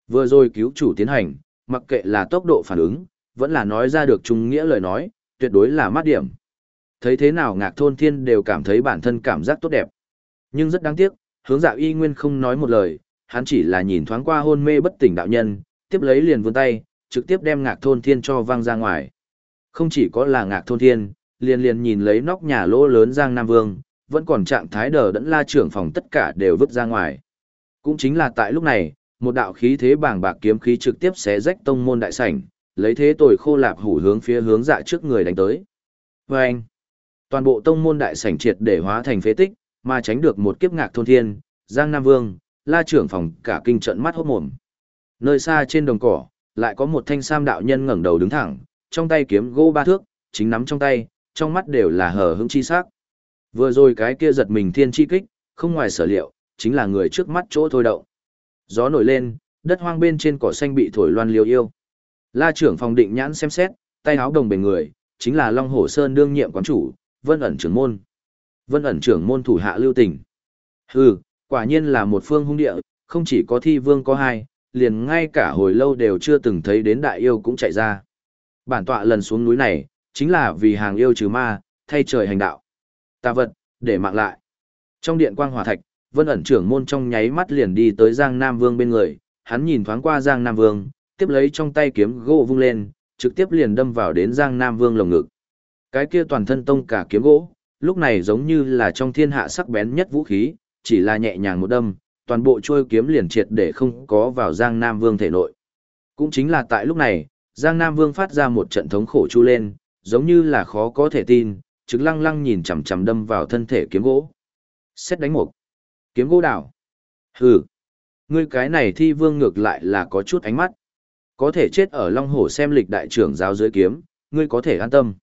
Vừa rồi cứu chủ tiến hành, mặc kệ là tốc độ phản ứng, vẫn là nói ra được trung nghĩa lời nói, tuyệt đối là mát điểm. Thấy thế nào ngạc thôn thiên đều cảm thấy bản thân cảm giác tốt đẹp. Nhưng rất đáng tiếc, hướng dạ y nguyên không nói một lời, hắn chỉ là nhìn thoáng qua hôn mê bất tỉnh đạo nhân, tiếp lấy liền vươn tay, trực tiếp đem ngạc thôn thiên cho văng ra ngoài. Không chỉ có là ngạc thôn thiên, liền liền nhìn lấy nóc nhà lỗ lớn Giang Nam Vương, vẫn còn trạng thái đờ đẫn la trưởng phòng tất cả đều vứt ra ngoài. Cũng chính là tại lúc này, một đạo khí thế bàng bạc kiếm khí trực tiếp xé rách tông môn đại sảnh, lấy thế tồi khô lạp hủ hướng phía hướng dạ trước người đánh tới. Và anh, toàn bộ tông môn đại sảnh triệt để hóa thành phế tích, mà tránh được một kiếp ngạc thôn thiên, Giang Nam Vương, la trưởng phòng cả kinh trận mắt hốt mồm. Nơi xa trên đồng cỏ, lại có một thanh sam đạo nhân ngẩng đầu đứng thẳng, trong tay kiếm gỗ ba thước, chính nắm trong tay, trong mắt đều là hờ hững chi sắc. Vừa rồi cái kia giật mình thiên chi kích, không ngoài sở liệu, chính là người trước mắt chỗ thôi động. Gió nổi lên, đất hoang bên trên cỏ xanh bị thổi loan liêu yêu. La trưởng phòng định nhãn xem xét, tay áo đồng bề người, chính là Long Hổ Sơn đương nhiệm quán chủ, Vân ẩn trưởng môn. Vân ẩn trưởng môn thủ hạ lưu tình. Hừ, quả nhiên là một phương hung địa, không chỉ có thi vương có hai, liền ngay cả hồi lâu đều chưa từng thấy đến đại yêu cũng chạy ra. Bản tọa lần xuống núi này, chính là vì hàng yêu trừ ma, thay trời hành đạo. Tà vật, để mạng lại. Trong điện quang hòa thạch, vân ẩn trưởng môn trong nháy mắt liền đi tới Giang Nam Vương bên người, hắn nhìn thoáng qua Giang Nam Vương, tiếp lấy trong tay kiếm gỗ vung lên, trực tiếp liền đâm vào đến Giang Nam Vương lồng ngực. Cái kia toàn thân tông cả kiếm gỗ, lúc này giống như là trong thiên hạ sắc bén nhất vũ khí, chỉ là nhẹ nhàng một đâm, toàn bộ trôi kiếm liền triệt để không có vào Giang Nam Vương thể nội. Cũng chính là tại lúc này, Giang Nam Vương phát ra một trận thống khổ chu lên, giống như là khó có thể tin, trực lăng lăng nhìn chằm chằm đâm vào thân thể kiếm gỗ. Xét đánh mục. Kiếm gỗ đảo. Hừ. Ngươi cái này thi vương ngược lại là có chút ánh mắt. Có thể chết ở Long Hổ xem lịch đại trưởng giáo dưới kiếm, ngươi có thể an tâm.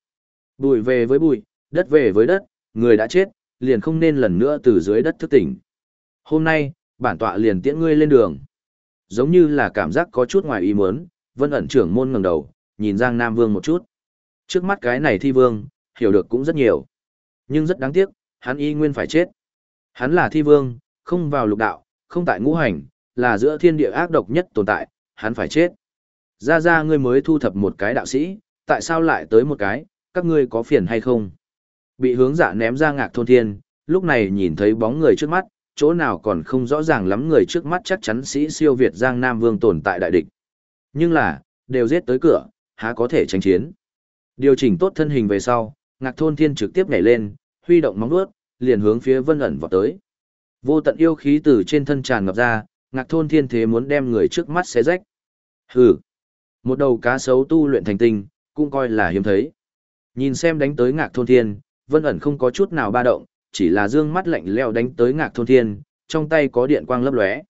Bụi về với bụi, đất về với đất, người đã chết, liền không nên lần nữa từ dưới đất thức tỉnh. Hôm nay, bản tọa liền tiễn ngươi lên đường. Giống như là cảm giác có chút ngoài ý muốn, vân ẩn trưởng môn ngẩng đầu, nhìn Giang Nam Vương một chút. Trước mắt cái này thi vương, hiểu được cũng rất nhiều. Nhưng rất đáng tiếc, hắn y nguyên phải chết. Hắn là thi vương, không vào lục đạo, không tại ngũ hành, là giữa thiên địa ác độc nhất tồn tại, hắn phải chết. Ra ra ngươi mới thu thập một cái đạo sĩ, tại sao lại tới một cái, các ngươi có phiền hay không? Bị hướng dạ ném ra ngạc thôn thiên, lúc này nhìn thấy bóng người trước mắt, chỗ nào còn không rõ ràng lắm người trước mắt chắc chắn sĩ siêu Việt Giang Nam Vương tồn tại đại địch. Nhưng là, đều giết tới cửa, há có thể tranh chiến. Điều chỉnh tốt thân hình về sau, ngạc thôn thiên trực tiếp nhảy lên, huy động móng vuốt, liền hướng phía vân ẩn vọt tới. Vô tận yêu khí từ trên thân tràn ngập ra, ngạc thôn thiên thế muốn đem người trước mắt xé rách. Hừ, một đầu cá sấu tu luyện thành tinh, cũng coi là hiếm thấy. Nhìn xem đánh tới ngạc thôn thiên, vân ẩn không có chút nào ba động, chỉ là dương mắt lạnh lẽo đánh tới ngạc thôn thiên, trong tay có điện quang lấp lóe.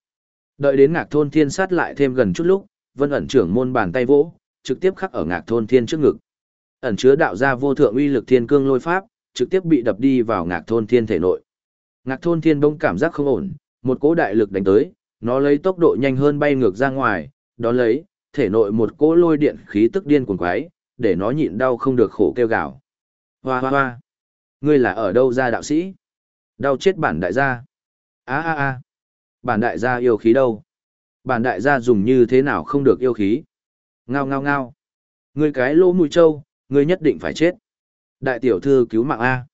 Đợi đến ngạc thôn thiên sát lại thêm gần chút lúc, vân ẩn trưởng môn bàn tay vỗ, trực tiếp khắc ở ngạc thôn thiên trước ngực. Ẩn chứa đạo ra vô thượng uy lực thiên cương lôi pháp, trực tiếp bị đập đi vào ngạc thôn thiên thể nội. Ngạc thôn thiên bỗng cảm giác không ổn, một cỗ đại lực đánh tới, nó lấy tốc độ nhanh hơn bay ngược ra ngoài, đó lấy, thể nội một cỗ lôi điện khí tức điên cuồng quái, để nó nhịn đau không được khổ kêu gào. Hoa hoa hoa. Ngươi là ở đâu ra đạo sĩ? Đau chết bản đại gia. a a a Bản đại gia yêu khí đâu? Bản đại gia dùng như thế nào không được yêu khí? Ngao ngao ngao. Ngươi cái lỗ mũi trâu, ngươi nhất định phải chết. Đại tiểu thư cứu mạng A.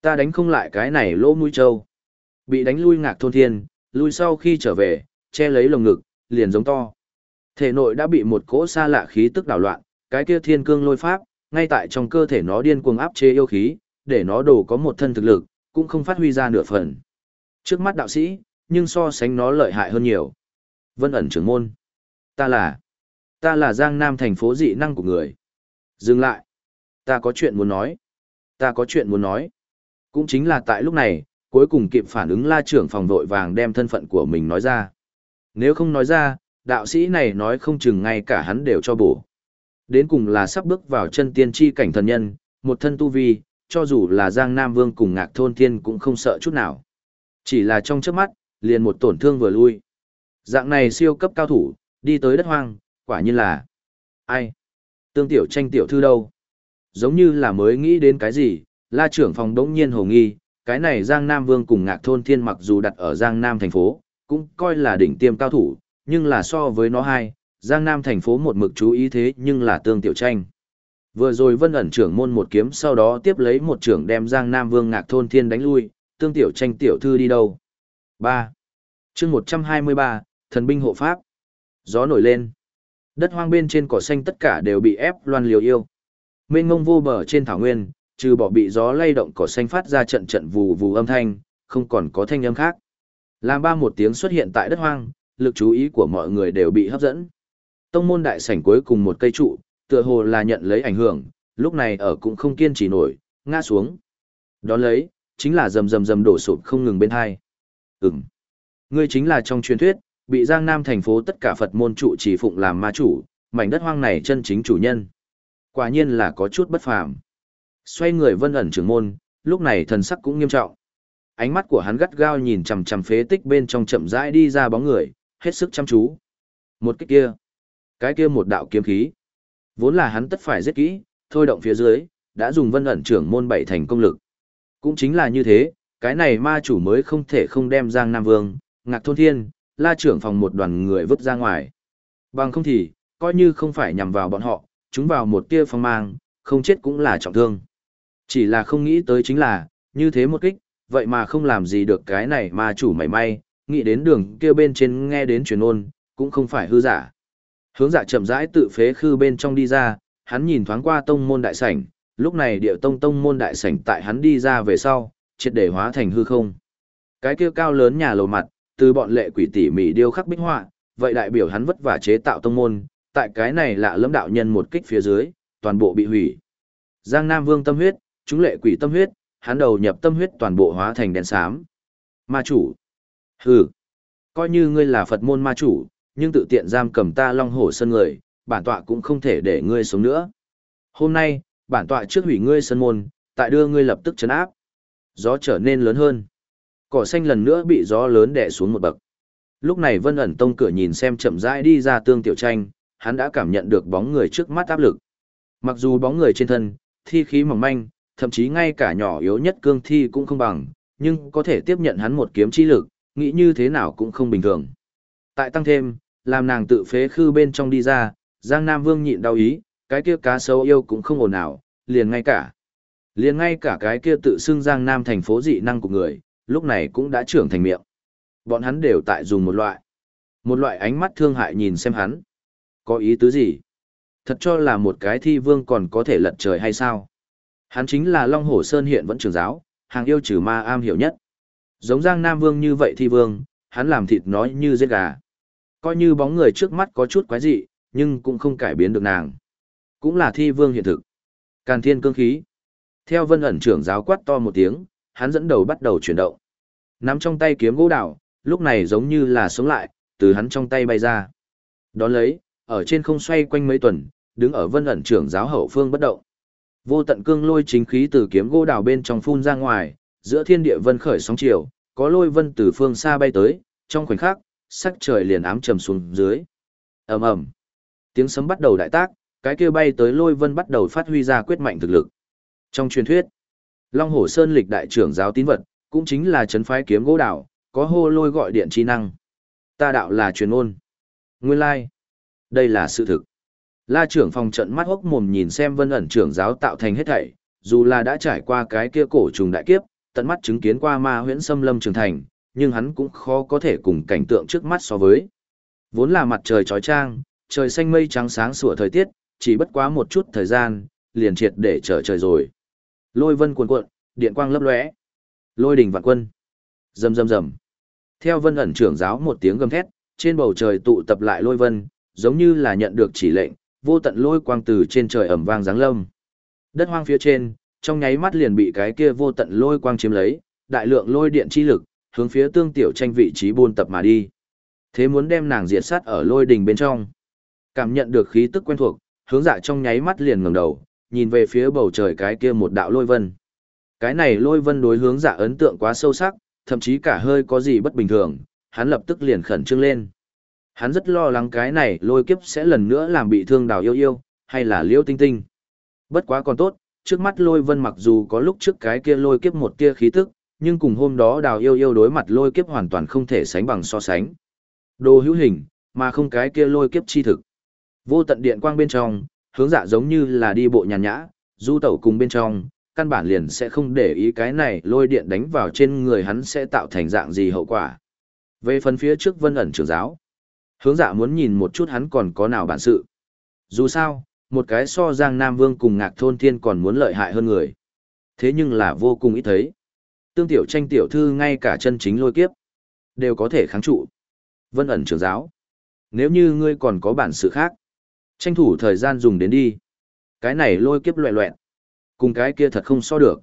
Ta đánh không lại cái này lỗ mũi trâu. Bị đánh lui ngạc thôn thiên, lui sau khi trở về, che lấy lồng ngực, liền giống to. Thể nội đã bị một cỗ xa lạ khí tức đảo loạn, cái kia thiên cương lôi pháp, ngay tại trong cơ thể nó điên cuồng áp chế yêu khí, để nó đổ có một thân thực lực, cũng không phát huy ra nửa phần. Trước mắt đạo sĩ, nhưng so sánh nó lợi hại hơn nhiều. Vân ẩn trưởng môn. Ta là, ta là Giang Nam thành phố dị năng của người. Dừng lại. Ta có chuyện muốn nói. Ta có chuyện muốn nói. Cũng chính là tại lúc này, cuối cùng kịp phản ứng la trưởng phòng vội vàng đem thân phận của mình nói ra. Nếu không nói ra, đạo sĩ này nói không chừng ngay cả hắn đều cho bổ. Đến cùng là sắp bước vào chân tiên tri cảnh thần nhân, một thân tu vi, cho dù là Giang Nam Vương cùng ngạc thôn thiên cũng không sợ chút nào. Chỉ là trong chớp mắt, liền một tổn thương vừa lui. Dạng này siêu cấp cao thủ, đi tới đất hoang, quả nhiên là... Ai? Tương tiểu tranh tiểu thư đâu? Giống như là mới nghĩ đến cái gì, la trưởng phòng đống nhiên hồ nghi, cái này Giang Nam Vương cùng ngạc thôn thiên mặc dù đặt ở Giang Nam thành phố, cũng coi là đỉnh tiêm cao thủ, nhưng là so với nó hai, Giang Nam thành phố một mực chú ý thế nhưng là tương tiểu tranh. Vừa rồi vân ẩn trưởng môn một kiếm sau đó tiếp lấy một trưởng đem Giang Nam Vương ngạc thôn thiên đánh lui, tương tiểu tranh tiểu thư đi đâu. 3. chương 123, thần binh hộ pháp. Gió nổi lên. Đất hoang bên trên cỏ xanh tất cả đều bị ép loan liều yêu. Mênh ngông vô bờ trên thảo nguyên, trừ bỏ bị gió lay động cỏ xanh phát ra trận trận vù vù âm thanh, không còn có thanh âm khác. Làm ba một tiếng xuất hiện tại đất hoang, lực chú ý của mọi người đều bị hấp dẫn. Tông môn đại sảnh cuối cùng một cây trụ, tựa hồ là nhận lấy ảnh hưởng, lúc này ở cũng không kiên trì nổi, ngã xuống. Đón lấy, chính là rầm rầm rầm đổ sụp không ngừng bên hai. ừng Ngươi chính là trong truyền thuyết, bị Giang Nam thành phố tất cả Phật môn trụ chỉ phụng làm ma chủ, mảnh đất hoang này chân chính chủ nhân. Quả nhiên là có chút bất phàm. Xoay người vân ẩn trưởng môn, lúc này thần sắc cũng nghiêm trọng. Ánh mắt của hắn gắt gao nhìn chằm chằm phế tích bên trong chậm rãi đi ra bóng người, hết sức chăm chú. Một cái kia, cái kia một đạo kiếm khí. Vốn là hắn tất phải giết kỹ, thôi động phía dưới, đã dùng vân ẩn trưởng môn bảy thành công lực. Cũng chính là như thế, cái này ma chủ mới không thể không đem Giang Nam Vương, Ngạc Thôn Thiên, la trưởng phòng một đoàn người vứt ra ngoài. Bằng không thì, coi như không phải nhằm vào bọn họ, chúng vào một tia phong mang, không chết cũng là trọng thương. Chỉ là không nghĩ tới chính là, như thế một kích, vậy mà không làm gì được cái này ma chủ mảy may, nghĩ đến đường kia bên trên nghe đến truyền ôn, cũng không phải hư giả. Hướng dạ chậm rãi tự phế khư bên trong đi ra, hắn nhìn thoáng qua tông môn đại sảnh, lúc này điệu tông tông môn đại sảnh tại hắn đi ra về sau, triệt để hóa thành hư không. Cái kia cao lớn nhà lầu mặt, từ bọn lệ quỷ tỉ mỉ điêu khắc bích họa, vậy đại biểu hắn vất vả chế tạo tông môn, tại cái này lạ lẫm đạo nhân một kích phía dưới, toàn bộ bị hủy. Giang Nam Vương tâm huyết, chúng lệ quỷ tâm huyết, hắn đầu nhập tâm huyết toàn bộ hóa thành đen xám. Ma chủ. Hừ. Coi như ngươi là Phật môn ma chủ, nhưng tự tiện giam cầm ta long hổ sơn người, bản tọa cũng không thể để ngươi sống nữa. Hôm nay, bản tọa trước hủy ngươi sân môn, tại đưa ngươi lập tức chấn áp. Gió trở nên lớn hơn. Cỏ xanh lần nữa bị gió lớn đè xuống một bậc. Lúc này Vân ẩn tông cửa nhìn xem chậm rãi đi ra tương tiểu tranh, hắn đã cảm nhận được bóng người trước mắt áp lực. Mặc dù bóng người trên thân, thi khí mỏng manh, thậm chí ngay cả nhỏ yếu nhất cương thi cũng không bằng, nhưng có thể tiếp nhận hắn một kiếm chi lực, nghĩ như thế nào cũng không bình thường. Tại tăng thêm, làm nàng tự phế khư bên trong đi ra, Giang Nam Vương nhịn đau ý, cái kia cá sấu yêu cũng không ổn nào, liền ngay cả. Liền ngay cả cái kia tự xưng Giang Nam thành phố dị năng của người, lúc này cũng đã trưởng thành miệng. Bọn hắn đều tại dùng một loại. Một loại ánh mắt thương hại nhìn xem hắn. Có ý tứ gì? Thật cho là một cái thi vương còn có thể lật trời hay sao? Hắn chính là Long Hổ Sơn hiện vẫn trường giáo, hàng yêu trừ ma am hiểu nhất. Giống Giang Nam Vương như vậy thi vương, hắn làm thịt nói như giết gà. Coi như bóng người trước mắt có chút quái dị, nhưng cũng không cải biến được nàng. Cũng là thi vương hiện thực. Càn thiên cương khí. Theo vân ẩn trưởng giáo quát to một tiếng, hắn dẫn đầu bắt đầu chuyển động. Nắm trong tay kiếm gỗ đào, lúc này giống như là sống lại, từ hắn trong tay bay ra. Đón lấy, ở trên không xoay quanh mấy tuần, đứng ở vân ẩn trưởng giáo hậu phương bất động. Vô tận cương lôi chính khí từ kiếm gỗ đào bên trong phun ra ngoài, giữa thiên địa vân khởi sóng chiều, có lôi vân từ phương xa bay tới, trong khoảnh khắc, sắc trời liền ám trầm xuống dưới. Ầm ầm. Tiếng sấm bắt đầu đại tác, cái kia bay tới lôi vân bắt đầu phát huy ra quyết mạnh thực lực. Trong truyền thuyết, Long Hổ Sơn lịch đại trưởng giáo tín vật, cũng chính là chấn phái kiếm gỗ đào có hô lôi gọi điện chi năng. Ta đạo là truyền ôn. Nguyên lai, đây là sự thực. La trưởng phòng trận mắt hốc mồm nhìn xem vân ẩn trưởng giáo tạo thành hết thảy, dù là đã trải qua cái kia cổ trùng đại kiếp, tận mắt chứng kiến qua ma huyễn xâm lâm trưởng thành, nhưng hắn cũng khó có thể cùng cảnh tượng trước mắt so với. Vốn là mặt trời trói trang, trời xanh mây trắng sáng sủa thời tiết, chỉ bất quá một chút thời gian, liền triệt để trở trời rồi. Lôi vân cuồn cuộn, điện quang lấp lóe. Lôi đỉnh vạn quân. Rầm rầm rầm. Theo vân ẩn trưởng giáo một tiếng gầm thét, trên bầu trời tụ tập lại lôi vân, giống như là nhận được chỉ lệnh, vô tận lôi quang từ trên trời ẩm vang giáng lâm. Đất hoang phía trên, trong nháy mắt liền bị cái kia vô tận lôi quang chiếm lấy, đại lượng lôi điện chi lực, hướng phía tương tiểu tranh vị trí buôn tập mà đi. Thế muốn đem nàng diệt sát ở lôi đỉnh bên trong. Cảm nhận được khí tức quen thuộc, hướng dạ trong nháy mắt liền ngẩng đầu, nhìn về phía bầu trời cái kia một đạo lôi vân. Cái này lôi vân đối hướng dạ ấn tượng quá sâu sắc, thậm chí cả hơi có gì bất bình thường, hắn lập tức liền khẩn trương lên. Hắn rất lo lắng cái này lôi kiếp sẽ lần nữa làm bị thương đào yêu yêu, hay là liêu tinh tinh. Bất quá còn tốt, trước mắt lôi vân mặc dù có lúc trước cái kia lôi kiếp một tia khí tức, nhưng cùng hôm đó đào yêu yêu đối mặt lôi kiếp hoàn toàn không thể sánh bằng so sánh. Đồ hữu hình, mà không cái kia lôi kiếp chi thực. Vô tận điện quang bên trong, hướng dạ giống như là đi bộ nhàn nhã, du tẩu cùng bên trong, căn bản liền sẽ không để ý cái này lôi điện đánh vào trên người hắn sẽ tạo thành dạng gì hậu quả. Về phần phía trước vân ẩn trưởng giáo, hướng dạ muốn nhìn một chút hắn còn có nào bản sự. Dù sao, một cái so giang Nam Vương cùng ngạc thôn thiên còn muốn lợi hại hơn người. Thế nhưng là vô cùng ít thấy. Tương tiểu tranh tiểu thư ngay cả chân chính lôi kiếp, đều có thể kháng trụ. Vân ẩn trưởng giáo. Nếu như ngươi còn có bản sự khác, tranh thủ thời gian dùng đến đi. Cái này lôi kiếp loẹ loẹn. Cùng cái kia thật không so được.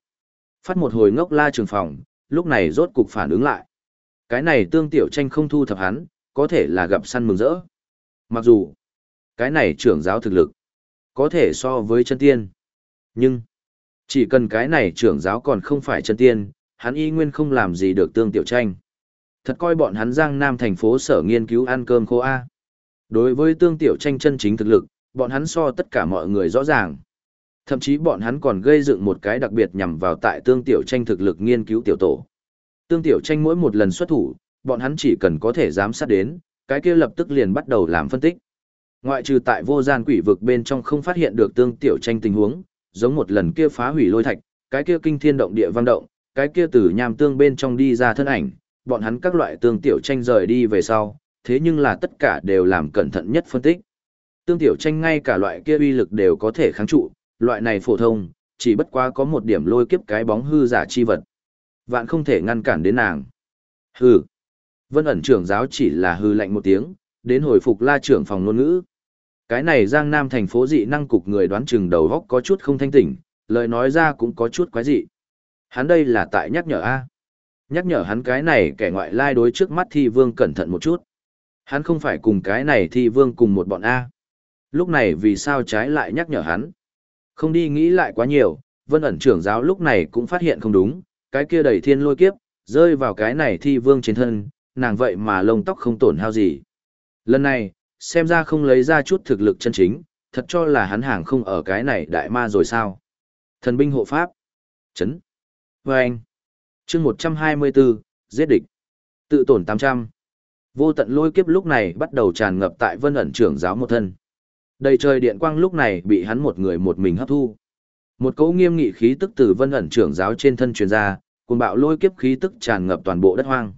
Phát một hồi ngốc la trường phòng, lúc này rốt cục phản ứng lại. Cái này tương tiểu tranh không thu thập hắn, có thể là gặp săn mừng rỡ. Mặc dù, cái này trưởng giáo thực lực, có thể so với chân tiên. Nhưng, chỉ cần cái này trưởng giáo còn không phải chân tiên, hắn y nguyên không làm gì được tương tiểu tranh. Thật coi bọn hắn giang nam thành phố sở nghiên cứu ăn cơm khô A. Đối với tương tiểu tranh chân chính thực lực, bọn hắn so tất cả mọi người rõ ràng. Thậm chí bọn hắn còn gây dựng một cái đặc biệt nhằm vào tại tương tiểu tranh thực lực nghiên cứu tiểu tổ. Tương tiểu tranh mỗi một lần xuất thủ, bọn hắn chỉ cần có thể giám sát đến, cái kia lập tức liền bắt đầu làm phân tích. Ngoại trừ tại vô gian quỷ vực bên trong không phát hiện được tương tiểu tranh tình huống, giống một lần kia phá hủy lôi thạch, cái kia kinh thiên động địa vang động, cái kia từ nham tương bên trong đi ra thân ảnh, bọn hắn các loại tương tiểu tranh rời đi về sau, thế nhưng là tất cả đều làm cẩn thận nhất phân tích. Tương tiểu tranh ngay cả loại kia uy lực đều có thể kháng trụ, loại này phổ thông, chỉ bất quá có một điểm lôi kiếp cái bóng hư giả chi vật. Vạn không thể ngăn cản đến nàng. Hừ. Vân ẩn trưởng giáo chỉ là hư lạnh một tiếng, đến hồi phục la trưởng phòng ngôn ngữ. Cái này Giang Nam thành phố dị năng cục người đoán chừng đầu góc có chút không thanh tỉnh, lời nói ra cũng có chút quái dị. Hắn đây là tại nhắc nhở A. Nhắc nhở hắn cái này kẻ ngoại lai đối trước mắt thi vương cẩn thận một chút. Hắn không phải cùng cái này thi vương cùng một bọn A. Lúc này vì sao trái lại nhắc nhở hắn? Không đi nghĩ lại quá nhiều, vân ẩn trưởng giáo lúc này cũng phát hiện không đúng, cái kia đầy thiên lôi kiếp, rơi vào cái này thi vương trên thân, nàng vậy mà lông tóc không tổn hao gì. Lần này, xem ra không lấy ra chút thực lực chân chính, thật cho là hắn hàng không ở cái này đại ma rồi sao. Thần binh hộ pháp. Chấn. Vâng. chương 124, giết địch. Tự tổn 800. Vô tận lôi kiếp lúc này bắt đầu tràn ngập tại vân ẩn trưởng giáo một thân. Đầy trời điện quang lúc này bị hắn một người một mình hấp thu. Một cỗ nghiêm nghị khí tức từ vân ẩn trưởng giáo trên thân truyền ra, cùng bạo lôi kiếp khí tức tràn ngập toàn bộ đất hoang.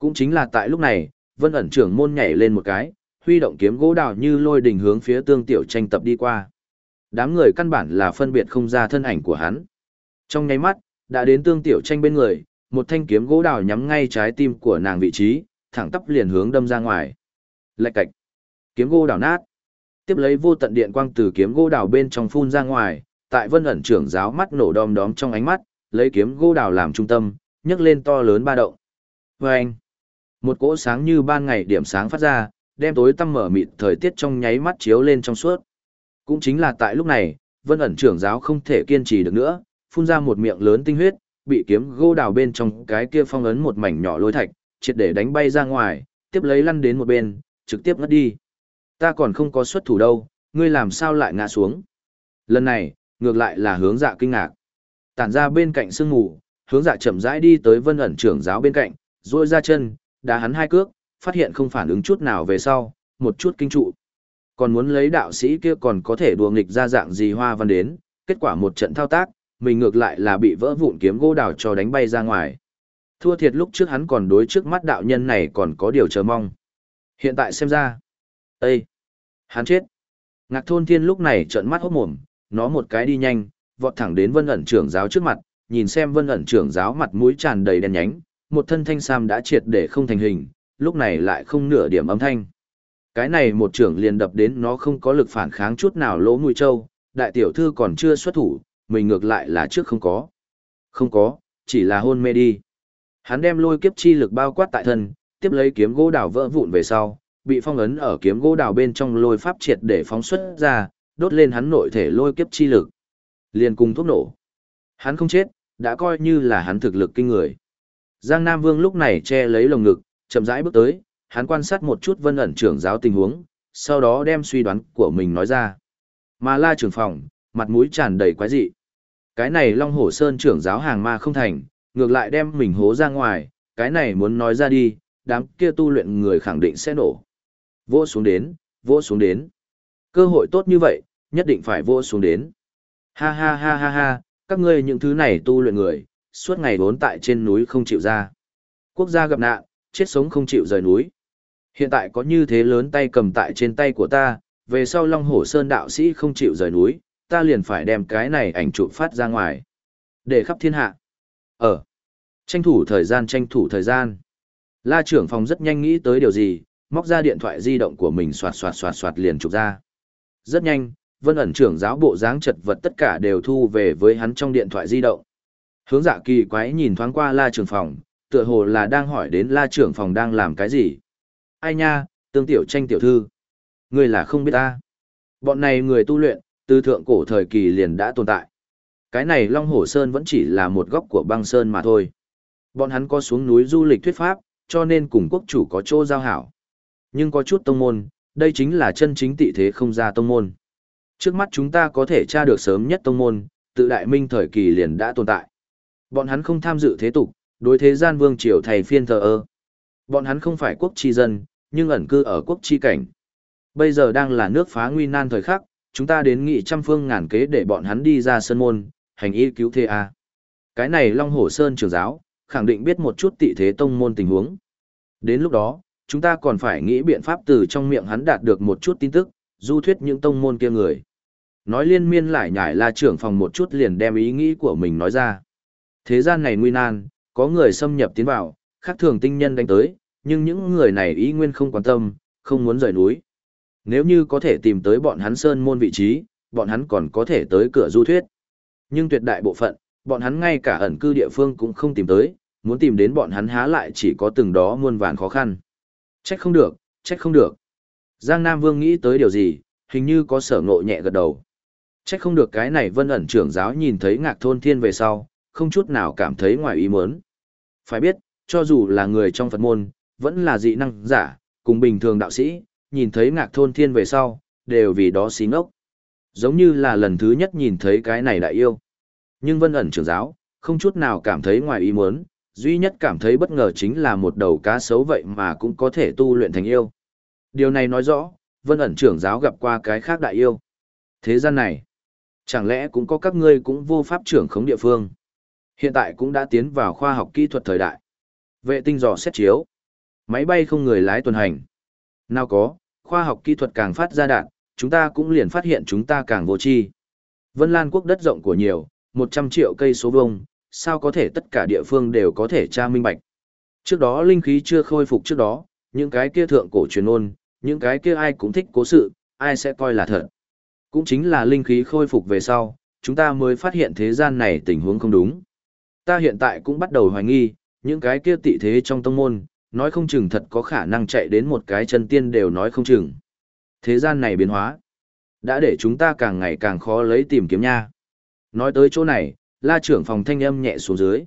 Cũng chính là tại lúc này, vân ẩn trưởng môn nhảy lên một cái, huy động kiếm gỗ đào như lôi đình hướng phía tương tiểu tranh tập đi qua. Đám người căn bản là phân biệt không ra thân ảnh của hắn. Trong nháy mắt, đã đến tương tiểu tranh bên người, một thanh kiếm gỗ đào nhắm ngay trái tim của nàng vị trí, thẳng tắp liền hướng đâm ra ngoài. Lạch cạch. Kiếm gỗ đào nát. Tiếp lấy vô tận điện quang từ kiếm gỗ đào bên trong phun ra ngoài, tại vân ẩn trưởng giáo mắt nổ đom đóm trong ánh mắt, lấy kiếm gỗ đào làm trung tâm, nhấc lên to lớn ba động. Vâng! Một cỗ sáng như ban ngày điểm sáng phát ra, đem tối tăm mở mịt thời tiết trong nháy mắt chiếu lên trong suốt. Cũng chính là tại lúc này, vân ẩn trưởng giáo không thể kiên trì được nữa, phun ra một miệng lớn tinh huyết, bị kiếm gô đào bên trong cái kia phong ấn một mảnh nhỏ lôi thạch, triệt để đánh bay ra ngoài, tiếp lấy lăn đến một bên, trực tiếp ngất đi. Ta còn không có xuất thủ đâu, ngươi làm sao lại ngã xuống. Lần này, ngược lại là hướng dạ kinh ngạc. Tản ra bên cạnh sương ngủ, hướng dạ chậm rãi đi tới vân ẩn trưởng giáo bên cạnh, duỗi ra chân, đá hắn hai cước, phát hiện không phản ứng chút nào về sau, một chút kinh trụ. Còn muốn lấy đạo sĩ kia còn có thể đùa nghịch ra dạng gì hoa văn đến, kết quả một trận thao tác, mình ngược lại là bị vỡ vụn kiếm gỗ đào cho đánh bay ra ngoài. Thua thiệt lúc trước hắn còn đối trước mắt đạo nhân này còn có điều chờ mong. Hiện tại xem ra, Ê! Hắn chết! Ngạc thôn thiên lúc này trợn mắt hốt mồm, nó một cái đi nhanh, vọt thẳng đến vân ẩn trưởng giáo trước mặt, nhìn xem vân ẩn trưởng giáo mặt mũi tràn đầy đen nhánh, một thân thanh sam đã triệt để không thành hình, lúc này lại không nửa điểm âm thanh. Cái này một trưởng liền đập đến nó không có lực phản kháng chút nào lỗ mũi trâu, đại tiểu thư còn chưa xuất thủ, mình ngược lại là trước không có. Không có, chỉ là hôn mê đi. Hắn đem lôi kiếp chi lực bao quát tại thân, tiếp lấy kiếm gỗ đào vỡ vụn về sau, bị phong ấn ở kiếm gỗ đào bên trong lôi pháp triệt để phóng xuất ra, đốt lên hắn nội thể lôi kiếp chi lực. Liền cùng thuốc nổ. Hắn không chết, đã coi như là hắn thực lực kinh người. Giang Nam Vương lúc này che lấy lồng ngực, chậm rãi bước tới, hắn quan sát một chút vân ẩn trưởng giáo tình huống, sau đó đem suy đoán của mình nói ra. Mà la trưởng phòng, mặt mũi tràn đầy quái dị. Cái này Long Hổ Sơn trưởng giáo hàng ma không thành, ngược lại đem mình hố ra ngoài, cái này muốn nói ra đi, đám kia tu luyện người khẳng định sẽ nổ. Vỗ xuống đến, vỗ xuống đến. Cơ hội tốt như vậy, nhất định phải vỗ xuống đến. Ha ha ha ha ha, các ngươi những thứ này tu luyện người, suốt ngày bốn tại trên núi không chịu ra. Quốc gia gặp nạn, chết sống không chịu rời núi. Hiện tại có như thế lớn tay cầm tại trên tay của ta, về sau Long Hổ Sơn đạo sĩ không chịu rời núi, ta liền phải đem cái này ảnh chụp phát ra ngoài. Để khắp thiên hạ. Ở. Tranh thủ thời gian tranh thủ thời gian. La trưởng phòng rất nhanh nghĩ tới điều gì, móc ra điện thoại di động của mình soạt soạt soạt soạt liền chụp ra. Rất nhanh, vân ẩn trưởng giáo bộ dáng chật vật tất cả đều thu về với hắn trong điện thoại di động. Hướng dạ kỳ quái nhìn thoáng qua la trưởng phòng, tựa hồ là đang hỏi đến la trưởng phòng đang làm cái gì. Ai nha, tương tiểu tranh tiểu thư. Người là không biết ta. Bọn này người tu luyện, từ thượng cổ thời kỳ liền đã tồn tại. Cái này Long Hổ Sơn vẫn chỉ là một góc của băng sơn mà thôi. Bọn hắn có xuống núi du lịch thuyết pháp, cho nên cùng quốc chủ có chỗ giao hảo. Nhưng có chút tông môn, đây chính là chân chính tị thế không ra tông môn. Trước mắt chúng ta có thể tra được sớm nhất tông môn, tự đại minh thời kỳ liền đã tồn tại. Bọn hắn không tham dự thế tục, đối thế gian vương triều thầy phiên thờ ơ. Bọn hắn không phải quốc tri dân, nhưng ẩn cư ở quốc tri cảnh. Bây giờ đang là nước phá nguy nan thời khắc, chúng ta đến nghị trăm phương ngàn kế để bọn hắn đi ra sân môn, hành y cứu thế A. Cái này Long Hổ Sơn trưởng giáo, khẳng định biết một chút tị thế tông môn tình huống. Đến lúc đó, chúng ta còn phải nghĩ biện pháp từ trong miệng hắn đạt được một chút tin tức, du thuyết những tông môn kia người. Nói liên miên lại nhải la trưởng phòng một chút liền đem ý nghĩ của mình nói ra. Thế gian này nguy nan, có người xâm nhập tiến vào, khác thường tinh nhân đánh tới, nhưng những người này ý nguyên không quan tâm, không muốn rời núi. Nếu như có thể tìm tới bọn hắn sơn môn vị trí, bọn hắn còn có thể tới cửa du thuyết. Nhưng tuyệt đại bộ phận, bọn hắn ngay cả ẩn cư địa phương cũng không tìm tới, muốn tìm đến bọn hắn há lại chỉ có từng đó muôn vàn khó khăn. Trách không được, trách không được. Giang Nam Vương nghĩ tới điều gì, hình như có sở ngộ nhẹ gật đầu. Trách không được cái này vân ẩn trưởng giáo nhìn thấy ngạc thôn thiên về sau, không chút nào cảm thấy ngoài ý muốn. Phải biết, cho dù là người trong Phật môn, vẫn là dị năng giả, cùng bình thường đạo sĩ, nhìn thấy ngạc thôn thiên về sau, đều vì đó xí ngốc. Giống như là lần thứ nhất nhìn thấy cái này đại yêu. Nhưng vân ẩn trưởng giáo, không chút nào cảm thấy ngoài ý muốn, duy nhất cảm thấy bất ngờ chính là một đầu cá sấu vậy mà cũng có thể tu luyện thành yêu. Điều này nói rõ, vân ẩn trưởng giáo gặp qua cái khác đại yêu. Thế gian này, chẳng lẽ cũng có các ngươi cũng vô pháp trưởng khống địa phương. Hiện tại cũng đã tiến vào khoa học kỹ thuật thời đại. Vệ tinh dò xét chiếu. Máy bay không người lái tuần hành. Nào có, khoa học kỹ thuật càng phát ra đạn, chúng ta cũng liền phát hiện chúng ta càng vô tri. Vân Lan quốc đất rộng của nhiều, 100 triệu cây số vuông, sao có thể tất cả địa phương đều có thể tra minh bạch. Trước đó linh khí chưa khôi phục trước đó, những cái kia thượng cổ truyền ôn, những cái kia ai cũng thích cố sự, ai sẽ coi là thật. Cũng chính là linh khí khôi phục về sau, chúng ta mới phát hiện thế gian này tình huống không đúng. Ta hiện tại cũng bắt đầu hoài nghi, những cái kia tị thế trong tông môn, nói không chừng thật có khả năng chạy đến một cái chân tiên đều nói không chừng. Thế gian này biến hóa, đã để chúng ta càng ngày càng khó lấy tìm kiếm nha. Nói tới chỗ này, la trưởng phòng thanh âm nhẹ xuống dưới.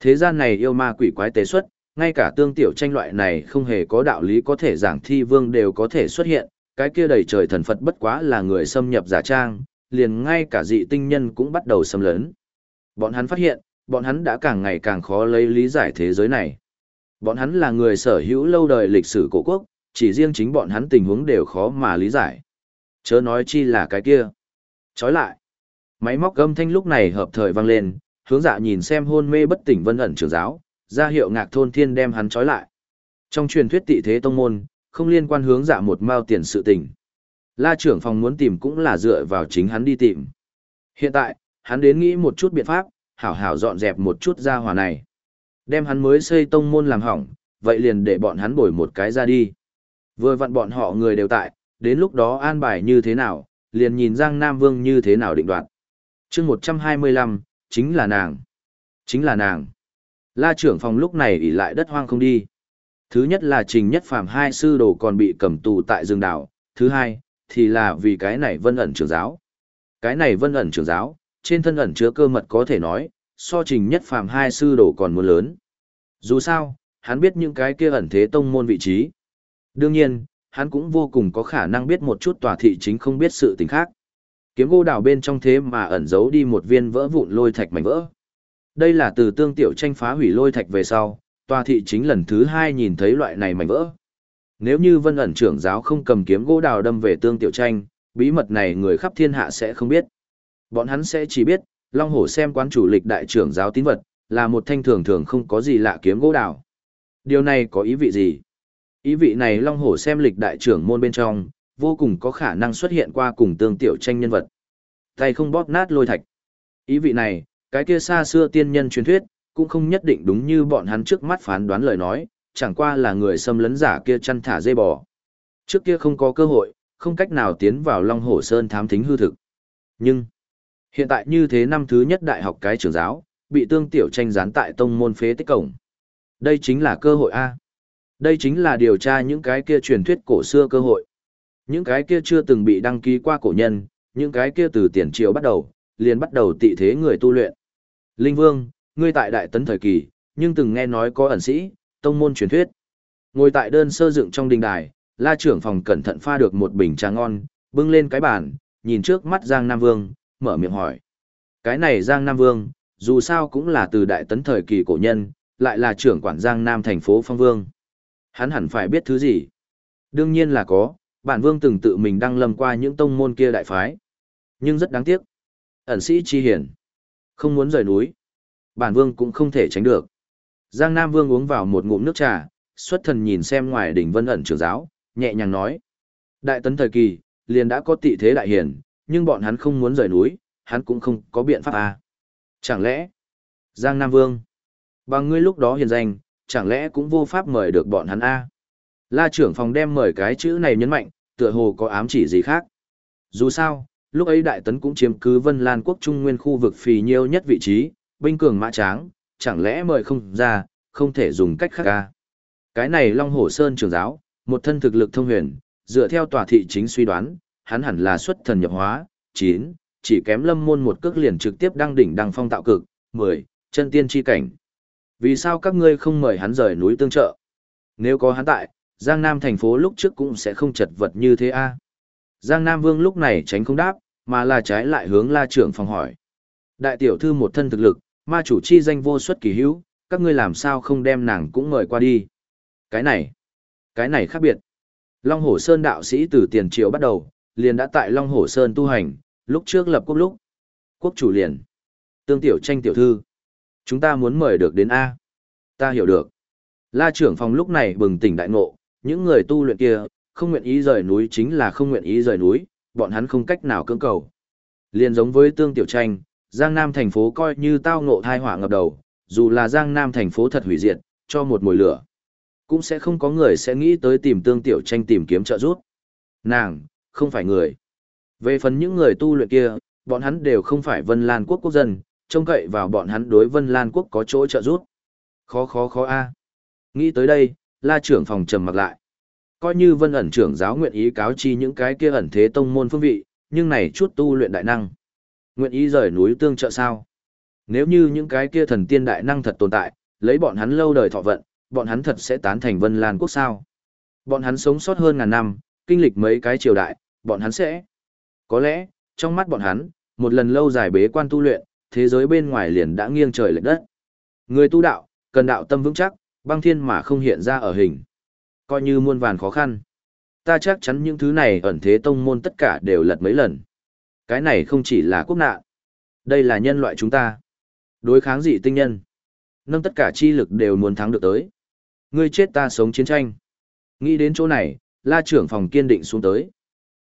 Thế gian này yêu ma quỷ quái tế xuất, ngay cả tương tiểu tranh loại này không hề có đạo lý có thể giảng thi vương đều có thể xuất hiện, cái kia đầy trời thần Phật bất quá là người xâm nhập giả trang, liền ngay cả dị tinh nhân cũng bắt đầu xâm lấn. Bọn hắn phát hiện, bọn hắn đã càng ngày càng khó lấy lý giải thế giới này. Bọn hắn là người sở hữu lâu đời lịch sử cổ quốc, chỉ riêng chính bọn hắn tình huống đều khó mà lý giải. Chớ nói chi là cái kia. Chói lại. Máy móc âm thanh lúc này hợp thời vang lên, hướng dạ nhìn xem hôn mê bất tỉnh vân ẩn trưởng giáo, ra hiệu ngạc thôn thiên đem hắn trói lại. Trong truyền thuyết tị thế tông môn, không liên quan hướng dạ một mao tiền sự tình. La trưởng phòng muốn tìm cũng là dựa vào chính hắn đi tìm. Hiện tại, hắn đến nghĩ một chút biện pháp, hảo hảo dọn dẹp một chút ra hòa này. Đem hắn mới xây tông môn làm hỏng, vậy liền để bọn hắn bồi một cái ra đi. Vừa vặn bọn họ người đều tại, đến lúc đó an bài như thế nào, liền nhìn Giang Nam Vương như thế nào định đoạt. chương 125, chính là nàng. Chính là nàng. La trưởng phòng lúc này ỉ lại đất hoang không đi. Thứ nhất là trình nhất phàm hai sư đồ còn bị cầm tù tại rừng đảo. Thứ hai, thì là vì cái này vân ẩn trưởng giáo. Cái này vân ẩn trưởng giáo, trên thân ẩn chứa cơ mật có thể nói, so trình nhất phàm hai sư đồ còn muốn lớn. Dù sao, hắn biết những cái kia ẩn thế tông môn vị trí. Đương nhiên, hắn cũng vô cùng có khả năng biết một chút tòa thị chính không biết sự tình khác. Kiếm gỗ đào bên trong thế mà ẩn giấu đi một viên vỡ vụn lôi thạch mảnh vỡ. Đây là từ tương tiểu tranh phá hủy lôi thạch về sau, tòa thị chính lần thứ hai nhìn thấy loại này mảnh vỡ. Nếu như vân ẩn trưởng giáo không cầm kiếm gỗ đào đâm về tương tiểu tranh, bí mật này người khắp thiên hạ sẽ không biết. Bọn hắn sẽ chỉ biết, Long Hổ xem quán chủ lịch đại trưởng giáo tín vật, là một thanh thường thường không có gì lạ kiếm gỗ đào. Điều này có ý vị gì? Ý vị này Long Hổ xem lịch đại trưởng môn bên trong, vô cùng có khả năng xuất hiện qua cùng tương tiểu tranh nhân vật. Tay không bóp nát lôi thạch. Ý vị này, cái kia xa xưa tiên nhân truyền thuyết, cũng không nhất định đúng như bọn hắn trước mắt phán đoán lời nói, chẳng qua là người xâm lấn giả kia chăn thả dây bò. Trước kia không có cơ hội, không cách nào tiến vào Long Hổ Sơn thám thính hư thực. Nhưng, hiện tại như thế năm thứ nhất đại học cái trưởng giáo, bị tương tiểu tranh gián tại tông môn phế tích cổng. Đây chính là cơ hội A. Đây chính là điều tra những cái kia truyền thuyết cổ xưa cơ hội. Những cái kia chưa từng bị đăng ký qua cổ nhân, những cái kia từ tiền triều bắt đầu, liền bắt đầu tị thế người tu luyện. Linh Vương, ngươi tại đại tấn thời kỳ, nhưng từng nghe nói có ẩn sĩ, tông môn truyền thuyết. Ngồi tại đơn sơ dựng trong đình đài, la trưởng phòng cẩn thận pha được một bình trà ngon, bưng lên cái bàn, nhìn trước mắt Giang Nam Vương, mở miệng hỏi. Cái này Giang Nam Vương, dù sao cũng là từ đại tấn thời kỳ cổ nhân, lại là trưởng quản Giang Nam thành phố Phong Vương. Hắn hẳn phải biết thứ gì? Đương nhiên là có, bản vương từng tự mình đăng lâm qua những tông môn kia đại phái. Nhưng rất đáng tiếc. Ẩn sĩ chi hiển. Không muốn rời núi. Bản vương cũng không thể tránh được. Giang Nam Vương uống vào một ngụm nước trà, xuất thần nhìn xem ngoài đỉnh vân ẩn trưởng giáo, nhẹ nhàng nói. Đại tấn thời kỳ, liền đã có tị thế đại hiển, nhưng bọn hắn không muốn rời núi, hắn cũng không có biện pháp à. Chẳng lẽ, Giang Nam Vương, bằng ngươi lúc đó hiền danh, chẳng lẽ cũng vô pháp mời được bọn hắn a? La trưởng phòng đem mời cái chữ này nhấn mạnh, tựa hồ có ám chỉ gì khác. Dù sao, lúc ấy đại tấn cũng chiếm cứ Vân Lan quốc trung nguyên khu vực phì nhiêu nhất vị trí, binh cường mã tráng, chẳng lẽ mời không ra, không thể dùng cách khác à? Cái này Long Hổ Sơn trưởng giáo, một thân thực lực thông huyền, dựa theo tòa thị chính suy đoán, hắn hẳn là xuất thần nhập hóa, 9, chỉ kém lâm môn một cước liền trực tiếp đăng đỉnh đăng phong tạo cực, 10, chân tiên chi cảnh. Vì sao các ngươi không mời hắn rời núi tương trợ? Nếu có hắn tại, Giang Nam thành phố lúc trước cũng sẽ không chật vật như thế a. Giang Nam Vương lúc này tránh không đáp, mà là trái lại hướng La trưởng phòng hỏi. Đại tiểu thư một thân thực lực, ma chủ chi danh vô xuất kỳ hữu, các ngươi làm sao không đem nàng cũng mời qua đi. Cái này, cái này khác biệt. Long Hổ Sơn đạo sĩ từ tiền triều bắt đầu, liền đã tại Long Hổ Sơn tu hành, lúc trước lập quốc lúc. Quốc chủ liền. Tương tiểu tranh tiểu thư. Chúng ta muốn mời được đến A. Ta hiểu được. La trưởng phòng lúc này bừng tỉnh đại ngộ, những người tu luyện kia, không nguyện ý rời núi chính là không nguyện ý rời núi, bọn hắn không cách nào cưỡng cầu. liền giống với tương tiểu tranh, Giang Nam thành phố coi như tao ngộ thai hỏa ngập đầu, dù là Giang Nam thành phố thật hủy diệt, cho một mùi lửa. Cũng sẽ không có người sẽ nghĩ tới tìm tương tiểu tranh tìm kiếm trợ giúp. Nàng, không phải người. Về phần những người tu luyện kia, bọn hắn đều không phải Vân Lan quốc quốc dân, trông cậy vào bọn hắn đối Vân Lan quốc có chỗ trợ giúp. Khó khó khó a. Nghĩ tới đây, La trưởng phòng trầm mặc lại. Coi như Vân ẩn trưởng giáo nguyện ý cáo chi những cái kia ẩn thế tông môn phương vị, nhưng này chút tu luyện đại năng. Nguyện ý rời núi tương trợ sao? Nếu như những cái kia thần tiên đại năng thật tồn tại, lấy bọn hắn lâu đời thọ vận, bọn hắn thật sẽ tán thành Vân Lan quốc sao? Bọn hắn sống sót hơn ngàn năm, kinh lịch mấy cái triều đại, bọn hắn sẽ. Có lẽ, trong mắt bọn hắn, một lần lâu dài bế quan tu luyện, thế giới bên ngoài liền đã nghiêng trời lệch đất. Người tu đạo, cần đạo tâm vững chắc, băng thiên mà không hiện ra ở hình. Coi như muôn vàn khó khăn. Ta chắc chắn những thứ này ẩn thế tông môn tất cả đều lật mấy lần. Cái này không chỉ là quốc nạn. Đây là nhân loại chúng ta. Đối kháng dị tinh nhân. Nâng tất cả chi lực đều muốn thắng được tới. Ngươi chết ta sống chiến tranh. Nghĩ đến chỗ này, la trưởng phòng kiên định xuống tới.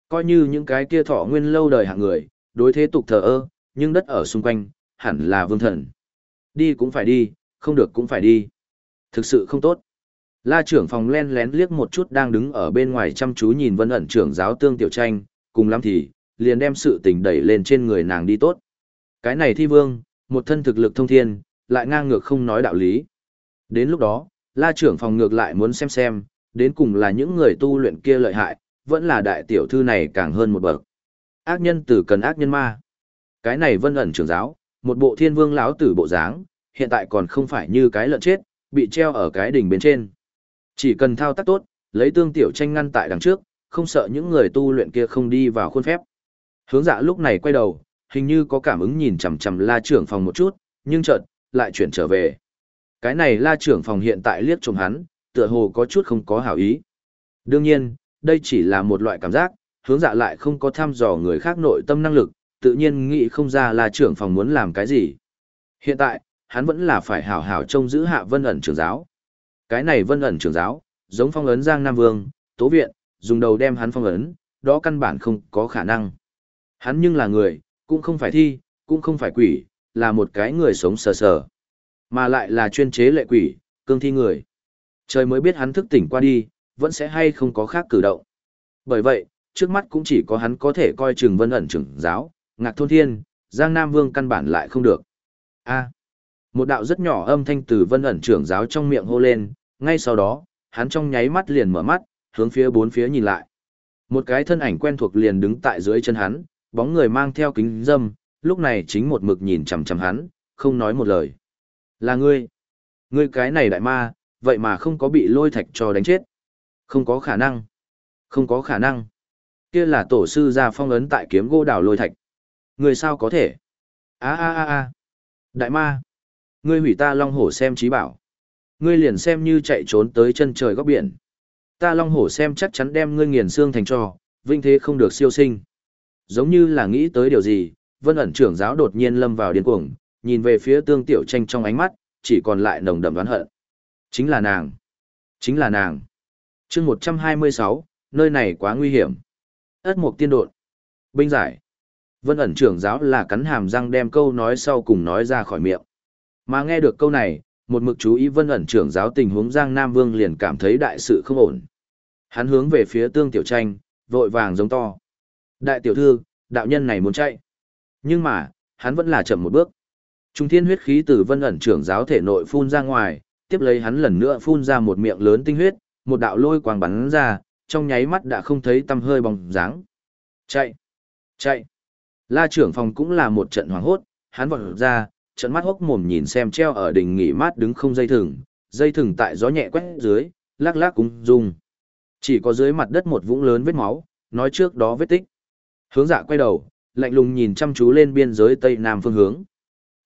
Coi như những cái kia thọ nguyên lâu đời hạng người, đối thế tục thờ ơ, nhưng đất ở xung quanh, hẳn là vương thần. Đi cũng phải đi, không được cũng phải đi. Thực sự không tốt. La trưởng phòng len lén liếc một chút đang đứng ở bên ngoài chăm chú nhìn vân ẩn trưởng giáo tương tiểu tranh, cùng lắm thì, liền đem sự tình đẩy lên trên người nàng đi tốt. Cái này thi vương, một thân thực lực thông thiên, lại ngang ngược không nói đạo lý. Đến lúc đó, la trưởng phòng ngược lại muốn xem xem, đến cùng là những người tu luyện kia lợi hại, vẫn là đại tiểu thư này càng hơn một bậc. Ác nhân tử cần ác nhân ma. Cái này vân ẩn trưởng giáo, một bộ thiên vương lão tử bộ dáng, hiện tại còn không phải như cái lợn chết, bị treo ở cái đỉnh bên trên. Chỉ cần thao tác tốt, lấy tương tiểu tranh ngăn tại đằng trước, không sợ những người tu luyện kia không đi vào khuôn phép. Hướng dạ lúc này quay đầu, hình như có cảm ứng nhìn chằm chằm la trưởng phòng một chút, nhưng chợt lại chuyển trở về. Cái này la trưởng phòng hiện tại liếc trộm hắn, tựa hồ có chút không có hảo ý. Đương nhiên, đây chỉ là một loại cảm giác, hướng dạ lại không có thăm dò người khác nội tâm năng lực, tự nhiên nghĩ không ra là trưởng phòng muốn làm cái gì. Hiện tại, hắn vẫn là phải hảo hảo trông giữ hạ vân ẩn trưởng giáo. Cái này vân ẩn trưởng giáo, giống phong ấn Giang Nam Vương, Tố Viện, dùng đầu đem hắn phong ấn, đó căn bản không có khả năng. Hắn nhưng là người, cũng không phải thi, cũng không phải quỷ, là một cái người sống sờ sờ. Mà lại là chuyên chế lệ quỷ, cương thi người. Trời mới biết hắn thức tỉnh qua đi, vẫn sẽ hay không có khác cử động. Bởi vậy, trước mắt cũng chỉ có hắn có thể coi chừng vân ẩn trưởng giáo, ngạc thôn thiên, Giang Nam Vương căn bản lại không được. A. À, một đạo rất nhỏ âm thanh từ vân ẩn trưởng giáo trong miệng hô lên, ngay sau đó, hắn trong nháy mắt liền mở mắt, hướng phía bốn phía nhìn lại. Một cái thân ảnh quen thuộc liền đứng tại dưới chân hắn, bóng người mang theo kính dâm, lúc này chính một mực nhìn chằm chằm hắn, không nói một lời. Là ngươi. Ngươi cái này đại ma, vậy mà không có bị lôi thạch cho đánh chết. Không có khả năng. Không có khả năng. Kia là tổ sư ra phong ấn tại kiếm gỗ đào lôi thạch. Người sao có thể? a a a a Đại ma. Ngươi hủy ta long hổ xem trí bảo. Ngươi liền xem như chạy trốn tới chân trời góc biển. Ta long hổ xem chắc chắn đem ngươi nghiền xương thành trò, vinh thế không được siêu sinh. Giống như là nghĩ tới điều gì, vân ẩn trưởng giáo đột nhiên lâm vào điên cuồng, nhìn về phía tương tiểu tranh trong ánh mắt, chỉ còn lại nồng đậm đoán hận. Chính là nàng. Chính là nàng. chương 126, nơi này quá nguy hiểm. Ất mục tiên đột. Binh giải. Vân ẩn trưởng giáo là cắn hàm răng đem câu nói sau cùng nói ra khỏi miệng. Mà nghe được câu này, một mực chú ý vân ẩn trưởng giáo tình huống Giang Nam Vương liền cảm thấy đại sự không ổn. Hắn hướng về phía tương tiểu tranh, vội vàng giống to. Đại tiểu thư, đạo nhân này muốn chạy. Nhưng mà, hắn vẫn là chậm một bước. Trung thiên huyết khí từ vân ẩn trưởng giáo thể nội phun ra ngoài, tiếp lấy hắn lần nữa phun ra một miệng lớn tinh huyết, một đạo lôi quang bắn ra, trong nháy mắt đã không thấy tăm hơi bóng dáng. Chạy! Chạy! La trưởng phòng cũng là một trận hoảng hốt, hắn vọt ra, trận mắt hốc mồm nhìn xem treo ở đỉnh nghỉ mát đứng không dây thừng, dây thừng tại gió nhẹ quét dưới, lắc lắc cũng rung. Chỉ có dưới mặt đất một vũng lớn vết máu, nói trước đó vết tích. Hướng dạ quay đầu, lạnh lùng nhìn chăm chú lên biên giới tây nam phương hướng.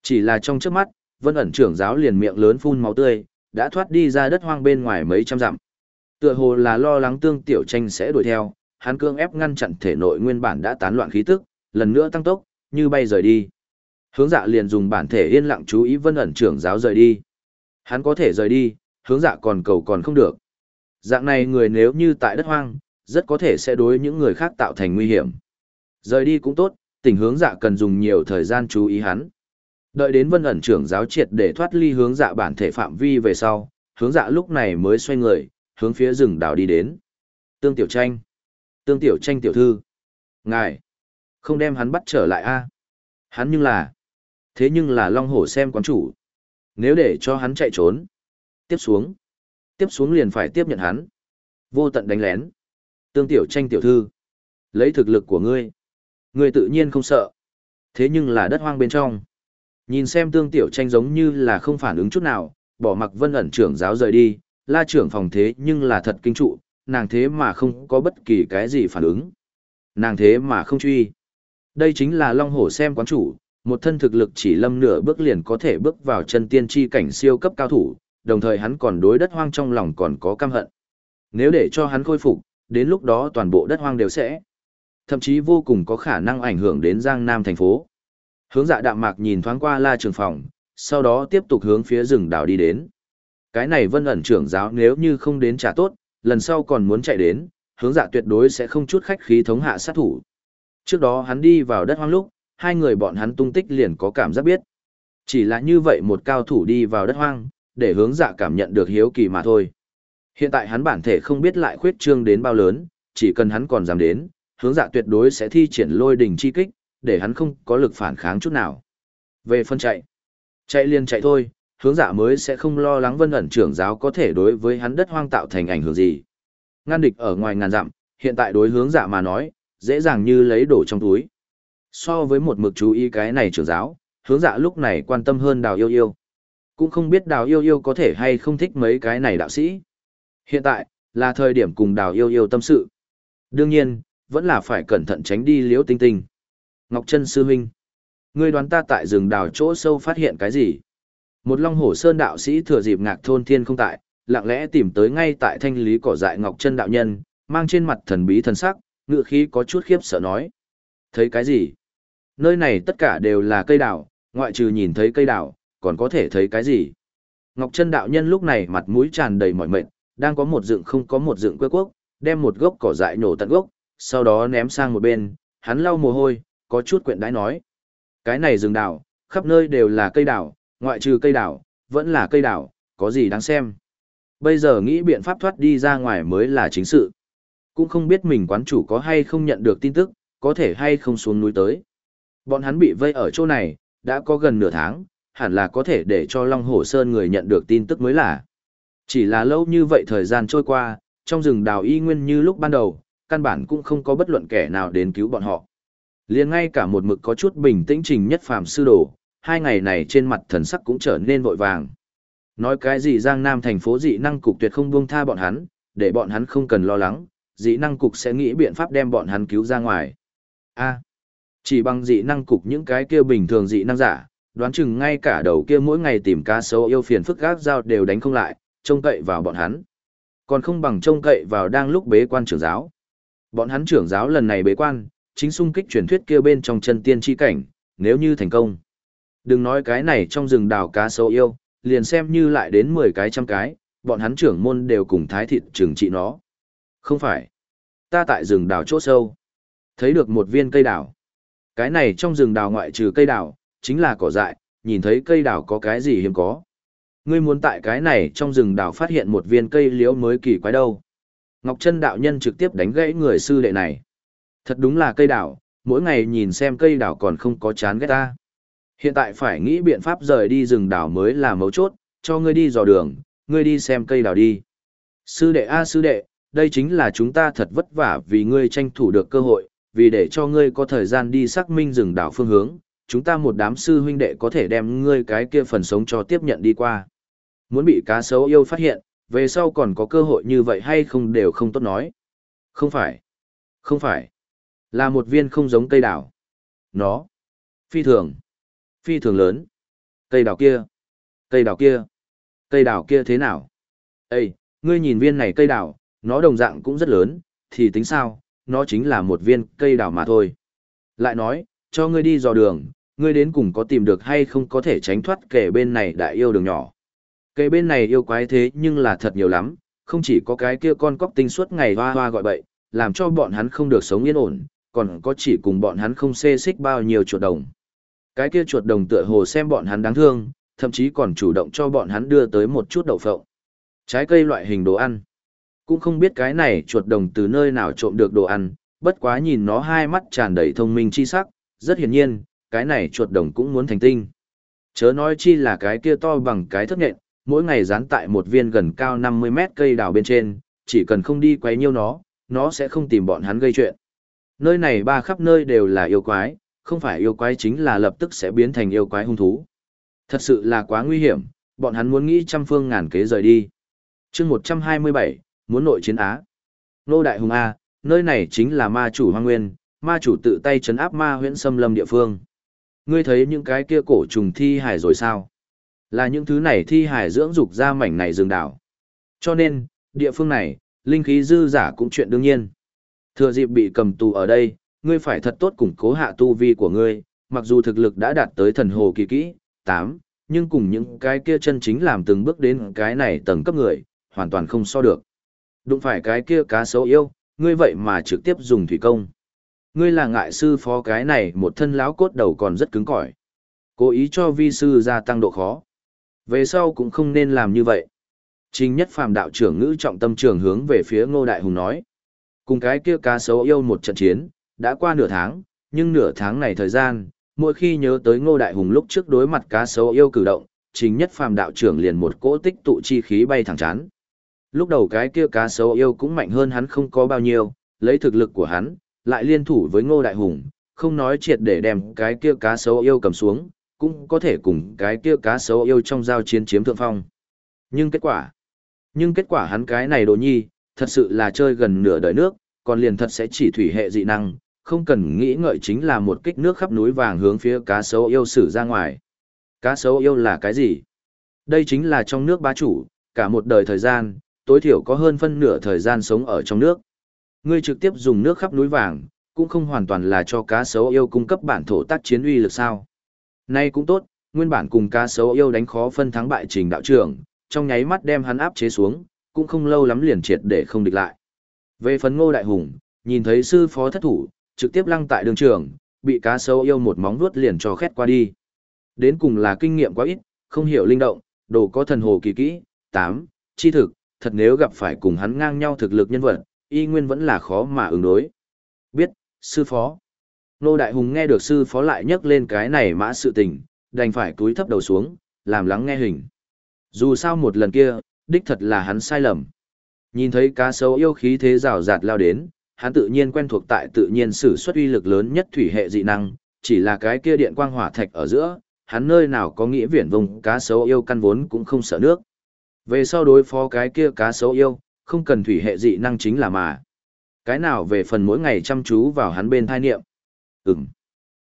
Chỉ là trong trước mắt, vân ẩn trưởng giáo liền miệng lớn phun máu tươi, đã thoát đi ra đất hoang bên ngoài mấy trăm dặm. Tựa hồ là lo lắng tương tiểu tranh sẽ đuổi theo, hắn cương ép ngăn chặn thể nội nguyên bản đã tán loạn khí tức, lần nữa tăng tốc, như bay rời đi. Hướng dạ liền dùng bản thể yên lặng chú ý vân ẩn trưởng giáo rời đi. Hắn có thể rời đi, hướng dạ còn cầu còn không được. Dạng này người nếu như tại đất hoang, rất có thể sẽ đối những người khác tạo thành nguy hiểm. Rời đi cũng tốt, tình hướng dạ cần dùng nhiều thời gian chú ý hắn. Đợi đến vân ẩn trưởng giáo triệt để thoát ly hướng dạ bản thể phạm vi về sau, hướng dạ lúc này mới xoay người, hướng phía rừng đào đi đến. Tương tiểu tranh. Tương tiểu tranh tiểu thư. Ngài. Không đem hắn bắt trở lại a Hắn nhưng là. Thế nhưng là long hổ xem quán chủ. Nếu để cho hắn chạy trốn. Tiếp xuống. Tiếp xuống liền phải tiếp nhận hắn. Vô tận đánh lén. Tương tiểu tranh tiểu thư. Lấy thực lực của ngươi. Ngươi tự nhiên không sợ. Thế nhưng là đất hoang bên trong. Nhìn xem tương tiểu tranh giống như là không phản ứng chút nào, bỏ mặc vân ẩn trưởng giáo rời đi, la trưởng phòng thế nhưng là thật kinh trụ, nàng thế mà không có bất kỳ cái gì phản ứng. Nàng thế mà không truy. Đây chính là long hổ xem quán chủ, một thân thực lực chỉ lâm nửa bước liền có thể bước vào chân tiên tri cảnh siêu cấp cao thủ, đồng thời hắn còn đối đất hoang trong lòng còn có căm hận. Nếu để cho hắn khôi phục, đến lúc đó toàn bộ đất hoang đều sẽ, thậm chí vô cùng có khả năng ảnh hưởng đến Giang Nam thành phố. Hướng dạ đạm mạc nhìn thoáng qua la trường phòng, sau đó tiếp tục hướng phía rừng đảo đi đến. Cái này vân ẩn trưởng giáo nếu như không đến trả tốt, lần sau còn muốn chạy đến, hướng dạ tuyệt đối sẽ không chút khách khí thống hạ sát thủ. Trước đó hắn đi vào đất hoang lúc, hai người bọn hắn tung tích liền có cảm giác biết. Chỉ là như vậy một cao thủ đi vào đất hoang, để hướng dạ cảm nhận được hiếu kỳ mà thôi. Hiện tại hắn bản thể không biết lại khuyết trương đến bao lớn, chỉ cần hắn còn dám đến, hướng dạ tuyệt đối sẽ thi triển lôi đỉnh chi kích, để hắn không có lực phản kháng chút nào. Về phân chạy, chạy liền chạy thôi, hướng dạ mới sẽ không lo lắng vân ẩn trưởng giáo có thể đối với hắn đất hoang tạo thành ảnh hưởng gì. Ngăn địch ở ngoài ngàn dặm, hiện tại đối hướng dạ mà nói, dễ dàng như lấy đổ trong túi. So với một mực chú ý cái này trưởng giáo, hướng dạ lúc này quan tâm hơn đào yêu yêu. Cũng không biết đào yêu yêu có thể hay không thích mấy cái này đạo sĩ. Hiện tại, là thời điểm cùng đào yêu yêu tâm sự. Đương nhiên, vẫn là phải cẩn thận tránh đi liễu tinh tinh. Ngọc Trân Sư Minh. Ngươi đoán ta tại rừng đào chỗ sâu phát hiện cái gì? Một long hổ sơn đạo sĩ thừa dịp ngạc thôn thiên không tại, lặng lẽ tìm tới ngay tại thanh lý cỏ dại Ngọc Trân đạo nhân, mang trên mặt thần bí thần sắc, ngựa khí có chút khiếp sợ nói. Thấy cái gì? Nơi này tất cả đều là cây đào, ngoại trừ nhìn thấy cây đào, còn có thể thấy cái gì? Ngọc Trân đạo nhân lúc này mặt mũi tràn đầy mỏi mệt, đang có một dựng không có một dựng quê quốc, đem một gốc cỏ dại nổ tận gốc, sau đó ném sang một bên, hắn lau mồ hôi, có chút quyện đãi nói. Cái này rừng đào, khắp nơi đều là cây đào, ngoại trừ cây đào, vẫn là cây đào, có gì đáng xem. Bây giờ nghĩ biện pháp thoát đi ra ngoài mới là chính sự. Cũng không biết mình quán chủ có hay không nhận được tin tức, có thể hay không xuống núi tới. Bọn hắn bị vây ở chỗ này, đã có gần nửa tháng, hẳn là có thể để cho Long Hổ Sơn người nhận được tin tức mới là. Chỉ là lâu như vậy thời gian trôi qua, trong rừng đào y nguyên như lúc ban đầu, căn bản cũng không có bất luận kẻ nào đến cứu bọn họ liền ngay cả một mực có chút bình tĩnh trình nhất phàm sư đồ, hai ngày này trên mặt thần sắc cũng trở nên vội vàng. Nói cái gì Giang Nam thành phố dị năng cục tuyệt không buông tha bọn hắn, để bọn hắn không cần lo lắng, dị năng cục sẽ nghĩ biện pháp đem bọn hắn cứu ra ngoài. A, chỉ bằng dị năng cục những cái kia bình thường dị năng giả, đoán chừng ngay cả đầu kia mỗi ngày tìm cá sấu yêu phiền phức gác dao đều đánh không lại, trông cậy vào bọn hắn. Còn không bằng trông cậy vào đang lúc bế quan trưởng giáo. Bọn hắn trưởng giáo lần này bế quan, chính xung kích truyền thuyết kia bên trong chân tiên chi cảnh, nếu như thành công. Đừng nói cái này trong rừng đào cá sâu yêu, liền xem như lại đến 10 cái trăm cái, bọn hắn trưởng môn đều cùng thái thịt trừng trị nó. Không phải. Ta tại rừng đào chỗ sâu. Thấy được một viên cây đào. Cái này trong rừng đào ngoại trừ cây đào, chính là cỏ dại, nhìn thấy cây đào có cái gì hiếm có. Ngươi muốn tại cái này trong rừng đào phát hiện một viên cây liễu mới kỳ quái đâu. Ngọc Trân đạo nhân trực tiếp đánh gãy người sư đệ này. Thật đúng là cây đào, mỗi ngày nhìn xem cây đào còn không có chán ghét ta. Hiện tại phải nghĩ biện pháp rời đi rừng đảo mới là mấu chốt, cho ngươi đi dò đường, ngươi đi xem cây đào đi. Sư đệ a sư đệ, đây chính là chúng ta thật vất vả vì ngươi tranh thủ được cơ hội, vì để cho ngươi có thời gian đi xác minh rừng đảo phương hướng, chúng ta một đám sư huynh đệ có thể đem ngươi cái kia phần sống cho tiếp nhận đi qua. Muốn bị cá sấu yêu phát hiện, về sau còn có cơ hội như vậy hay không đều không tốt nói. Không phải. Không phải. Là một viên không giống cây đảo. Nó. Phi thường. Phi thường lớn. Cây đảo kia. Cây đảo kia. Cây đảo kia thế nào? Ê, ngươi nhìn viên này cây đảo, nó đồng dạng cũng rất lớn, thì tính sao, nó chính là một viên cây đảo mà thôi. Lại nói, cho ngươi đi dò đường, ngươi đến cùng có tìm được hay không có thể tránh thoát kẻ bên này đại yêu đường nhỏ. Kẻ bên này yêu quái thế nhưng là thật nhiều lắm, không chỉ có cái kia con cóc tinh suốt ngày hoa hoa gọi bậy, làm cho bọn hắn không được sống yên ổn, còn có chỉ cùng bọn hắn không xê xích bao nhiêu chuột đồng. Cái kia chuột đồng tựa hồ xem bọn hắn đáng thương, thậm chí còn chủ động cho bọn hắn đưa tới một chút đậu phộng. Trái cây loại hình đồ ăn. Cũng không biết cái này chuột đồng từ nơi nào trộm được đồ ăn, bất quá nhìn nó hai mắt tràn đầy thông minh chi sắc, rất hiển nhiên, cái này chuột đồng cũng muốn thành tinh. Chớ nói chi là cái kia to bằng cái thất nhện, mỗi ngày dán tại một viên gần cao 50 mét cây đào bên trên, chỉ cần không đi quấy nhiêu nó, nó sẽ không tìm bọn hắn gây chuyện. Nơi này ba khắp nơi đều là yêu quái, không phải yêu quái chính là lập tức sẽ biến thành yêu quái hung thú. Thật sự là quá nguy hiểm, bọn hắn muốn nghĩ trăm phương ngàn kế rời đi. chương 127, muốn nội chiến Á. Nô Đại Hùng A, nơi này chính là ma chủ hoang nguyên, ma chủ tự tay chấn áp ma huyễn xâm lâm địa phương. Ngươi thấy những cái kia cổ trùng thi hải rồi sao? Là những thứ này thi hải dưỡng dục ra mảnh này rừng đảo. Cho nên, địa phương này, linh khí dư giả cũng chuyện đương nhiên. Thừa dịp bị cầm tù ở đây, ngươi phải thật tốt củng cố hạ tu vi của ngươi, mặc dù thực lực đã đạt tới thần hồ kỳ kỹ, 8, nhưng cùng những cái kia chân chính làm từng bước đến cái này tầng cấp người, hoàn toàn không so được. Đụng phải cái kia cá sấu yêu, ngươi vậy mà trực tiếp dùng thủy công. Ngươi là ngại sư phó cái này một thân láo cốt đầu còn rất cứng cỏi. Cố ý cho vi sư gia tăng độ khó. Về sau cũng không nên làm như vậy. Trình nhất phàm đạo trưởng ngữ trọng tâm trường hướng về phía ngô đại hùng nói. Cùng cái kia cá sấu yêu một trận chiến, đã qua nửa tháng, nhưng nửa tháng này thời gian, mỗi khi nhớ tới ngô đại hùng lúc trước đối mặt cá sấu yêu cử động, chính nhất phàm đạo trưởng liền một cỗ tích tụ chi khí bay thẳng chán. Lúc đầu cái kia cá sấu yêu cũng mạnh hơn hắn không có bao nhiêu, lấy thực lực của hắn, lại liên thủ với ngô đại hùng, không nói triệt để đem cái kia cá sấu yêu cầm xuống, cũng có thể cùng cái kia cá sấu yêu trong giao chiến chiếm thượng phong. Nhưng kết quả, nhưng kết quả hắn cái này đồ nhi, thật sự là chơi gần nửa đời nước, còn liền thật sẽ chỉ thủy hệ dị năng, không cần nghĩ ngợi chính là một kích nước khắp núi vàng hướng phía cá sấu yêu sử ra ngoài. Cá sấu yêu là cái gì? Đây chính là trong nước bá chủ, cả một đời thời gian, tối thiểu có hơn phân nửa thời gian sống ở trong nước. Ngươi trực tiếp dùng nước khắp núi vàng, cũng không hoàn toàn là cho cá sấu yêu cung cấp bản thổ tác chiến uy lực sao. Nay cũng tốt, nguyên bản cùng cá sấu yêu đánh khó phân thắng bại trình đạo trưởng, trong nháy mắt đem hắn áp chế xuống, cũng không lâu lắm liền triệt để không địch lại. Về phần ngô đại hùng, nhìn thấy sư phó thất thủ, trực tiếp lăng tại đường trường, bị cá sấu yêu một móng vuốt liền cho khét qua đi. Đến cùng là kinh nghiệm quá ít, không hiểu linh động, đồ có thần hồ kỳ kỹ, tám, chi thực, thật nếu gặp phải cùng hắn ngang nhau thực lực nhân vật, y nguyên vẫn là khó mà ứng đối. Biết, sư phó. Nô Đại Hùng nghe được sư phó lại nhắc lên cái này mã sự tình, đành phải túi thấp đầu xuống, làm lắng nghe hình. Dù sao một lần kia, đích thật là hắn sai lầm. Nhìn thấy cá sấu yêu khí thế rào rạt lao đến, hắn tự nhiên quen thuộc tại tự nhiên sử xuất uy lực lớn nhất thủy hệ dị năng, chỉ là cái kia điện quang hỏa thạch ở giữa, hắn nơi nào có nghĩa viển vùng cá sấu yêu căn vốn cũng không sợ nước. Về sau đối phó cái kia cá sấu yêu, không cần thủy hệ dị năng chính là mà. Cái nào về phần mỗi ngày chăm chú vào hắn bên thai niệm. Ừm.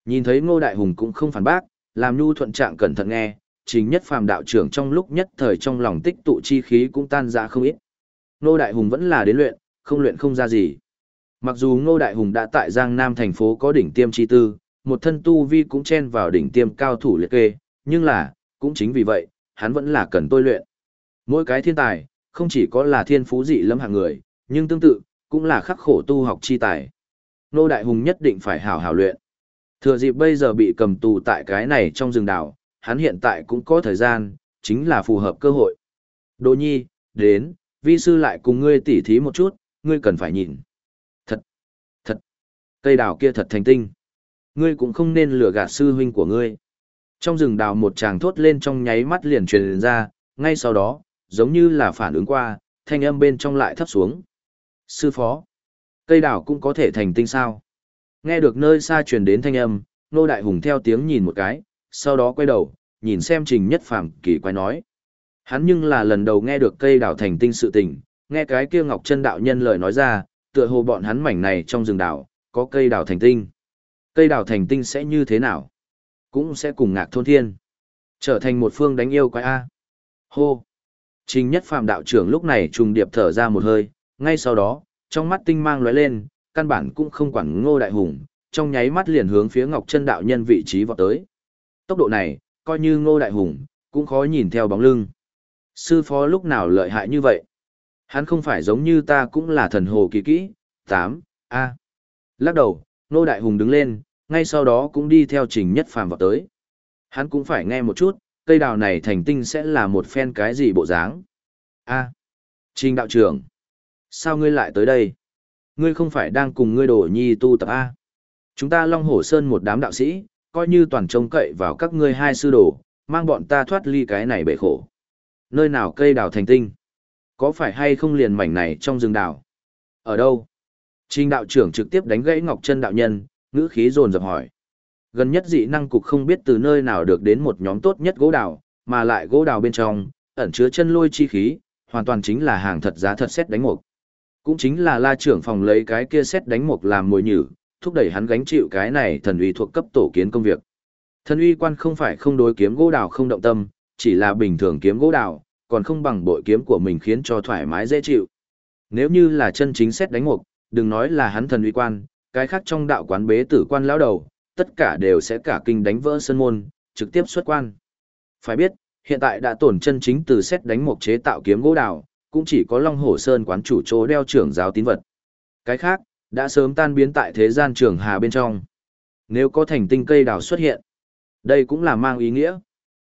Nhìn thấy ngô đại hùng cũng không phản bác, làm nhu thuận trạng cẩn thận nghe, chính nhất phàm đạo trưởng trong lúc nhất thời trong lòng tích tụ chi khí cũng tan ra không ít. Ngô đại hùng vẫn là đến luyện, không luyện không ra gì. Mặc dù ngô đại hùng đã tại Giang Nam thành phố có đỉnh tiêm chi tư, một thân tu vi cũng chen vào đỉnh tiêm cao thủ liệt kê, nhưng là, cũng chính vì vậy, hắn vẫn là cần tôi luyện. Mỗi cái thiên tài, không chỉ có là thiên phú dị lâm hạng người, nhưng tương tự, cũng là khắc khổ tu học chi tài. Nô Đại Hùng nhất định phải hảo hảo luyện. Thừa dịp bây giờ bị cầm tù tại cái này trong rừng đảo, hắn hiện tại cũng có thời gian, chính là phù hợp cơ hội. Đỗ nhi, đến, vi sư lại cùng ngươi tỉ thí một chút, ngươi cần phải nhìn. Thật, thật, cây đào kia thật thành tinh. Ngươi cũng không nên lừa gạt sư huynh của ngươi. Trong rừng đào một chàng thốt lên trong nháy mắt liền truyền ra, ngay sau đó, giống như là phản ứng qua, thanh âm bên trong lại thấp xuống. Sư phó, cây đào cũng có thể thành tinh sao. Nghe được nơi xa truyền đến thanh âm, nô đại hùng theo tiếng nhìn một cái, sau đó quay đầu, nhìn xem trình nhất phàm kỳ quái nói. Hắn nhưng là lần đầu nghe được cây đào thành tinh sự tình, nghe cái kia ngọc chân đạo nhân lời nói ra, tựa hồ bọn hắn mảnh này trong rừng đảo có cây đào thành tinh. Cây đào thành tinh sẽ như thế nào? Cũng sẽ cùng ngạc thôn thiên. Trở thành một phương đánh yêu quái A. Hô! Trình nhất phàm đạo trưởng lúc này trùng điệp thở ra một hơi, ngay sau đó, trong mắt tinh mang lóe lên, căn bản cũng không quản ngô đại hùng, trong nháy mắt liền hướng phía ngọc chân đạo nhân vị trí vọt tới. Tốc độ này, coi như ngô đại hùng, cũng khó nhìn theo bóng lưng. Sư phó lúc nào lợi hại như vậy? Hắn không phải giống như ta cũng là thần hồ kỳ kỹ, 8, A. Lắc đầu, ngô đại hùng đứng lên, ngay sau đó cũng đi theo trình nhất phàm vào tới. Hắn cũng phải nghe một chút, cây đào này thành tinh sẽ là một phen cái gì bộ dáng. A. Trình đạo trưởng. Sao ngươi lại tới đây? Ngươi không phải đang cùng ngươi đổ nhi tu tập A. Chúng ta Long Hổ Sơn một đám đạo sĩ, coi như toàn trông cậy vào các ngươi hai sư đồ, mang bọn ta thoát ly cái này bể khổ. Nơi nào cây đào thành tinh? Có phải hay không liền mảnh này trong rừng đào? Ở đâu? Trình đạo trưởng trực tiếp đánh gãy Ngọc Chân đạo nhân, ngữ khí dồn dập hỏi. Gần nhất dị năng cục không biết từ nơi nào được đến một nhóm tốt nhất gỗ đào, mà lại gỗ đào bên trong, ẩn chứa chân lôi chi khí, hoàn toàn chính là hàng thật giá thật xét đánh mục. Cũng chính là la trưởng phòng lấy cái kia xét đánh mục làm mồi nhử, thúc đẩy hắn gánh chịu cái này thần uy thuộc cấp tổ kiến công việc. Thần uy quan không phải không đối kiếm gỗ đào không động tâm, chỉ là bình thường kiếm gỗ đào, còn không bằng bội kiếm của mình khiến cho thoải mái dễ chịu. Nếu như là chân chính xét đánh mục, đừng nói là hắn thần uy quan, cái khác trong đạo quán bế tử quan lão đầu, tất cả đều sẽ cả kinh đánh vỡ sân môn, trực tiếp xuất quan. Phải biết, hiện tại đã tổn chân chính từ xét đánh mục chế tạo kiếm gỗ đào, cũng chỉ có Long Hổ Sơn quán chủ chỗ đeo trưởng giáo tín vật. Cái khác, đã sớm tan biến tại thế gian trường hà bên trong. Nếu có thành tinh cây đào xuất hiện, đây cũng là mang ý nghĩa.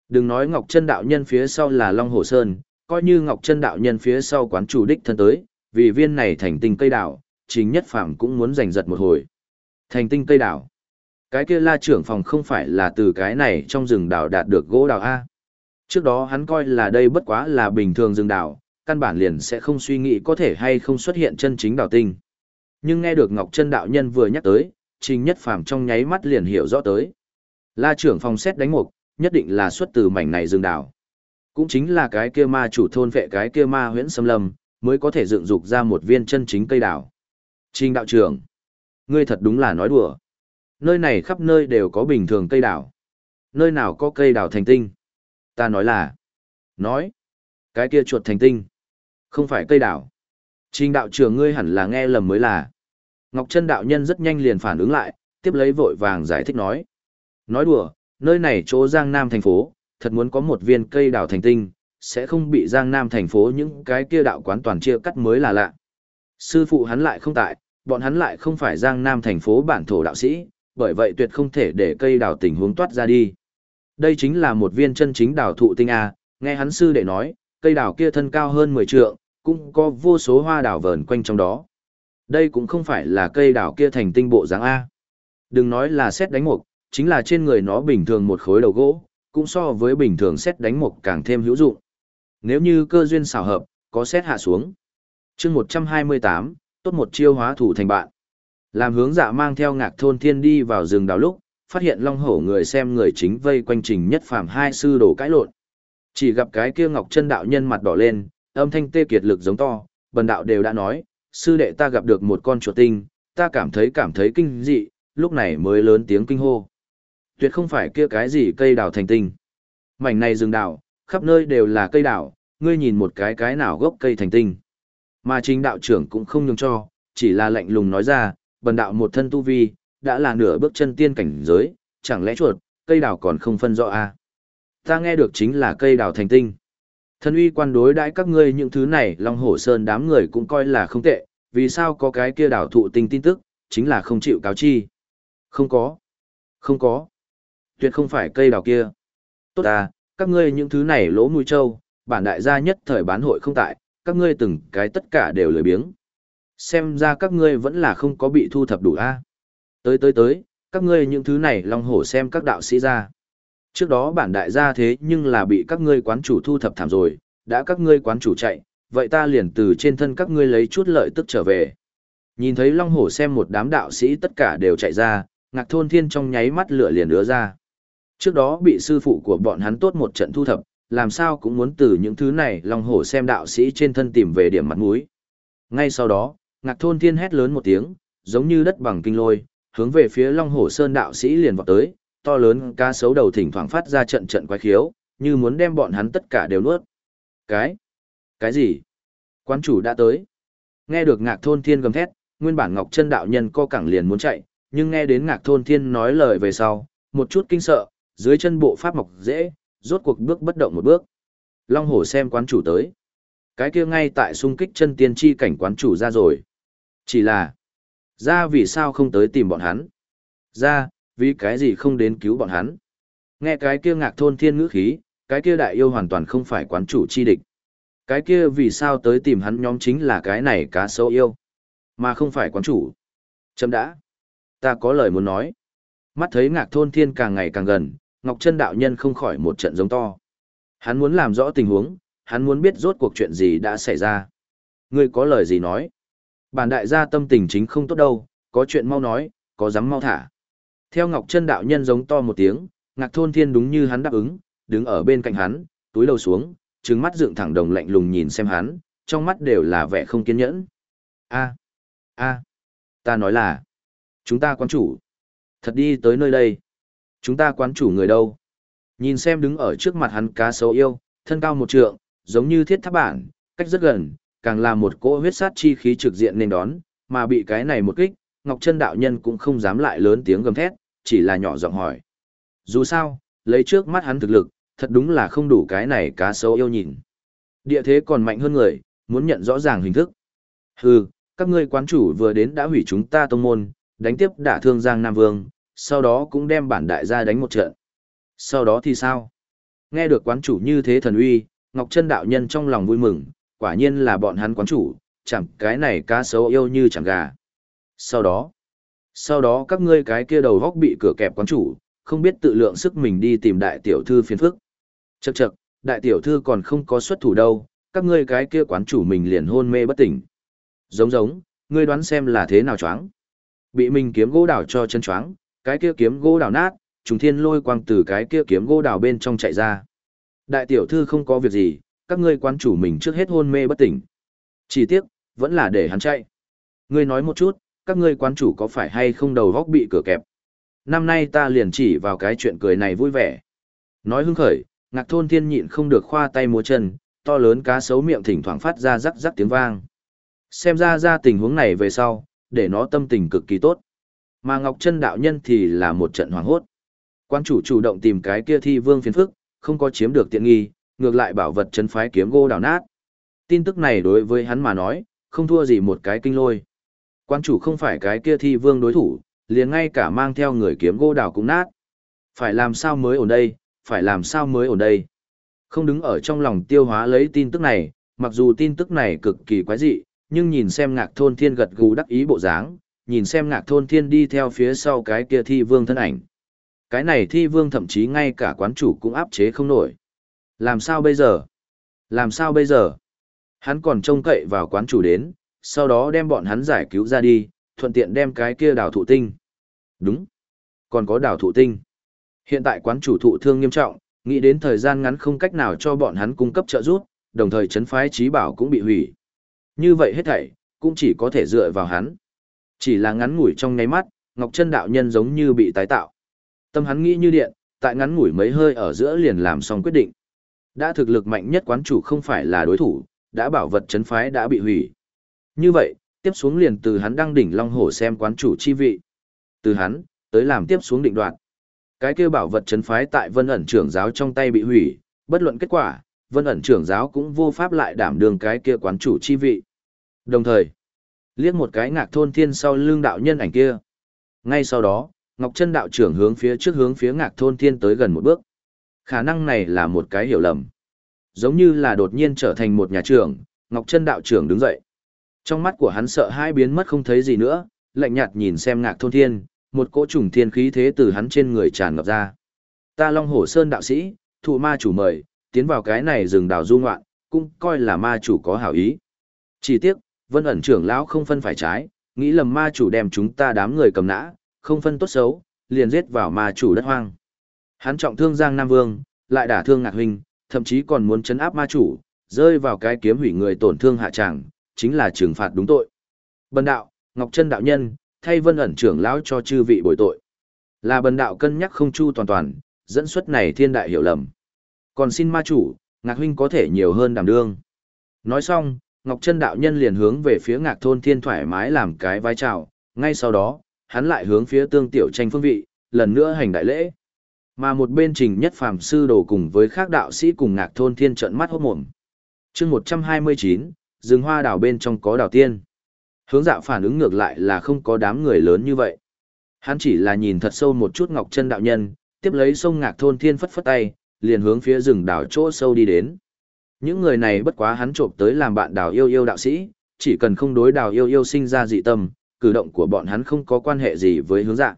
Đừng nói Ngọc Chân đạo nhân phía sau là Long hồ Sơn, coi như Ngọc Chân đạo nhân phía sau quán chủ đích thân tới, vì viên này thành tinh cây đào, Trình Nhất Phàm cũng muốn giành giật một hồi. Thành tinh cây đào. Cái kia La trưởng phòng không phải là từ cái này trong rừng đào đạt được gỗ đào a. Trước đó hắn coi là đây bất quá là bình thường rừng đào, căn bản liền sẽ không suy nghĩ có thể hay không xuất hiện chân chính đào tinh. Nhưng nghe được Ngọc Chân đạo nhân vừa nhắc tới, Trình Nhất Phàm trong nháy mắt liền hiểu rõ tới. La trưởng phòng xét đánh mục, nhất định là xuất từ mảnh này rừng đào. Cũng chính là cái kia ma chủ thôn vệ cái kia ma huyễn xâm lâm, mới có thể dựng dục ra một viên chân chính cây đào. Trình đạo trưởng, ngươi thật đúng là nói đùa. Nơi này khắp nơi đều có bình thường cây đào. Nơi nào có cây đào thành tinh? Ta nói là, nói, cái kia chuột thành tinh, không phải cây đào. Trình đạo trưởng ngươi hẳn là nghe lầm mới là. Ngọc Trân đạo nhân rất nhanh liền phản ứng lại, tiếp lấy vội vàng giải thích nói. Nói đùa, nơi này chỗ Giang Nam thành phố, thật muốn có một viên cây đào thành tinh, sẽ không bị Giang Nam thành phố những cái kia đạo quán toàn chia cắt mới là lạ. Sư phụ hắn lại không tại, bọn hắn lại không phải Giang Nam thành phố bản thổ đạo sĩ, bởi vậy tuyệt không thể để cây đào tình huống toát ra đi. Đây chính là một viên chân chính đào thụ tinh A, nghe hắn sư đệ nói, cây đào kia thân cao hơn 10 trượng, cũng có vô số hoa đào vờn quanh trong đó. Đây cũng không phải là cây đào kia thành tinh bộ dáng A. Đừng nói là xét đánh mục, chính là trên người nó bình thường một khối đầu gỗ, cũng so với bình thường xét đánh mục càng thêm hữu dụng. Nếu như cơ duyên xảo hợp, có xét hạ xuống. chương 128, tốt một chiêu hóa thủ thành bạn. Làm hướng dạ mang theo ngạc thôn thiên đi vào rừng đào lúc, phát hiện long hổ người xem người chính vây quanh trình nhất phàm hai sư đồ cãi lộn. Chỉ gặp cái kia ngọc chân đạo nhân mặt đỏ lên, âm thanh tê kiệt lực giống to, bần đạo đều đã nói, sư đệ ta gặp được một con chuột tinh, ta cảm thấy cảm thấy kinh dị, lúc này mới lớn tiếng kinh hô. Tuyệt không phải kia cái gì cây đào thành tinh. Mảnh này rừng đào, khắp nơi đều là cây đào, ngươi nhìn một cái cái nào gốc cây thành tinh. Mà chính đạo trưởng cũng không nhường cho, chỉ là lạnh lùng nói ra, bần đạo một thân tu vi, đã là nửa bước chân tiên cảnh giới, chẳng lẽ chuột, cây đào còn không phân rõ à? Ta nghe được chính là cây đào thành tinh. Thân uy quan đối đãi các ngươi những thứ này Long Hổ Sơn đám người cũng coi là không tệ, vì sao có cái kia đảo thụ tinh tin tức, chính là không chịu cáo chi. Không có. Không có. Tuyệt không phải cây đào kia. Tốt à, các ngươi những thứ này lỗ mũi trâu, bản đại gia nhất thời bán hội không tại, các ngươi từng cái tất cả đều lười biếng. Xem ra các ngươi vẫn là không có bị thu thập đủ a. Tới tới tới, các ngươi những thứ này long hổ xem các đạo sĩ ra. Trước đó bản đại gia thế nhưng là bị các ngươi quán chủ thu thập thảm rồi, đã các ngươi quán chủ chạy, vậy ta liền từ trên thân các ngươi lấy chút lợi tức trở về. Nhìn thấy Long Hổ xem một đám đạo sĩ tất cả đều chạy ra, ngạc thôn thiên trong nháy mắt lửa liền ứa ra. Trước đó bị sư phụ của bọn hắn tốt một trận thu thập, làm sao cũng muốn từ những thứ này Long Hổ xem đạo sĩ trên thân tìm về điểm mặt mũi. Ngay sau đó, ngạc thôn thiên hét lớn một tiếng, giống như đất bằng kinh lôi, hướng về phía Long Hổ Sơn đạo sĩ liền vọt tới, to lớn cá sấu đầu thỉnh thoảng phát ra trận trận quái khiếu, như muốn đem bọn hắn tất cả đều nuốt. Cái? Cái gì? Quán chủ đã tới. Nghe được ngạc thôn thiên gầm thét, nguyên bản ngọc chân đạo nhân co cẳng liền muốn chạy, nhưng nghe đến ngạc thôn thiên nói lời về sau, một chút kinh sợ, dưới chân bộ pháp mọc dễ, rốt cuộc bước bất động một bước. Long hổ xem quán chủ tới. Cái kia ngay tại xung kích chân tiên tri cảnh quán chủ ra rồi. Chỉ là, ra vì sao không tới tìm bọn hắn? Ra, vì cái gì không đến cứu bọn hắn? Nghe cái kia ngạc thôn thiên ngữ khí, cái kia đại yêu hoàn toàn không phải quán chủ chi địch. Cái kia vì sao tới tìm hắn nhóm chính là cái này cá sấu yêu, mà không phải quán chủ. Chấm đã. Ta có lời muốn nói. Mắt thấy ngạc thôn thiên càng ngày càng gần, Ngọc Trân đạo nhân không khỏi một trận giống to. Hắn muốn làm rõ tình huống, hắn muốn biết rốt cuộc chuyện gì đã xảy ra. Ngươi có lời gì nói? Bản đại gia tâm tình chính không tốt đâu, có chuyện mau nói, có dám mau thả. Theo Ngọc Trân đạo nhân giống to một tiếng, Ngạc Thôn Thiên đúng như hắn đáp ứng, đứng ở bên cạnh hắn, túi đầu xuống, trừng mắt dựng thẳng đồng lạnh lùng nhìn xem hắn, trong mắt đều là vẻ không kiên nhẫn. A, a, ta nói là, chúng ta quán chủ, thật đi tới nơi đây. Chúng ta quán chủ người đâu? Nhìn xem đứng ở trước mặt hắn cá sấu yêu, thân cao một trượng, giống như thiết tháp bản, cách rất gần, càng là một cỗ huyết sát chi khí trực diện nên đón, mà bị cái này một kích, Ngọc Chân đạo nhân cũng không dám lại lớn tiếng gầm thét, chỉ là nhỏ giọng hỏi. Dù sao, lấy trước mắt hắn thực lực, thật đúng là không đủ cái này cá sấu yêu nhìn. Địa thế còn mạnh hơn người, muốn nhận rõ ràng hình thức. Hừ, các ngươi quán chủ vừa đến đã hủy chúng ta tông môn, đánh tiếp đả thương Giang Nam Vương, sau đó cũng đem bản đại gia đánh một trận. Sau đó thì sao? Nghe được quán chủ như thế thần uy, Ngọc Trân đạo nhân trong lòng vui mừng, quả nhiên là bọn hắn quán chủ, chẳng cái này cá sấu yêu như chẳng gà. Sau đó, sau đó các ngươi cái kia đầu góc bị cửa kẹp quán chủ, không biết tự lượng sức mình đi tìm đại tiểu thư phiền phức. Chậc chậc, đại tiểu thư còn không có xuất thủ đâu, các ngươi cái kia quán chủ mình liền hôn mê bất tỉnh. Giống giống, ngươi đoán xem là thế nào choáng. Bị mình kiếm gỗ đảo cho chân choáng, cái kia kiếm gỗ đào nát, trùng thiên lôi quang từ cái kia kiếm gỗ đào bên trong chạy ra. Đại tiểu thư không có việc gì, các ngươi quán chủ mình trước hết hôn mê bất tỉnh. Chỉ tiếc, vẫn là để hắn chạy. Ngươi nói một chút, các ngươi quán chủ có phải hay không đầu góc bị cửa kẹp. Năm nay ta liền chỉ vào cái chuyện cười này vui vẻ. Nói hưng khởi, ngạc thôn thiên nhịn không được khoa tay múa chân, to lớn cá sấu miệng thỉnh thoảng phát ra rắc rắc tiếng vang. Xem ra ra tình huống này về sau, để nó tâm tình cực kỳ tốt. Mà Ngọc Trân đạo nhân thì là một trận hoảng hốt. Quan chủ chủ động tìm cái kia thi vương phiền phức, không có chiếm được tiện nghi, ngược lại bảo vật chân phái kiếm gô đào nát. Tin tức này đối với hắn mà nói, không thua gì một cái kinh lôi. Quan chủ không phải cái kia thi vương đối thủ, liền ngay cả mang theo người kiếm gỗ đào cũng nát. Phải làm sao mới ổn đây, phải làm sao mới ổn đây. Không đứng ở trong lòng tiêu hóa lấy tin tức này, mặc dù tin tức này cực kỳ quái dị, nhưng nhìn xem ngạc thôn thiên gật gù đắc ý bộ dáng, nhìn xem ngạc thôn thiên đi theo phía sau cái kia thi vương thân ảnh. Cái này thi vương thậm chí ngay cả quán chủ cũng áp chế không nổi. Làm sao bây giờ? Làm sao bây giờ? Hắn còn trông cậy vào quán chủ đến, sau đó đem bọn hắn giải cứu ra đi, thuận tiện đem cái kia đào thụ tinh. Đúng. Còn có đào thụ tinh. Hiện tại quán chủ thụ thương nghiêm trọng, nghĩ đến thời gian ngắn không cách nào cho bọn hắn cung cấp trợ giúp, đồng thời chấn phái trí bảo cũng bị hủy. Như vậy hết thảy, cũng chỉ có thể dựa vào hắn. Chỉ là ngắn ngủi trong nháy mắt, Ngọc Chân đạo nhân giống như bị tái tạo. Tâm hắn nghĩ như điện, tại ngắn ngủi mấy hơi ở giữa liền làm xong quyết định. Đã thực lực mạnh nhất quán chủ không phải là đối thủ, đã bảo vật chấn phái đã bị hủy. Như vậy, tiếp xuống liền từ hắn đăng đỉnh Long Hổ xem quán chủ chi vị. Từ hắn, tới làm tiếp xuống định đoạt. Cái kia bảo vật chấn phái tại Vân ẩn trưởng giáo trong tay bị hủy, bất luận kết quả, Vân ẩn trưởng giáo cũng vô pháp lại đảm đường cái kia quán chủ chi vị. Đồng thời, Liếc một cái ngạc thôn thiên sau lưng đạo nhân ảnh kia. Ngay sau đó, Ngọc chân đạo trưởng hướng phía trước hướng phía ngạc thôn thiên tới gần một bước. Khả năng này là một cái hiểu lầm. Giống như là đột nhiên trở thành một nhà trưởng, Ngọc chân đạo trưởng đứng dậy. Trong mắt của hắn sợ hai biến mất không thấy gì nữa, lạnh nhạt nhìn xem ngạc thôn thiên, một cỗ trùng thiên khí thế từ hắn trên người tràn ngập ra. Ta Long Hổ Sơn đạo sĩ, thụ ma chủ mời, tiến vào cái này rừng đào du ngoạn, cũng coi là ma chủ có hảo ý. Chỉ tiếc, vân ẩn trưởng lão không phân phải trái, nghĩ lầm ma chủ đem chúng ta đám người cầm nã, không phân tốt xấu, liền giết vào ma chủ đất hoang. Hắn trọng thương Giang Nam Vương, lại đả thương Ngạc Huynh, thậm chí còn muốn chấn áp ma chủ, rơi vào cái kiếm hủy người tổn thương hạ tràng, chính là trừng phạt đúng tội. Bần đạo, Ngọc Trân đạo nhân, thay vân ẩn trưởng lão cho chư vị bồi tội. Là bần đạo cân nhắc không chu toàn toàn, dẫn xuất này thiên đại hiểu lầm. Còn xin ma chủ, Ngạc Huynh có thể nhiều hơn đảm đương. Nói xong, Ngọc Trân đạo nhân liền hướng về phía Ngạc Thôn Thiên thoải mái làm cái vai chào, ngay sau đó, hắn lại hướng phía tương tiểu tranh phương vị, lần nữa hành đại lễ. Mà một bên trình nhất phàm sư đồ cùng với khác đạo sĩ cùng Ngạc Thôn Thiên trận mắt hốt mồm. chương 129, rừng hoa đào bên trong có đào tiên. Hướng dạo phản ứng ngược lại là không có đám người lớn như vậy. Hắn chỉ là nhìn thật sâu một chút Ngọc chân đạo nhân, tiếp lấy sông Ngạc Thôn Thiên phất phất tay, liền hướng phía rừng đào chỗ sâu đi đến. Những người này bất quá hắn trộm tới làm bạn đào yêu yêu đạo sĩ, chỉ cần không đối đào yêu yêu sinh ra dị tâm, cử động của bọn hắn không có quan hệ gì với hướng dạng.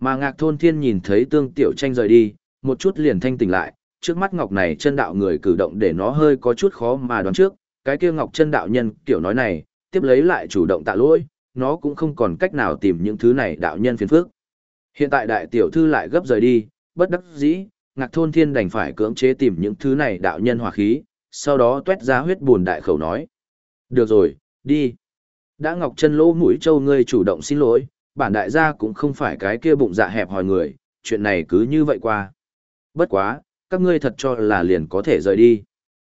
Mà ngạc thôn thiên nhìn thấy tương tiểu tranh rời đi, một chút liền thanh tỉnh lại, trước mắt ngọc này chân đạo người cử động để nó hơi có chút khó mà đoán trước, cái kia ngọc chân đạo nhân kiểu nói này, tiếp lấy lại chủ động tạ lỗi, nó cũng không còn cách nào tìm những thứ này đạo nhân phiền phức. Hiện tại đại tiểu thư lại gấp rời đi, bất đắc dĩ, ngạc thôn thiên đành phải cưỡng chế tìm những thứ này đạo nhân hòa khí, sau đó tuét ra huyết buồn đại khẩu nói. Được rồi, đi. Đã ngọc chân lỗ mũi châu ngươi chủ động xin lỗi, bản đại gia cũng không phải cái kia bụng dạ hẹp hòi người, chuyện này cứ như vậy qua. Bất quá, các ngươi thật cho là liền có thể rời đi.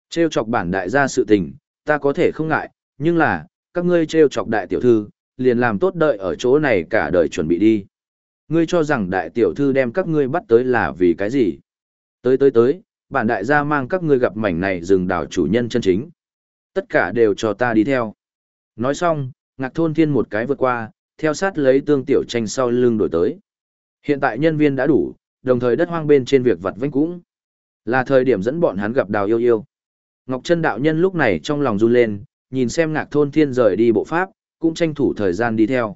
Trêu chọc bản đại gia sự tình, ta có thể không ngại, nhưng là, các ngươi trêu chọc đại tiểu thư, liền làm tốt đợi ở chỗ này cả đời chuẩn bị đi. Ngươi cho rằng đại tiểu thư đem các ngươi bắt tới là vì cái gì? Tới tới tới, bản đại gia mang các ngươi gặp mảnh này rừng đảo chủ nhân chân chính. Tất cả đều cho ta đi theo. Nói xong, ngạc thôn thiên một cái vượt qua, theo sát lấy tương tiểu tranh sau lưng đổi tới. Hiện tại nhân viên đã đủ, đồng thời đất hoang bên trên việc vặt vãnh cũng là thời điểm dẫn bọn hắn gặp đào yêu yêu. Ngọc Trân đạo nhân lúc này trong lòng run lên, nhìn xem ngạc thôn thiên rời đi bộ pháp, cũng tranh thủ thời gian đi theo.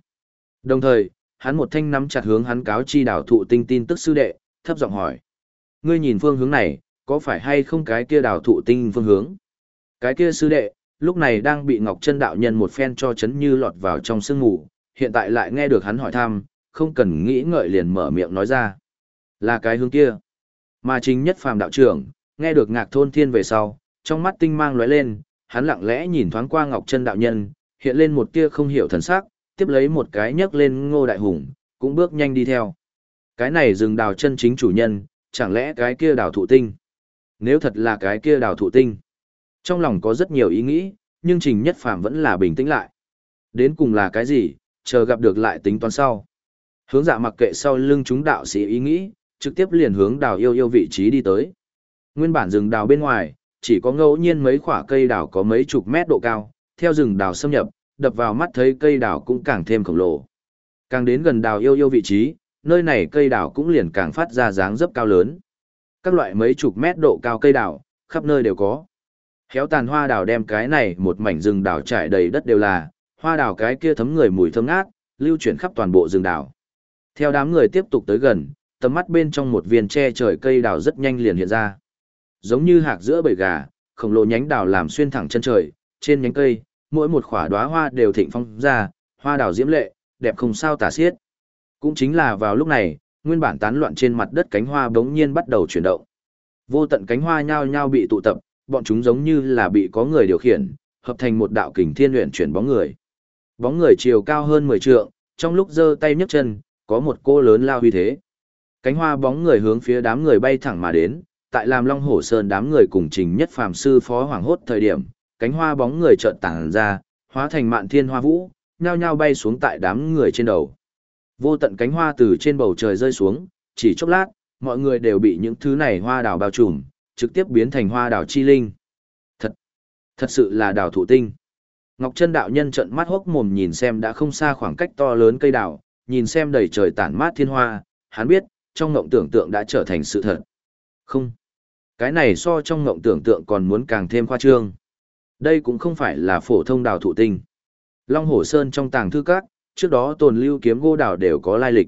Đồng thời, hắn một thanh nắm chặt hướng hắn cáo chi đảo thụ tinh tin tức sư đệ, thấp giọng hỏi. Ngươi nhìn phương hướng này, có phải hay không cái kia Đảo thụ tinh phương hướng? Cái kia sư đệ, lúc này đang bị Ngọc Trân đạo nhân một phen cho chấn như lọt vào trong sương ngủ, hiện tại lại nghe được hắn hỏi thăm, không cần nghĩ ngợi liền mở miệng nói ra. Là cái hướng kia. Mà chính nhất phàm đạo trưởng, nghe được ngạc thôn thiên về sau, trong mắt tinh mang lóe lên, hắn lặng lẽ nhìn thoáng qua Ngọc Chân đạo nhân, hiện lên một tia không hiểu thần sắc, tiếp lấy một cái nhấc lên Ngô Đại Hùng, cũng bước nhanh đi theo. Cái này rừng đào chân chính chủ nhân, chẳng lẽ cái kia đào thụ tinh? Nếu thật là cái kia đào thụ tinh, trong lòng có rất nhiều ý nghĩ, nhưng Trình Nhất Phàm vẫn là bình tĩnh lại. Đến cùng là cái gì, chờ gặp được lại tính toán sau. Hướng dạ mặc kệ sau lưng chúng đạo sĩ ý nghĩ, trực tiếp liền hướng đào yêu yêu vị trí đi tới. Nguyên bản rừng đào bên ngoài, chỉ có ngẫu nhiên mấy khoả cây đào có mấy chục mét độ cao, theo rừng đào xâm nhập, đập vào mắt thấy cây đào cũng càng thêm khổng lồ. Càng đến gần đào yêu yêu vị trí, nơi này cây đào cũng liền càng phát ra dáng dấp cao lớn. Các loại mấy chục mét độ cao cây đào, khắp nơi đều có. Héo tàn hoa đào đem cái này một mảnh rừng đào trải đầy đất đều là, hoa đào cái kia thấm người mùi thơm ngát, lưu chuyển khắp toàn bộ rừng đào. Theo đám người tiếp tục tới gần, tầm mắt bên trong một viên tre trời cây đào rất nhanh liền hiện ra. Giống như hạc giữa bầy gà, khổng lồ nhánh đào làm xuyên thẳng chân trời, trên nhánh cây, mỗi một khỏa đóa hoa đều thịnh phong ra, hoa đào diễm lệ, đẹp không sao tả xiết. Cũng chính là vào lúc này, nguyên bản tán loạn trên mặt đất cánh hoa bỗng nhiên bắt đầu chuyển động. Vô tận cánh hoa nhao nhao bị tụ tập, bọn chúng giống như là bị có người điều khiển, hợp thành một đạo kình thiên luyện chuyển bóng người. Bóng người chiều cao hơn 10 trượng, trong lúc giơ tay nhấc chân, có một cô lớn lao huy thế. Cánh hoa bóng người hướng phía đám người bay thẳng mà đến, tại làm Long Hổ Sơn đám người cùng trình nhất phàm sư phó hoàng hốt thời điểm, cánh hoa bóng người chợt tản ra, hóa thành mạn thiên hoa vũ, nhao nhao bay xuống tại đám người trên đầu. Vô tận cánh hoa từ trên bầu trời rơi xuống, chỉ chốc lát, mọi người đều bị những thứ này hoa đào bao trùm, trực tiếp biến thành hoa đào chi linh. Thật, thật sự là đào thụ tinh. Ngọc Trân đạo nhân trận mắt hốc mồm nhìn xem đã không xa khoảng cách to lớn cây đào, nhìn xem đầy trời tản mát thiên hoa, hắn biết, trong ngộng tưởng tượng đã trở thành sự thật. Không, cái này so trong ngộng tưởng tượng còn muốn càng thêm khoa trương. Đây cũng không phải là phổ thông đào thụ tinh. Long Hổ Sơn trong tàng thư các, trước đó tồn lưu kiếm gỗ đào đều có lai lịch.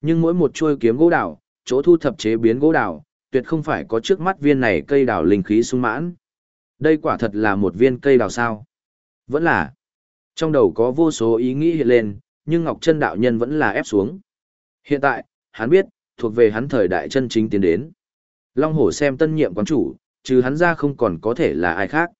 Nhưng mỗi một chuôi kiếm gỗ đào, chỗ thu thập chế biến gỗ đào, tuyệt không phải có trước mắt viên này cây đào linh khí sung mãn. Đây quả thật là một viên cây đào sao. Vẫn là. Trong đầu có vô số ý nghĩ hiện lên, nhưng Ngọc Chân đạo nhân vẫn là ép xuống. Hiện tại, hắn biết, thuộc về hắn thời đại chân chính tiến đến. Long Hổ xem tân nhiệm quán chủ, trừ hắn ra không còn có thể là ai khác.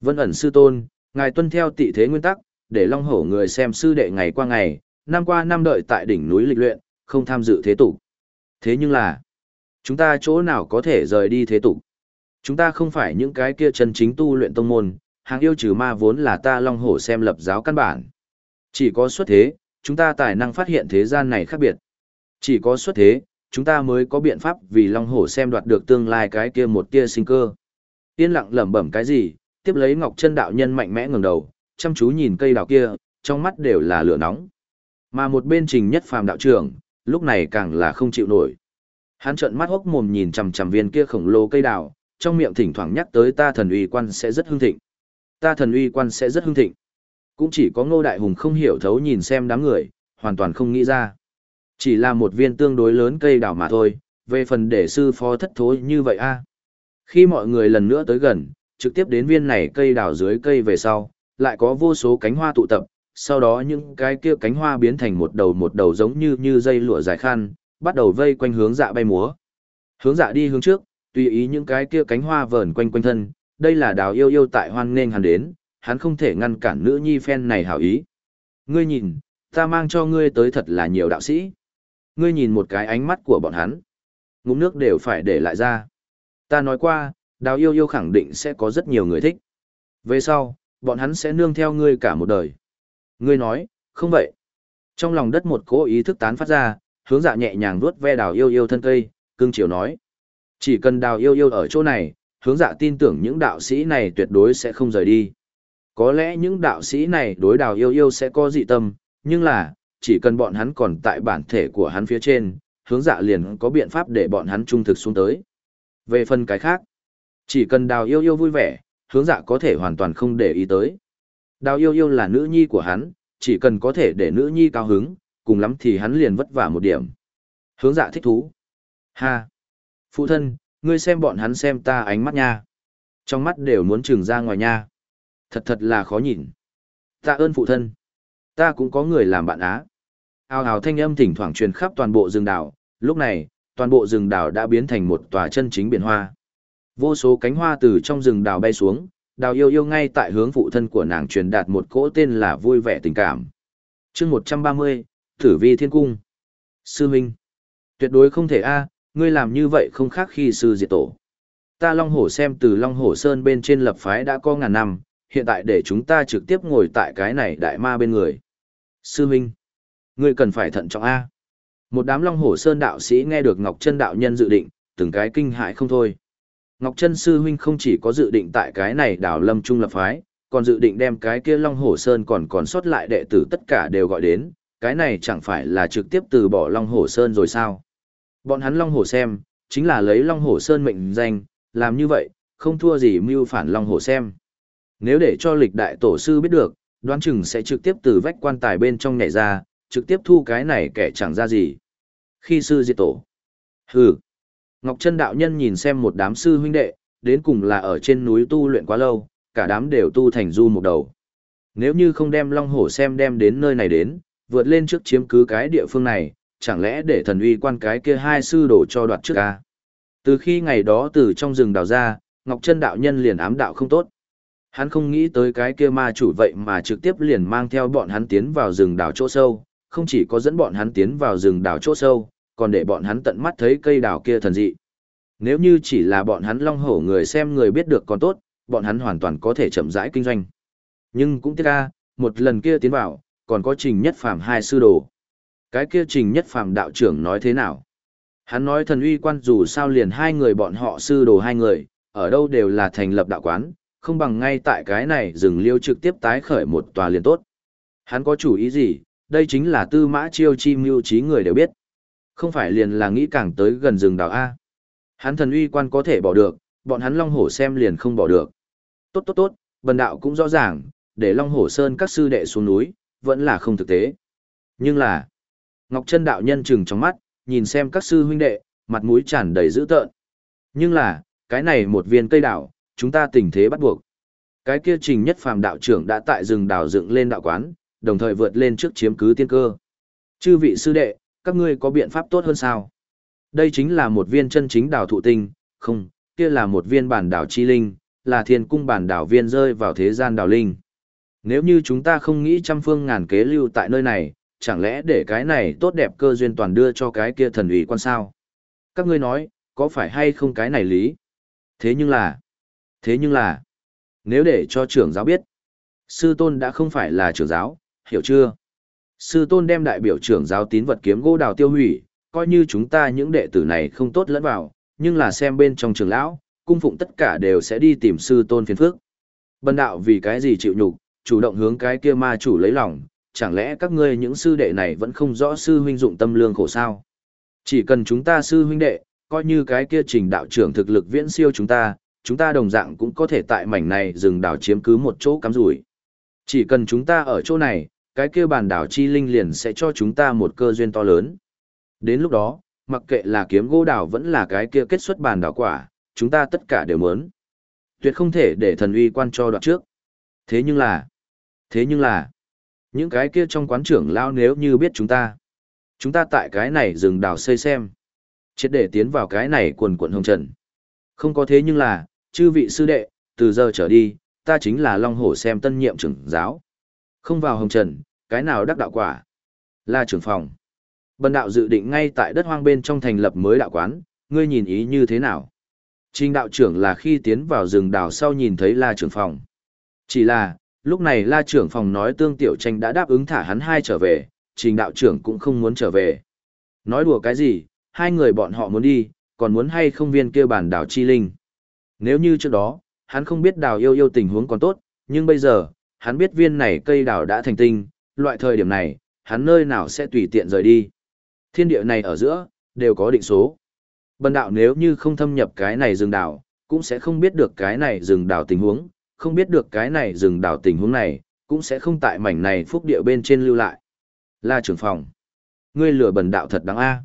Vân ẩn sư tôn, ngài tuân theo tị thế nguyên tắc, để Long Hổ người xem sư đệ ngày qua ngày, năm qua năm đợi tại đỉnh núi lịch luyện, không tham dự thế tục. Thế nhưng là, chúng ta chỗ nào có thể rời đi thế tục? Chúng ta không phải những cái kia chân chính tu luyện tông môn, hàng yêu trừ ma vốn là ta Long Hổ xem lập giáo căn bản. Chỉ có xuất thế, chúng ta tài năng phát hiện thế gian này khác biệt. Chỉ có xuất thế, chúng ta mới có biện pháp vì Long Hổ xem đoạt được tương lai cái kia một tia sinh cơ. Yên lặng lẩm bẩm cái gì, tiếp lấy Ngọc Chân đạo nhân mạnh mẽ ngẩng đầu, chăm chú nhìn cây đào kia, trong mắt đều là lửa nóng. Mà một bên Trình Nhất Phàm đạo trưởng, lúc này càng là không chịu nổi. Hắn trợn mắt hốc mồm nhìn chằm chằm viên kia khổng lồ cây đào, trong miệng thỉnh thoảng nhắc tới ta thần uy quan sẽ rất hưng thịnh. Ta thần uy quan sẽ rất hưng thịnh. Cũng chỉ có Ngô Đại Hùng không hiểu thấu nhìn xem đám người, hoàn toàn không nghĩ ra. Chỉ là một viên tương đối lớn cây đào mà thôi, về phần để sư phó thất thối như vậy a. Khi mọi người lần nữa tới gần, trực tiếp đến viên này cây đào dưới cây về sau, lại có vô số cánh hoa tụ tập, sau đó những cái kia cánh hoa biến thành một đầu một đầu giống như như dây lụa dài khăn, bắt đầu vây quanh hướng dạ bay múa. Hướng dạ đi hướng trước, tùy ý những cái kia cánh hoa vờn quanh quanh thân, đây là đào yêu yêu tại hoan nghênh hắn đến, hắn không thể ngăn cản nữ nhi phen này hảo ý. Ngươi nhìn, ta mang cho ngươi tới thật là nhiều đạo sĩ. Ngươi nhìn một cái ánh mắt của bọn hắn. Ngụm nước đều phải để lại ra. Ta nói qua, đào yêu yêu khẳng định sẽ có rất nhiều người thích. Về sau, bọn hắn sẽ nương theo ngươi cả một đời. Ngươi nói, không vậy. Trong lòng đất một cố ý thức tán phát ra, hướng dạ nhẹ nhàng vuốt ve đào yêu yêu thân cây, cương chiều nói. Chỉ cần đào yêu yêu ở chỗ này, hướng dạ tin tưởng những đạo sĩ này tuyệt đối sẽ không rời đi. Có lẽ những đạo sĩ này đối đào yêu yêu sẽ có dị tâm, nhưng là, chỉ cần bọn hắn còn tại bản thể của hắn phía trên, hướng dạ liền có biện pháp để bọn hắn trung thực xuống tới. Về phần cái khác, chỉ cần đào yêu yêu vui vẻ, hướng dạ có thể hoàn toàn không để ý tới. Đào yêu yêu là nữ nhi của hắn, chỉ cần có thể để nữ nhi cao hứng, cùng lắm thì hắn liền vất vả một điểm. Hướng dạ thích thú. Ha! Phụ thân, ngươi xem bọn hắn xem ta ánh mắt nha. Trong mắt đều muốn trừng ra ngoài nha. Thật thật là khó nhìn. Tạ ơn phụ thân. Ta cũng có người làm bạn á. Ào ào thanh âm thỉnh thoảng truyền khắp toàn bộ rừng đảo, lúc này, toàn bộ rừng đảo đã biến thành một tòa chân chính biển hoa. Vô số cánh hoa từ trong rừng đảo bay xuống, đào yêu yêu ngay tại hướng phụ thân của nàng truyền đạt một cỗ tên là vui vẻ tình cảm. chương một trăm ba mươi Thử vi thiên cung. Sư Minh. Tuyệt đối không thể a ngươi làm như vậy không khác khi sư diệt tổ. Ta Long Hổ xem từ Long Hổ Sơn bên trên lập phái đã có ngàn năm, hiện tại để chúng ta trực tiếp ngồi tại cái này đại ma bên người. Sư Minh. Ngươi cần phải thận trọng A. Một đám Long Hổ Sơn đạo sĩ nghe được Ngọc Trân đạo nhân dự định, từng cái kinh hại không thôi. Ngọc Trân sư huynh không chỉ có dự định tại cái này đảo lâm trung lập phái, còn dự định đem cái kia Long Hổ Sơn còn còn sót lại đệ tử tất cả đều gọi đến, cái này chẳng phải là trực tiếp từ bỏ Long Hổ Sơn rồi sao? Bọn hắn Long Hổ xem, chính là lấy Long Hổ Sơn mệnh danh, làm như vậy, không thua gì mưu phản Long Hổ xem. Nếu để cho lịch đại tổ sư biết được, đoán chừng sẽ trực tiếp từ vách quan tài bên trong nhảy ra, trực tiếp thu cái này kẻ chẳng ra gì. Khi sư diệt tổ. Hừ. Ngọc Trân đạo nhân nhìn xem một đám sư huynh đệ, đến cùng là ở trên núi tu luyện quá lâu, cả đám đều tu thành du một đầu. Nếu như không đem Long Hổ xem đem đến nơi này đến, vượt lên trước chiếm cứ cái địa phương này, chẳng lẽ để thần uy quan cái kia hai sư đổ cho đoạt trước ca. Từ khi ngày đó từ trong rừng đào ra, Ngọc Trân đạo nhân liền ám đạo không tốt. Hắn không nghĩ tới cái kia ma chủ vậy mà trực tiếp liền mang theo bọn hắn tiến vào rừng đào chỗ sâu, không chỉ có dẫn bọn hắn tiến vào rừng đào chỗ sâu, còn để bọn hắn tận mắt thấy cây đào kia thần dị. Nếu như chỉ là bọn hắn long hổ người xem người biết được còn tốt, bọn hắn hoàn toàn có thể chậm rãi kinh doanh. Nhưng cũng tiếc ra, một lần kia tiến vào, còn có trình nhất phàm hai sư đồ. Cái kia trình nhất phàm đạo trưởng nói thế nào? Hắn nói thần uy quan dù sao liền hai người bọn họ sư đồ hai người, ở đâu đều là thành lập đạo quán, không bằng ngay tại cái này rừng liêu trực tiếp tái khởi một tòa liền tốt. Hắn có chủ ý gì, đây chính là tư mã chiêu chi mưu trí người đều biết. Không phải liền là nghĩ càng tới gần rừng đào A. Hắn thần uy quan có thể bỏ được, bọn hắn Long Hổ xem liền không bỏ được. Tốt tốt tốt, bần đạo cũng rõ ràng, để Long Hổ Sơn các sư đệ xuống núi, vẫn là không thực tế. Nhưng là, Ngọc Trân đạo nhân chừng trong mắt, nhìn xem các sư huynh đệ, mặt mũi tràn đầy dữ tợn. Nhưng là, cái này một viên cây đảo, chúng ta tình thế bắt buộc. Cái kia trình nhất phàm đạo trưởng đã tại rừng đảo dựng lên đạo quán, đồng thời vượt lên trước chiếm cứ tiên cơ. Chư vị sư đệ, các ngươi có biện pháp tốt hơn sao? Đây chính là một viên chân chính đảo thụ tinh, không, kia là một viên bản đảo chi linh, là thiên cung bản đảo viên rơi vào thế gian đảo linh. Nếu như chúng ta không nghĩ trăm phương ngàn kế lưu tại nơi này, chẳng lẽ để cái này tốt đẹp cơ duyên toàn đưa cho cái kia thần ủy quan sao? Các ngươi nói, có phải hay không cái này lý? Thế nhưng là, thế nhưng là, nếu để cho trưởng giáo biết, sư tôn đã không phải là trưởng giáo, hiểu chưa? Sư tôn đem đại biểu trưởng giáo tín vật kiếm gỗ đào tiêu hủy, coi như chúng ta những đệ tử này không tốt lẫn vào, nhưng là xem bên trong trường lão, cung phụng tất cả đều sẽ đi tìm sư tôn phiền phước. Bần đạo vì cái gì chịu nhục, chủ động hướng cái kia ma chủ lấy lòng, chẳng lẽ các ngươi những sư đệ này vẫn không rõ sư huynh dụng tâm lương khổ sao? Chỉ cần chúng ta sư huynh đệ, coi như cái kia trình đạo trưởng thực lực viễn siêu chúng ta, chúng ta đồng dạng cũng có thể tại mảnh này dừng đảo chiếm cứ một chỗ cắm rủi. Chỉ cần chúng ta ở chỗ này, cái kia bản đảo chi linh liền sẽ cho chúng ta một cơ duyên to lớn. Đến lúc đó, mặc kệ là kiếm gỗ đảo vẫn là cái kia kết xuất bản đảo quả, chúng ta tất cả đều muốn. Tuyệt không thể để thần uy quan cho đoạn trước. Thế nhưng là, thế nhưng là, những cái kia trong quán trưởng lao nếu như biết chúng ta, chúng ta tại cái này dừng đảo xây xem, chết để tiến vào cái này quần quần hồng trần. Không có thế nhưng là, chư vị sư đệ, từ giờ trở đi, ta chính là Long Hổ xem tân nhiệm trưởng giáo. Không vào hồng trần, cái nào đắc đạo quả? Là trưởng phòng. Bần đạo dự định ngay tại đất hoang bên trong thành lập mới đạo quán, ngươi nhìn ý như thế nào? Trình đạo trưởng là khi tiến vào rừng đảo sau nhìn thấy la trưởng phòng. Chỉ là, lúc này la trưởng phòng nói tương tiểu tranh đã đáp ứng thả hắn hai trở về, trình đạo trưởng cũng không muốn trở về. Nói đùa cái gì, hai người bọn họ muốn đi, còn muốn hay không viên kêu bản đảo chi linh. Nếu như trước đó, hắn không biết đào yêu yêu tình huống còn tốt, nhưng bây giờ, hắn biết viên này cây đào đã thành tinh, loại thời điểm này, hắn nơi nào sẽ tùy tiện rời đi. Thiên địa này ở giữa, đều có định số. Bần đạo nếu như không thâm nhập cái này rừng đảo, cũng sẽ không biết được cái này rừng đảo tình huống, không biết được cái này rừng đảo tình huống này, cũng sẽ không tại mảnh này phúc địa bên trên lưu lại. La trưởng phòng. Ngươi lừa bần đạo thật đáng a.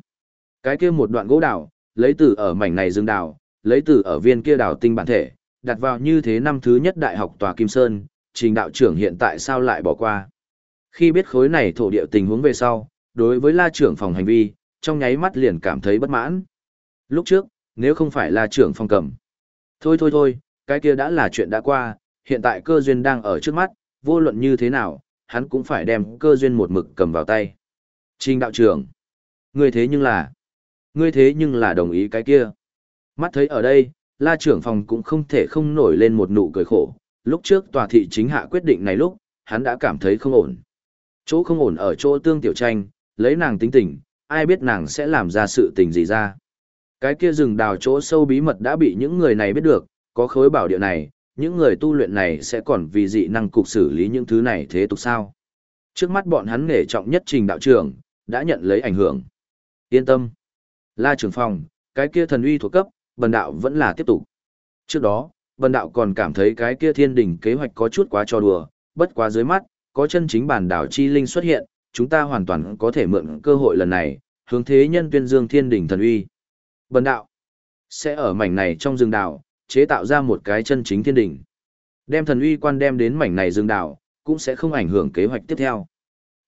Cái kia một đoạn gỗ đảo, lấy từ ở mảnh này rừng đảo, lấy từ ở viên kia đảo tinh bản thể, đặt vào như thế năm thứ nhất đại học tòa Kim Sơn, trình đạo trưởng hiện tại sao lại bỏ qua. Khi biết khối này thổ địa tình huống về sau, đối với la trưởng phòng hành vi, trong nháy mắt liền cảm thấy bất mãn. Lúc trước, nếu không phải là trưởng phòng cầm. Thôi thôi thôi, cái kia đã là chuyện đã qua, hiện tại cơ duyên đang ở trước mắt, vô luận như thế nào, hắn cũng phải đem cơ duyên một mực cầm vào tay. Trình đạo trưởng, ngươi thế nhưng là, ngươi thế nhưng là đồng ý cái kia. Mắt thấy ở đây, la trưởng phòng cũng không thể không nổi lên một nụ cười khổ, lúc trước tòa thị chính hạ quyết định này lúc, hắn đã cảm thấy không ổn. Chỗ không ổn ở chỗ tương tiểu tranh, lấy nàng tính tình, ai biết nàng sẽ làm ra sự tình gì ra. Cái kia rừng đào chỗ sâu bí mật đã bị những người này biết được, có khối bảo địa này, những người tu luyện này sẽ còn vì dị năng cục xử lý những thứ này thế tục sao. Trước mắt bọn hắn nghề trọng nhất trình đạo trưởng, đã nhận lấy ảnh hưởng. Yên tâm. La trưởng phòng, cái kia thần uy thuộc cấp, bần đạo vẫn là tiếp tục. Trước đó, bần đạo còn cảm thấy cái kia thiên đỉnh kế hoạch có chút quá cho đùa, bất quá dưới mắt, có chân chính bản đảo chi linh xuất hiện, chúng ta hoàn toàn có thể mượn cơ hội lần này, hướng thế nhân tuyên dương thiên đỉnh thần uy. Bần đạo, sẽ ở mảnh này trong rừng đảo, chế tạo ra một cái chân chính thiên đỉnh. Đem thần uy quan đem đến mảnh này rừng đảo, cũng sẽ không ảnh hưởng kế hoạch tiếp theo.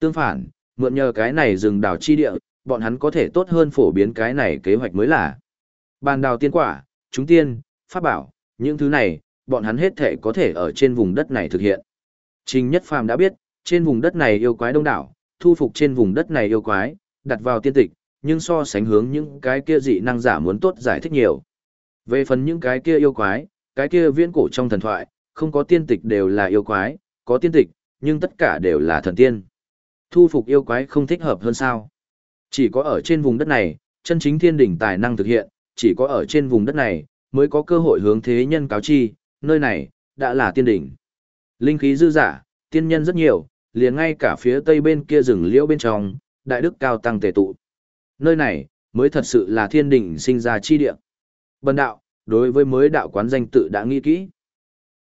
Tương phản, mượn nhờ cái này rừng đảo chi địa, bọn hắn có thể tốt hơn phổ biến cái này kế hoạch mới là. Bàn đào tiên quả, chúng tiên, pháp bảo, những thứ này, bọn hắn hết thể có thể ở trên vùng đất này thực hiện. Trình Nhất Phàm đã biết, trên vùng đất này yêu quái đông đảo, thu phục trên vùng đất này yêu quái, đặt vào tiên tịch, nhưng so sánh hướng những cái kia dị năng giả muốn tốt giải thích nhiều. Về phần những cái kia yêu quái, cái kia viễn cổ trong thần thoại, không có tiên tịch đều là yêu quái, có tiên tịch, nhưng tất cả đều là thần tiên. Thu phục yêu quái không thích hợp hơn sao? Chỉ có ở trên vùng đất này, chân chính thiên đỉnh tài năng thực hiện, chỉ có ở trên vùng đất này, mới có cơ hội hướng thế nhân cáo chi, nơi này, đã là tiên đỉnh. Linh khí dư giả, tiên nhân rất nhiều, liền ngay cả phía tây bên kia rừng liễu bên trong, đại đức cao tăng tề tụ. Nơi này, mới thật sự là thiên đỉnh sinh ra chi địa. Bần đạo, đối với mới đạo quán danh tự đã nghĩ kỹ.